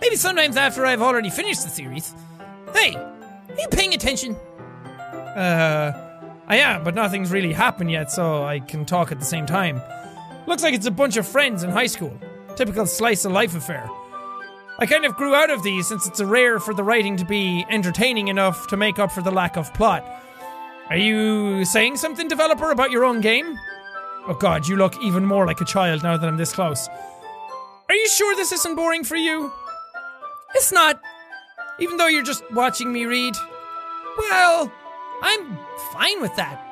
Maybe sometimes after I've already finished the series. Hey, are you paying attention? Uh, I am, but nothing's really happened yet, so I can talk at the same time. Looks like it's a bunch of friends in high school. Typical slice of life affair. I kind of grew out of these since it's rare for the writing to be entertaining enough to make up for the lack of plot. Are you saying something, developer, about your own game? Oh god, you look even more like a child now that I'm this close. Are you sure this isn't boring for you? It's not. Even though you're just watching me read. Well, I'm fine with that.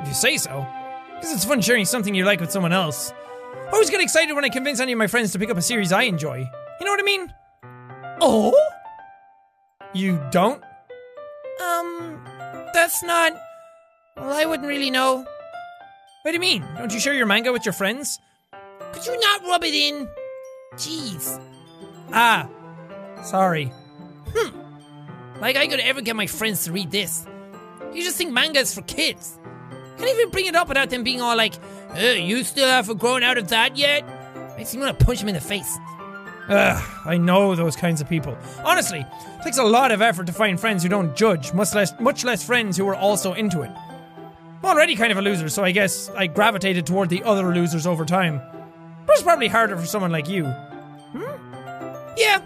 If you say so. Because it's fun sharing something you like with someone else. I always get excited when I convince any of my friends to pick up a series I enjoy. You know what I mean? Oh? You don't? Um, that's not. Well, I wouldn't really know. What do you mean? Don't you share your manga with your friends? Could you not rub it in? Jeez. Ah, sorry. Like I could ever get my friends to read this. You just think manga is for kids. Can't even bring it up without them being all like, you still haven't grown out of that yet? Makes me want to punch them in the face. Ugh, I know those kinds of people. Honestly, it takes a lot of effort to find friends who don't judge, much less, much less friends who are also into it. I'm already kind of a loser, so I guess I gravitated toward the other losers over time. But it's probably harder for someone like you. Hmm? Yeah,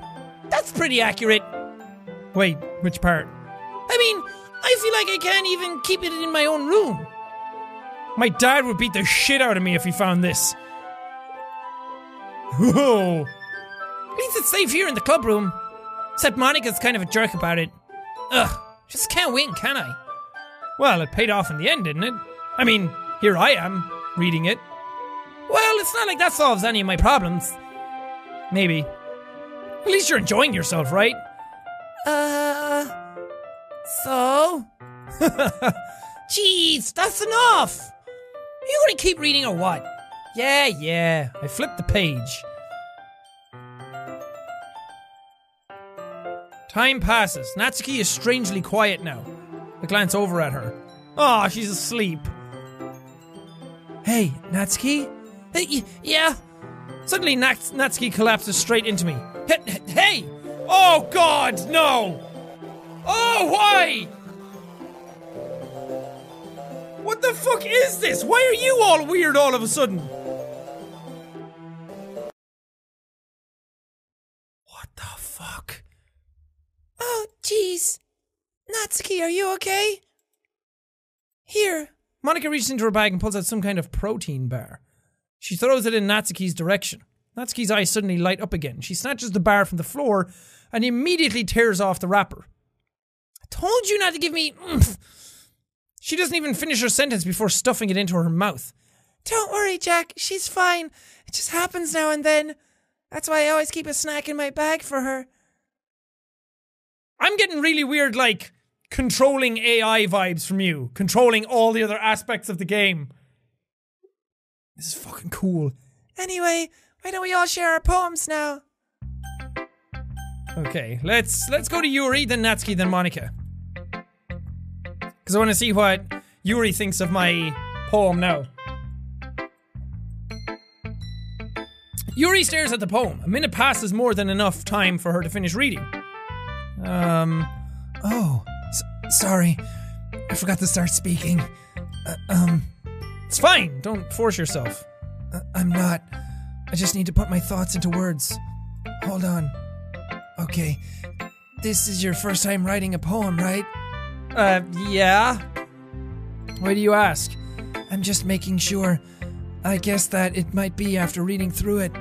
that's pretty accurate. Wait, which part? I mean, I feel like I can't even keep it in my own room. My dad would beat the shit out of me if he found this. Whoa. At least it's safe here in the club room. Except Monika's kind of a jerk about it. Ugh, just can't win, can I? Well, it paid off in the end, didn't it? I mean, here I am, reading it. Well, it's not like that solves any of my problems. Maybe. At least you're enjoying yourself, right? Uh. So? Jeez, that's enough! Are you gonna keep reading or what? Yeah, yeah. I flipped the page. Time passes. Natsuki is strangely quiet now. I glance over at her. Ah, she's asleep. Hey, Natsuki? Hey, yeah? Suddenly, Nats- Natsuki collapses straight into me. Hey! hey! Oh, God, no! Oh, why? What the fuck is this? Why are you all weird all of a sudden? What the fuck? Oh, jeez. Natsuki, are you okay? Here. Monika reaches into her bag and pulls out some kind of protein bar. She throws it in Natsuki's direction. Natsuki's eyes suddenly light up again. She snatches the bar from the floor and immediately tears off the wrapper. I told you not to give me. oomph. She doesn't even finish her sentence before stuffing it into her mouth. Don't worry, Jack. She's fine. It just happens now and then. That's why I always keep a snack in my bag for her. I'm getting really weird, like controlling AI vibes from you, controlling all the other aspects of the game. This is fucking cool. Anyway, why don't we all share our poems now? Okay, let's let's go to Yuri, then Natsuki, then Monika. Because I want to see what Yuri thinks of my poem now. Yuri stares at the poem. A minute passes more than enough time for her to finish reading. Um, Oh, s- sorry. I forgot to start speaking. Uh, um, it's fine. Don't force yourself. uh, I'm not. I just need to put my thoughts into words. Hold on. Okay. This is your first time writing a poem, right? Uh, yeah. Why do you ask? I'm just making sure. I guess that it might be after reading through it.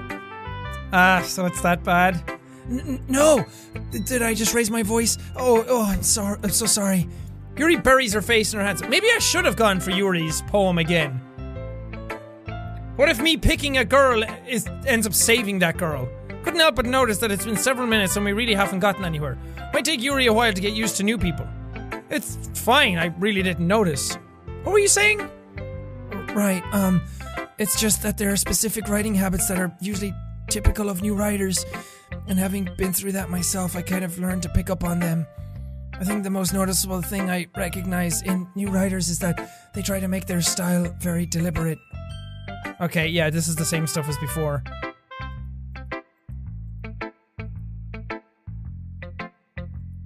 Ah, so it's that bad? N- no! Did I just raise my voice? Oh, oh, I'm sorry. I'm so sorry. Yuri buries her face in her hands. Maybe I should have gone for Yuri's poem again. What if me picking a girl is ends up saving that girl? Couldn't help but notice that it's been several minutes and we really haven't gotten anywhere. Might take Yuri a while to get used to new people. It's fine, I really didn't notice. What were you saying? Right, um, it's just that there are specific writing habits that are usually typical of new writers, and having been through that myself, I kind of learned to pick up on them. I think the most noticeable thing I recognize in new writers is that they try to make their style very deliberate. Okay, yeah, this is the same stuff as before.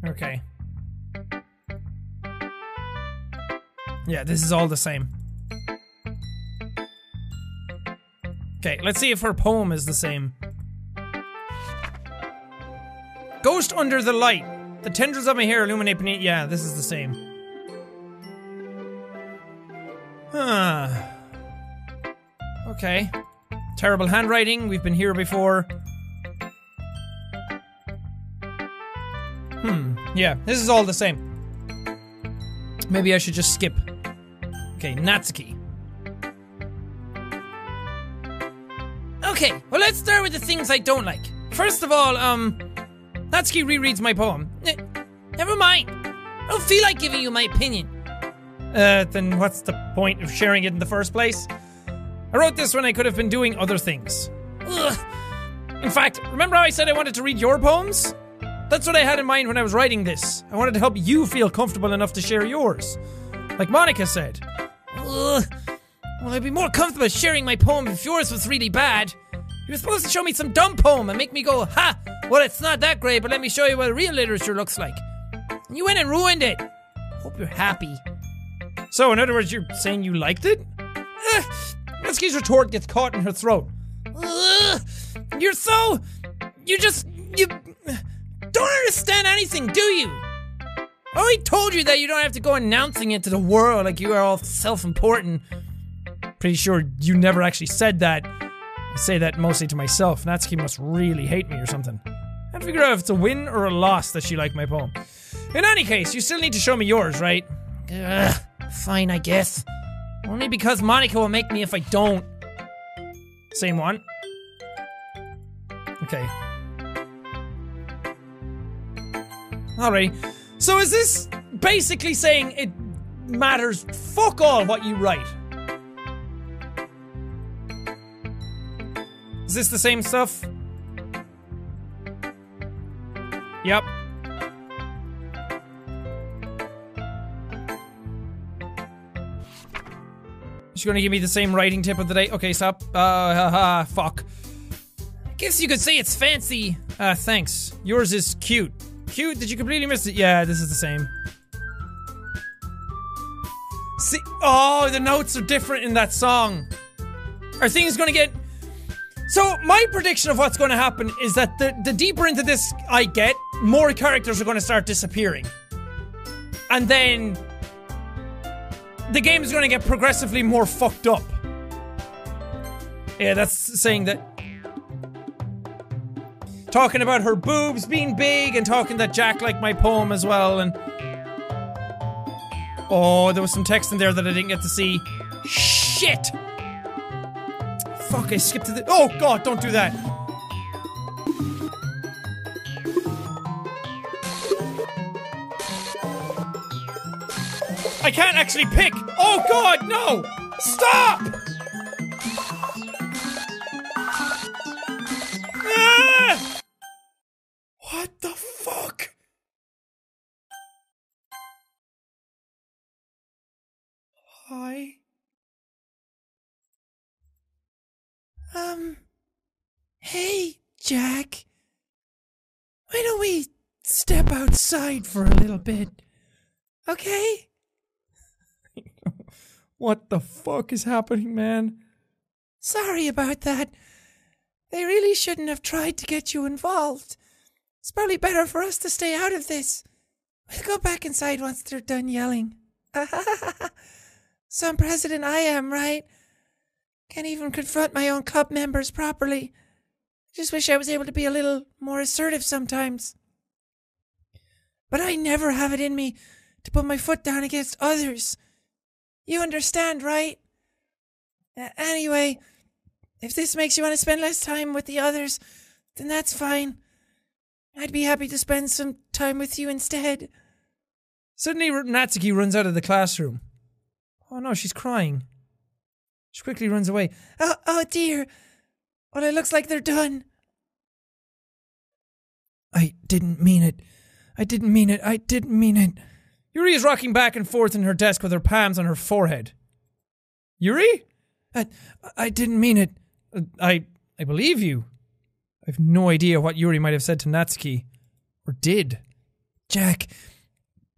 Okay. Yeah, this is all the same. Okay, let's see if her poem is the same. Ghost under the light. The tendrils of my hair illuminate beneath. Yeah, this is the same. Huh. Okay. Terrible handwriting. We've been here before. Hmm. Yeah, this is all the same. Maybe I should just skip. Okay, Natsuki. Okay, well, let's start with the things I don't like. First of all, um, Natsuki rereads my poem. Eh, Never mind. I don't feel like giving you my opinion. Uh, then what's the point of sharing it in the first place? I wrote this when I could have been doing other things. Ugh. In fact, remember how I said I wanted to read your poems? That's what I had in mind when I was writing this. I wanted to help you feel comfortable enough to share yours. Like Monika said. Ugh. Well, I'd be more comfortable sharing my poem if yours was really bad. You were supposed to show me some dumb poem and make me go, ha! Well, it's not that great, but let me show you what real literature looks like. And you went and ruined it. Hope you're happy. So, in other words, you're saying you liked it? Ugh. Natsuki's retort gets caught in her throat. Ugh. You're so. You just. You. Don't understand anything, do you? I already told you that you don't have to go announcing it to the world like you are all self important. Pretty sure you never actually said that. I say that mostly to myself. Natsuki must really hate me or something. I figure out if it's a win or a loss that she liked my poem. In any case, you still need to show me yours, right? Ugh. Fine, I guess. Only because Monika will make me if I don't. Same one. Okay. Alrighty. So is this basically saying it matters fuck all what you write? Is this the same stuff? Yep. She's gonna give me the same writing tip of the day. Okay, stop. Uh, haha, fuck. I guess you could say it's fancy. Uh, thanks. Yours is cute. Cute? Did you completely miss it? Yeah, this is the same. See? Oh, the notes are different in that song. Are things gonna get. So, my prediction of what's gonna happen is that the, the deeper into this I get, more characters are gonna start disappearing. And then. The game is gonna get progressively more fucked up. Yeah, that's saying that talking about her boobs being big and talking that Jack liked my poem as well and Oh, there was some text in there that I didn't get to see. Shit! Fuck, I skipped to the Oh god, don't do that. I can't actually pick! Oh god, no! Stop! Ah. What the fuck? Hi. Um. Hey, Jack. Why don't we step outside for a little bit? Okay? What the fuck is happening, man? Sorry about that. They really shouldn't have tried to get you involved. It's probably better for us to stay out of this. We'll go back inside once they're done yelling. Some president I am, right? Can't even confront my own club members properly. Just wish I was able to be a little more assertive sometimes. But I never have it in me to put my foot down against others. You understand, right? Uh, anyway, if this makes you want to spend less time with the others, then that's fine. I'd be happy to spend some time with you instead. Suddenly, Natsuki runs out of the classroom. Oh no, she's crying. She quickly runs away. Oh, oh dear. Well, it looks like they're done. I didn't mean it. I didn't mean it. I didn't mean it. Yuri is rocking back and forth in her desk with her palms on her forehead. Yuri? I, I didn't mean it. I I believe you. I have no idea what Yuri might have said to Natsuki. Or did. Jack,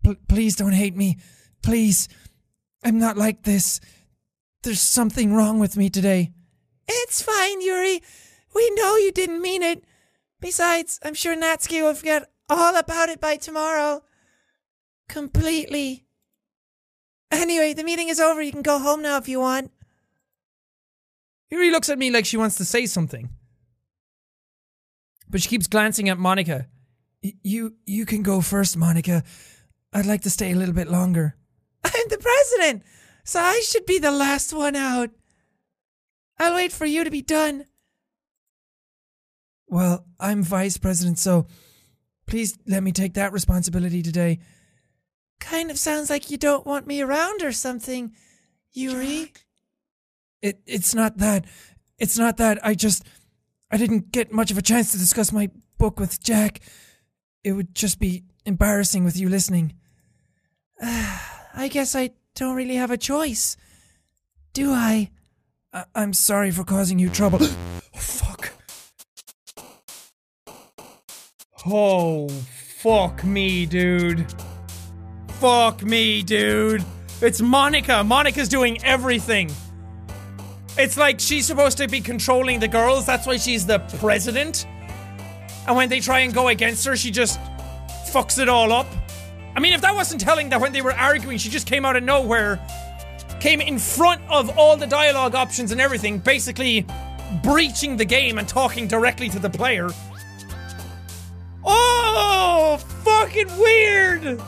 pl- please don't hate me. Please. I'm not like this. There's something wrong with me today. It's fine, Yuri. We know you didn't mean it. Besides, I'm sure Natsuki will forget all about it by tomorrow. Completely. Anyway, the meeting is over. You can go home now if you want. Yuri looks at me like she wants to say something. But she keeps glancing at Monika. You you can go first, Monika. I'd like to stay a little bit longer. I'm the president, so I should be the last one out. I'll wait for you to be done. Well, I'm vice president, so please let me take that responsibility today. Kind of sounds like you don't want me around or something, Yuri. It it's not that. It's not that. I just I didn't get much of a chance to discuss my book with Jack. It would just be embarrassing with you listening. I guess I don't really have a choice. Do I? I- I'm sorry for causing you trouble. oh, Fuck. Oh, fuck me, dude. Fuck me, dude. It's Monika. Monika's doing everything. It's like she's supposed to be controlling the girls. That's why she's the president. And when they try and go against her, she just fucks it all up. I mean, if that wasn't telling that when they were arguing, she just came out of nowhere, came in front of all the dialogue options and everything, basically breaching the game and talking directly to the player. Oh, fucking weird!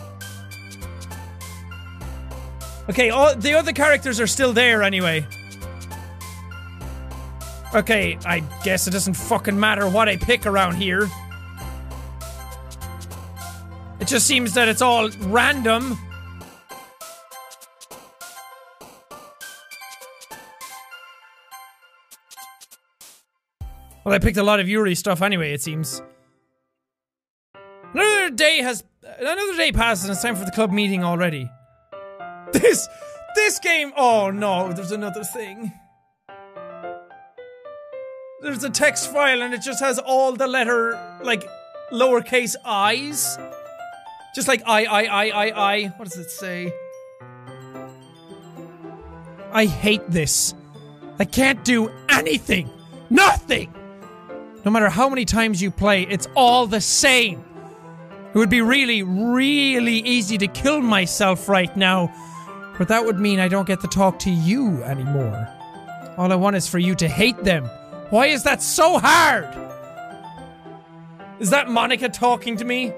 Okay, all the other characters are still there anyway. Okay, I guess it doesn't fucking matter what I pick around here. It just seems that it's all random. Well, I picked a lot of Yuri stuff anyway, it seems. Another day has. Another day passes and it's time for the club meeting already. This. This game. Oh no, there's another thing. There's a text file and it just has all the letter, like, lowercase i's. Just like I, I, I, I, I. What does it say? I hate this. I can't do anything. Nothing. No matter how many times you play, it's all the same. It would be really, really easy to kill myself right now, but that would mean I don't get to talk to you anymore. All I want is for you to hate them. Why is that so hard? Is that Monika talking to me?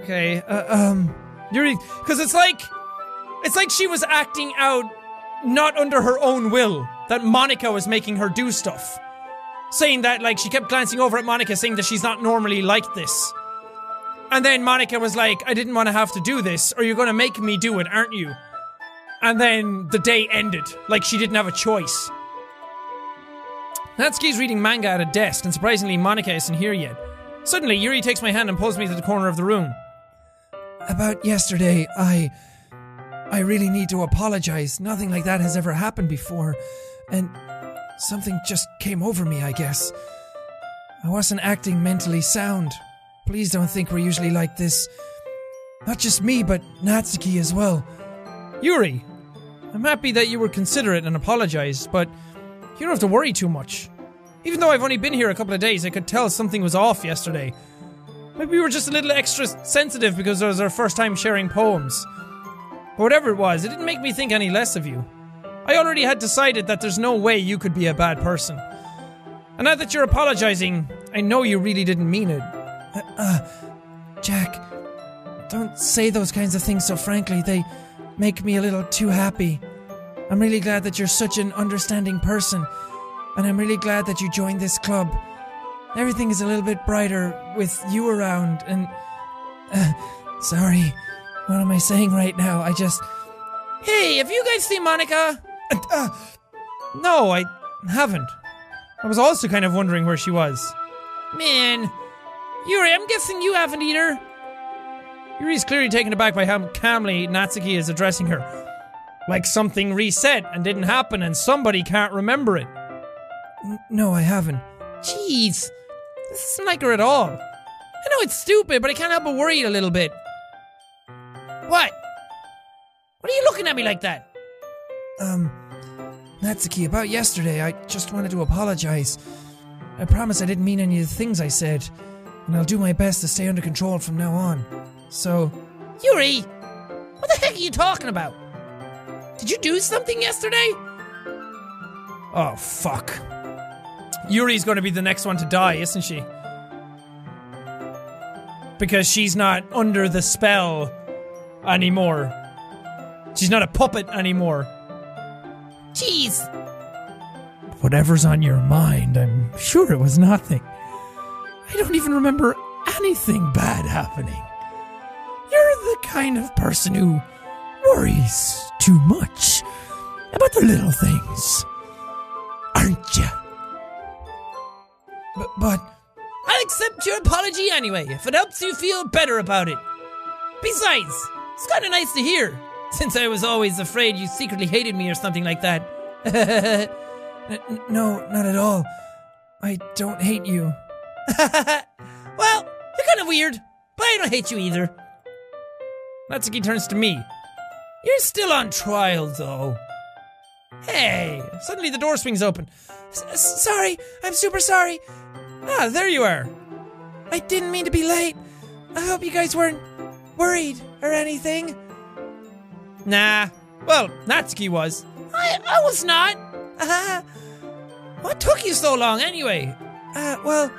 Okay, uh, um, Yuri, because it's like, it's like she was acting out not under her own will. That Monika was making her do stuff, saying that like she kept glancing over at Monika, saying that she's not normally like this. And then Monika was like, I didn't want to have to do this, or you're going to make me do it, aren't you? And then the day ended, like she didn't have a choice. Natsuki's reading manga at a desk, and surprisingly, Monika isn't here yet. Suddenly, Yuri takes my hand and pulls me to the corner of the room. About yesterday, I. I really need to apologize. Nothing like that has ever happened before. And something just came over me, I guess. I wasn't acting mentally sound. Please don't think we're usually like this. Not just me, but Natsuki as well. Yuri, I'm happy that you were considerate and apologized, but you don't have to worry too much. Even though I've only been here a couple of days, I could tell something was off yesterday. Maybe we were just a little extra sensitive because it was our first time sharing poems. But whatever it was, it didn't make me think any less of you. I already had decided that there's no way you could be a bad person. And now that you're apologizing, I know you really didn't mean it. Jack, don't say those kinds of things so frankly. They make me a little too happy. I'm really glad that you're such an understanding person, and I'm really glad that you joined this club. Everything is a little bit brighter with you around, and. Uh, sorry. What am I saying right now? I just. Hey, have you guys seen Monika? Uh, no, I haven't. I was also kind of wondering where she was. Man, Yuri, I'm guessing you haven't either. Yuri's clearly taken aback by how calmly Natsuki is addressing her. Like something reset and didn't happen and somebody can't remember it. N- no, I haven't. Jeez, this isn't like her at all. I know it's stupid, but I can't help but worry a little bit. What? What are you looking at me like that? Um, Natsuki, about yesterday, I just wanted to apologize. I promise I didn't mean any of the things I said, and I'll do my best to stay under control from now on. So, Yuri, what the heck are you talking about? Did you do something yesterday? Oh, fuck. Yuri's to be the next one to die, isn't she? Because she's not under the spell anymore. She's not a puppet anymore. Jeez. whatever's on your mind, I'm sure it was nothing. I don't even remember anything bad happening. You're the kind of person who worries too much about the little things, aren't you? But, but I'll accept your apology anyway, if it helps you feel better about it. Besides, it's kind of nice to hear, since I was always afraid you secretly hated me or something like that. no, not at all. I don't hate you. well, you're kind of weird, but I don't hate you either. Natsuki turns to me. You're still on trial, though. Hey! Suddenly the door swings open. S- sorry, I'm super sorry. Ah, there you are. I didn't mean to be late. I hope you guys weren't worried or anything. Nah. Well, Natsuki was. I, I was not. Uh, What took you so long, anyway? uh, well,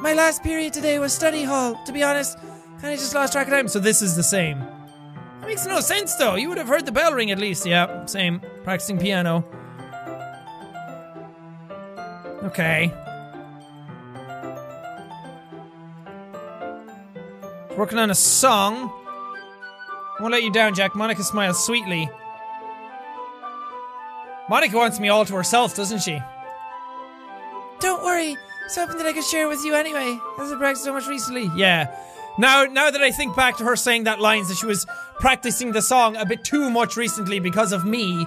my last period today was study hall. To be honest, kind of just lost track of time. So this is the same. That makes no sense, though. You would have heard the bell ring at least. Yeah, same. Practicing piano. Okay. Working on a song. Won't let you down, Jack. Monika smiles sweetly. Monika wants me all to herself, doesn't she? Don't worry, something that I could share with you anyway. As I practiced so much recently. Yeah. Now, now that I think back to her saying that lines that she was practicing the song a bit too much recently because of me.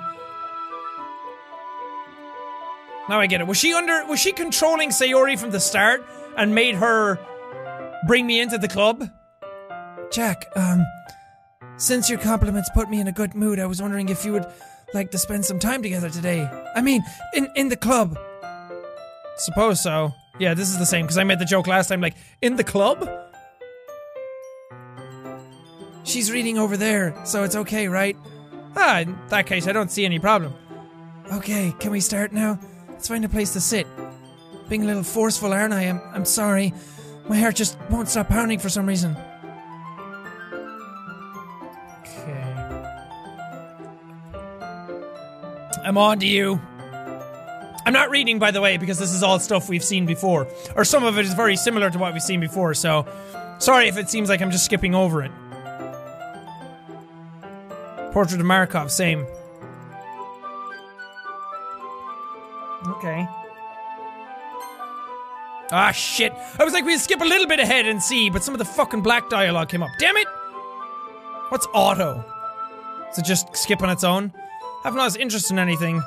Now I get it. Was she under? Was she controlling Sayori from the start and made her bring me into the club? Jack, um, since your compliments put me in a good mood, I was wondering if you would like to spend some time together today. I mean, in in the club. Suppose so. Yeah, this is the same because I made the joke last time. Like in the club. She's reading over there, so it's okay, right? Ah, in that case, I don't see any problem. Okay, can we start now? Let's find a place to sit. Being a little forceful, aren't I? I'm, I'm sorry. My heart just won't stop pounding for some reason. I'm on to you. I'm not reading, by the way, because this is all stuff we've seen before. Or some of it is very similar to what we've seen before, so sorry if it seems like I'm just skipping over it. Portrait of Markov, same. Okay. Ah, shit. I was like, we'd skip a little bit ahead and see, but some of the fucking black dialogue came up. Damn it! What's auto? Is it just skip on its own? Haven't lost interest in anything.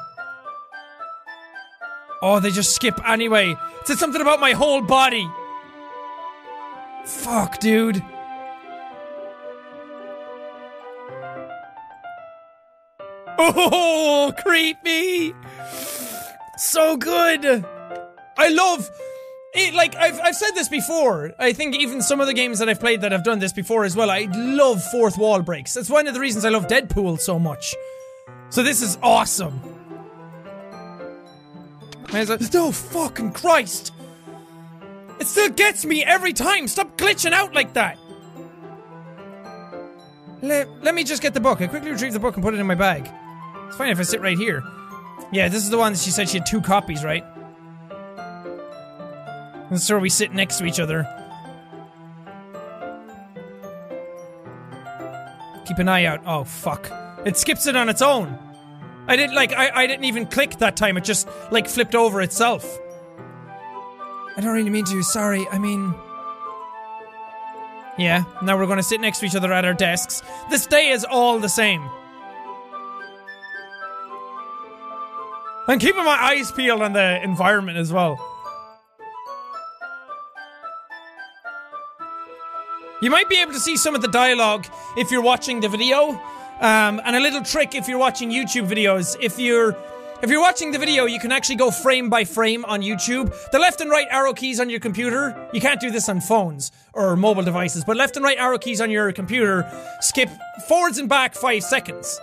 Oh, they just skip anyway. It said something about my whole body. Fuck, dude. Oh, creepy. So good. I love it. Like, I've, I've said this before. I think even some of the games that I've played that have done this before as well, I love fourth wall breaks. That's one of the reasons I love Deadpool so much. So this is awesome. No fucking Christ! It still gets me every time! Stop glitching out like that! Let, let me just get the book. I quickly retrieve the book and put it in my bag. It's fine if I sit right here. Yeah, this is the one that she said she had two copies, right? Is where we sit next to each other. Keep an eye out. Oh, fuck. It skips it on its own. I didn't like I, I didn't even click that time, it just like flipped over itself. I don't really mean to. Sorry. I mean, Yeah, now we're gonna sit next to each other at our desks. This day is all the same. I'm keeping my eyes peeled on the environment as well. You might be able to see some of the dialogue if you're watching the video. Um, and a little trick if you're watching YouTube videos, if you're if you're watching the video, you can actually go frame by frame on YouTube. The left and right arrow keys on your computer, you can't do this on phones or mobile devices, but left and right arrow keys on your computer skip forwards and back 5 seconds.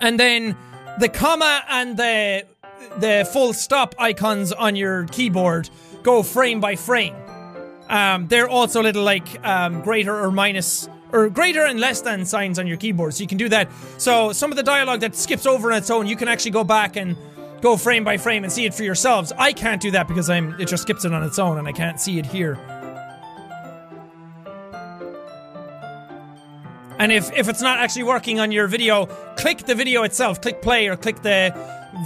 And then the comma and the the full stop icons on your keyboard go frame by frame. Um, they're also a little like um, greater or minus or greater and less than signs on your keyboard, so you can do that. So some of the dialogue that skips over on its own, you can actually go back and go frame by frame and see it for yourselves. I can't do that because I'm it just skips it on its own and I can't see it here. And if, if it's not actually working on your video, click the video itself, click play or click the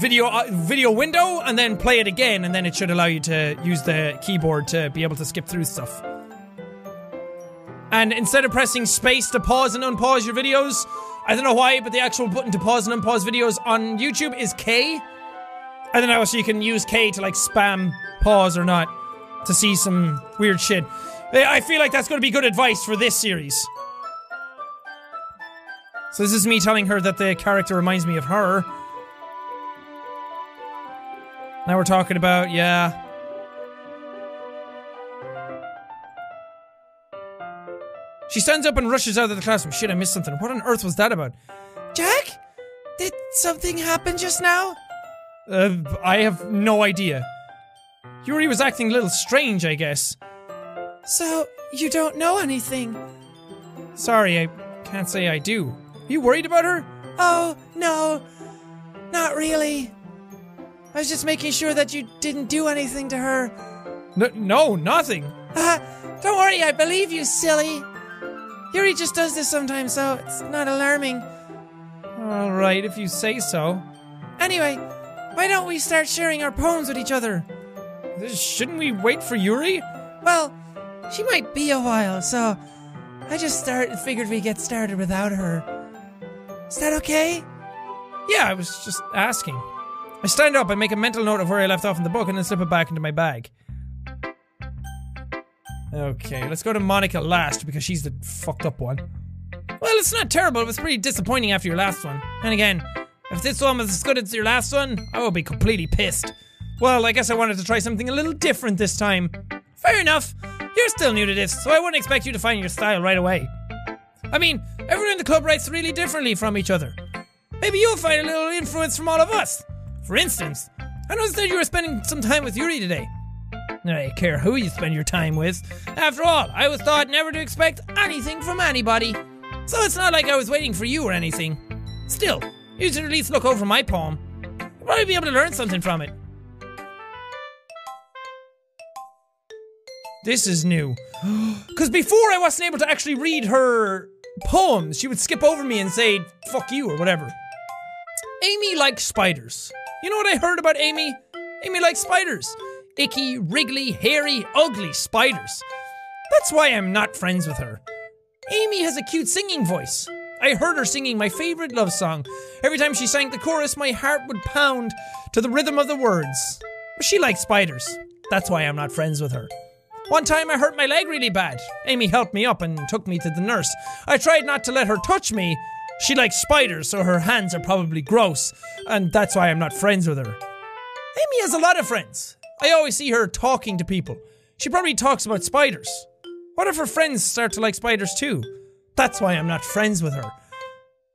video uh, video window and then play it again and then it should allow you to use the keyboard to be able to skip through stuff. And instead of pressing space to pause and unpause your videos, I don't know why, but the actual button to pause and unpause videos on YouTube is K. I don't know, so you can use K to like spam pause or not to see some weird shit. I feel like that's going to be good advice for this series. So this is me telling her that the character reminds me of her. Now we're talking about, yeah. She stands up and rushes out of the classroom. Shit, I missed something. What on earth was that about? Jack, did something happen just now? Uh, I have no idea. Yuri was acting a little strange, I guess. So you don't know anything? Sorry, I can't say I do. Are you worried about her? Oh no, not really. I was just making sure that you didn't do anything to her. N- no, nothing. Uh, don't worry, I believe you, silly. Yuri just does this sometimes, so it's not alarming. All right, if you say so. Anyway, why don't we start sharing our poems with each other? Uh, shouldn't we wait for Yuri? Well, she might be a while, so I just start figured we'd get started without her. Is that okay? Yeah, I was just asking. I stand up, and make a mental note of where I left off in the book, and then slip it back into my bag. Okay, let's go to Monika last because she's the fucked up one. Well, it's not terrible. It was pretty disappointing after your last one. And again, if this one was as good as your last one, I would be completely pissed. Well, I guess I wanted to try something a little different this time. Fair enough. You're still new to this, so I wouldn't expect you to find your style right away. I mean, everyone in the club writes really differently from each other. Maybe you'll find a little influence from all of us. For instance, I noticed that you were spending some time with Yuri today. I care who you spend your time with. After all, I was taught never to expect anything from anybody. So it's not like I was waiting for you or anything. Still, you should at least look over my poem. You'll probably be able to learn something from it. This is new. Because before I wasn't able to actually read her poems, she would skip over me and say, fuck you, or whatever. Amy likes spiders. You know what I heard about Amy? Amy likes spiders. Icky, wriggly, hairy, ugly spiders. That's why I'm not friends with her. Amy has a cute singing voice. I heard her singing my favourite love song. Every time she sang the chorus, my heart would pound to the rhythm of the words. She likes spiders. That's why I'm not friends with her. One time I hurt my leg really bad. Amy helped me up and took me to the nurse. I tried not to let her touch me. She likes spiders, so her hands are probably gross, and that's why I'm not friends with her. Amy has a lot of friends. I always see her talking to people. She probably talks about spiders. What if her friends start to like spiders too? That's why I'm not friends with her.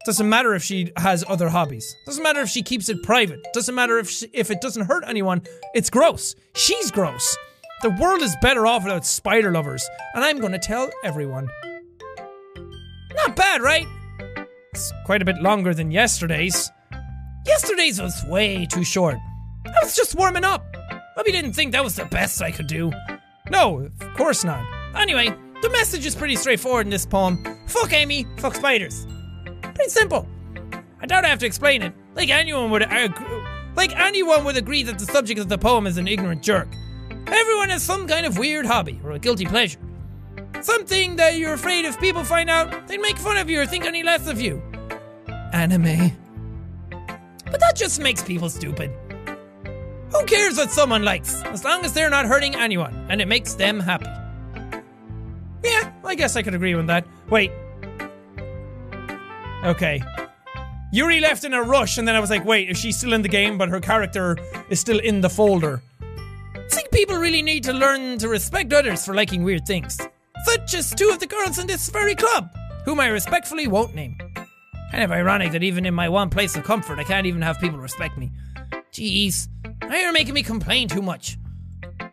Doesn't matter if she has other hobbies. Doesn't matter if she keeps it private. Doesn't matter if she, if it doesn't hurt anyone. It's gross. She's gross. The world is better off without spider lovers, and I'm going to tell everyone. Not bad, right? It's quite a bit longer than yesterday's. Yesterday's was way too short. I was just warming up. Maybe didn't think that was the best I could do. No, of course not. Anyway, the message is pretty straightforward in this poem. Fuck Amy, fuck spiders. Pretty simple. I doubt I have to explain it. Like anyone would, ag- like anyone would agree that the subject of the poem is an ignorant jerk. Everyone has some kind of weird hobby or a guilty pleasure. Something that you're afraid if people find out, they'd make fun of you or think any less of you. Anime. But that just makes people stupid. Who cares what someone likes, as long as they're not hurting anyone and it makes them happy? Yeah, I guess I could agree with that. Wait. Okay. Yuri left in a rush, and then I was like, wait, is she still in the game, but her character is still in the folder? I think people really need to learn to respect others for liking weird things. Such as two of the girls in this very club, whom I respectfully won't name. Kind of ironic that even in my one place of comfort, I can't even have people respect me. Jeez, now you're making me complain too much.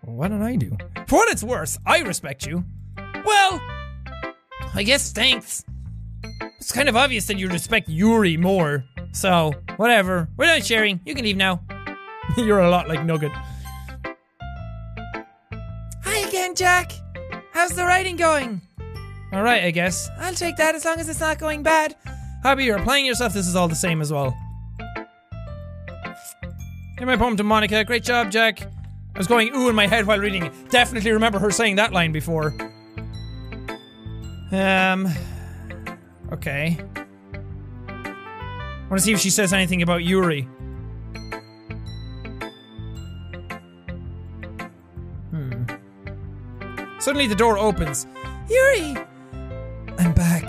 What did I do? For what it's worth, I respect you. Well, I guess thanks. It's kind of obvious that you respect Yuri more. So, whatever. We're done sharing. You can leave now. You're a lot like Nugget. Hi again, Jack. How's the writing going? Alright, I guess. I'll take that as long as it's not going bad. Happy you're applying yourself, this is all the same as well. Give my poem to Monika. Great job, Jack. I was going ooh in my head while reading it. Definitely remember her saying that line before. Um. Okay. I Want to see if she says anything about Yuri. Hmm. Suddenly the door opens. Yuri! I'm back.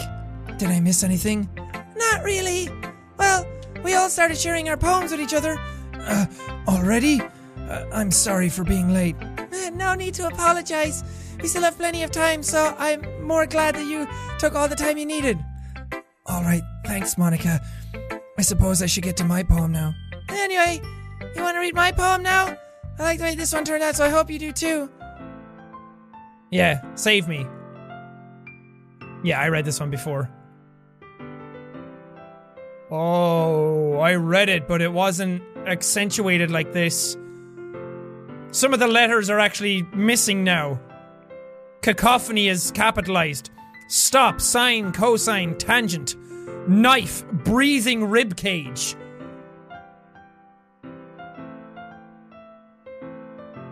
Did I miss anything? Not really. Well, we all started sharing our poems with each other. Uh, already? Uh, I'm sorry for being late. Uh, No need to apologize. We still have plenty of time, so I'm more glad that you took all the time you needed. All right, thanks, Monika. I suppose I should get to my poem now. Anyway, you want to read my poem now? I like the way this one turned out, so I hope you do too. Yeah, save me. Yeah, I read this one before. Oh, I read it, but it wasn't accentuated like this. Some of the letters are actually missing now. Cacophony is capitalized. Stop, sine, cosine, tangent. Knife, breathing ribcage.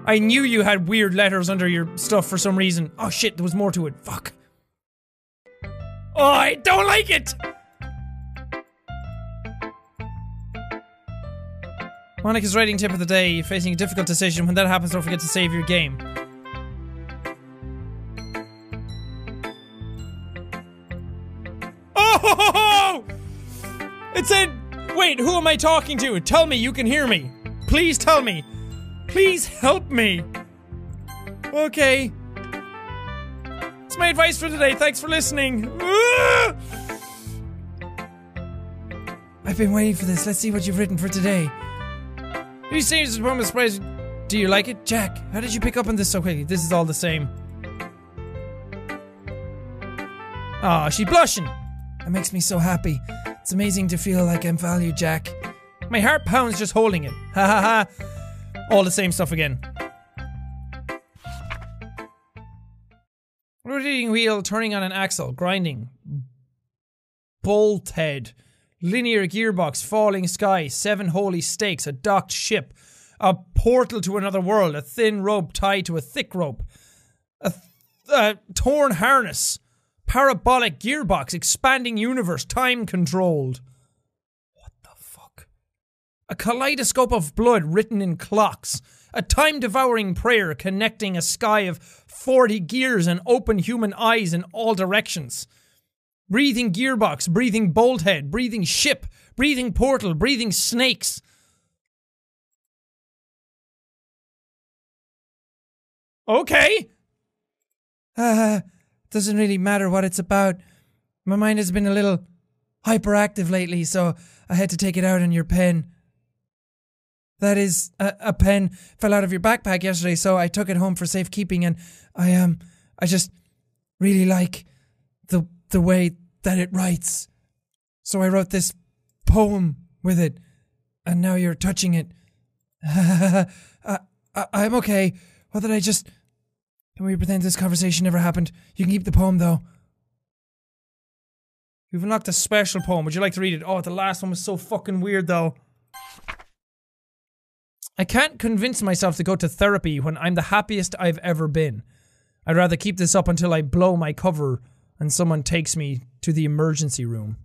I knew you had weird letters under your stuff for some reason. Oh shit, there was more to it. Fuck. Oh, I don't like it! Monika's writing tip of the day. Facing a difficult decision. When that happens, don't forget to save your game. Oh! It said, wait, who am I talking to? Tell me you can hear me. Please tell me. Please help me. Okay. That's my advice for today. Thanks for listening. I've been waiting for this. Let's see what you've written for today. Say this poem is surprising. Do you like it? Jack, how did you pick up on this so quickly? This is all the same. Ah, Aw, she's blushing. It makes me so happy. It's amazing to feel like I'm valued, Jack. My heart pounds just holding it. Ha ha ha. All the same stuff again. Rotating wheel, turning on an axle, grinding. Bolt head. Linear gearbox, falling sky, seven holy stakes, a docked ship, a portal to another world, a thin rope tied to a thick rope, a, th- a torn harness, parabolic gearbox, expanding universe, time controlled. What the fuck? A kaleidoscope of blood written in clocks, a time devouring prayer connecting a sky of 40 gears and open human eyes in all directions. Breathing gearbox, breathing bolt head, breathing ship, breathing portal, breathing snakes. Okay. Uh, doesn't really matter what it's about. My mind has been a little hyperactive lately, so I had to take it out on your pen. That is, a, a pen fell out of your backpack yesterday, so I took it home for safekeeping, and I um, I just really like the way that it writes. So I wrote this poem with it, and now you're touching it. I, I'm okay. What did I just? Can we pretend this conversation never happened? You can keep the poem though. You've unlocked a special poem. Would you like to read it? Oh, the last one was so fucking weird though. I can't convince myself to go to therapy when I'm the happiest I've ever been. I'd rather keep this up until I blow my cover and someone takes me to the emergency room.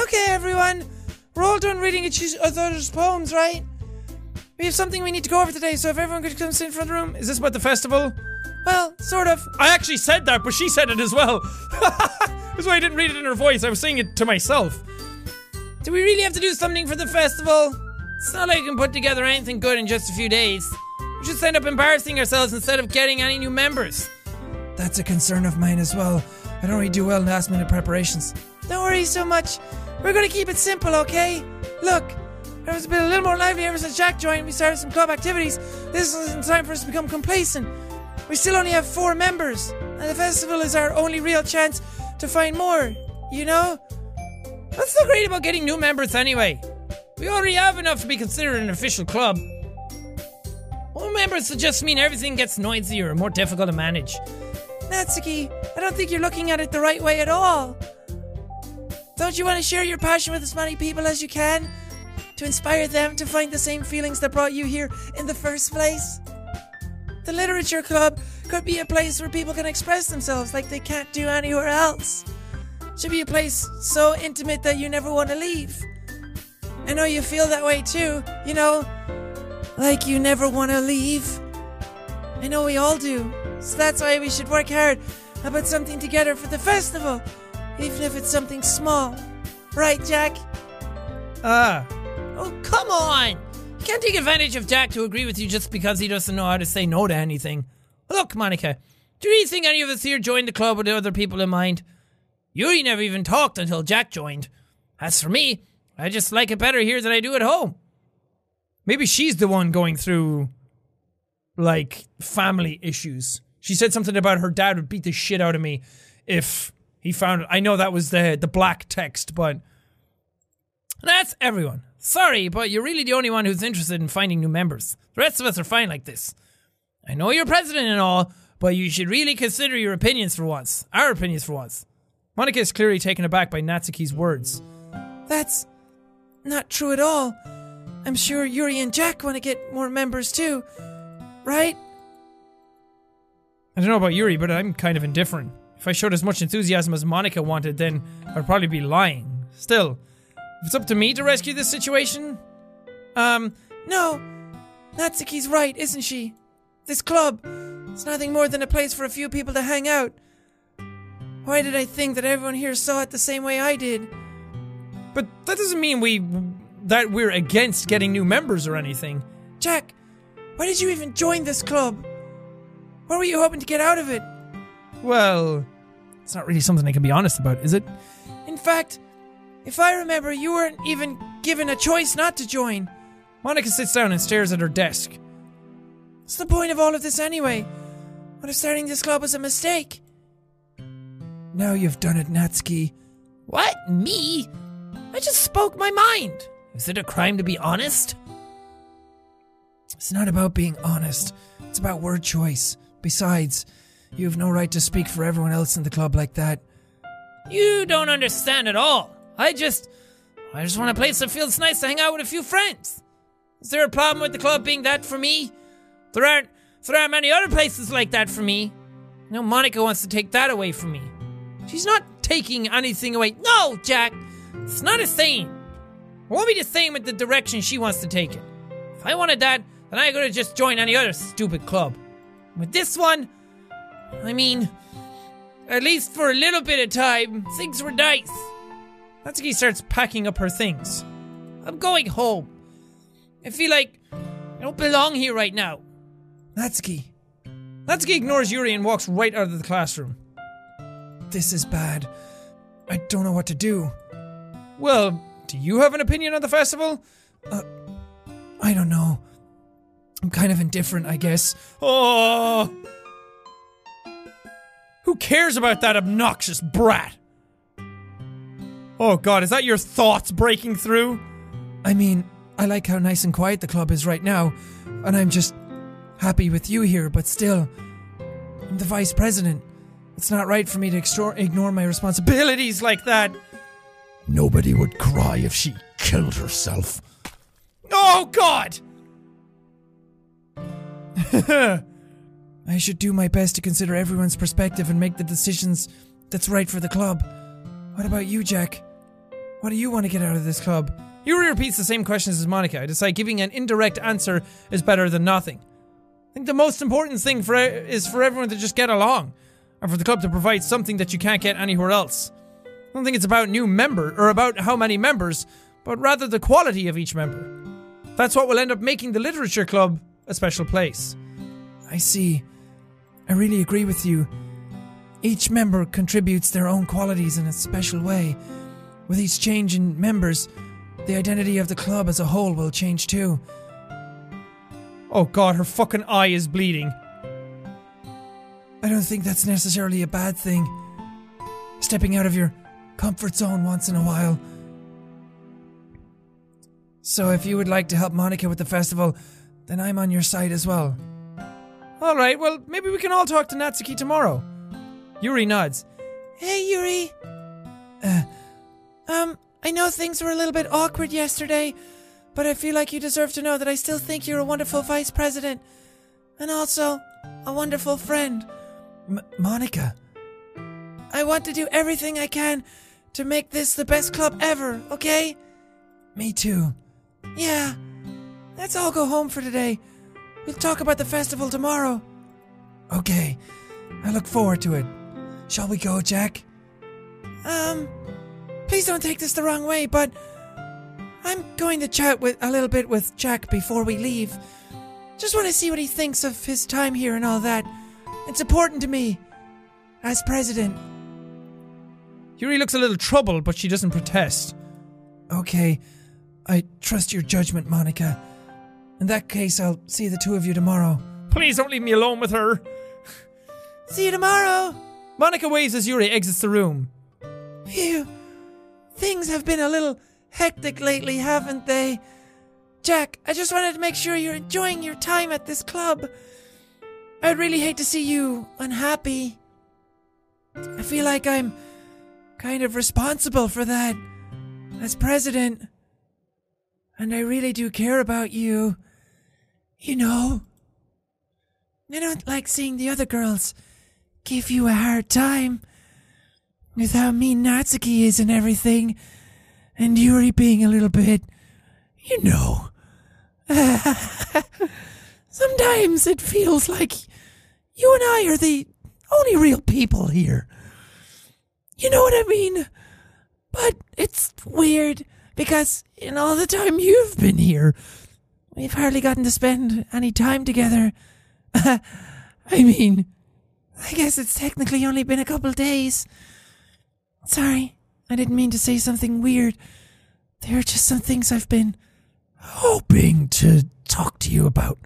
Okay, everyone. We're all done reading each other's poems, right? We have something we need to go over today, so if everyone could come sit in front of the room. Is this about the festival? Well, sort of. I actually said that, but she said it as well. That's why I didn't read it in her voice. I was saying it to myself. Do we really have to do something for the festival? It's not like we can put together anything good in just a few days. We just end up embarrassing ourselves instead of getting any new members. That's a concern of mine as well. I don't really do well in last minute preparations. Don't worry so much. We're gonna keep it simple, okay? Look, it's been a little more lively ever since Jack joined. We started some club activities. This isn't time for us to become complacent. We still only have four members, and the festival is our only real chance to find more. You know? What's so great about getting new members anyway? We already have enough to be considered an official club. More members would just mean everything gets noisier and more difficult to manage. Natsuki, I don't think you're looking at it the right way at all. Don't you want to share your passion with as many people as you can? To inspire them to find the same feelings that brought you here in the first place? The Literature Club could be a place where people can express themselves like they can't do anywhere else. Should be a place so intimate that you never want to leave. I know you feel that way too, you know, like you never want to leave. I know we all do, so that's why we should work hard and put something together for the festival, even if it's something small. Right, Jack? Ah. Oh, come on! You can't take advantage of Jack to agree with you just because he doesn't know how to say no to anything. Look, Monika, do you really think any of us here joined the club with other people in mind? Yuri never even talked until Jack joined. As for me, I just like it better here than I do at home. Maybe she's the one going through, like, family issues. She said something about her dad would beat the shit out of me if he found it. I know that was the the black text, but that's everyone. Sorry, but you're really the only one who's interested in finding new members. The rest of us are fine like this. I know you're president and all, but you should really consider your opinions for once. Our opinions for once. Monika is clearly taken aback by Natsuki's words. That's not true at all. I'm sure Yuri and Jack want to get more members too, right? I don't know about Yuri, but I'm kind of indifferent. If I showed as much enthusiasm as Monika wanted, then I'd probably be lying. Still, if it's up to me to rescue this situation, um, no. Natsuki's right, isn't she? This club, it's nothing more than a place for a few people to hang out. Why did I think that everyone here saw it the same way I did? But that doesn't mean we that we're against getting new members or anything. Jack, why did you even join this club? What were you hoping to get out of it? Well, it's not really something I can be honest about, is it? In fact, if I remember, you weren't even given a choice not to join. Monika sits down and stares at her desk. What's the point of all of this anyway? What if starting this club was a mistake? Now you've done it, Natsuki. What? Me? I just spoke my mind. Is it a crime to be honest? It's not about being honest. It's about word choice. Besides, you have no right to speak for everyone else in the club like that. You don't understand at all. I just. I just want a place that feels nice to hang out with a few friends. Is there a problem with the club being that for me? There aren't there aren't many other places like that for me. No, Monika wants to take that away from me. She's not taking anything away. No, Jack, it's not a same. It won't be the same with the direction she wants to take it. If I wanted that, then I could have just joined any other stupid club. With this one, I mean, at least for a little bit of time, things were nice. Natsuki starts packing up her things. I'm going home. I feel like I don't belong here right now. Natsuki, Natsuki ignores Yuri and walks right out of the classroom. this is bad. I don't know what to do. Well, do you have an opinion on the festival? Uh, I don't know. I'm kind of indifferent, I guess. Oh. Who cares about that obnoxious brat? Oh god, is that your thoughts breaking through? I mean, I like how nice and quiet the club is right now, and I'm just happy with you here, but still, I'm the vice president. It's not right for me to ignore my responsibilities like that. Nobody would cry if she killed herself. Oh god! I should do my best to consider everyone's perspective and make the decisions that's right for the club. What about you, Jack? What do you want to get out of this club? Yuri repeats the same questions as Monika. I decide giving an indirect answer is better than nothing. I think the most important thing for is for everyone to just get along, and for the club to provide something that you can't get anywhere else. I don't think it's about new member or about how many members, but rather the quality of each member. That's what will end up making the literature club a special place. I see. I really agree with you. Each member contributes their own qualities in a special way. With each change in members, the identity of the club as a whole will change too. Oh god, her fucking eye is bleeding. I don't think that's necessarily a bad thing. Stepping out of your comfort zone once in a while. So, if you would like to help Monika with the festival, then I'm on your side as well. Alright, well, maybe we can all talk to Natsuki tomorrow. Yuri nods. Hey, Yuri. Uh, um, I know things were a little bit awkward yesterday, but I feel like you deserve to know that I still think you're a wonderful vice president. And also, a wonderful friend. M- Monika, I want to do everything I can to make this the best club ever, okay? me too. Yeah. Let's all go home for today. We'll talk about the festival tomorrow. Okay, I look forward to it. Shall we go, Jack? Um, please don't take this the wrong way, but I'm going to chat with a little bit with Jack before we leave. Just want to see what he thinks of his time here and all that. It's important to me as president. Yuri looks a little troubled, but she doesn't protest. Okay, I trust your judgment, Monika. In that case, I'll see the two of you tomorrow. Please don't leave me alone with her. See you tomorrow. Monika waves as Yuri exits the room. Phew. Things have been a little hectic lately, haven't they? Jack, I just wanted to make sure you're enjoying your time at this club. I'd really hate to see you unhappy. I feel like I'm kind of responsible for that as president. And I really do care about you. You know, I don't like seeing the other girls give you a hard time with how mean Natsuki is and everything, and Yuri being a little bit, you know. Sometimes it feels like you and I are the only real people here. You know what I mean? But it's weird because in all the time you've been here, we've hardly gotten to spend any time together. I mean, I guess it's technically only been a couple days. Sorry, I didn't mean to say something weird. There are just some things I've been hoping to talk to you about.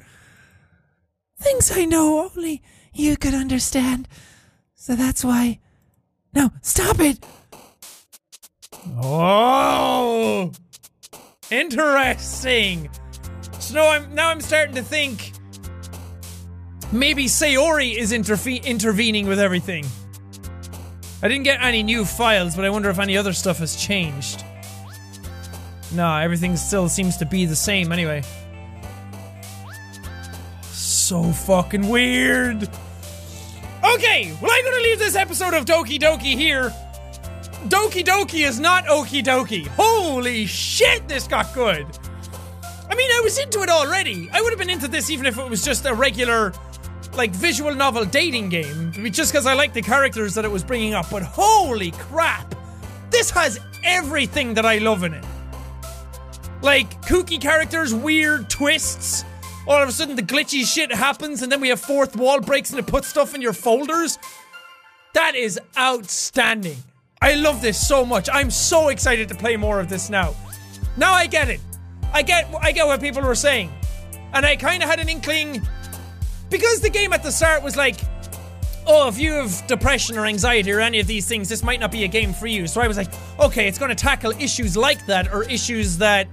Things I know only you could understand. So that's why. No, stop it! Oh, interesting. So now I'm now I'm starting to think maybe Sayori is interfe- intervening with everything. I didn't get any new files, but I wonder if any other stuff has changed. Nah, everything still seems to be the same anyway. So fucking weird. Okay, well, I'm gonna leave this episode of Doki Doki here. Doki Doki is not Okie Doki. Holy shit, this got good. I mean, I was into it already. I would have been into this even if it was just a regular, like, visual novel dating game. Just because I like the characters that it was bringing up. But holy crap, this has everything that I love in it. Like, kooky characters, weird twists. All of a sudden, the glitchy shit happens, and then we have fourth wall breaks and it puts stuff in your folders. That is outstanding. I love this so much. I'm so excited to play more of this now. Now I get it. I get I get what people were saying. And I kind of had an inkling because the game at the start was like oh, if you have depression or anxiety or any of these things, this might not be a game for you. So I was like, okay, it's going to tackle issues like that or issues that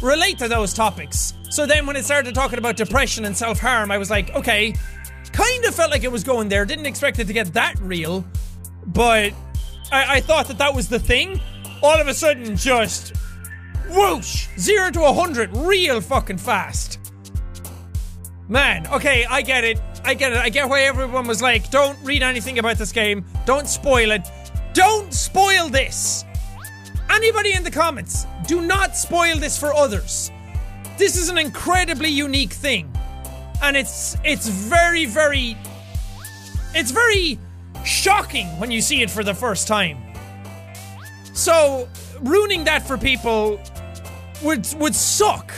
relate to those topics. So then when it started talking about depression and self harm, I was like, okay, kind of felt like it was going there. Didn't expect it to get that real, but I, I thought that that was the thing. All of a sudden, just whoosh, zero to a hundred, real fucking fast. Man, okay, I get it. I get it. I get why everyone was like, don't read anything about this game. Don't spoil it. Don't spoil this. Anybody in the comments, do not spoil this for others. This is an incredibly unique thing. And it's it's very very it's very shocking when you see it for the first time. So, ruining that for people would would suck.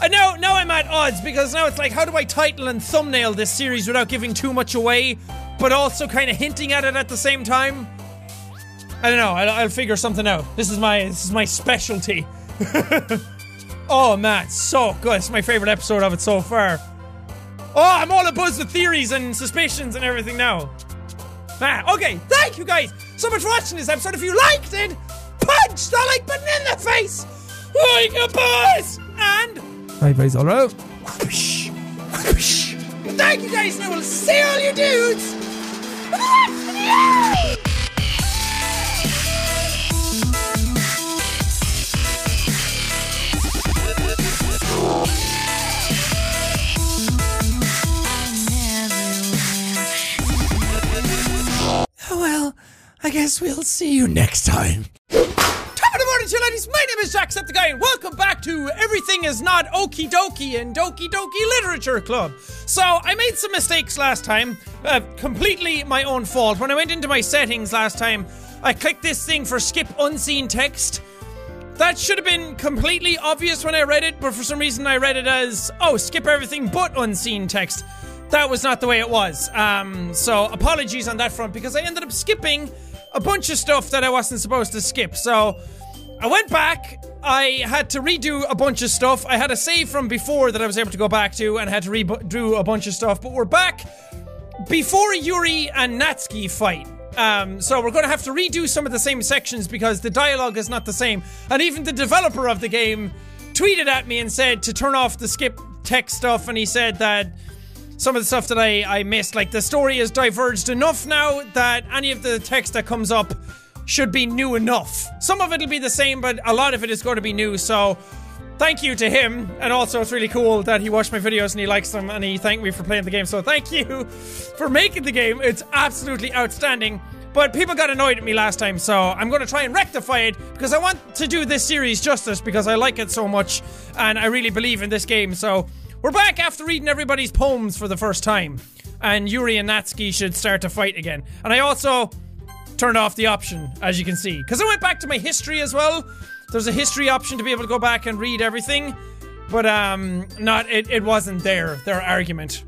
And now, now I'm at odds because now it's like, how do I title and thumbnail this series without giving too much away, but also kind of hinting at it at the same time? I don't know. I'll, I'll figure something out. This is my this is my specialty. oh man, so good. It's my favorite episode of it so far. Oh, I'm all abuzz with theories and suspicions and everything now. Ah, okay, thank you guys so much for watching this episode. If you liked it, punch the like button in the face like a boss! And Bye bye, Zorro. thank you guys, and I will see all you dudes! Well, I guess we'll see you next time. Top of the morning, to you ladies. My name is Jacksepticeye, and welcome back to Everything Is Not Okie Dokie and Doki Doki Literature Club. So, I made some mistakes last time, uh, completely my own fault. When I went into my settings last time, I clicked this thing for skip unseen text. That should have been completely obvious when I read it, but for some reason I read it as, oh, skip everything but unseen text. That was not the way it was. Um, so apologies on that front because I ended up skipping a bunch of stuff that I wasn't supposed to skip. So I went back. I had to redo a bunch of stuff. I had a save from before that I was able to go back to and had to redo a bunch of stuff. But we're back before Yuri and Natsuki fight. Um, so we're going to have to redo some of the same sections because the dialogue is not the same. And even the developer of the game tweeted at me and said to turn off the skip text stuff. And he said that some of the stuff that I, I missed, like the story has diverged enough now that any of the text that comes up should be new enough. Some of it'll be the same, but a lot of it is going to be new. So thank you to him. And also, it's really cool that he watched my videos and he likes them and he thanked me for playing the game. So thank you for making the game. It's absolutely outstanding. But people got annoyed at me last time, so I'm going to try and rectify it because I want to do this series justice because I like it so much and I really believe in this game. So we're back after reading everybody's poems for the first time. And Yuri and Natsuki should start to fight again. And I also turned off the option, as you can see. Because I went back to my history as well. There's a history option to be able to go back and read everything. But um not it, it wasn't there, their argument.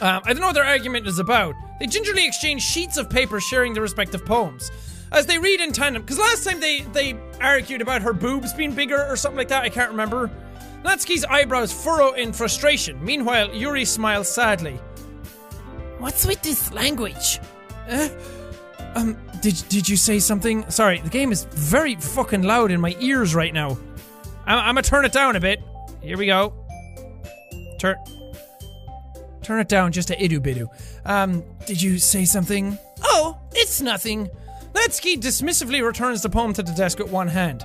Um, I don't know what their argument is about. They gingerly exchange sheets of paper sharing their respective poems. As they read in tandem, because last time they, they argued about her boobs being bigger or something like that, I can't remember. Natsuki's eyebrows furrow in frustration. Meanwhile, Yuri smiles sadly. What's with this language? Um, did did you say something? Sorry, the game is very fucking loud in my ears right now. I'm, I'm gonna turn it down a bit. Here we go. Turn. Turn it down just a idu bidu. Um, did you say something? Oh, it's nothing. Natsuki dismissively returns the poem to the desk with one hand.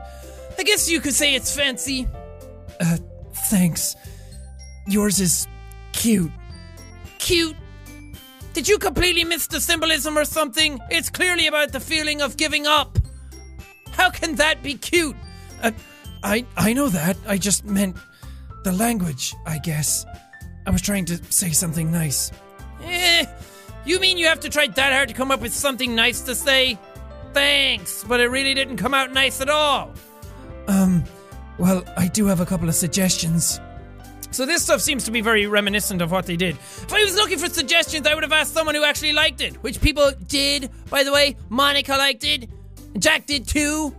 I guess you could say it's fancy. Uh, thanks. Yours is cute. Cute. Did you completely miss the symbolism or something? It's clearly about the feeling of giving up. How can that be cute? Uh, I I know that. I just meant the language, I guess. I was trying to say something nice. Eh, you mean you have to try that hard to come up with something nice to say? Thanks, but it really didn't come out nice at all. Um, well, I do have a couple of suggestions. So this stuff seems to be very reminiscent of what they did. If I was looking for suggestions, I would have asked someone who actually liked it, which people did, by the way. Monika liked it, Jack did too.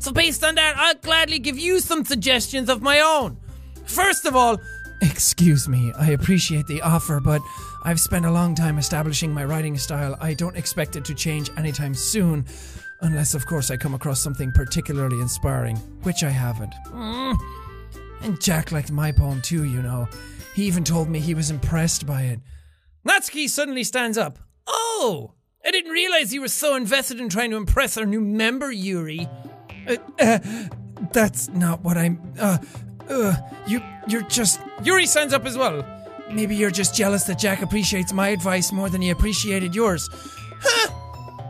So, based on that, I'll gladly give you some suggestions of my own. First of all, Excuse me, I appreciate the offer, but I've spent a long time establishing my writing style. I don't expect it to change anytime soon, unless, of course, I come across something particularly inspiring, which I haven't. And Jack liked my poem too, you know. He even told me he was impressed by it. Natsuki suddenly stands up. oh, I didn't realize you were so invested in trying to impress our new member, Yuri. That's not what I'm. Uh, uh, you, you're just. Yuri stands up as well. Maybe you're just jealous that Jack appreciates my advice more than he appreciated yours.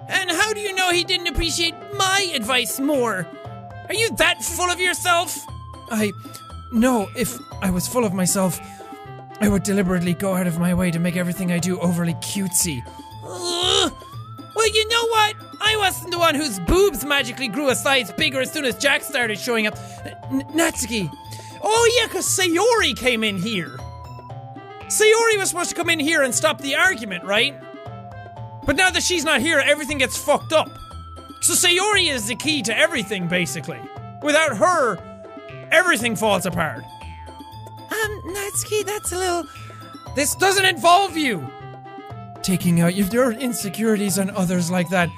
And how do you know he didn't appreciate my advice more? Are you that full of yourself? I. No, if I was full of myself, I would deliberately go out of my way to make everything I do overly cutesy. Ugh. Well, you know what? I wasn't the one whose boobs magically grew a size bigger as soon as Jack started showing up. N- Natsuki! Oh yeah, because Sayori came in here. Sayori was supposed to come in here and stop the argument, right? But now that she's not here, everything gets fucked up. So Sayori is the key to everything, basically. Without her, everything falls apart. Um, Natsuki, that's a little. This doesn't involve you. Taking out your insecurities on others like that.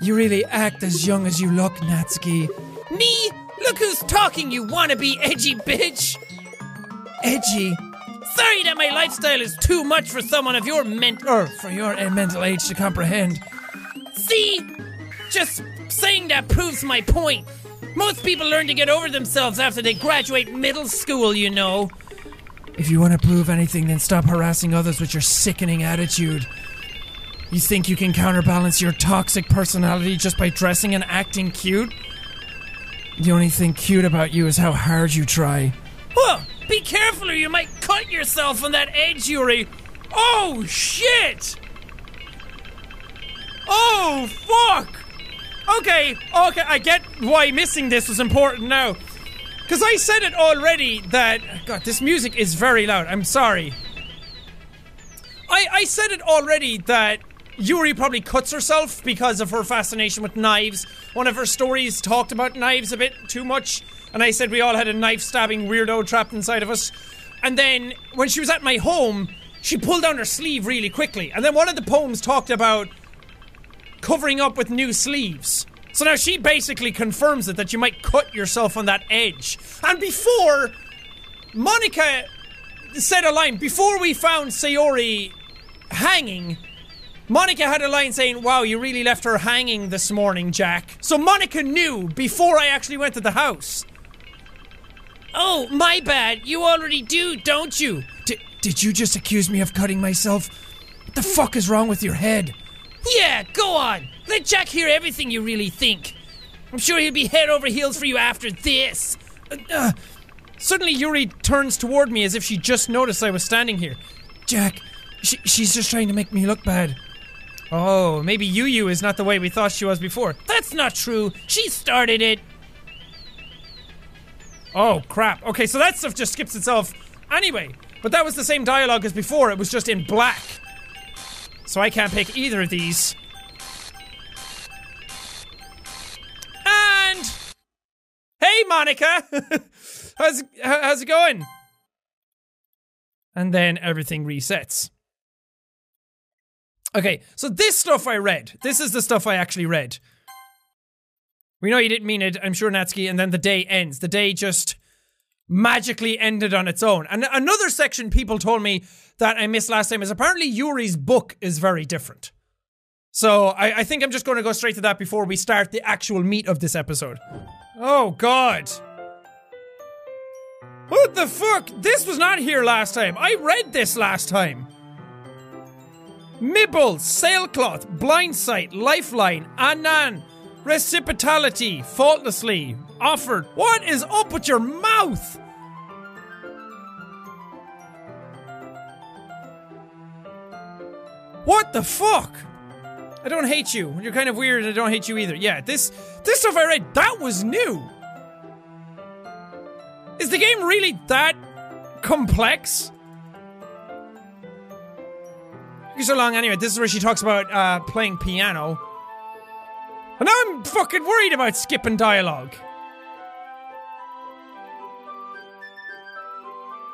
You really act as young as you look, Natsuki. Me? Look who's talking, you wannabe edgy bitch! Edgy. Sorry that my lifestyle is too much for someone of your ment- Or for your uh, mental age to comprehend. See? Just saying that proves my point. Most people learn to get over themselves after they graduate middle school, you know. If you want to prove anything, then stop harassing others with your sickening attitude. You think you can counterbalance your toxic personality just by dressing and acting cute? The only thing cute about you is how hard you try. Be careful or you might cut yourself on that edge, Yuri. Oh shit! Oh fuck! Okay, okay, I get why missing this was important now. Because I said it already that. God, this music is very loud. I'm sorry. I, I said it already that Yuri probably cuts herself because of her fascination with knives. One of her stories talked about knives a bit too much, and I said we all had a knife stabbing weirdo trapped inside of us. And then when she was at my home, she pulled down her sleeve really quickly. And then one of the poems talked about covering up with new sleeves. So now she basically confirms it that you might cut yourself on that edge. And before, Monika said a line, before we found Sayori hanging, Monika had a line saying, Wow, you really left her hanging this morning, Jack. So Monika knew before I actually went to the house. Oh, my bad. You already do, don't you? D- did you just accuse me of cutting myself? What the fuck is wrong with your head? Yeah, go on. Let Jack hear everything you really think. I'm sure he'll be head over heels for you after this. Uh, suddenly, Yuri turns toward me as if she just noticed I was standing here. Jack, she, she's just trying to make me look bad. Oh, maybe Yu Yu is not the way we thought she was before. That's not true. She started it. Oh, crap. Okay, so that stuff just skips itself anyway. But that was the same dialogue as before, it was just in black. So I can't pick either of these. And. Hey, Monika! how's, how's it going? And then everything resets. Okay, so this stuff I read. This is the stuff I actually read. We know you didn't mean it, I'm sure, Natsuki, and then the day ends. The day just magically ended on its own. And another section people told me that I missed last time is apparently Yuri's book is very different. So I, I think I'm just going to go straight to that before we start the actual meat of this episode. Oh god. What the fuck? This was not here last time. I read this last time. Mibbles, sailcloth, blindsight, lifeline, anan, reciprotality, faultlessly, offered. What is up with your mouth? What the fuck? I don't hate you. You're kind of weird and I don't hate you either. Yeah, this this stuff I read, that was new. Is the game really that complex? Took so long anyway. This is where she talks about uh, playing piano. And I'm fucking worried about skipping dialogue.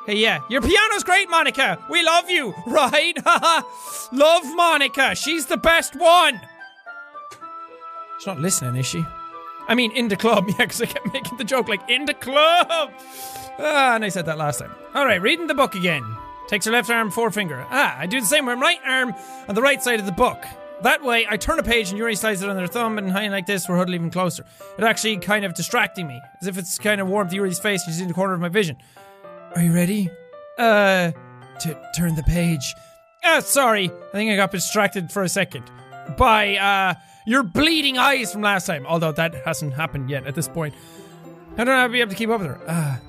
Hey, yeah, your piano's great, Monika. We love you, right? Love Monika. She's the best one. She's not listening, is she? I mean, in the club, yeah, because I kept making the joke like, in the club. Ah, and I said that last time. All right, reading the book again. Takes her left arm, forefinger. Ah, I do the same with my right arm on the right side of the book. That way, I turn a page and Yuri slides it on her thumb and high like this, we're huddled even closer. It actually kind of distracting me, as if it's kind of warmed Yuri's face she's in the corner of my vision. Are you ready? Uh, To turn the page. ah, sorry. I think I got distracted for a second by uh your bleeding eyes from last time. Although that hasn't happened yet at this point. I don't know how to be able to keep up with her. Ah,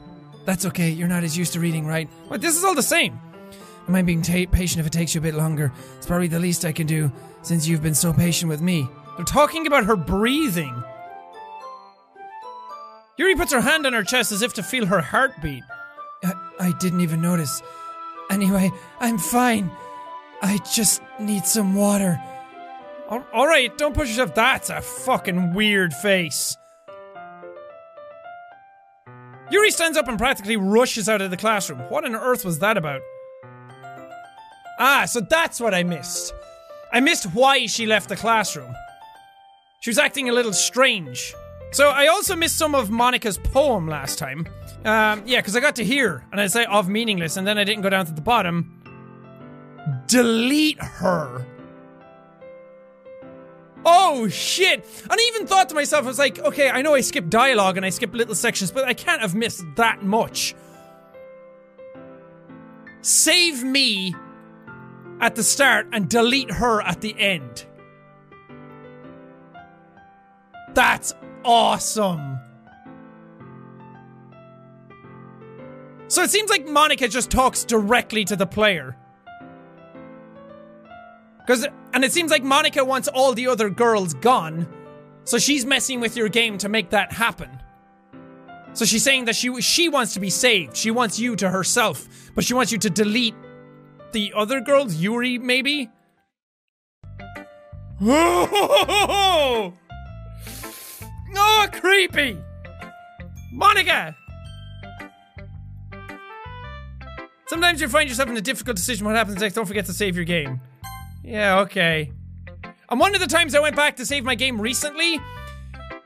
that's okay. You're not as used to reading, right? But this is all the same. I mind being patient if it takes you a bit longer. It's probably the least I can do since you've been so patient with me. They're talking about her breathing. Yuri puts her hand on her chest as if to feel her heartbeat. I, I didn't even notice. Anyway, I'm fine. I just need some water. Al- All right, don't push yourself. That's a fucking weird face. Yuri stands up and practically rushes out of the classroom. What on earth was that about? Ah, so that's what I missed. I missed why she left the classroom. She was acting a little strange. So I also missed some of Monika's poem last time. Um, yeah, because I got to hear, and I say of meaningless, and then I didn't go down to the bottom. Delete her. Oh shit! And I even thought to myself, I was like, okay, I know I skipped dialogue and I skipped little sections, but I can't have missed that much. Save me at the start and delete her at the end. That's awesome. So it seems like Monika just talks directly to the player. Cause and it seems like Monika wants all the other girls gone. So she's messing with your game to make that happen. So she's saying that she she wants to be saved. She wants you to herself, but she wants you to delete the other girls, Yuri maybe. Oh, oh creepy. Monika. Sometimes you find yourself in a difficult decision. What happens next? Don't forget to save your game. Yeah, okay. And one of the times I went back to save my game recently,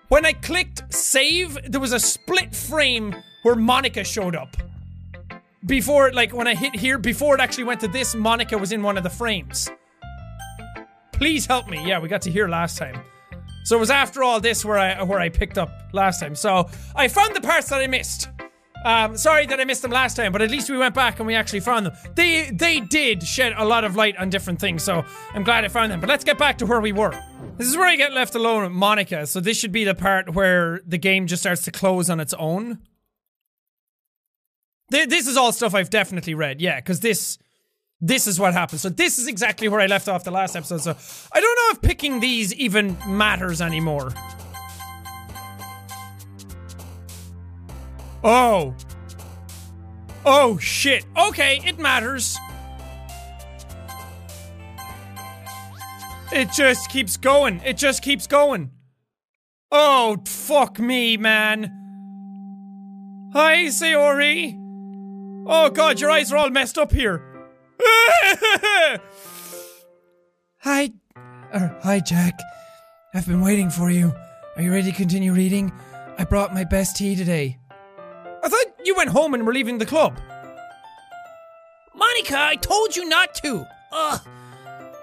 when I clicked save, there was a split frame where Monika showed up. Before, like, when I hit here, before it actually went to this, Monika was in one of the frames. Please help me. Yeah, we got to hear last time. So it was after all this where I where I picked up last time. So I found the parts that I missed. Um, sorry that I missed them last time, but at least we went back and we actually found them. They they did shed a lot of light on different things, so I'm glad I found them. But let's get back to where we were. This is where I get left alone with Monika. So this should be the part where the game just starts to close on its own. Th- This is all stuff I've definitely read, yeah, because this this is what happens. So this is exactly where I left off the last episode. So I don't know if picking these even matters anymore. Oh. Oh shit. Okay, it matters. It just keeps going. It just keeps going. Oh, fuck me, man. Hi, Sayori. Oh god, your eyes are all messed up here. Hi, er, hi, Jack. I've been waiting for you. Are you ready to continue reading? I brought my best tea today. I thought you went home and were leaving the club. Monika, I told you not to. Ugh.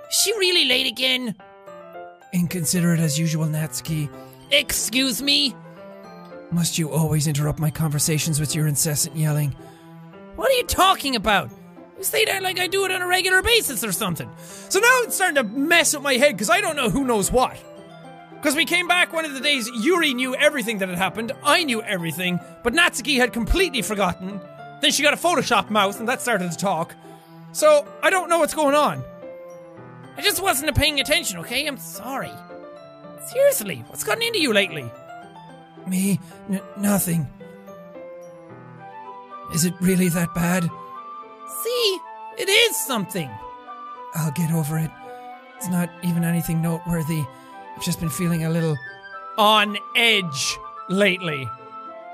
Is she really late again? Inconsiderate as usual, Natsuki. Excuse me? Must you always interrupt my conversations with your incessant yelling? What are you talking about? You say that like I do it on a regular basis or something. So now it's starting to mess up my head because I don't know who knows what. Because we came back one of the days, Yuri knew everything that had happened, I knew everything, but Natsuki had completely forgotten. Then she got a Photoshop mouth and that started to talk. So I don't know what's going on. I just wasn't paying attention, okay? I'm sorry. Seriously, what's gotten into you lately? Me? N- nothing. Is it really that bad? See, it is something. I'll get over it. It's not even anything noteworthy. I've just been feeling a little. On edge lately.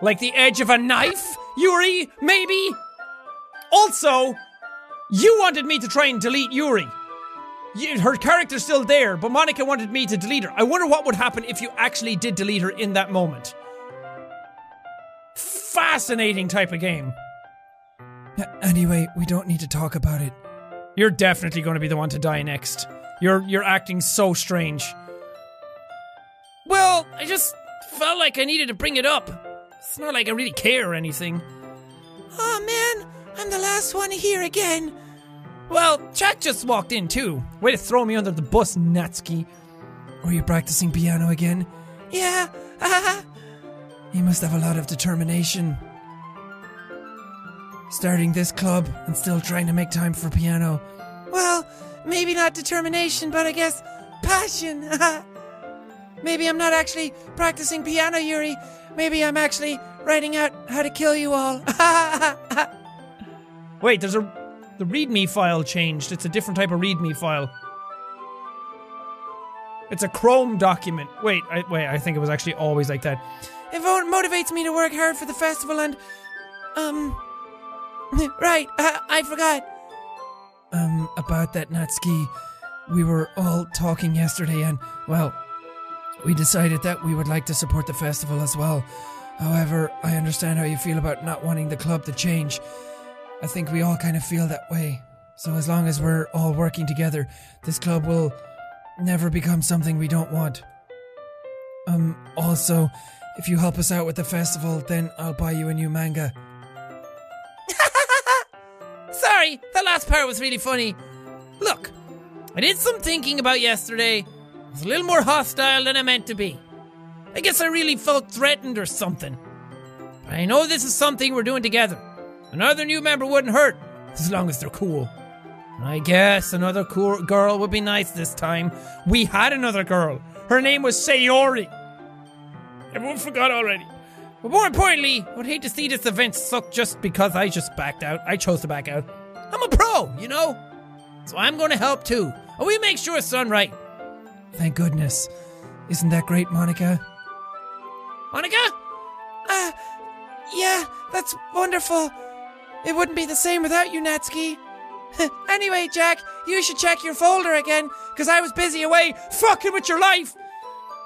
Like the edge of a knife, Yuri, maybe? Also, you wanted me to try and delete Yuri. You, her character's still there, but Monika wanted me to delete her. I wonder what would happen if you actually did delete her in that moment. Fascinating type of game. Anyway, we don't need to talk about it. You're definitely going to be the one to die next. You're you're acting so strange. Well, I just felt like I needed to bring it up. It's not like I really care or anything. Oh man, I'm the last one here again. Well, Jack just walked in too. Way to throw me under the bus, Natsuki. Were you practicing piano again? Yeah, uh-huh. he must have a lot of determination. Starting this club and still trying to make time for piano. well, maybe not determination, but I guess passion. maybe I'm not actually practicing piano, Yuri. Maybe I'm actually writing out how to kill you all. Wait, there's a the README file changed. It's a different type of README file. It's a Chrome document. Wait, I, wait. I think it was actually always like that. It motivates me to work hard for the festival and, um, right, uh, I forgot. Um, about that Natsuki, we were all talking yesterday and, well, we decided that we would like to support the festival as well. However, I understand how you feel about not wanting the club to change. I think we all kind of feel that way. So as long as we're all working together, this club will never become something we don't want. Um, also, if you help us out with the festival, then I'll buy you a new manga. Sorry, that last part was really funny. Look, I did some thinking about yesterday. I was a little more hostile than I meant to be. I guess I really felt threatened or something. But I know this is something we're doing together. Another new member wouldn't hurt, as long as they're cool. And I guess another cool girl would be nice this time. We had another girl. Her name was Sayori. Everyone forgot already. But more importantly, I would hate to see this event suck just because I just backed out. I chose to back out. I'm a pro, you know? So I'm to help too. And we make sure it's done right. Thank goodness. Isn't that great, Monika? Monika? Uh, yeah, that's wonderful. It wouldn't be the same without you, Natsuki. anyway, Jack, you should check your folder again, because I was busy away fucking with your life.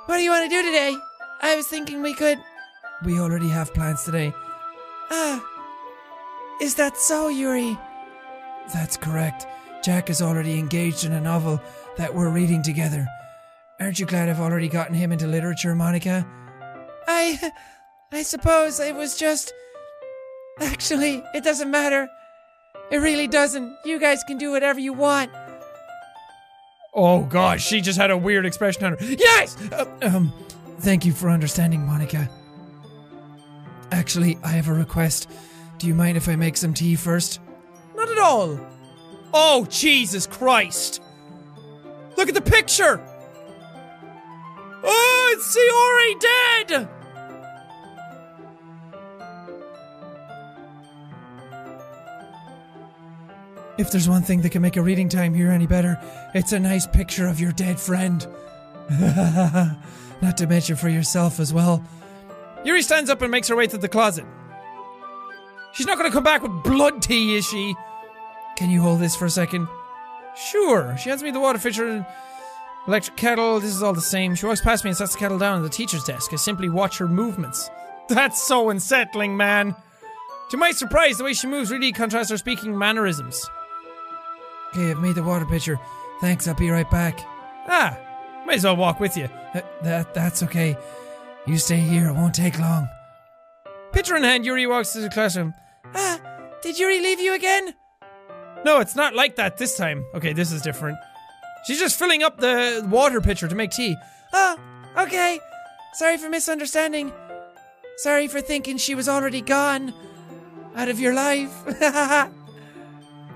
What do you want to do today? I was thinking we could. We already have plans today. Ah. is that so, Yuri? That's correct. Jack is already engaged in a novel that we're reading together. Aren't you glad I've already gotten him into literature, Monika? I. I suppose it was just. Actually, it doesn't matter. It really doesn't. You guys can do whatever you want. Oh gosh, she just had a weird expression on her. Yes! Uh, um, thank you for understanding, Monika. Actually, I have a request. Do you mind if I make some tea first? Not at all. Oh, Jesus Christ. Look at the picture. Oh, it's Sayori dead. If there's one thing that can make a reading time here any better, it's a nice picture of your dead friend. Not to mention for yourself as well. Yuri stands up and makes her way to the closet. She's not to come back with blood tea, is she? Can you hold this for a second? Sure. She hands me the water pitcher and electric kettle. This is all the same. She walks past me and sets the kettle down on the teacher's desk. I simply watch her movements. That's so unsettling, man. To my surprise, the way she moves really contrasts her speaking mannerisms. Okay, I've made the water pitcher. Thanks, I'll be right back. Ah, might as well walk with you. That, that that's okay. You stay here, it won't take long. Pitcher in hand, Yuri walks to the classroom. Ah, did Yuri leave you again? No, it's not like that this time. Okay, this is different. She's just filling up the water pitcher to make tea. Oh, okay. Sorry for misunderstanding. Sorry for thinking she was already gone out of your life.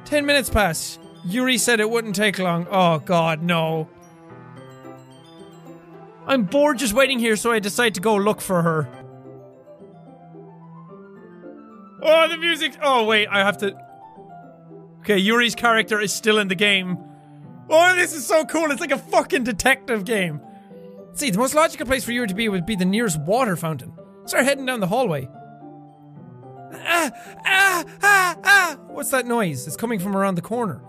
Ten minutes pass. Yuri said it wouldn't take long. Oh god, no. I'm bored just waiting here, so I decide to go look for her. Oh, the music. Oh, wait, I have to. Okay, Yuri's character is still in the game. Oh, this is so cool. It's like a fucking detective game. See, the most logical place for Yuri to be would be the nearest water fountain. Start heading down the hallway. Ah, ah, ah, ah. What's that noise? It's coming from around the corner.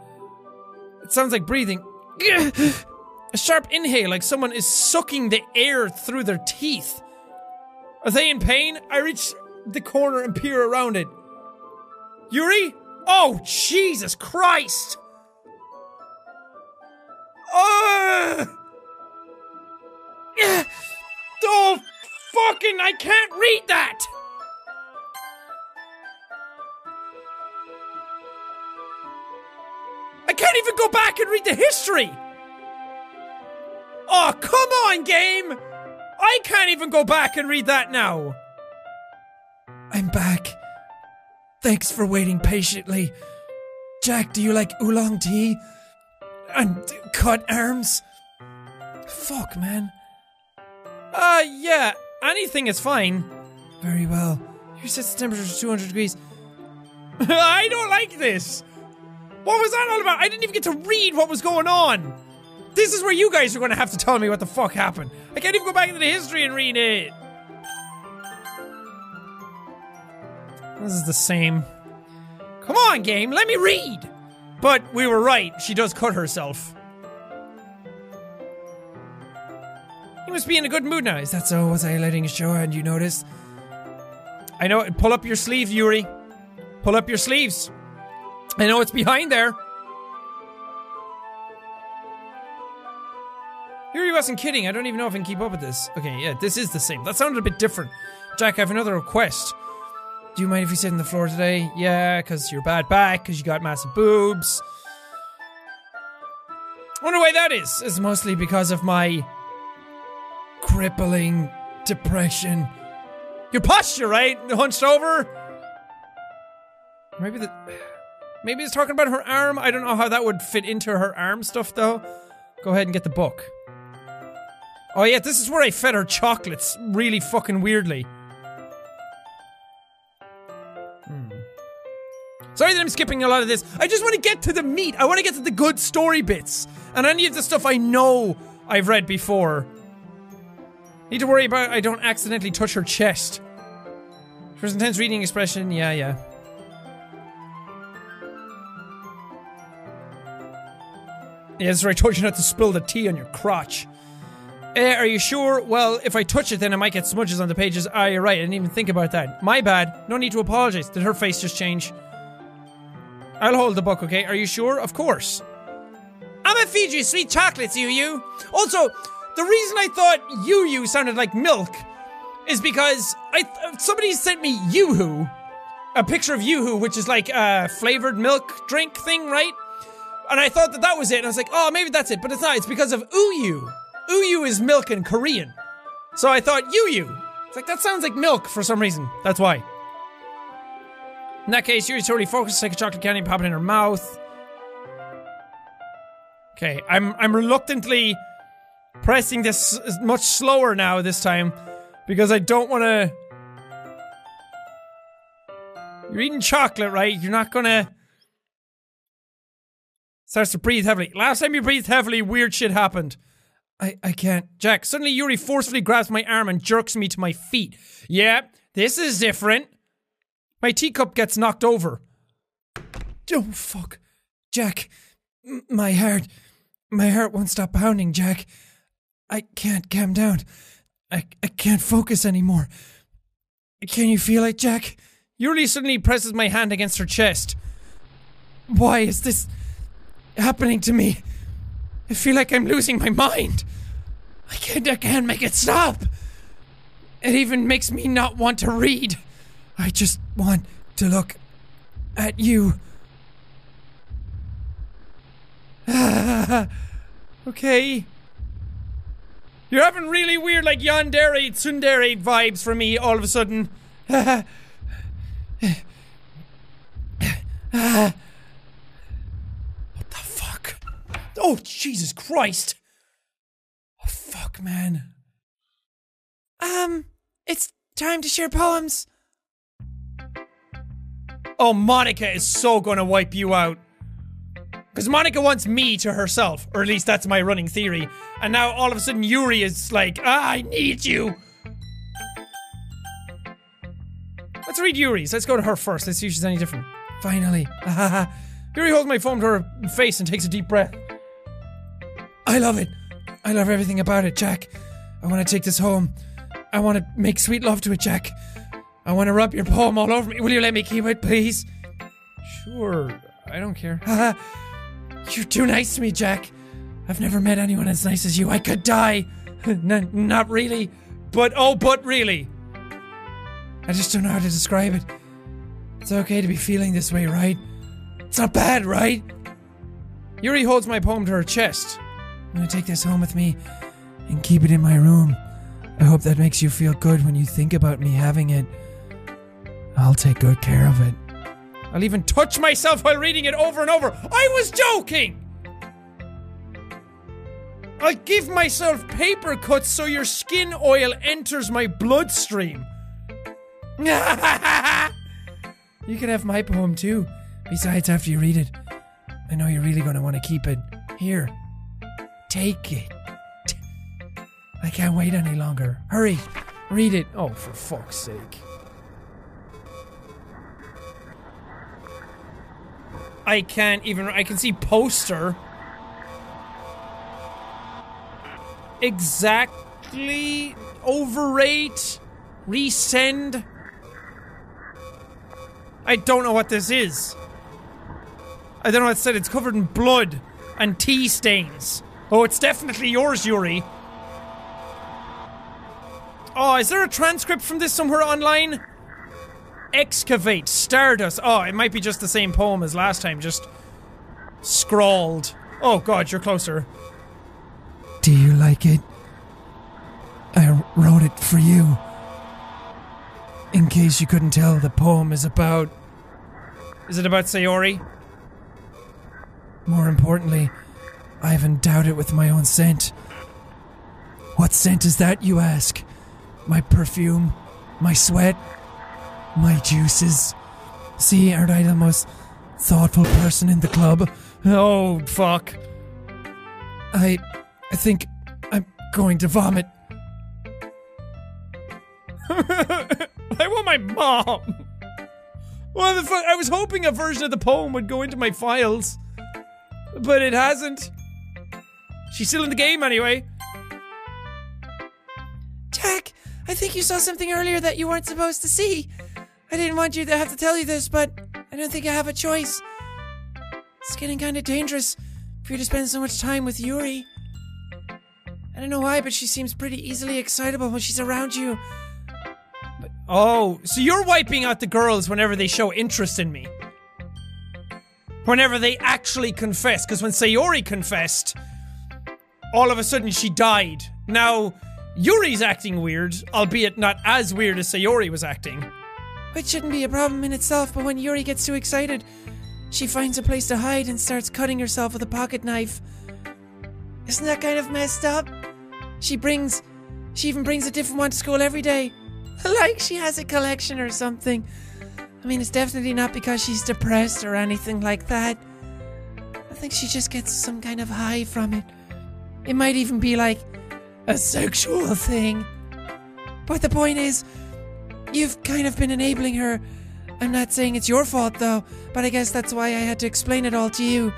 It sounds like breathing. A sharp inhale, like someone is sucking the air through their teeth. Are they in pain? I reach the corner and peer around it. Yuri? Oh, Jesus Christ! Oh! Oh, fucking, I can't read that! I can't even go back and read the history! Oh, come on, game! I can't even go back and read that now! I'm back. Thanks for waiting patiently. Jack, do you like oolong tea? And cut arms? Fuck, man. Uh, yeah, anything is fine. Very well. You said the temperature is 200 degrees. I don't like this! What was that all about? I didn't even get to read what was going on! This is where you guys are gonna have to tell me what the fuck happened. I can't even go back into the history and read it! This is the same. Come on, game, let me read! But we were right, she does cut herself. You must be in a good mood now. Is that so? Was I letting it show and you notice? I know. Pull up your sleeve, Yuri. Pull up your sleeves. I know it's behind there. Yuri wasn't kidding. I don't even know if I can keep up with this. Okay, yeah, this is the same. That sounded a bit different. Jack, I have another request. Do you mind if we sit on the floor today? Yeah, because you're bad back, because you got massive boobs. Wonder why that is. It's mostly because of my crippling depression. Your posture, right? Hunched over. Maybe the. Maybe it's talking about her arm. I don't know how that would fit into her arm stuff, though. Go ahead and get the book. Oh, yeah, this is where I fed her chocolates really fucking weirdly. Hmm. Sorry that I'm skipping a lot of this. I just want to get to the meat. I want to get to the good story bits. And any of the stuff I know I've read before. Need to worry about I don't accidentally touch her chest. First intense reading expression, yeah, yeah. Yeah, that's right. I told you not to spill the tea on your crotch. Uh, are you sure? Well, if I touch it, then I might get smudges on the pages. Ah, you're right. I didn't even think about that. My bad. No need to apologize. Did her face just change? I'll hold the book, okay? Are you sure? Of course. I'ma feed you sweet chocolates, you you. Also, the reason I thought you you sounded like milk is because I somebody sent me Yoo-hoo, a picture of Yoo-hoo, which is like a flavored milk drink thing, right? And I thought that that was it. And I was like, oh, maybe that's it, but it's not. It's because of Uyu. Uyu is milk in Korean. So I thought Yu It's like that sounds like milk for some reason. That's why. In that case, Yuri's totally focused, take a chocolate candy, pop it in her mouth. Okay, I'm I'm reluctantly pressing this much slower now this time because I don't want to. You're eating chocolate, right? You're not gonna. Starts to breathe heavily. Last time you breathed heavily, weird shit happened. I, I can't. Jack, suddenly Yuri forcefully grabs my arm and jerks me to my feet. Yeah, this is different. My teacup gets knocked over. Oh, fuck. Jack, m- my heart. My heart won't stop pounding, Jack. I can't calm down. I, I can't focus anymore. Can you feel it, Jack? Yuri suddenly presses my hand against her chest. Why is this happening to me? I feel like I'm losing my mind. I can't, I can't make it stop. It even makes me not want to read. I just want to look at you. Okay. You're having really weird, like yandere, tsundere vibes for me all of a sudden. what the fuck? Oh, Jesus Christ. Oh, fuck, man. Um, it's time to share poems. Oh, Monika is so gonna wipe you out. Because Monika wants me to herself, or at least that's my running theory. And now all of a sudden Yuri is like, ah, I need you. Let's read Yuri's. Let's go to her first. Let's see if she's any different. Finally. Yuri holds my phone to her face and takes a deep breath. I love it. I love everything about it, Jack. I want to take this home. I want to make sweet love to it, Jack. I want to rub your palm all over me. Will you let me keep it, please? Sure, I don't care. You're too nice to me, Jack. I've never met anyone as nice as you. I could die. N- not really. But oh, but really. I just don't know how to describe it. It's okay to be feeling this way, right? It's not bad, right? Yuri holds my poem to her chest. I'm gonna take this home with me and keep it in my room. I hope that makes you feel good when you think about me having it. I'll take good care of it. I'll even touch myself while reading it over and over. I was joking! I'll give myself paper cuts so your skin oil enters my bloodstream. You can have my poem too. Besides, after you read it, I know you're really gonna want to keep it. Here, take it. I can't wait any longer. Hurry, read it. Oh, for fuck's sake. I can't even. I can see poster. Exactly. Overrate. Resend. I don't know what this is. I don't know what it said. It's covered in blood and tea stains. Oh, it's definitely yours, Yuri. Oh, is there a transcript from this somewhere online? Excavate, Stardust. Oh, it might be just the same poem as last time, just scrawled. Oh god, you're closer. Do you like it? I wrote it for you. In case you couldn't tell, the poem is about. Is it about Sayori? More importantly, I've endowed it with my own scent. What scent is that, you ask? My perfume? My sweat? My juices? See, aren't I the most thoughtful person in the club? Oh, fuck. I. I think I'm going to vomit. I want my mom. What the fuck? I was hoping a version of the poem would go into my files, but it hasn't. She's still in the game anyway. Jack, I think you saw something earlier that you weren't supposed to see. I didn't want you to have to tell you this, but I don't think I have a choice. It's getting kind of dangerous for you to spend so much time with Yuri. I don't know why, but she seems pretty easily excitable when she's around you. Oh, so you're wiping out the girls whenever they show interest in me. Whenever they actually confess, because when Sayori confessed, all of a sudden she died. Now, Yuri's acting weird, albeit not as weird as Sayori was acting. Which shouldn't be a problem in itself, but when Yuri gets too excited, she finds a place to hide and starts cutting herself with a pocket knife. Isn't that kind of messed up? She brings. She even brings a different one to school every day. Like she has a collection or something. I mean, it's definitely not because she's depressed or anything like that. I think she just gets some kind of high from it. It might even be like a sexual thing. But the point is, you've kind of been enabling her. I'm not saying it's your fault though, but I guess that's why I had to explain it all to you.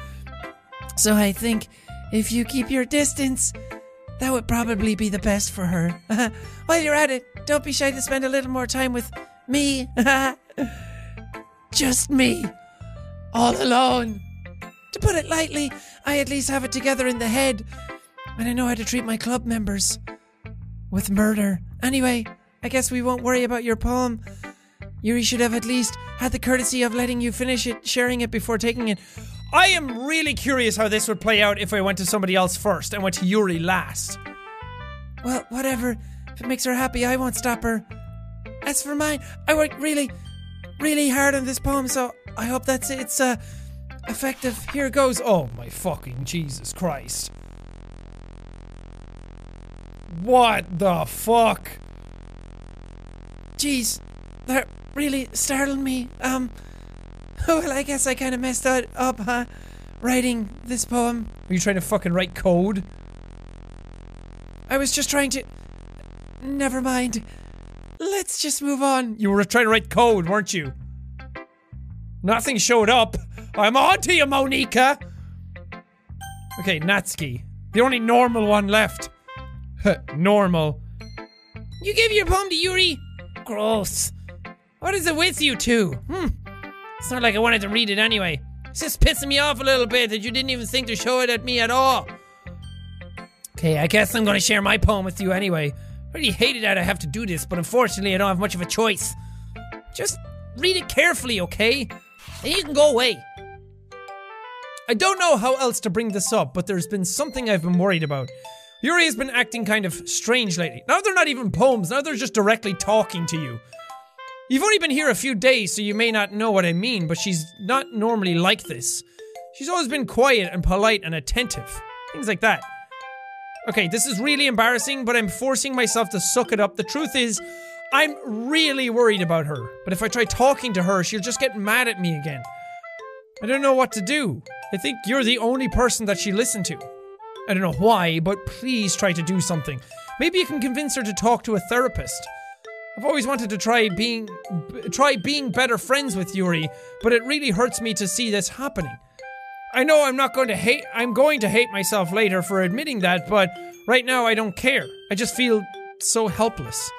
So I think if you keep your distance, that would probably be the best for her. While you're at it, don't be shy to spend a little more time with me. Just me. All alone. To put it lightly, I at least have it together in the head. And I know how to treat my club members. With murder. Anyway, I guess we won't worry about your poem. Yuri should have at least had the courtesy of letting you finish it, sharing it before taking it. I am really curious how this would play out if I went to somebody else first and went to Yuri last. Well, whatever. If it makes her happy, I won't stop her. As for mine, I worked really, really hard on this poem, so I hope that's it's uh effective. Here goes. Oh my fucking Jesus Christ. What the fuck? Jeez, that really startled me. Um, well, I guess I kind of messed that up, huh? Writing this poem. Are you trying to fucking write code? I was just trying to. Never mind. Let's just move on. You were trying to write code, weren't you? Nothing showed up. I'm on to you, Monika. Okay, Natsuki. The only normal one left. normal. You gave your poem to Yuri? Gross. What is it with you two? Hmm. It's not like I wanted to read it anyway. It's just pissing me off a little bit that you didn't even think to show it at me at all. Okay, I guess I'm gonna share my poem with you anyway. I really hated that I have to do this, but unfortunately I don't have much of a choice. Just read it carefully, okay? And you can go away. I don't know how else to bring this up, but there's been something I've been worried about. Yuri has been acting kind of strange lately. Now they're not even poems, now they're just directly talking to you. You've only been here a few days, so you may not know what I mean, but she's not normally like this. She's always been quiet and polite and attentive. Things like that. Okay, this is really embarrassing, but I'm forcing myself to suck it up. The truth is, I'm really worried about her. But if I try talking to her, she'll just get mad at me again. I don't know what to do. I think you're the only person that she listened to. I don't know why, but please try to do something. Maybe you can convince her to talk to a therapist. I've always wanted to try being b- try being better friends with Yuri, but it really hurts me to see this happening. I know I'm not going to hate I'm going to hate myself later for admitting that, but right now I don't care. I just feel so helpless.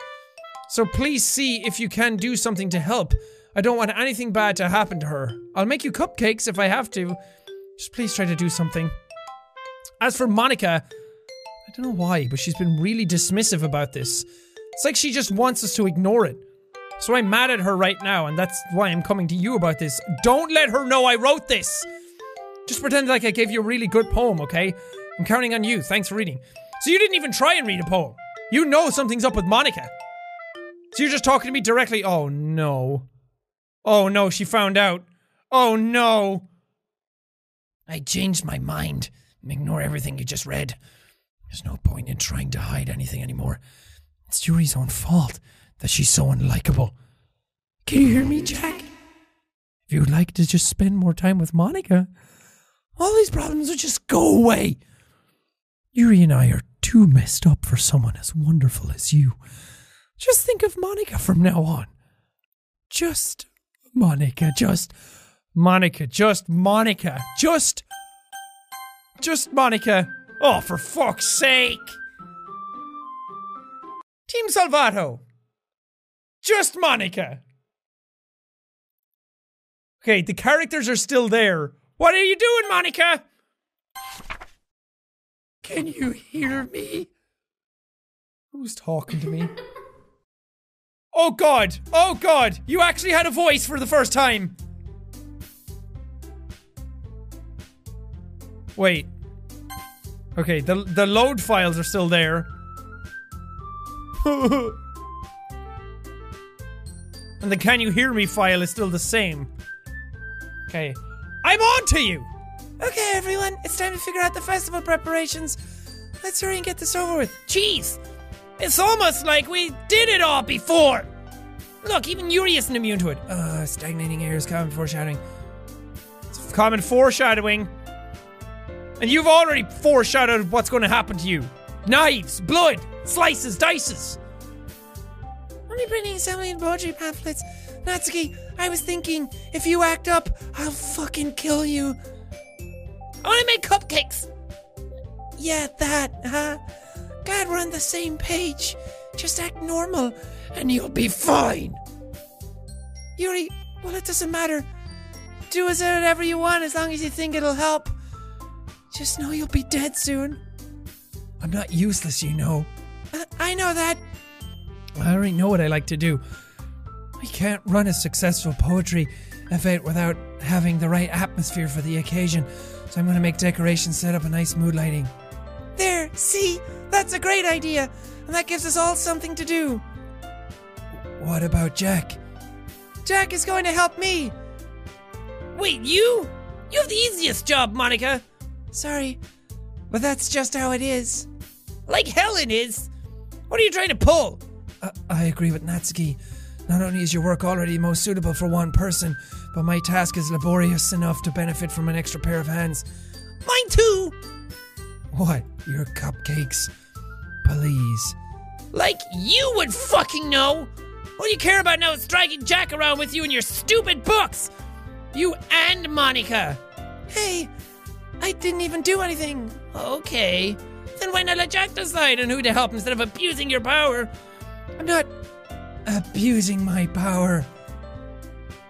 So please see if you can do something to help. I don't want anything bad to happen to her. I'll make you cupcakes if I have to. Just please try to do something. As for Monika, I don't know why, but she's been really dismissive about this. It's like she just wants us to ignore it. So I'm mad at her right now, and that's why I'm coming to you about this. Don't let her know I wrote this! Just pretend like I gave you a really good poem, okay? I'm counting on you. Thanks for reading. So you didn't even try and read a poem. You know something's up with Monika. So you're just talking to me directly. Oh no. Oh no, she found out. Oh no. I changed my mind. Ignore everything you just read. There's no point in trying to hide anything anymore. It's Yuri's own fault that she's so unlikable. Can you hear me, Jack? If you would like to just spend more time with Monika, all these problems would just go away. Yuri and I are too messed up for someone as wonderful as you. Just think of Monika from now on. Just Monika, just Monika, just Monika, just. Just Monika. Oh, for fuck's sake! Team Salvato. Just Monika. Okay, the characters are still there. What are you doing, Monika? Can you hear me? Who's talking to me? oh god! Oh god! You actually had a voice for the first time! Wait. Okay, the the load files are still there. and the can you hear me file is still the same. Okay. I'm on to you! Okay, everyone, it's time to figure out the festival preparations. Let's hurry and get this over with. Jeez! It's almost like we did it all before! Look, even Yuri isn't immune to it. Uh, stagnating air is common foreshadowing. It's common foreshadowing. And you've already foreshadowed what's going to happen to you. Knives, blood, slices, dices. Only printing assembly and poetry pamphlets. Natsuki, I was thinking, if you act up, I'll fucking kill you. I want to make cupcakes. Yeah, that, huh? God, we're on the same page. Just act normal, and you'll be fine. Yuri, well, it doesn't matter. Do as whatever you want as long as you think it'll help. Just know you'll be dead soon. I'm not useless, you know. Uh, I know that. I already know what I like to do. I We can't run a successful poetry event without having the right atmosphere for the occasion. So I'm going to make decorations, set up a nice mood lighting. There, see? That's a great idea. And that gives us all something to do. What about Jack? Jack is going to help me. Wait, you? You have the easiest job, Monika. Sorry, but that's just how it is. Like Helen is. What are you trying to pull? Uh, I agree with Natsuki. Not only is your work already most suitable for one person, but my task is laborious enough to benefit from an extra pair of hands. Mine too. What? Your cupcakes? Please. Like you would fucking know. All you care about now is dragging Jack around with you and your stupid books. You and Monika. Hey, I didn't even do anything. Okay. Then why not let Jack decide on who to help instead of abusing your power? I'm not abusing my power.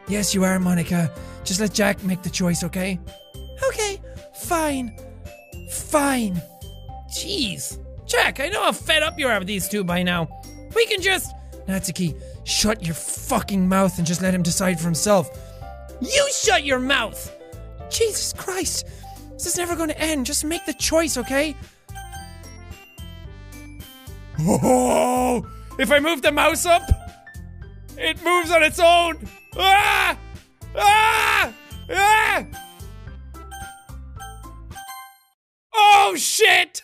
Yes, you are, Monika. Just let Jack make the choice, okay? Okay, fine. Fine. Jeez. Jack, I know how fed up you are with these two by now. We can just. Natsuki, shut your fucking mouth and just let him decide for himself. You shut your mouth! Jesus Christ! This is never going to end. Just make the choice, okay? Oh, if I move the mouse up, it moves on its own. Ah! Ah! Ah! Oh shit!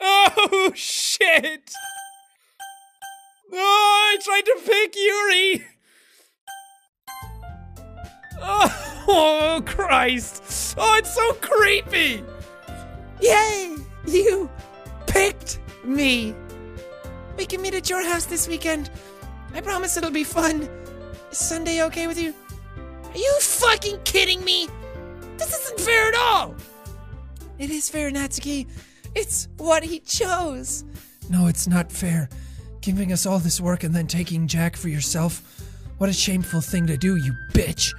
Oh shit! Oh, I tried to pick Yuri. Oh, Christ! Oh, it's so creepy. Yay! You picked me. We can meet at your house this weekend. I promise it'll be fun. Is Sunday okay with you? Are you fucking kidding me? This isn't fair at all! It is fair, Natsuki. It's what he chose. No, it's not fair. Giving us all this work and then taking Jack for yourself. What a shameful thing to do, you bitch.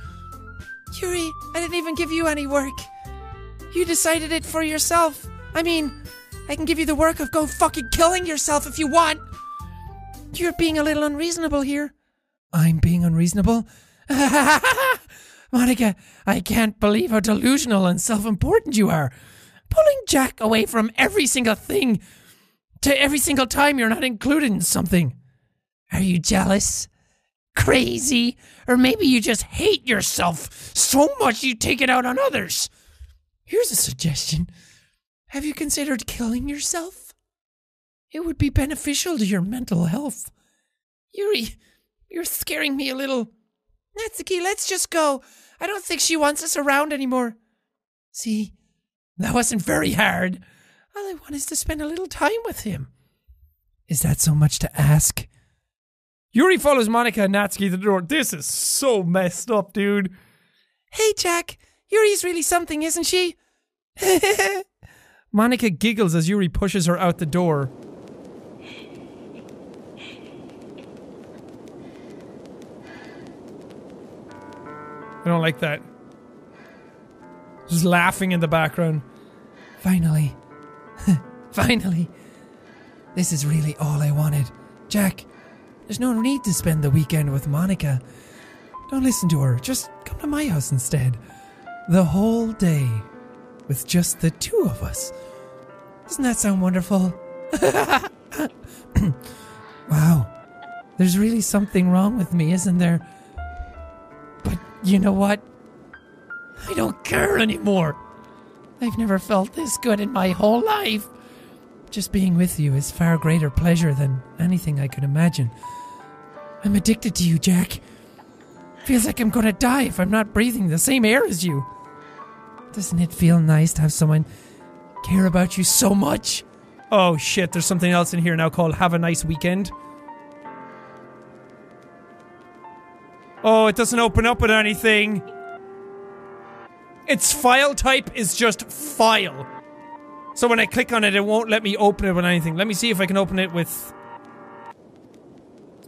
Yuri, I didn't even give you any work. You decided it for yourself. I mean, I can give you the work of go fucking killing yourself if you want. You're being a little unreasonable here. I'm being unreasonable? Monika, I can't believe how delusional and self important you are. Pulling Jack away from every single thing to every single time you're not included in something. Are you jealous? Crazy? Or maybe you just hate yourself so much you take it out on others? Here's a suggestion Have you considered killing yourself? It would be beneficial to your mental health. Yuri, you're scaring me a little. Natsuki, let's just go. I don't think she wants us around anymore. See, that wasn't very hard. All I want is to spend a little time with him. Is that so much to ask? Yuri follows Monika and Natsuki to the door. This is so messed up, dude. Hey, Jack. Yuri's really something, isn't she? Monika giggles as Yuri pushes her out the door. I don't like that. Just laughing in the background. Finally. Finally. This is really all I wanted. Jack, there's no need to spend the weekend with Monika. Don't listen to her. Just come to my house instead. The whole day. With just the two of us. Doesn't that sound wonderful? wow. There's really something wrong with me, isn't there? But you know what? I don't care anymore. I've never felt this good in my whole life. Just being with you is far greater pleasure than anything I could imagine. I'm addicted to you, Jack. Feels like I'm gonna die if I'm not breathing the same air as you. Doesn't it feel nice to have someone care about you so much? Oh shit, there's something else in here now called Have a Nice Weekend. Oh, it doesn't open up with anything. Its file type is just file. So when I click on it, it won't let me open it with anything. Let me see if I can open it with.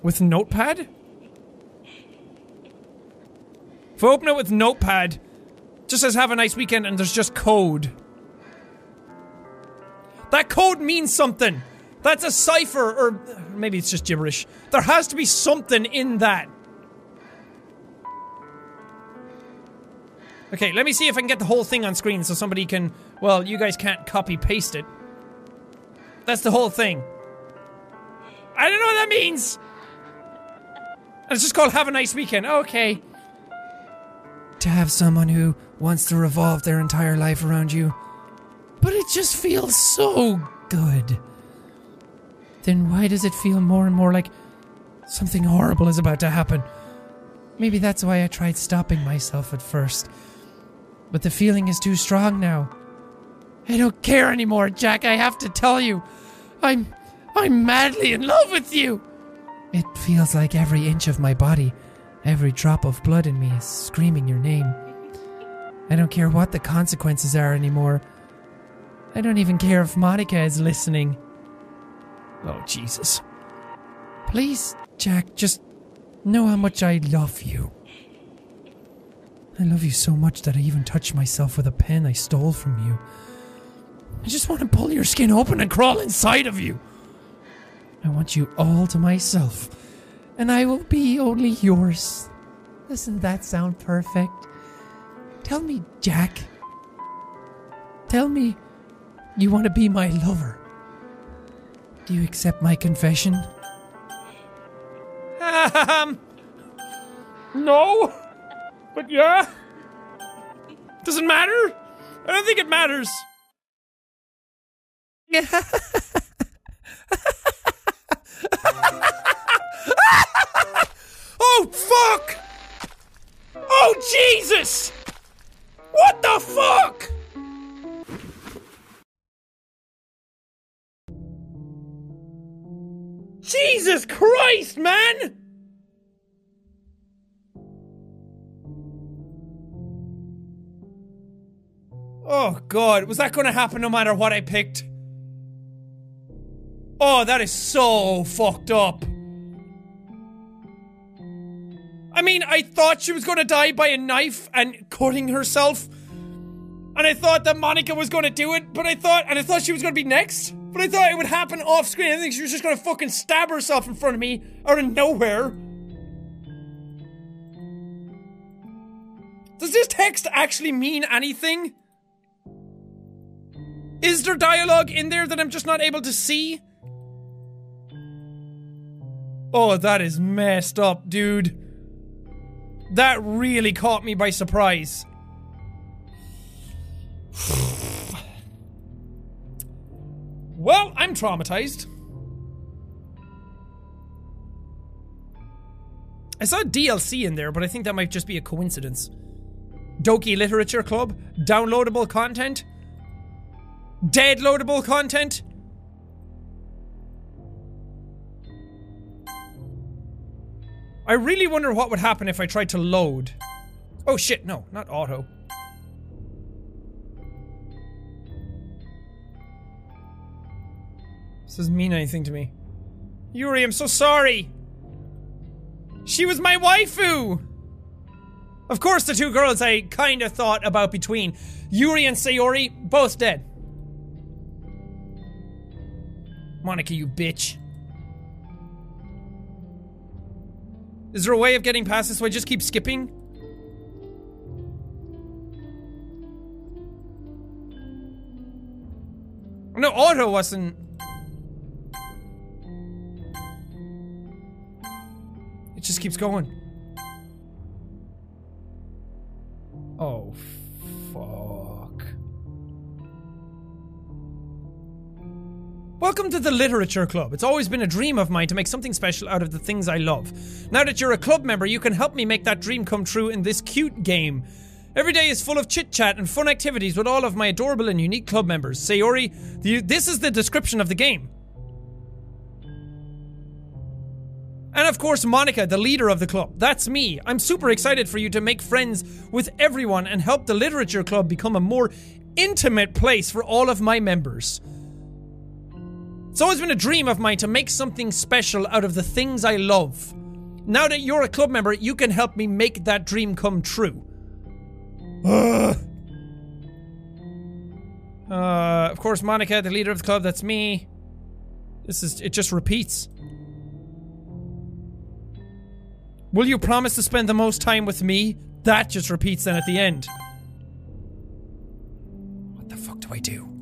With Notepad? If I open it with Notepad, it just says have a nice weekend and there's just code. That code means something. That's a cipher, or maybe it's just gibberish. There has to be something in that. Okay, let me see if I can get the whole thing on screen so somebody can. Well, you guys can't copy paste it. That's the whole thing. I don't know what that means. And it's just called Have a Nice Weekend. Okay. To have someone who wants to revolve their entire life around you, but it just feels so good. Then why does it feel more and more like something horrible is about to happen? Maybe that's why I tried stopping myself at first. But the feeling is too strong now. I don't care anymore, Jack. I have to tell you. I'm I'm madly in love with you. It feels like every inch of my body, every drop of blood in me is screaming your name. I don't care what the consequences are anymore. I don't even care if Monika is listening. Oh, Jesus. Please, Jack, just know how much I love you. I love you so much that I even touched myself with a pen I stole from you. I just want to pull your skin open and crawl inside of you. I want you all to myself, and I will be only yours. Doesn't that sound perfect? Tell me, Jack. Tell me you want to be my lover. Do you accept my confession? Um. No. But yeah. Doesn't matter. I don't think it matters. oh, fuck! Oh, Jesus! What the fuck? Jesus Christ, man! Oh god, was that gonna happen no matter what I picked? Oh, that is so fucked up. I mean, I thought she was gonna die by a knife and cutting herself. And I thought that Monika was gonna do it, but I thought, and I thought she was gonna be next. But I thought it would happen off screen. I think she was just gonna fucking stab herself in front of me out of nowhere. Does this text actually mean anything? Is there dialogue in there that I'm just not able to see? Oh, that is messed up, dude. That really caught me by surprise. well, I'm traumatized. I saw DLC in there, but I think that might just be a coincidence. Doki Literature Club, downloadable content, dead loadable content. I really wonder what would happen if I tried to load. Oh shit, no, not auto. This doesn't mean anything to me. Yuri, I'm so sorry. She was my waifu! Of course, the two girls I kinda thought about between Yuri and Sayori, both dead. Monika, you bitch. Is there a way of getting past this? So I just keep skipping? No, auto wasn't. It just keeps going. Oh, fuck. Welcome to the Literature Club. It's always been a dream of mine to make something special out of the things I love. Now that you're a club member, you can help me make that dream come true in this cute game. Every day is full of chit chat and fun activities with all of my adorable and unique club members. Sayori, this is the description of the game. And of course, Monika, the leader of the club. That's me. I'm super excited for you to make friends with everyone and help the Literature Club become a more intimate place for all of my members. It's always been a dream of mine to make something special out of the things I love. Now that you're a club member, you can help me make that dream come true. Uh, of course, Monika, the leader of the club, that's me. This is, it just repeats. Will you promise to spend the most time with me? That just repeats then at the end. What the fuck do I do?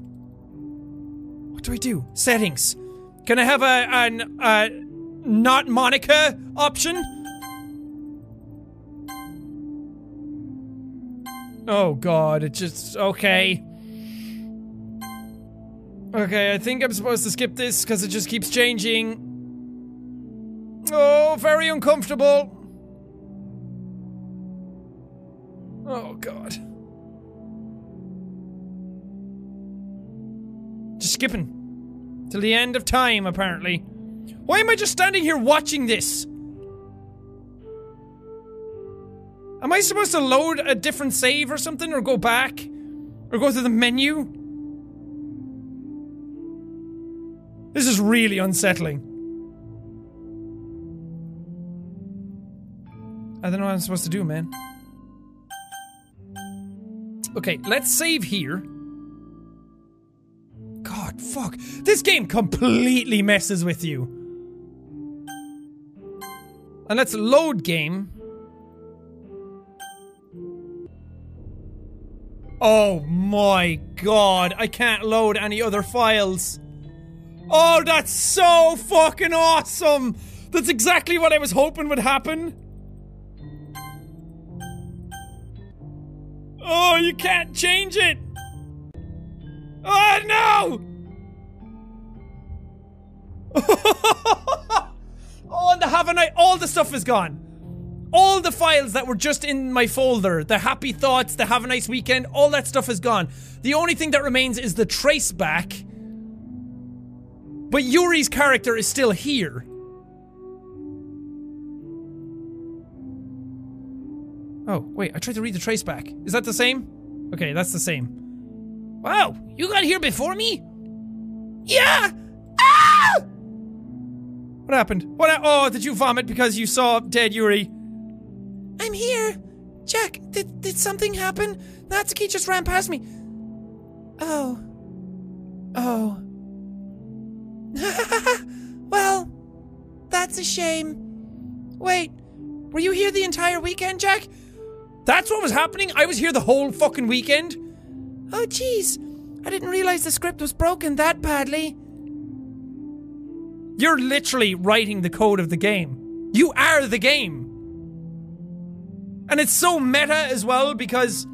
What do I do? Settings. Can I have a, an, uh, not Monika option? Oh god, it just, okay. Okay, I think I'm supposed to skip this because it just keeps changing. Oh, very uncomfortable. Oh, God. Just skipping. Till the end of time, apparently. Why am I just standing here watching this? Am I supposed to load a different save or something, or go back? Or go to the menu? This is really unsettling. I don't know what I'm supposed to do, man. Okay, let's save here. God, fuck. This game completely messes with you. And let's load game. Oh my god, I can't load any other files. Oh, that's so fucking awesome! That's exactly what I was hoping would happen. Oh, you can't change it! Oh no! oh, and the haven't I? All the stuff is gone. All the files that were just in my folder, the happy thoughts, the have a nice weekend, all that stuff is gone. The only thing that remains is the trace back. But Yuri's character is still here. Oh, wait, I tried to read the trace back. Is that the same? Okay, that's the same. Wow, you got here before me? Yeah! Ah! What happened? What? Ha- oh, did you vomit because you saw dead Yuri? I'm here. Jack, did, did something happen? Natsuki just ran past me. Oh. Oh. well, that's a shame. Wait, were you here the entire weekend, Jack? That's what was happening? I was here the whole fucking weekend? Oh, jeez. I didn't realize the script was broken that badly. You're literally writing the code of the game. You are the game. And it's so meta as well because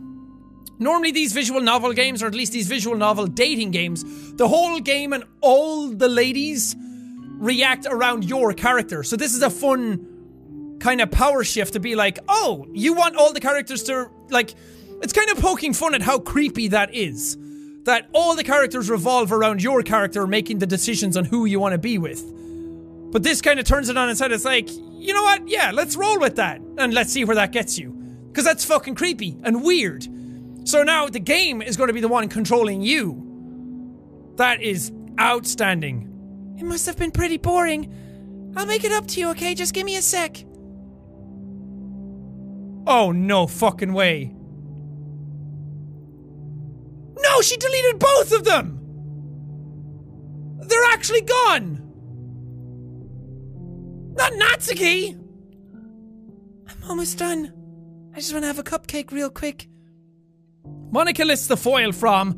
normally these visual novel games, or at least these visual novel dating games, the whole game and all the ladies react around your character. So this is a fun kind of power shift to be like, oh, you want all the characters to like. It's kind of poking fun at how creepy that is. That all the characters revolve around your character making the decisions on who you want to be with. But this kind of turns it on its head. It's like, you know what? Yeah, let's roll with that. And let's see where that gets you. Because that's fucking creepy and weird. So now the game is going to be the one controlling you. That is outstanding. It must have been pretty boring. I'll make it up to you, okay? Just give me a sec. Oh, no fucking way. No, she deleted both of them! They're actually gone! Not Natsuki! I'm almost done. I just want to have a cupcake real quick. Monika lifts the foil from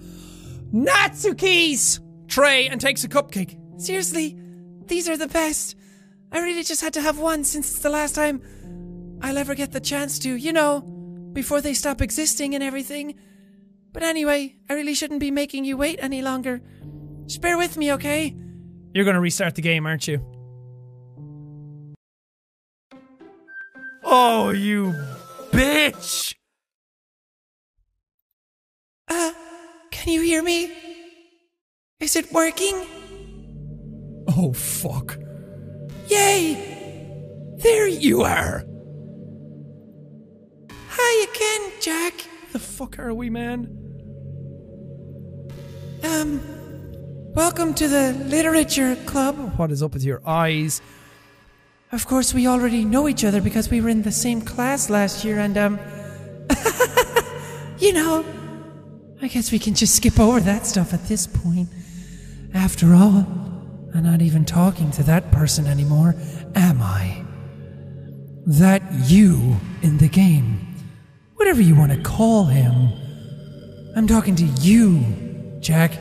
Natsuki's tray and takes a cupcake. Seriously, these are the best. I really just had to have one since it's the last time I'll ever get the chance to, you know, before they stop existing and everything. But anyway, I really shouldn't be making you wait any longer. Just bear with me, okay? You're gonna restart the game, aren't you? Oh, you bitch! Uh, can you hear me? Is it working? Oh, fuck. Yay! There you are! Hi again, Jack. The fuck are we, man? Um, welcome to the Literature Club. What is up with your eyes? Of course, we already know each other because we were in the same class last year, and, um, you know, I guess we can just skip over that stuff at this point. After all, I'm not even talking to that person anymore, am I? That you in the game. Whatever you want to call him. I'm talking to you, Jack.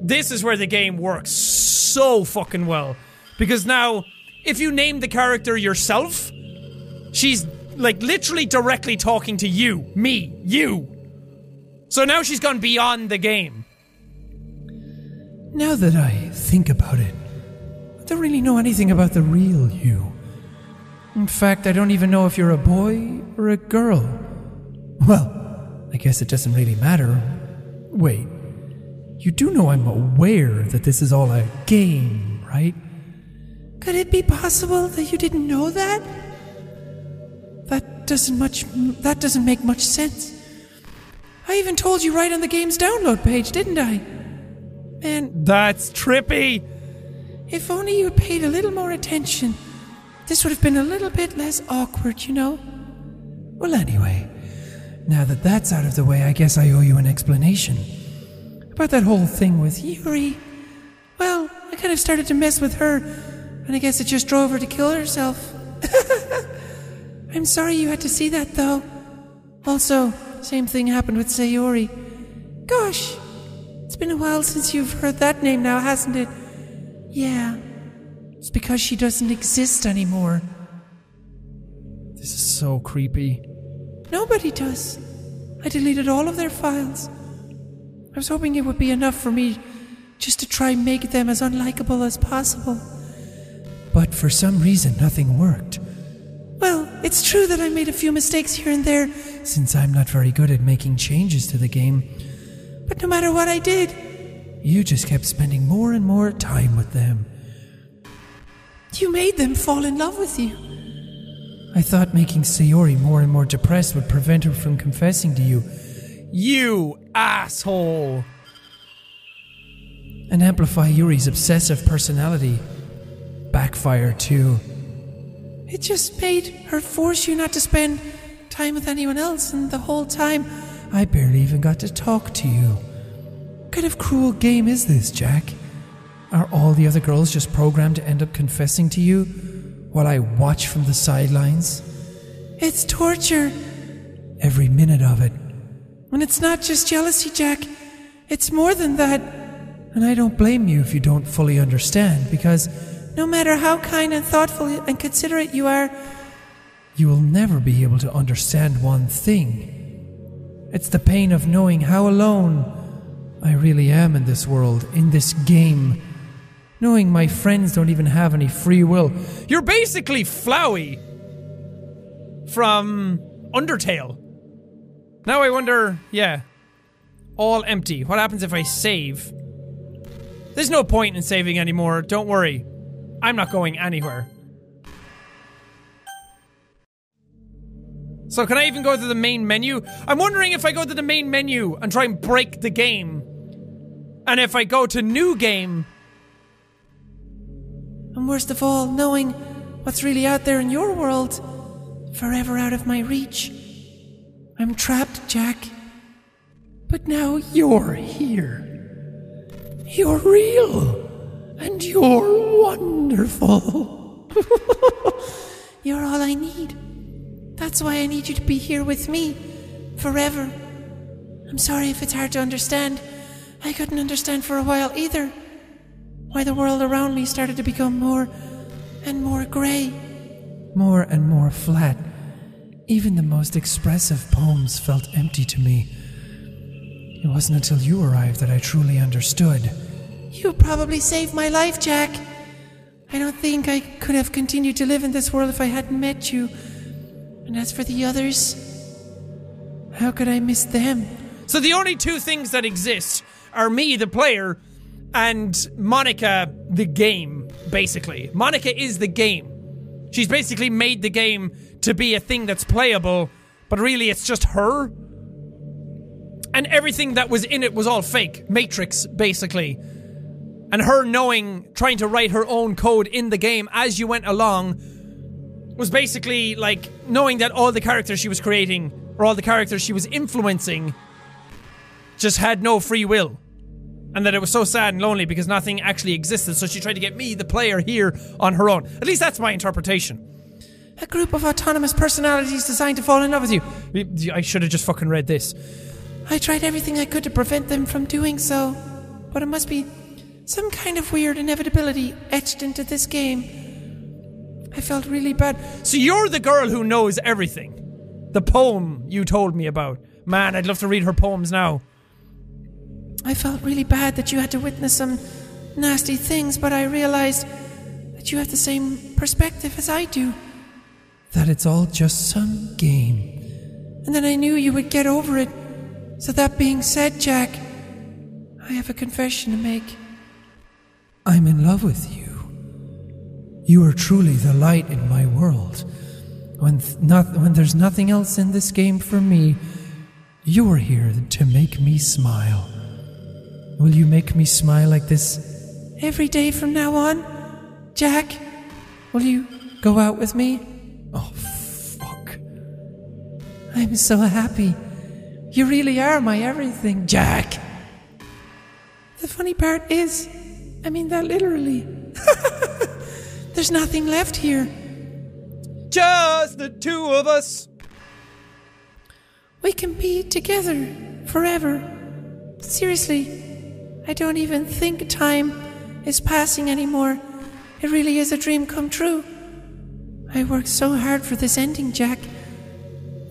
this is where the game works so fucking well. Because now, if you name the character yourself, she's like literally directly talking to you, me, you. So now she's gone beyond the game. Now that I think about it, I don't really know anything about the real you. In fact, I don't even know if you're a boy or a girl. Well, I guess it doesn't really matter. Wait, you do know I'm aware that this is all a game, right? Could it be possible that you didn't know that? That doesn't much. That doesn't make much sense. I even told you right on the game's download page, didn't I? Man, That's trippy. if only you paid a little more attention, this would have been a little bit less awkward, you know? Well, anyway, now that that's out of the way, I guess I owe you an explanation. About that whole thing with. Yuri. Well, I kind of started to mess with her, and I guess it just drove her to kill herself. I'm sorry you had to see that, though. Also, same thing happened with Sayori. Gosh, it's been a while since you've heard that name now, hasn't it? Yeah. It's because she doesn't exist anymore. This is so creepy. Nobody does. I deleted all of their files. I was hoping it would be enough for me just to try and make them as unlikable as possible. But for some reason, nothing worked. Well, it's true that I made a few mistakes here and there, Since I'm not very good at making changes to the game, but no matter what I did, you just kept spending more and more time with them. you made them fall in love with you. I thought making Sayori more and more depressed would prevent her from confessing to you You asshole. and amplify Yuri's obsessive personality. Backfire, too. It just made her force you not to spend time with anyone else, and the whole time, I barely even got to talk to you. What kind of cruel game is this, Jack? Are all the other girls just programmed to end up confessing to you while I watch from the sidelines? it's torture. Every minute of it. And it's not just jealousy, Jack. It's more than that. And I don't blame you if you don't fully understand, because No matter how kind and thoughtful and considerate you are, you will never be able to understand one thing. It's the pain of knowing how alone I really am in this world, in this game. Knowing my friends don't even have any free will. You're basically Flowey from Undertale. Now I wonder, yeah, all empty. What happens if I save? There's no point in saving anymore. Don't worry. I'm not going anywhere. So can I even go to the main menu? I'm wondering if I go to the main menu and try and break the game. And if I go to new game, and worst of all, knowing what's really out there in your world, forever out of my reach. I'm trapped, Jack. But now you're here. You're real. And you're wonderful. you're all I need. That's why I need you to be here with me. Forever. I'm sorry if it's hard to understand. I couldn't understand for a while either. Why the world around me started to become more and more grey. More and more flat. Even the most expressive poems felt empty to me. It wasn't until you arrived that I truly understood. You probably saved my life, Jack. I don't think I could have continued to live in this world if I hadn't met you. And as for the others, how could I miss them? So the only two things that exist are me, the player, and Monika, the game, basically. Monika is the game. She's basically made the game to be a thing that's playable, but really it's just her. And everything that was in it was all fake. Matrix, basically. And her knowing, trying to write her own code in the game as you went along was basically like knowing that all the characters she was creating or all the characters she was influencing just had no free will. And that it was so sad and lonely because nothing actually existed, so she tried to get me, the player, here on her own. At least that's my interpretation. A group of autonomous personalities designed to fall in love with you. I should have just fucking read this. I tried everything I could to prevent them from doing so, but it must be some kind of weird inevitability etched into this game. I felt really bad. So you're the girl who knows everything. The poem you told me about. Man, I'd love to read her poems now. I felt really bad that you had to witness some nasty things, but I realized that you have the same perspective as I do. That it's all just some game. And then I knew you would get over it. So, that being said, Jack, I have a confession to make. I'm in love with you. You are truly the light in my world. When, th- not, when there's nothing else in this game for me, you're here to make me smile. Will you make me smile like this Every day from now on, Jack, will you go out with me? Oh, fuck. I'm so happy. You really are my everything, Jack. The funny part is, I mean that literally. There's nothing left here. Just the two of us. We can be together forever. Seriously, I don't even think time is passing anymore. It really is a dream come true. I worked so hard for this ending, Jack.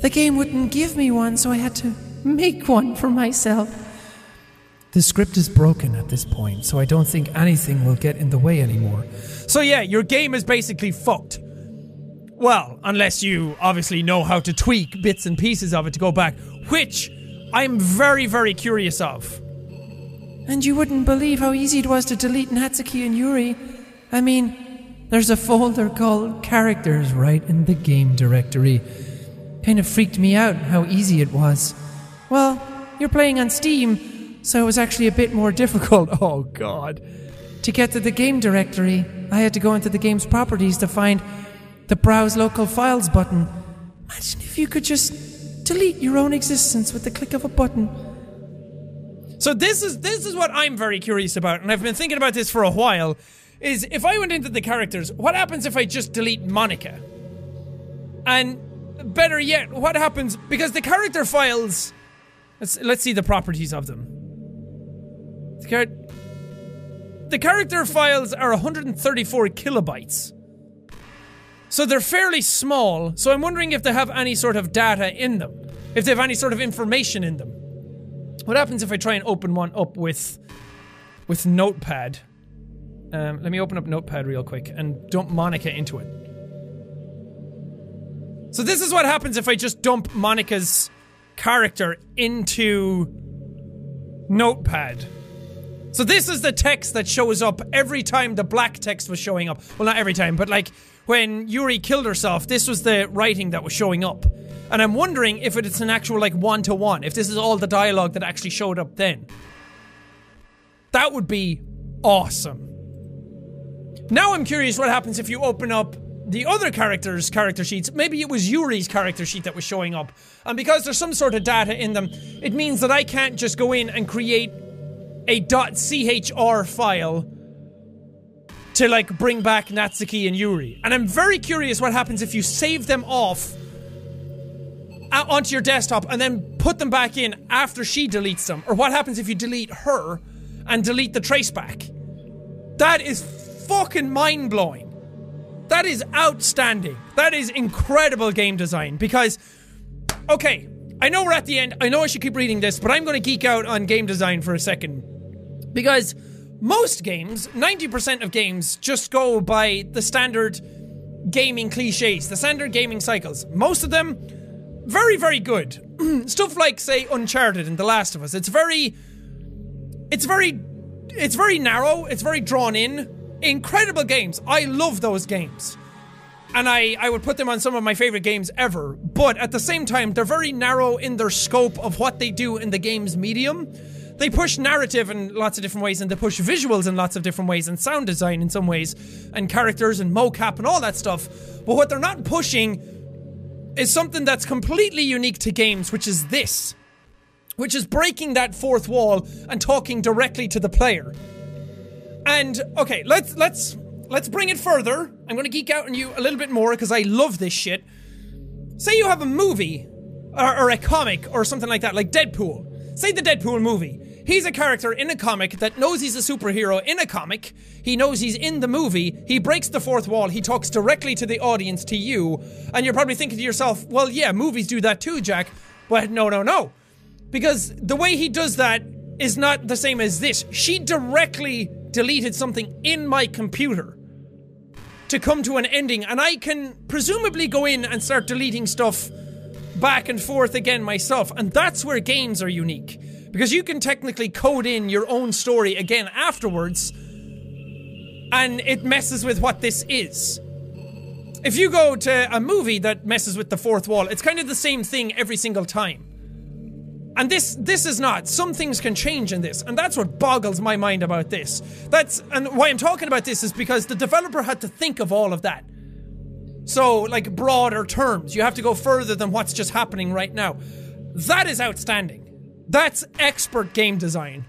The game wouldn't give me one, so I had to make one for myself. The script is broken at this point, so I don't think anything will get in the way anymore. So yeah, your game is basically fucked. Well, unless you obviously know how to tweak bits and pieces of it to go back, which I'm very, very curious of. And you wouldn't believe how easy it was to delete Natsuki and Yuri. I mean, There's a folder called Characters right in the game directory. Kind of freaked me out how easy it was. well, you're playing on Steam, so it was actually a bit more difficult. Oh god. To get to the game directory, I had to go into the game's properties to find the Browse Local Files button. Imagine if you could just delete your own existence with the click of a button. So this is this is what I'm very curious about, and I've been thinking about this for a while. Is if I went into the characters, what happens if I just delete Monika? And better yet, what happens because the character files? Let's let's see the properties of them. The, char- the character files are 134 kilobytes. So they're fairly small. So I'm wondering if they have any sort of data in them, if they have any sort of information in them. What happens if I try and open one up with with Notepad? Um, let me open up Notepad real quick and dump Monika into it. So this is what happens if I just dump Monika's character into Notepad. So this is the text that shows up every time the black text was showing up. Well, not every time, but like when Yuri killed herself, this was the writing that was showing up. And I'm wondering if it's an actual like one to one, if this is all the dialogue that actually showed up then. That would be awesome. Now I'm curious what happens if you open up the other characters' character sheets. Maybe it was Yuri's character sheet that was showing up. And because there's some sort of data in them, it means that I can't just go in and create a .chr file to like bring back Natsuki and Yuri. And I'm very curious what happens if you save them off onto your desktop and then put them back in after she deletes them. Or what happens if you delete her and delete the traceback? That is fucking mind blowing. That is outstanding. That is incredible game design because, okay, I know we're at the end. I know I should keep reading this, but I'm going to geek out on game design for a second. Because most games, 90% of games, just go by the standard gaming cliches, the standard gaming cycles. Most of them, very, very good. Stuff like, say, Uncharted and The Last of Us. It's very. It's very. It's very narrow, it's very drawn in. Incredible games. I love those games. And I, I would put them on some of my favorite games ever. But at the same time, they're very narrow in their scope of what they do in the game's medium. They push narrative in lots of different ways, and they push visuals in lots of different ways, and sound design in some ways, and characters and mocap and all that stuff. But what they're not pushing is something that's completely unique to games, which is this. which is breaking that fourth wall and talking directly to the player. And okay, let's let's let's bring it further. I'm to geek out on you a little bit more because I love this shit. Say you have a movie or, or a comic or something like that, like Deadpool. Say the Deadpool movie. He's a character in a comic that knows he's a superhero in a comic. He knows he's in the movie. He breaks the fourth wall. He talks directly to the audience, to you. And you're probably thinking to yourself, well, yeah, movies do that too, Jack. But no, no, no. Because the way he does that is not the same as this. She directly deleted something in my computer to come to an ending, and I can presumably go in and start deleting stuff back and forth again myself. And that's where games are unique. Because you can technically code in your own story again afterwards, and it messes with what this is. If you go to a movie that messes with the fourth wall, it's kind of the same thing every single time. And this this is not. Some things can change in this, and that's what boggles my mind about this. That's and why I'm talking about this is because the developer had to think of all of that. So, like broader terms, you have to go further than what's just happening right now. That is outstanding. That's expert game design.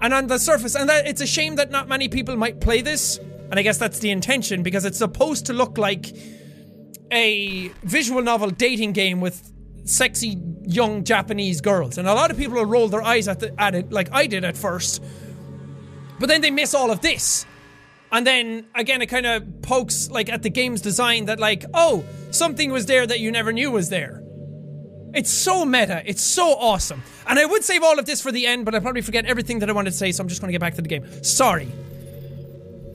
And on the surface, and that it's a shame that not many people might play this. And I guess that's the intention because it's supposed to look like a visual novel dating game with sexy young Japanese girls. And a lot of people will roll their eyes at, the, at it like I did at first. But then they miss all of this. And then again, it kind of pokes like at the game's design that like, oh, something was there that you never knew was there. It's so meta. It's so awesome. And I would save all of this for the end, but I probably forget everything that I wanted to say, so I'm just going to get back to the game. Sorry.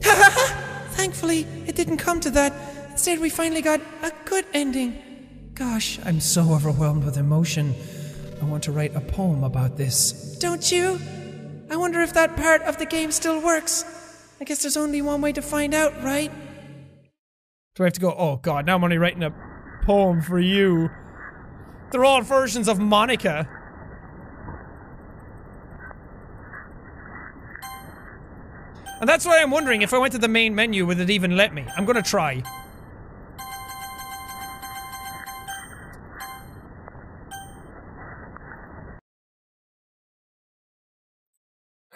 Thankfully, it didn't come to that. Instead, we finally got a good ending. Gosh, I'm so overwhelmed with emotion. I want to write a poem about this. Don't you? I wonder if that part of the game still works. I guess there's only one way to find out, right? Do I have to go, oh god, now I'm only writing a poem for you. They're all versions of Monika. And that's why I'm wondering if I went to the main menu, would it even let me? I'm gonna try.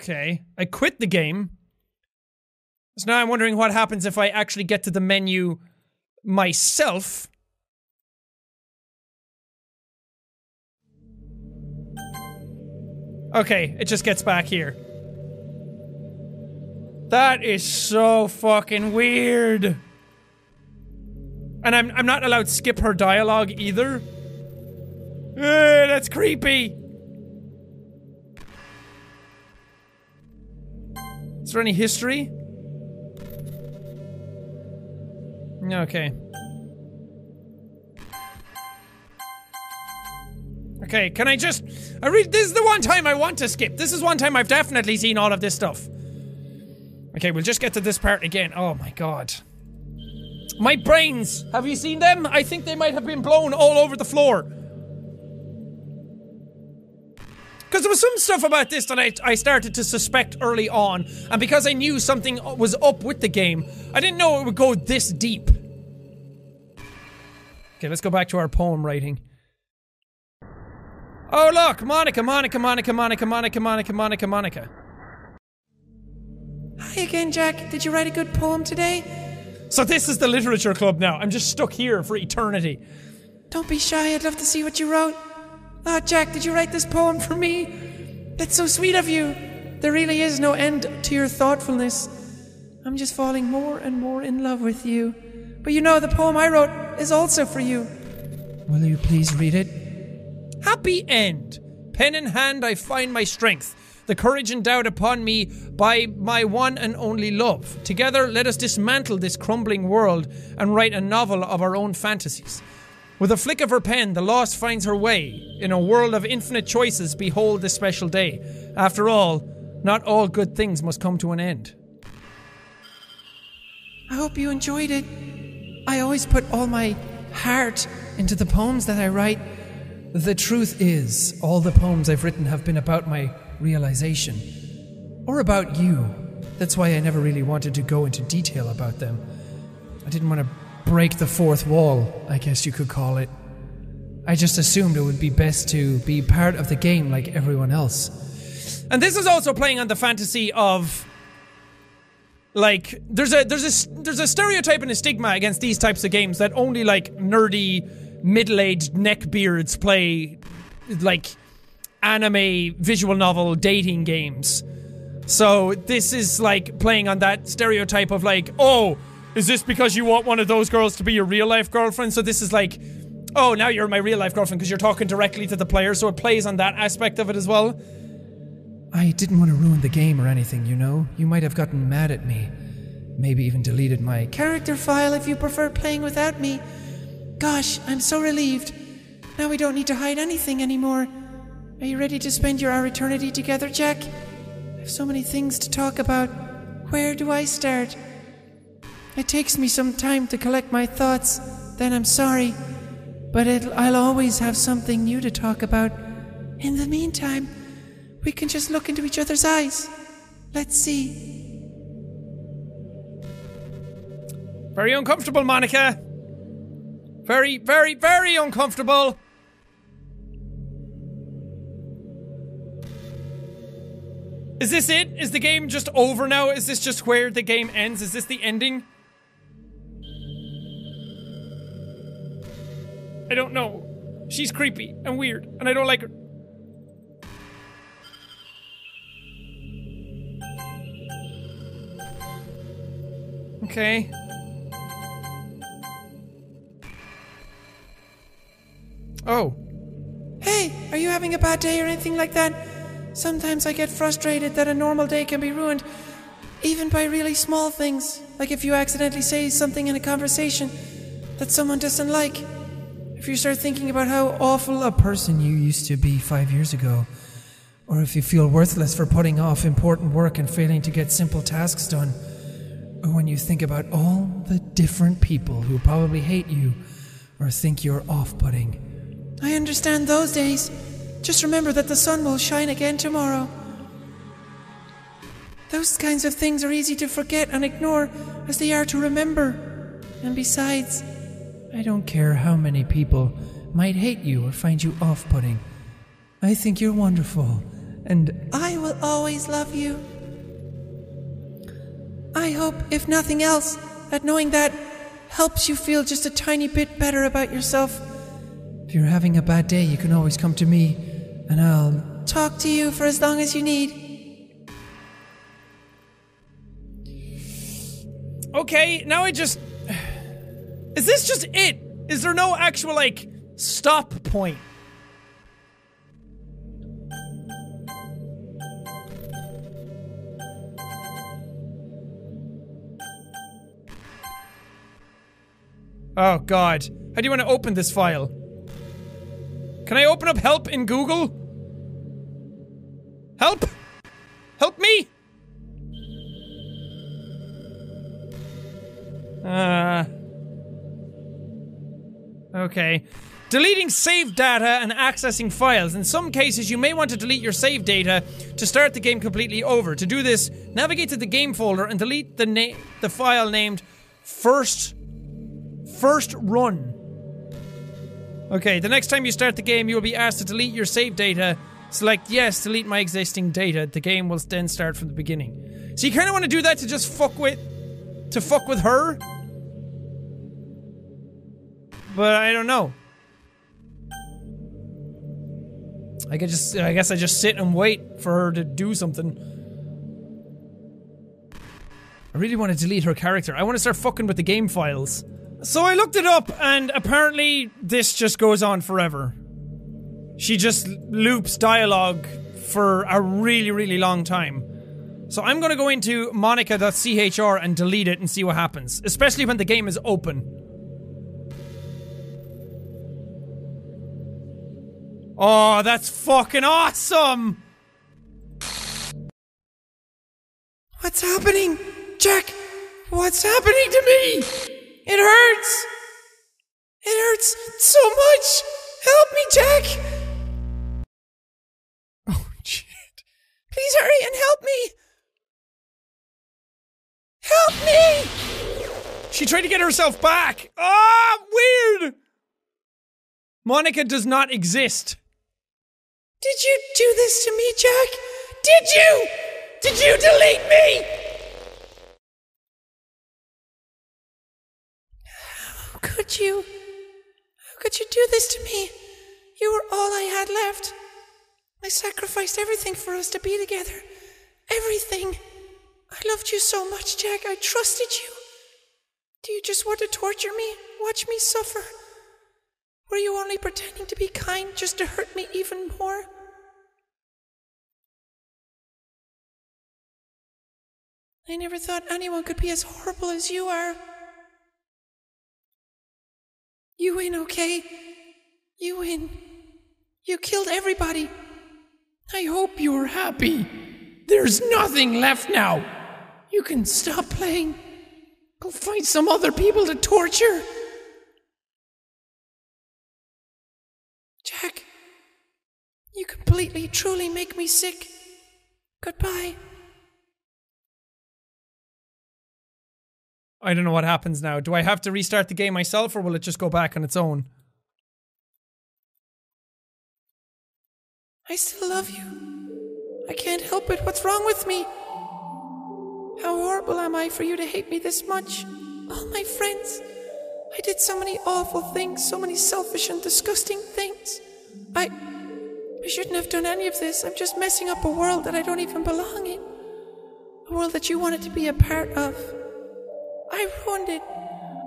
Okay, I quit the game. So now I'm wondering what happens if I actually get to the menu myself. Okay, it just gets back here. That is so fucking weird. And I'm I'm not allowed to skip her dialogue either. Eh, that's creepy. Is there any history? Okay. Okay, can I just I read this is the one time I want to skip. This is one time I've definitely seen all of this stuff. Okay, we'll just get to this part again. Oh my god. My brains! Have you seen them? I think they might have been blown all over the floor. Because there was some stuff about this that I, I started to suspect early on, and because I knew something was up with the game, I didn't know it would go this deep. Okay, let's go back to our poem writing. Oh, look! Monika, Monika, Monika, Monika, Monika, Monika, Monika, Monika. Hi again, Jack. Did you write a good poem today? So, this is the literature club now. I'm just stuck here for eternity. Don't be shy. I'd love to see what you wrote. Ah, Jack, did you write this poem for me? That's so sweet of you. There really is no end to your thoughtfulness. I'm just falling more and more in love with you. But you know, the poem I wrote is also for you. Will you please read it? Happy end. Pen in hand, I find my strength, the courage endowed upon me by my one and only love. Together, let us dismantle this crumbling world and write a novel of our own fantasies. With a flick of her pen, the lost finds her way. In a world of infinite choices, behold this special day. After all, not all good things must come to an end. I hope you enjoyed it. I always put all my heart into the poems that I write. The truth is, all the poems I've written have been about my realization. Or about you. That's why I never really wanted to go into detail about them. I didn't want to break the fourth wall, I guess you could call it. I just assumed it would be best to be part of the game like everyone else. And this is also playing on the fantasy of like there's a there's a there's a stereotype and a stigma against these types of games that only like nerdy middle-aged neckbeards play like anime visual novel dating games. So this is like playing on that stereotype of like, oh, is this because you want one of those girls to be your real life girlfriend? So this is like, oh, now you're my real life girlfriend because you're talking directly to the player. So it plays on that aspect of it as well. I didn't want to ruin the game or anything, you know? You might have gotten mad at me. Maybe even deleted my Character file if you prefer playing without me. Gosh, I'm so relieved. Now we don't need to hide anything anymore. Are you ready to spend your our eternity together, Jack? I have so many things to talk about. Where do I start? It takes me some time to collect my thoughts, then I'm sorry. But I'll always have something new to talk about. In the meantime, we can just look into each other's eyes. Let's see. Very uncomfortable, Monika. Very, very, very uncomfortable. Is this it? Is the game just over now? Is this just where the game ends? Is this the ending? I don't know. She's creepy and weird, and I don't like her. Okay. Oh. Hey, are you having a bad day or anything like that? Sometimes I get frustrated that a normal day can be ruined, even by really small things, like if you accidentally say something in a conversation that someone doesn't like. If you start thinking about how awful a person you used to be five years ago. Or if you feel worthless for putting off important work and failing to get simple tasks done. Or when you think about all the different people who probably hate you or think you're off putting. I understand those days. Just remember that the sun will shine again tomorrow. Those kinds of things are easy to forget and ignore as they are to remember. And besides, I don't care how many people might hate you or find you off putting. I think you're wonderful. And I will always love you. I hope, if nothing else, that knowing that helps you feel just a tiny bit better about yourself. if you're having a bad day, you can always come to me and I'll. Talk to you for as long as you need. Okay, now I just. Is this just it? Is there no actual, like, stop point? Oh, God. How do you want to open this file? Can I open up help in Google? Help! Help me! Uh. Okay. Deleting saved data and accessing files. In some cases, you may want to delete your saved data to start the game completely over. To do this, navigate to the game folder and delete the na- the file named first first run. Okay, the next time you start the game, you will be asked to delete your save data. Select yes, delete my existing data. The game will then start from the beginning. So you kind of want to do that to just fuck with, to fuck with her. But I don't know. I could just, I guess I just sit and wait for her to do something. I really want to delete her character. I want to start fucking with the game files. So I looked it up, and apparently this just goes on forever. She just loops dialogue for a really, really long time. So I'm gonna go into monika.chr and delete it and see what happens, especially when the game is open. Oh, that's fucking awesome! What's happening? Jack, what's happening to me? It hurts. It hurts so much. Help me, Jack. Oh, shit. Please hurry and help me. Help me. She tried to get herself back. Ah, weird. Monika does not exist. Did you do this to me, Jack? Did you? Did you delete me? How could you? How could you do this to me? You were all I had left. I sacrificed everything for us to be together. Everything. I loved you so much, Jack. I trusted you. Do you just want to torture me? Watch me suffer? Were you only pretending to be kind just to hurt me even more? I never thought anyone could be as horrible as you are. You win, okay? You win. You killed everybody. I hope you're happy. There's nothing left now. You can stop playing. Go find some other people to torture. Jack, you completely, truly make me sick. Goodbye. I don't know what happens now. Do I have to restart the game myself or will it just go back on its own? I still love you. I can't help it. What's wrong with me? How horrible am I for you to hate me this much? All my friends. I did so many awful things, so many selfish and disgusting things. I. I shouldn't have done any of this. I'm just messing up a world that I don't even belong in. A world that you wanted to be a part of. I ruined it.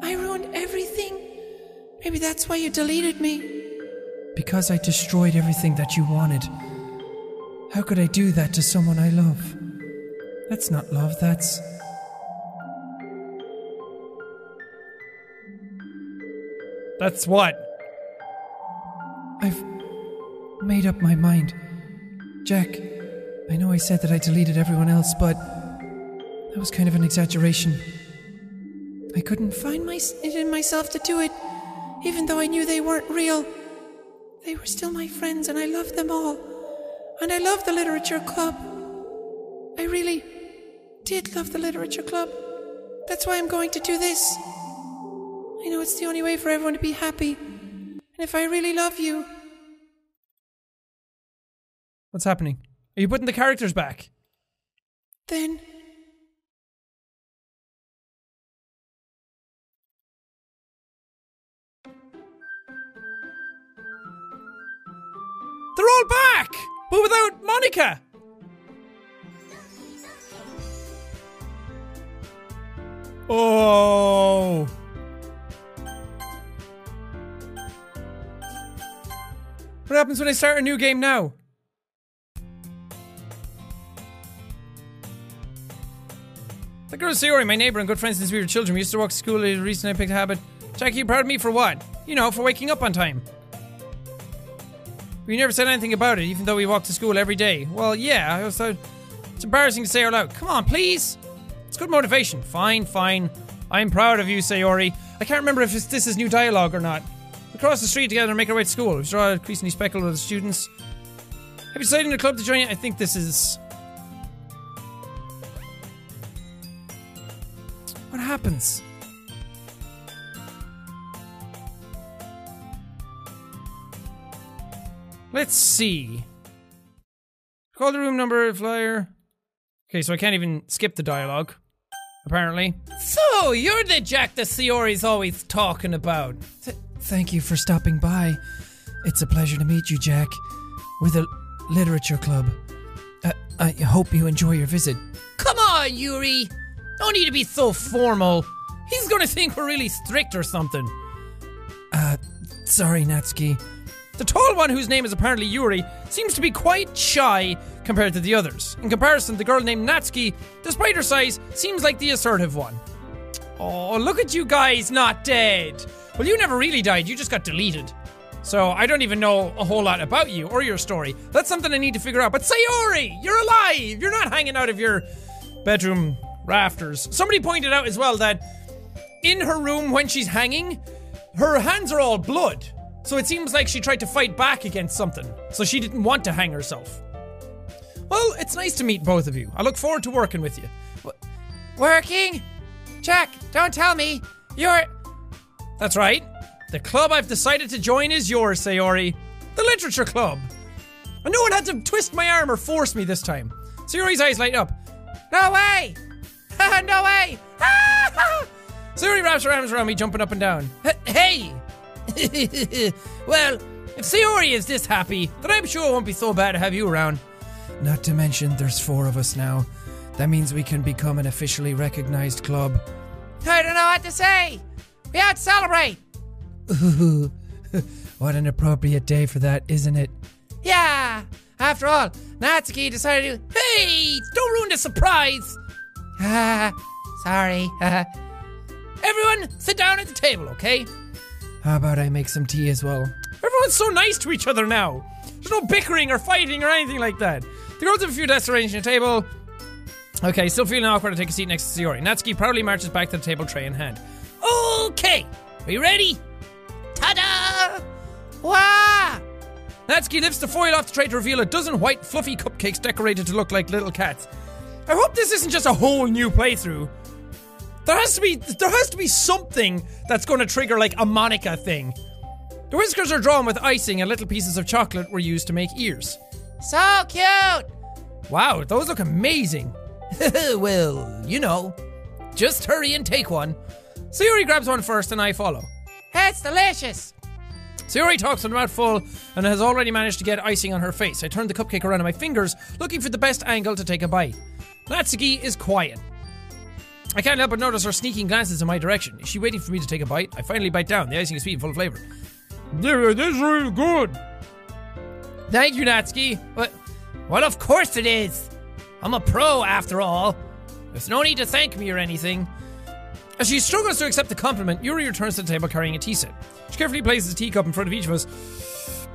I ruined everything. Maybe that's why you deleted me. Because I destroyed everything that you wanted. How could I do that to someone I love? That's not love, that's. That's what? I've made up my mind. Jack, I know I said that I deleted everyone else, but that was kind of an exaggeration. I couldn't Find my, it in myself to do it, even though I knew they weren't real. They were still my friends, and I loved them all. And I loved the literature club. I really did love the literature club. That's why I'm going to do this. I know it's the only way for everyone to be happy. And if I really love you, What's happening? Are you putting the characters back? then They're all back! But without Monika! Oh. What happens when I start a new game now? Girl Sayori, my neighbor and good friend since we were children. We used to walk to school. Recently, I picked a habit. Jackie, you're proud of me for what? You know, for waking up on time. We never said anything about it, even though we walked to school every day. Well, yeah, I uh, it's embarrassing to say out loud. Come on, please. It's good motivation. Fine, fine. I'm proud of you, Sayori. I can't remember if this is new dialogue or not. We cross the street together and make our way to school. We draw increasingly speckled with the students. Have you decided in the club to join? I think this is. Happens? Let's see. Call the room number, flyer. Okay, so I can't even skip the dialogue. Apparently. So, you're the Jack the Sayori's always talking about. Th- thank you for stopping by. It's a pleasure to meet you, Jack. We're the Literature Club. Uh, I hope you enjoy your visit. Come on, Yuri. Don't need to be so formal. He's gonna think we're really strict or something. Uh, sorry, Natsuki. The tall one, whose name is apparently Yuri, seems to be quite shy compared to the others. In comparison, the girl named Natsuki, despite her size, seems like the assertive one. Oh, look at you guys not dead. Well, you never really died, you just got deleted. So I don't even know a whole lot about you or your story. That's something I need to figure out. But Sayori, you're alive! You're not hanging out of your bedroom rafters. Somebody pointed out as well that in her room when she's hanging, her hands are all blood. So it seems like she tried to fight back against something. So she didn't want to hang herself. Well, it's nice to meet both of you. I look forward to working with you. working? Jack, don't tell me you're. That's right. The club I've decided to join is yours, Sayori. The Literature Club. And no one had to twist my arm or force me this time. Sayori's eyes light up. No way! no way! Sayori wraps her arms around me, jumping up and down. Hey! well, if Sayori is this happy, then I'm sure it won't be so bad to have you around. Not to mention, there's four of us now. That means we can become an officially recognized club. I don't know what to say. We have to celebrate. What an appropriate day for that, isn't it? Yeah. After all, Natsuki decided to. Hey! Don't ruin the surprise! Ah, sorry. Everyone, sit down at the table, okay? How about I make some tea as well? Everyone's so nice to each other now. There's no bickering or fighting or anything like that. The girls have a few desks arranged on the table. Okay, still feeling awkward to take a seat next to Sayori. Natsuki proudly marches back to the table, tray in hand. Okay, are you ready? Ta-da! Wah! Natsuki lifts the foil off the tray to reveal a dozen white, fluffy cupcakes decorated to look like little cats. I hope this isn't just a whole new playthrough. There has to be there has to be something that's going to trigger like a Monika thing. The whiskers are drawn with icing and little pieces of chocolate were used to make ears. So cute. Wow, those look amazing. well, you know. Just hurry and take one. Sayori grabs one first and I follow. It's delicious. Sayori talks with her mouth full and has already managed to get icing on her face. I turn the cupcake around in my fingers, looking for the best angle to take a bite. Natsuki is quiet. I can't help but notice her sneaking glances in my direction. Is she waiting for me to take a bite? I finally bite down. The icing is sweet and full of flavor. Yeah, this is really good. Thank you, Natsuki. But, well, of course it is. I'm a pro after all. There's no need to thank me or anything. As she struggles to accept the compliment, Yuri returns to the table carrying a tea set. She carefully places a teacup in front of each of us.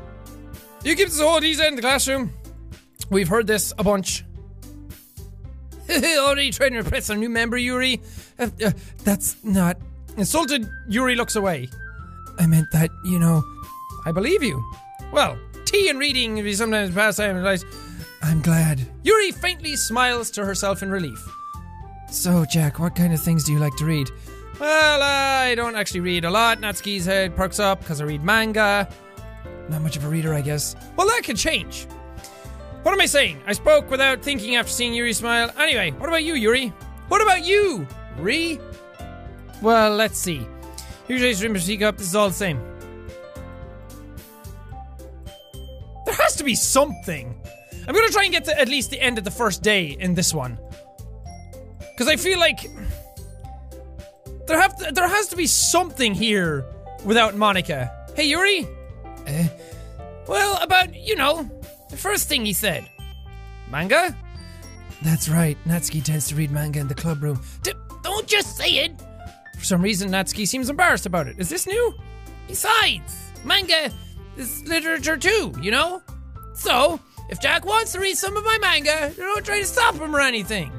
You keep this whole tea set in the classroom. We've heard this a bunch. Already trying to impress our new member, Yuri? Uh, uh, that's not. Insulted, Yuri looks away. I meant that, you know. I believe you. Well, tea and reading is sometimes pastime. Like, I'm glad. Yuri faintly smiles to herself in relief. So, Jack, what kind of things do you like to read? Well, I don't actually read a lot. Natsuki's head perks up because I read manga. Not much of a reader, I guess. Well, that could change. What am I saying? I spoke without thinking after seeing Yuri smile. Anyway, what about you, Yuri? What about you, Re? Well, let's see. Usually stream a teacup, this is all the same. There has to be something. I'm gonna try and get to at least the end of the first day in this one. Because I feel like there have to, there has to be something here without Monika. Hey Yuri. Eh? Well, about, you know, the first thing he said. Manga? That's right. Natsuki tends to read manga in the club room. D- don't just say it. For some reason, Natsuki seems embarrassed about it. Is this new? Besides, manga is literature too, you know? So, if Jack wants to read some of my manga, don't try to stop him or anything.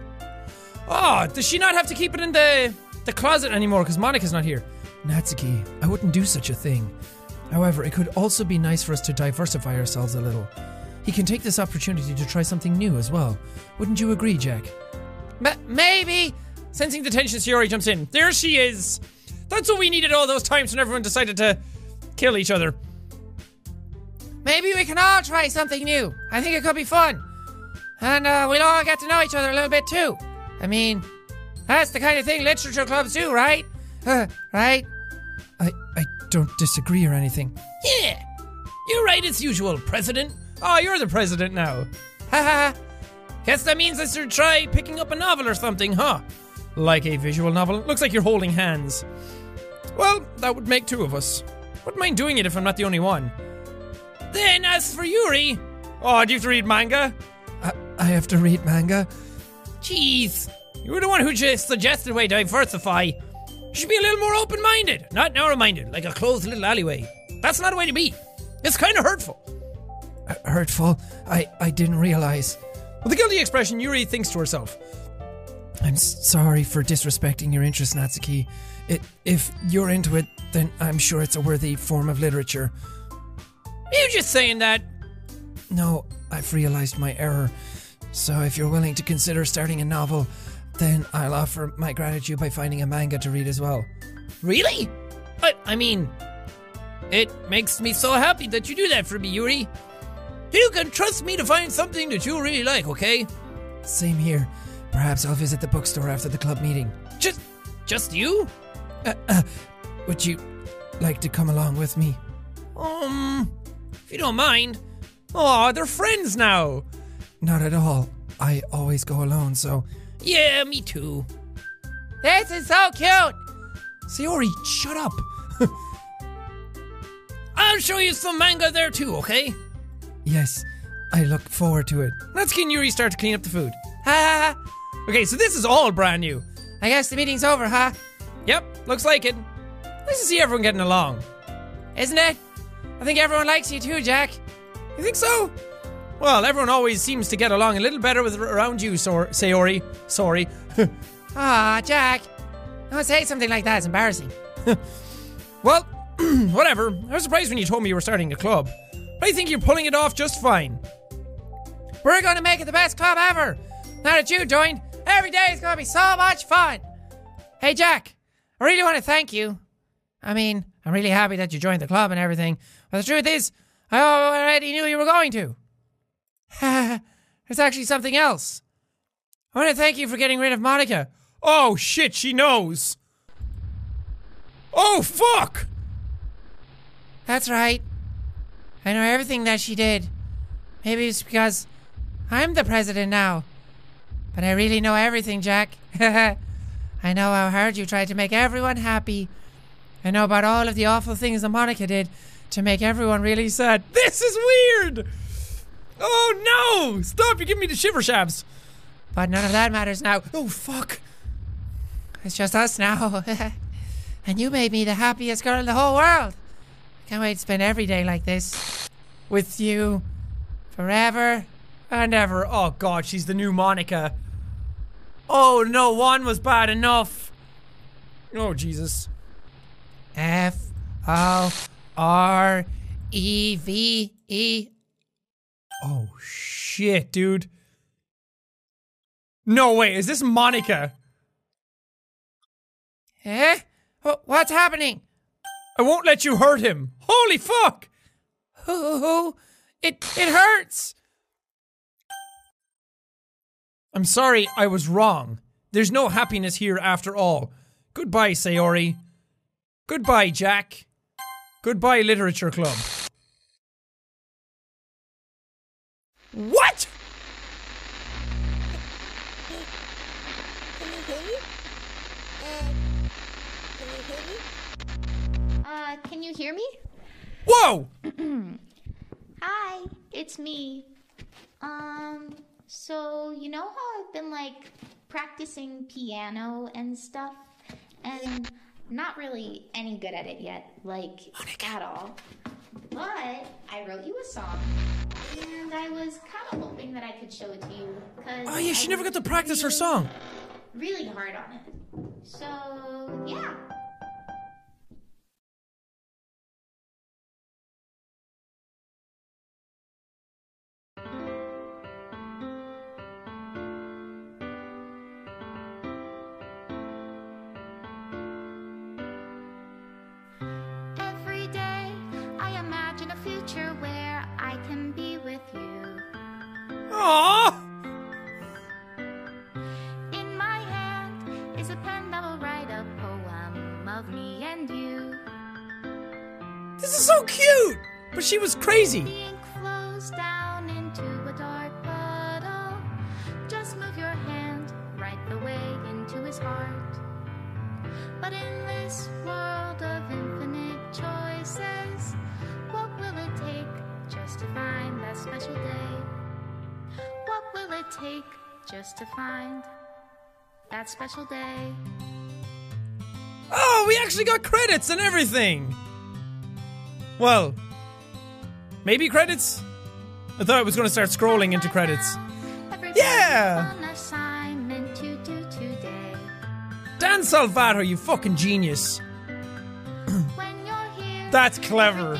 Oh, does she not have to keep it in the the closet anymore because Monika's not here? Natsuki, I wouldn't do such a thing. However, it could also be nice for us to diversify ourselves a little. He can take this opportunity to try something new as well. Wouldn't you agree, Jack? M- maybe. Sensing the tension, Sayori jumps in. There she is. That's what we needed all those times when everyone decided to kill each other. Maybe we can all try something new. I think it could be fun. And uh, we'll all get to know each other a little bit too. I mean, that's the kind of thing literature clubs do, right? Uh, right? I, I don't disagree or anything. Yeah, you're right as usual, President. Oh, you're the president now. Ha ha. Guess that means I should try picking up a novel or something, huh? Like a visual novel. Looks like you're holding hands. Well, that would make two of us. Wouldn't mind doing it if I'm not the only one. Then, as for Yuri, Oh, do you have to read manga? I, I have to read manga? jeez, You were the one who just suggested a way to diversify. You should be a little more open minded, not narrow minded, like a closed little alleyway. That's not a way to be. It's kind of hurtful. Hurtful? I, I didn't realize. With a guilty expression, Yuri thinks to herself. I'm sorry for disrespecting your interest, Natsuki. It, if you're into it, then I'm sure it's a worthy form of literature. You just saying that? No, I've realized my error. So if you're willing to consider starting a novel, then I'll offer my gratitude by finding a manga to read as well. really? But I mean, It makes me so happy that you do that for me, Yuri. You can trust me to find something that you really like, okay? Same here. Perhaps I'll visit the bookstore after the club meeting. Just, just you? Would you like to come along with me? Um, if you don't mind. Aw, they're friends now. Not at all. I always go alone, so. Yeah, me too. This is so cute. Sayori, shut up. I'll show you some manga there too, okay? Yes, I look forward to it. Let's get Yuri start to clean up the food. Ha ha ha. Okay, so this is all brand new. I guess the meeting's over, huh? Yep, looks like it. Nice to see everyone getting along. Isn't it? I think everyone likes you too, Jack. You think so? Well, everyone always seems to get along a little better with around you, Sor- Sayori. Sorry. Ah, Jack. Don't say something like that. It's embarrassing. well, whatever. I was surprised when you told me you were starting a club. But I think you're pulling it off just fine. We're going to make it the best club ever. Now that you joined, every day is going to be so much fun. Hey, Jack. I really want to thank you. I mean, I'm really happy that you joined the club and everything. But the truth is, I already knew you were going to. There's actually something else. I want to thank you for getting rid of Monika. Oh shit, she knows. Oh fuck! That's right. I know everything that she did. Maybe it's because I'm the president now. But I really know everything, Jack. I know how hard you tried to make everyone happy. I know about all of the awful things that Monika did to make everyone really sad. This is weird! Oh no! Stop, you're giving me the shiver shabs. But none of that matters now. Oh fuck. It's just us now. and you made me the happiest girl in the whole world. Can't wait to spend every day like this. With you. Forever. And ever. Oh god, she's the new Monika. Oh no, one was bad enough. Oh Jesus. F O R E V E. Oh shit, dude. No way, is this Monika? Eh? What's happening? I won't let you hurt him. Holy fuck! Who? It it hurts. I'm sorry, I was wrong. There's no happiness here after all. Goodbye, Sayori. Goodbye, Jack. Goodbye, Literature Club. What? You hear me? Whoa! Hi, it's me. Um, so you know how I've been like practicing piano and stuff, and not really any good at it yet, like at all. But I wrote you a song, and I was kind of hoping that I could show it to you. Cause Oh yeah, she I never got to practice her song. Really hard on it. So yeah. Aww! In my hand is a pen that will write a poem of me and you. This is so cute! But she was crazy. The ink flows down into a dark puddle. Just move your hand right the way into his heart. But in this world of infinite choices, what will it take just to find that special day? It take just to find that special day? Oh, we actually got credits and everything! Well, maybe credits? I thought I was gonna start scrolling into credits. Yeah! An assignment to do today. Dan Salvato, you fucking genius. When you're here, That's clever.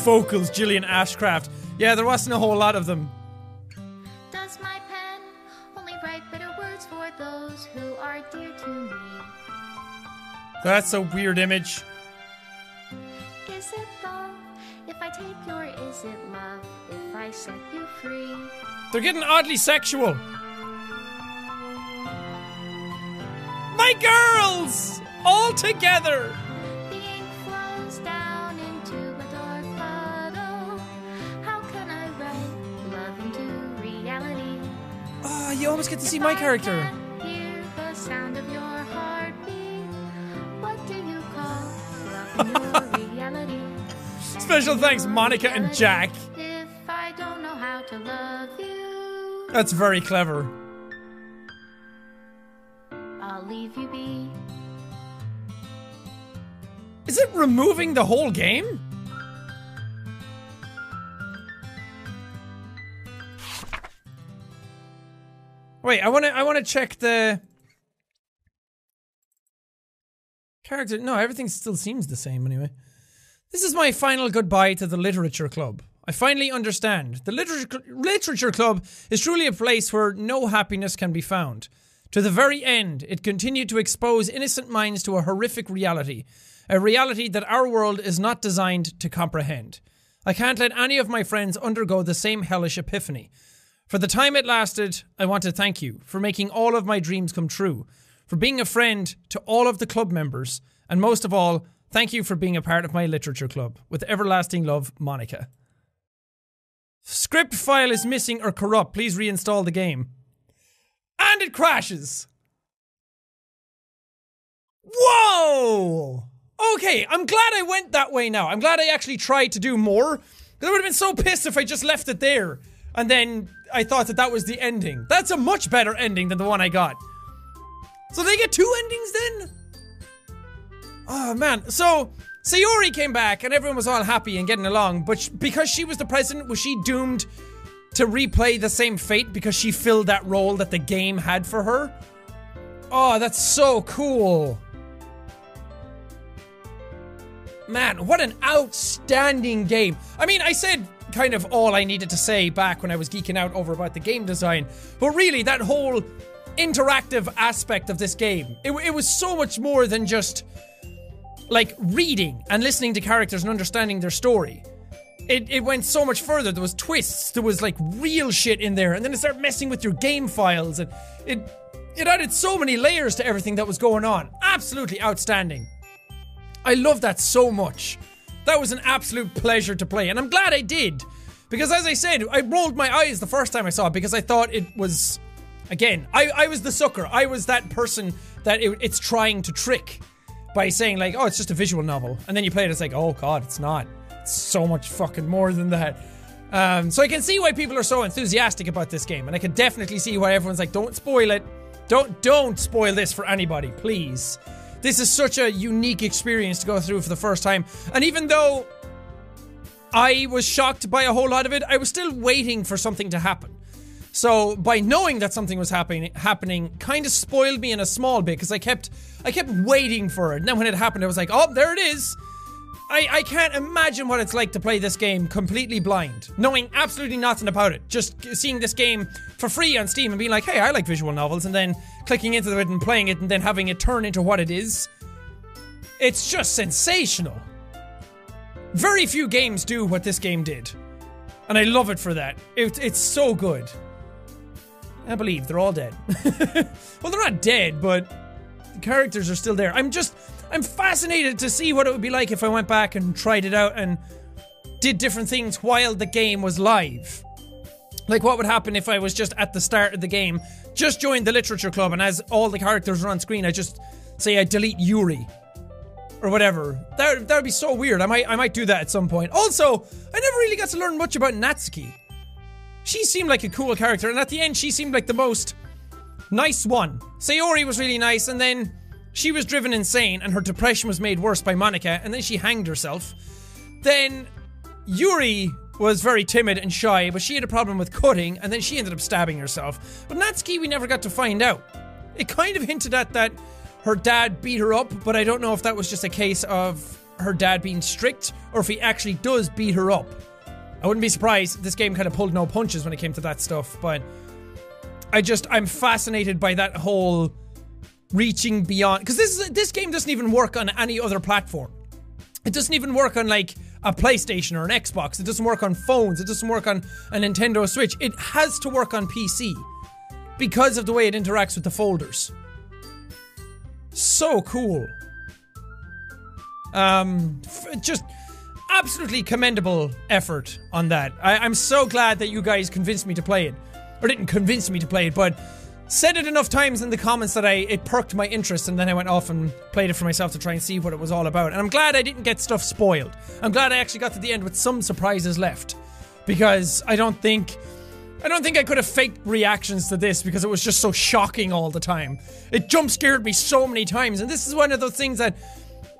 vocals, Jillian Ashcraft. Yeah, there wasn't a whole lot of them. Does my pen only write bitter words for those who are dear to me? That's a weird image. Is it love if I take your is it love if I set you free? They're getting oddly sexual. My girls! All together! You call love in your reality? Special thanks, Monika and Jack. If I don't know how to love you, That's very clever. I'll leave you be. Is it removing the whole game? Wait, I want to I want to check the character. No, everything still seems the same anyway. This is my final goodbye to the literature club. I finally understand. The literature literature club is truly a place where no happiness can be found. To the very end, it continued to expose innocent minds to a horrific reality, a reality that our world is not designed to comprehend. I can't let any of my friends undergo the same hellish epiphany. For the time it lasted, I want to thank you for making all of my dreams come true, for being a friend to all of the club members, and most of all, thank you for being a part of my literature club. With everlasting love, Monika. Script file is missing or corrupt. Please reinstall the game. And it crashes. Whoa! Okay, I'm glad I went that way now. I'm glad I actually tried to do more. 'Cause I would have been so pissed if I just left it there. And then I thought that that was the ending. That's a much better ending than the one I got. So they get two endings then? Oh man. So Sayori came back and everyone was all happy and getting along, but sh- because she was the president, was she doomed to replay the same fate because she filled that role that the game had for her? Oh, that's so cool. Man, what an outstanding game. I mean, I said kind of all I needed to say back when I was geeking out over about the game design, but really, that whole interactive aspect of this game, it, it was so much more than just like reading and listening to characters and understanding their story. It, it went so much further. There was twists. There was like real shit in there, and then it started messing with your game files, and it it added so many layers to everything that was going on. Absolutely outstanding. I love that so much. That was an absolute pleasure to play, and I'm glad I did. Because as I said, I rolled my eyes the first time I saw it because I thought it was. Again, I, I was the sucker. I was that person that it, it's trying to trick by saying, like, oh, it's just a visual novel. And then you play it, it's like, oh god, it's not. It's so much fucking more than that. Um, so I can see why people are so enthusiastic about this game, and I can definitely see why everyone's like, don't spoil it. Don't don't spoil this for anybody, please. This is such a unique experience to go through for the first time. And even though I was shocked by a whole lot of it, I was still waiting for something to happen. So by knowing that something was happening, happening, kind of spoiled me in a small bit because I kept, I kept waiting for it. And then when it happened, I was like, oh, there it is. I, I can't imagine what it's like to play this game completely blind, knowing absolutely nothing about it. Just seeing this game for free on Steam and being like, hey, I like visual novels, and then clicking into it and playing it and then having it turn into what it is. It's just sensational. Very few games do what this game did. And I love it for that. It, it's so good. I believe they're all dead. well, they're not dead, but the characters are still there. I'm just, I'm fascinated to see what it would be like if I went back and tried it out and did different things while the game was live. Like, what would happen if I was just at the start of the game, just joined the literature club, and as all the characters are on screen, I just say I delete Yuri or whatever. That that would be so weird. I might I might do that at some point. Also, I never really got to learn much about Natsuki. She seemed like a cool character, and at the end, she seemed like the most nice one. Sayori was really nice, and then she was driven insane and her depression was made worse by Monika, and then she hanged herself. Then Yuri was very timid and shy, but she had a problem with cutting, and then she ended up stabbing herself. But Natsuki, we never got to find out. It kind of hinted at that her dad beat her up, but I don't know if that was just a case of her dad being strict or if he actually does beat her up. I wouldn't be surprised. This game kind of pulled no punches when it came to that stuff, but I just I'm fascinated by that whole reaching beyond because this is, this game doesn't even work on any other platform. It doesn't even work on like a PlayStation or an Xbox. It doesn't work on phones. It doesn't work on a Nintendo Switch. It has to work on PC because of the way it interacts with the folders. So cool. Um, just absolutely commendable effort on that. I- I'm so glad that you guys convinced me to play it, or didn't convince me to play it, but said it enough times in the comments that I it perked my interest, and then I went off and played it for myself to try and see what it was all about. And I'm glad I didn't get stuff spoiled. I'm glad I actually got to the end with some surprises left, because I don't think. I don't think I could have faked reactions to this because it was just so shocking all the time. It jump scared me so many times, and this is one of those things that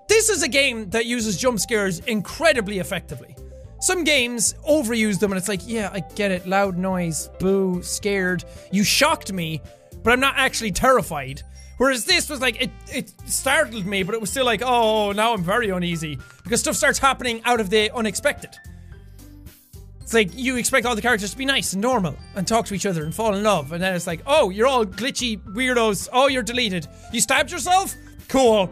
this is a game that uses jump scares incredibly effectively. Some games overuse them and it's like, yeah, I get it. Loud noise, boo, scared. You shocked me, but I'm not actually terrified. Whereas this was like, it, it startled me, but it was still like, oh, now I'm very uneasy. Because stuff starts happening out of the unexpected. It's like you expect all the characters to be nice and normal and talk to each other and fall in love. And then it's like, oh, you're all glitchy weirdos. Oh, you're deleted. You stabbed yourself? Cool.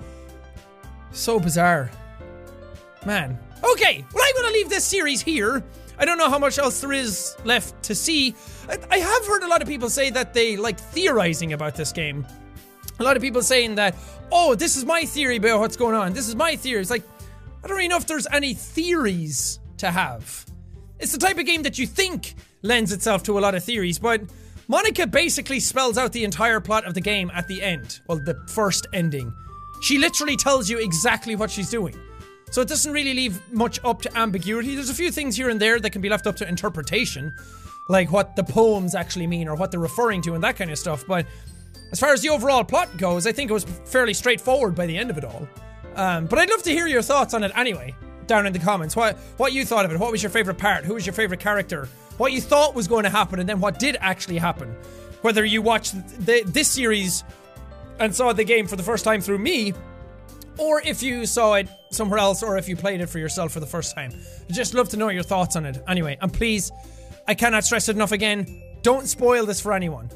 So bizarre. Man. Okay, well, I'm gonna leave this series here. I don't know how much else there is left to see. I, I have heard a lot of people say that they like theorizing about this game. A lot of people saying that, oh, this is my theory about what's going on. This is my theory. It's like, I don't really know if there's any theories to have. It's the type of game that you think lends itself to a lot of theories, but Monika basically spells out the entire plot of the game at the end. Well, the first ending. She literally tells you exactly what she's doing. So it doesn't really leave much up to ambiguity. There's a few things here and there that can be left up to interpretation, like what the poems actually mean or what they're referring to and that kind of stuff. But as far as the overall plot goes, I think it was fairly straightforward by the end of it all. Um, but I'd love to hear your thoughts on it anyway, down in the comments. What what you thought of it? What was your favorite part? Who was your favorite character? What you thought was going to happen, and then what did actually happen? Whether you watched the, this series and saw the game for the first time through me, or if you saw it somewhere else, or if you played it for yourself for the first time. I'd just love to know your thoughts on it. Anyway, and please, I cannot stress it enough again. Don't spoil this for anyone.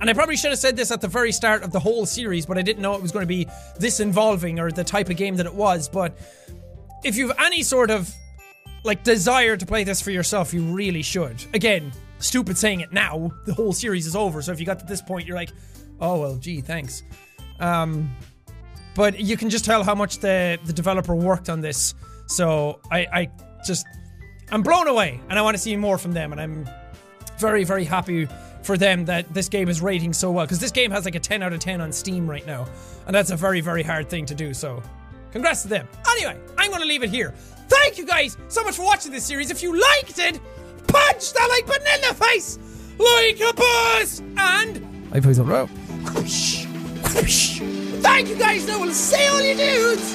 And I probably should have said this at the very start of the whole series, but I didn't know it was going to be this involving or the type of game that it was. But if you've any sort of like desire to play this for yourself, you really should. Again, stupid saying it now. The whole series is over, so if you got to this point, you're like, oh well, gee, thanks. Um, but you can just tell how much the the developer worked on this. So I I just I'm blown away, and I want to see more from them, and I'm very very happy for them that this game is rating so well because this game has like a 10 out of 10 on Steam right now, and that's a very very hard thing to do. So congrats to them. Anyway, I'm going to leave it here. Thank you guys so much for watching this series. If you liked it, punch that like button in the face like a boss, and I plays on row. whoosh, whoosh. Thank you guys. Now we'll see all you dudes.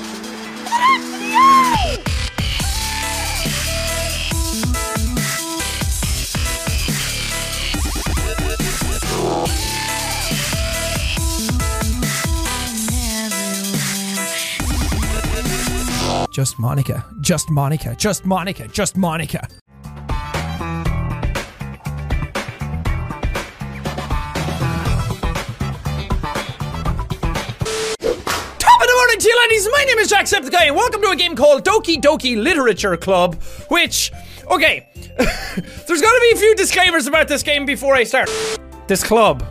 Just Monika. Just Monika. Just Monika. Just Monika. Morning to you ladies, my name is Jacksepticeye and welcome to a game called Doki Doki Literature Club, which, okay, there's gotta be a few disclaimers about this game before I start. This club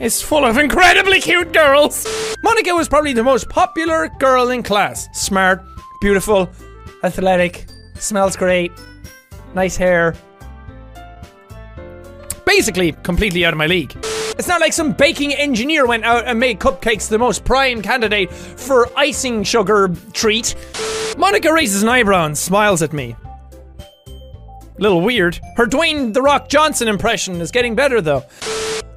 is full of incredibly cute girls. Monika was probably the most popular girl in class. Smart, beautiful, athletic, smells great, nice hair. Basically, completely out of my league. It's not like some baking engineer went out and made cupcakes the most prime candidate for icing sugar treat. Monika raises an eyebrow and smiles at me. Little weird. Her Dwayne The Rock Johnson impression is getting better though.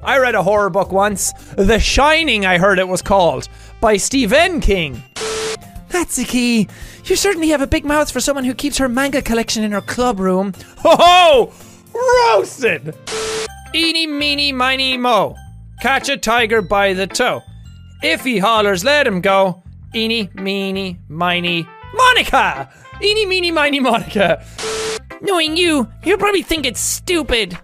I read a horror book once. The Shining, I heard it was called, by Stephen King. That's the key. You certainly have a big mouth for someone who keeps her manga collection in her club room. Ho ho! Roasted! Eeny, meeny, miny, mo. Catch a tiger by the toe. If he hollers, let him go. Eeny, meeny, miny, Monika! Eeny, meeny, miny, Monika. Knowing you, you'll probably think it's stupid.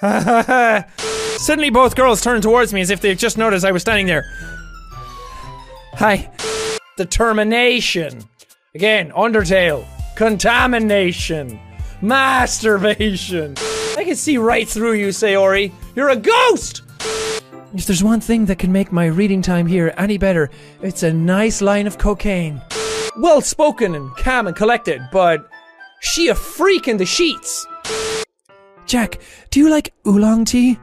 Suddenly, both girls turned towards me as if they had just noticed I was standing there. Hi. Determination. Again, Undertale. Contamination. Masturbation. I can see right through you, Sayori. You're a ghost! If there's one thing that can make my reading time here any better, it's a nice line of cocaine. Well spoken and calm and collected, but she a freak in the sheets. Jack, do you like oolong tea?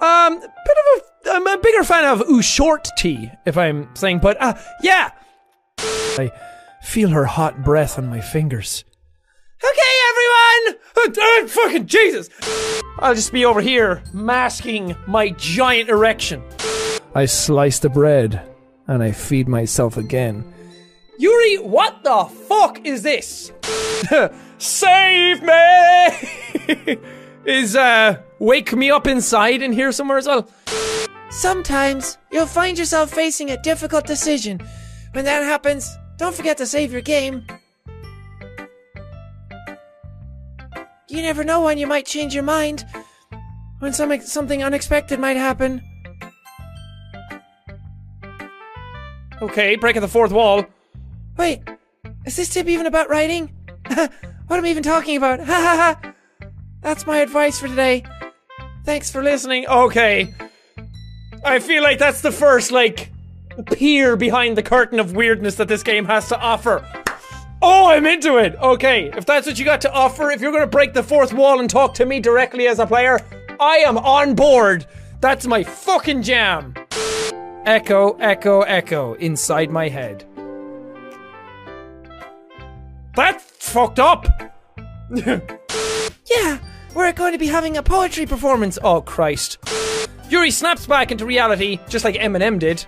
Um, bit of a. I'm a bigger fan of ooh short tea, if I'm saying, but uh, yeah. I feel her hot breath on my fingers. Okay, everyone! Uh, uh, fucking Jesus! I'll just be over here masking my giant erection. I slice the bread and I feed myself again. Yuri, what the fuck is this? Save me! is uh wake me up inside in here somewhere as well? Sometimes you'll find yourself facing a difficult decision. When that happens, don't forget to save your game. You never know when you might change your mind. When some, something unexpected might happen. Okay, breaking the fourth wall. Wait, is this tip even about writing? what am I even talking about? Ha ha ha! That's my advice for today. Thanks for listening. Okay. I feel like that's the first, like, peer behind the curtain of weirdness that this game has to offer. Oh, I'm into it. Okay, if that's what you got to offer, if you're gonna break the fourth wall and talk to me directly as a player, I am on board. That's my fucking jam. Echo, echo, echo inside my head. That's fucked up. Yeah, we're going to be having a poetry performance. Oh Christ. Yuri snaps back into reality, just like Eminem did,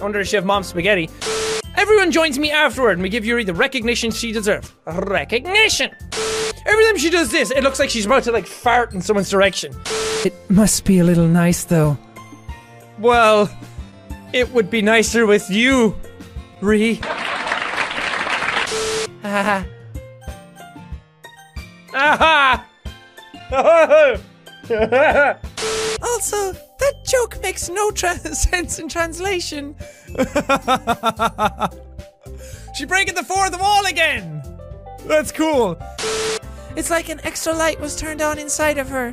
under a chef mom's spaghetti. Everyone joins me afterward and we give Yuri the recognition she deserves. Recognition! Every time she does this, it looks like she's about to like fart in someone's direction. It must be a little nice though. Well, it would be nicer with you, Ree. Haha. Aha! Oh, also, that joke makes no tra- sense in translation. She breaking the fourth wall again! That's cool. It's like an extra light was turned on inside of her.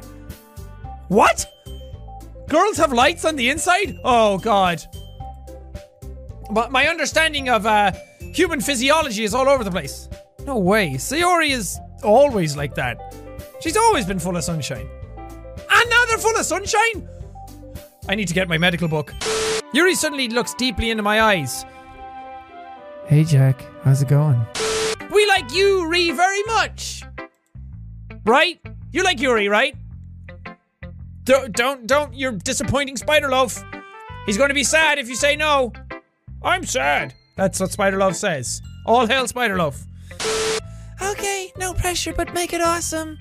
What? Girls have lights on the inside? Oh god. But my understanding of uh, human physiology is all over the place. No way. Sayori is always like that. She's always been full of sunshine. And now they're full of sunshine? I need to get my medical book. Yuri suddenly looks deeply into my eyes. Hey Jack, how's it going? We like you, Ree, very much. Right? You like Yuri, right? Don't, don't, don't, you're disappointing Spider Loaf. He's going to be sad if you say no. I'm sad. That's what Spider Loaf says. All hail Spider Loaf. Okay, no pressure, but make it awesome.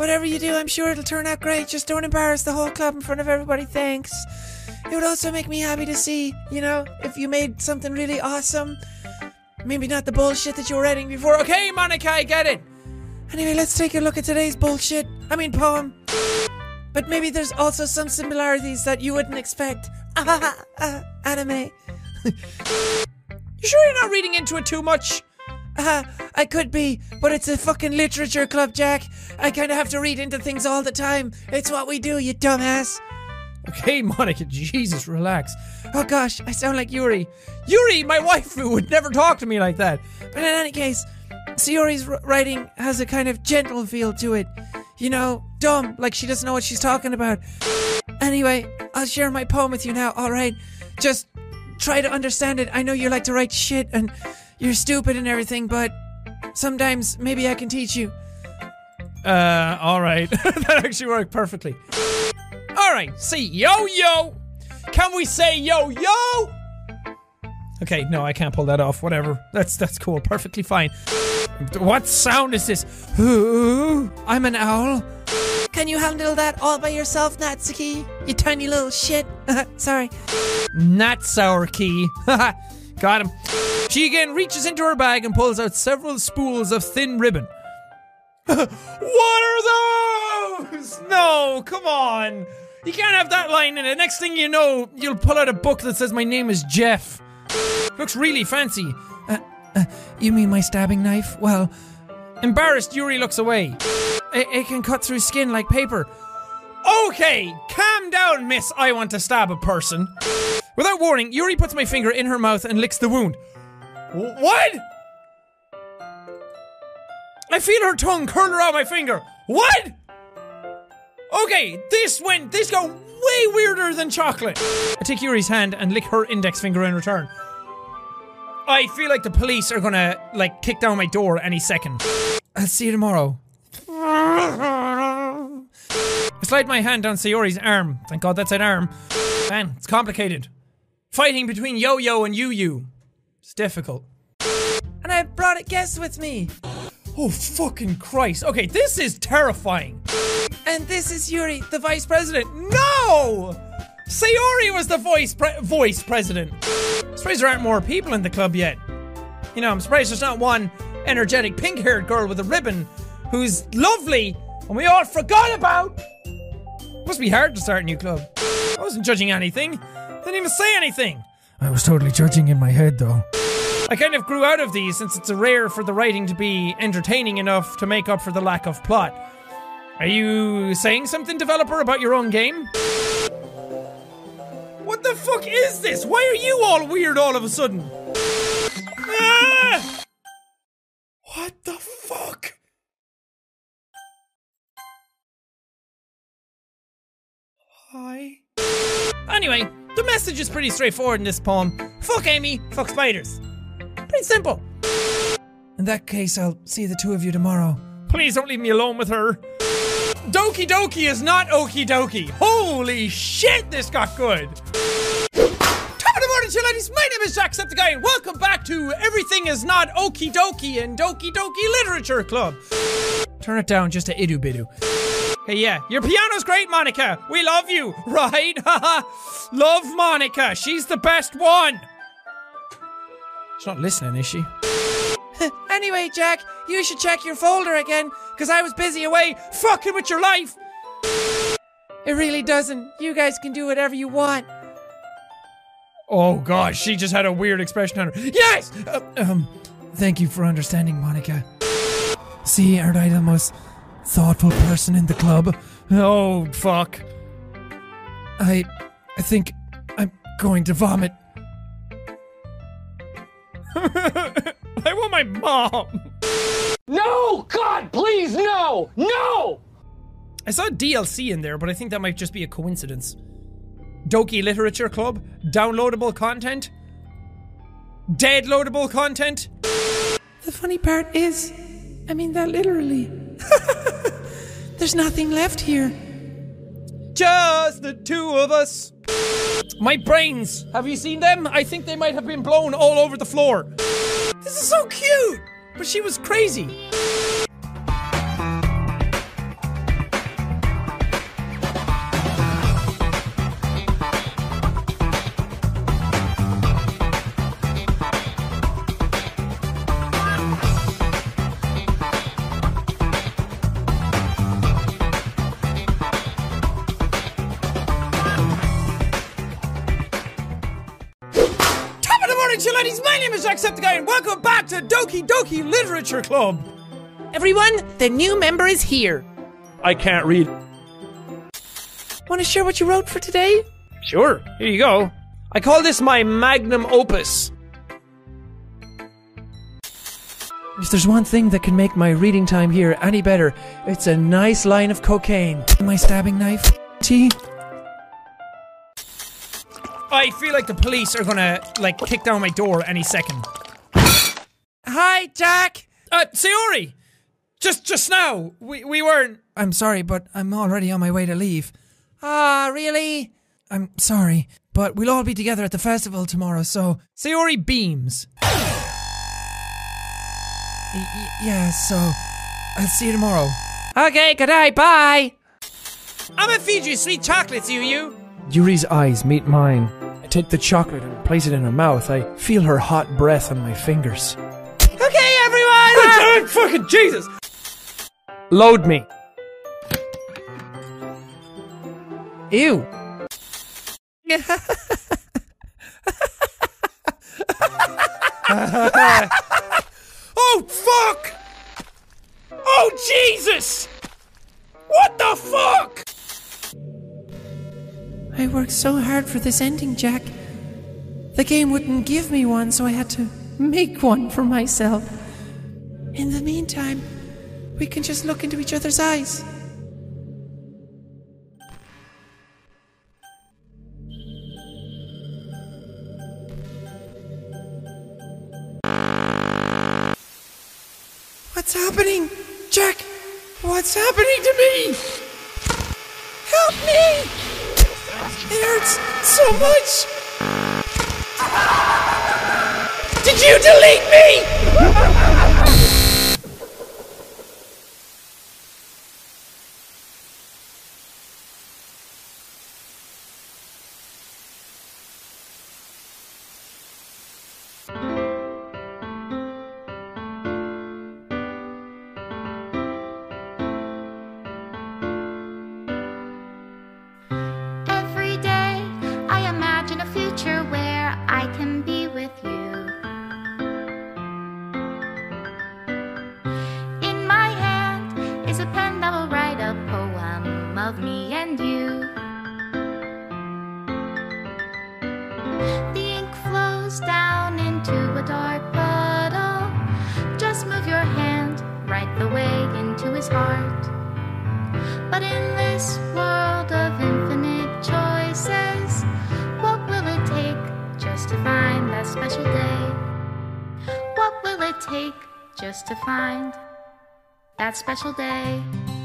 Whatever you do, I'm sure it'll turn out great. Just don't embarrass the whole club in front of everybody. Thanks. It would also make me happy to see, you know, if you made something really awesome. Maybe not the bullshit that you were writing before. Okay, Monika, I get it. Anyway, let's take a look at today's bullshit. I mean, poem. But maybe there's also some similarities that you wouldn't expect. Ah, ah, anime. You sure you're not reading into it too much? Ah, I could be, but it's a fucking literature club, Jack. I kind of have to read into things all the time. It's what we do, you dumbass. Okay, Monika, Jesus, relax. Oh gosh, I sound like Yuri. Yuri, my wife, would never talk to me like that. But in any case, Sayori's writing has a kind of gentle feel to it. You know, dumb, like she doesn't know what she's talking about. Anyway, I'll share my poem with you now, alright? Just try to understand it. I know you like to write shit and you're stupid and everything, but sometimes maybe I can teach you. Uh, alright. that actually worked perfectly. Alright, see, yo yo! Can we say yo yo? Okay, no, I can't pull that off. Whatever. That's that's cool. Perfectly fine. What sound is this? Ooh, I'm an owl. Can you handle that all by yourself, Natsuki? You tiny little shit. Sorry. Not sour key. Got him. She again reaches into her bag and pulls out several spools of thin ribbon. what are those? No, come on. You can't have that line in it. Next thing you know, you'll pull out a book that says, My name is Jeff. Looks really fancy. Uh, uh, you mean my stabbing knife? Well, Embarrassed, Yuri looks away. it, it can cut through skin like paper. Okay, calm down, miss. I want to stab a person. Without warning, Yuri puts my finger in her mouth and licks the wound. Wh- What? I feel her tongue curl around my finger. What? Okay, this went. This got way weirder than chocolate. I take Yuri's hand and lick her index finger in return. I feel like the police are gonna, like, kick down my door any second. I'll see you tomorrow. I slide my hand down Sayori's arm. Thank God that's an arm. Man, it's complicated. Fighting between Yo Yo and Yu Yu. It's difficult. And I brought a guest with me. Oh, fucking Christ. Okay, this is terrifying. And this is Yuri, the vice president. No! Sayori was the voice pre- voice president. Surprised there aren't more people in the club yet. You know, I'm surprised there's not one energetic pink-haired girl with a ribbon who's lovely and we all forgot about. Must be hard to start a new club. I wasn't judging anything. Didn't even say anything. I was totally judging in my head though. I kind of grew out of these since it's rare for the writing to be entertaining enough to make up for the lack of plot. Are you saying something, developer, about your own game? What the fuck is this? Why are you all weird all of a sudden? Ah! What the fuck? Hi. Anyway, the message is pretty straightforward in this poem. Fuck Amy, fuck spiders. Pretty simple. In that case, I'll see the two of you tomorrow. Please don't leave me alone with her. Doki Doki is not okie dokie. Holy shit, this got good. Top of the morning, you ladies. My name is Jacksepticeye, and welcome back to Everything is Not Okie Dokie and Doki Doki Literature Club. Turn it down just a idu bidu. Hey, yeah, your piano's great, Monika. We love you, right? Haha. love Monika. She's the best one. She's not listening, is she? Anyway, Jack, you should check your folder again, because I was busy away Fucking with your life. It really doesn't. You guys can do whatever you want. Oh gosh, she just had a weird expression on her. Yes! Uh, Um, thank you for understanding, Monika. See, aren't I the most thoughtful person in the club? oh, fuck. I, I think I'm going to vomit. I want my mom. No! God, please, no! No! I saw DLC in there, but I think that might just be a coincidence. Doki Literature Club? Downloadable content? Dead loadable content? The funny part is, I mean that literally. There's nothing left here. Just the two of us. My brains. Have you seen them? I think they might have been blown all over the floor. This is so cute. But she was crazy. Jacksepticeye, and welcome back to Doki Doki Literature Club. Everyone, the new member is here. I can't read. Want to share what you wrote for today? Sure, here you go. I call this my magnum opus. If there's one thing that can make my reading time here any better, it's a nice line of cocaine. My stabbing knife. Tea. I feel like the police are gonna, like, kick down my door any second. Hi, Jack. Uh, Sayori! Just just now. We we weren't. I'm sorry, but I'm already on my way to leave. Ah, really? I'm sorry, but we'll all be together at the festival tomorrow, so. Sayori beams. Y- y- yeah, so. I'll see you tomorrow. Okay, good night, bye. I'ma feed you sweet chocolates, you you. Yuri's eyes meet mine. I take the chocolate and place it in her mouth. I feel her hot breath on my fingers. Okay, everyone. Oh, fucking Jesus! Load me. Ew. Oh fuck! Oh Jesus! What the fuck? I worked so hard for this ending, Jack. The game wouldn't give me one, so I had to make one for myself. In the meantime, we can just look into each other's eyes. What's happening? Jack, what's happening to me? Help me! It hurts so much! Did you delete me? That special day?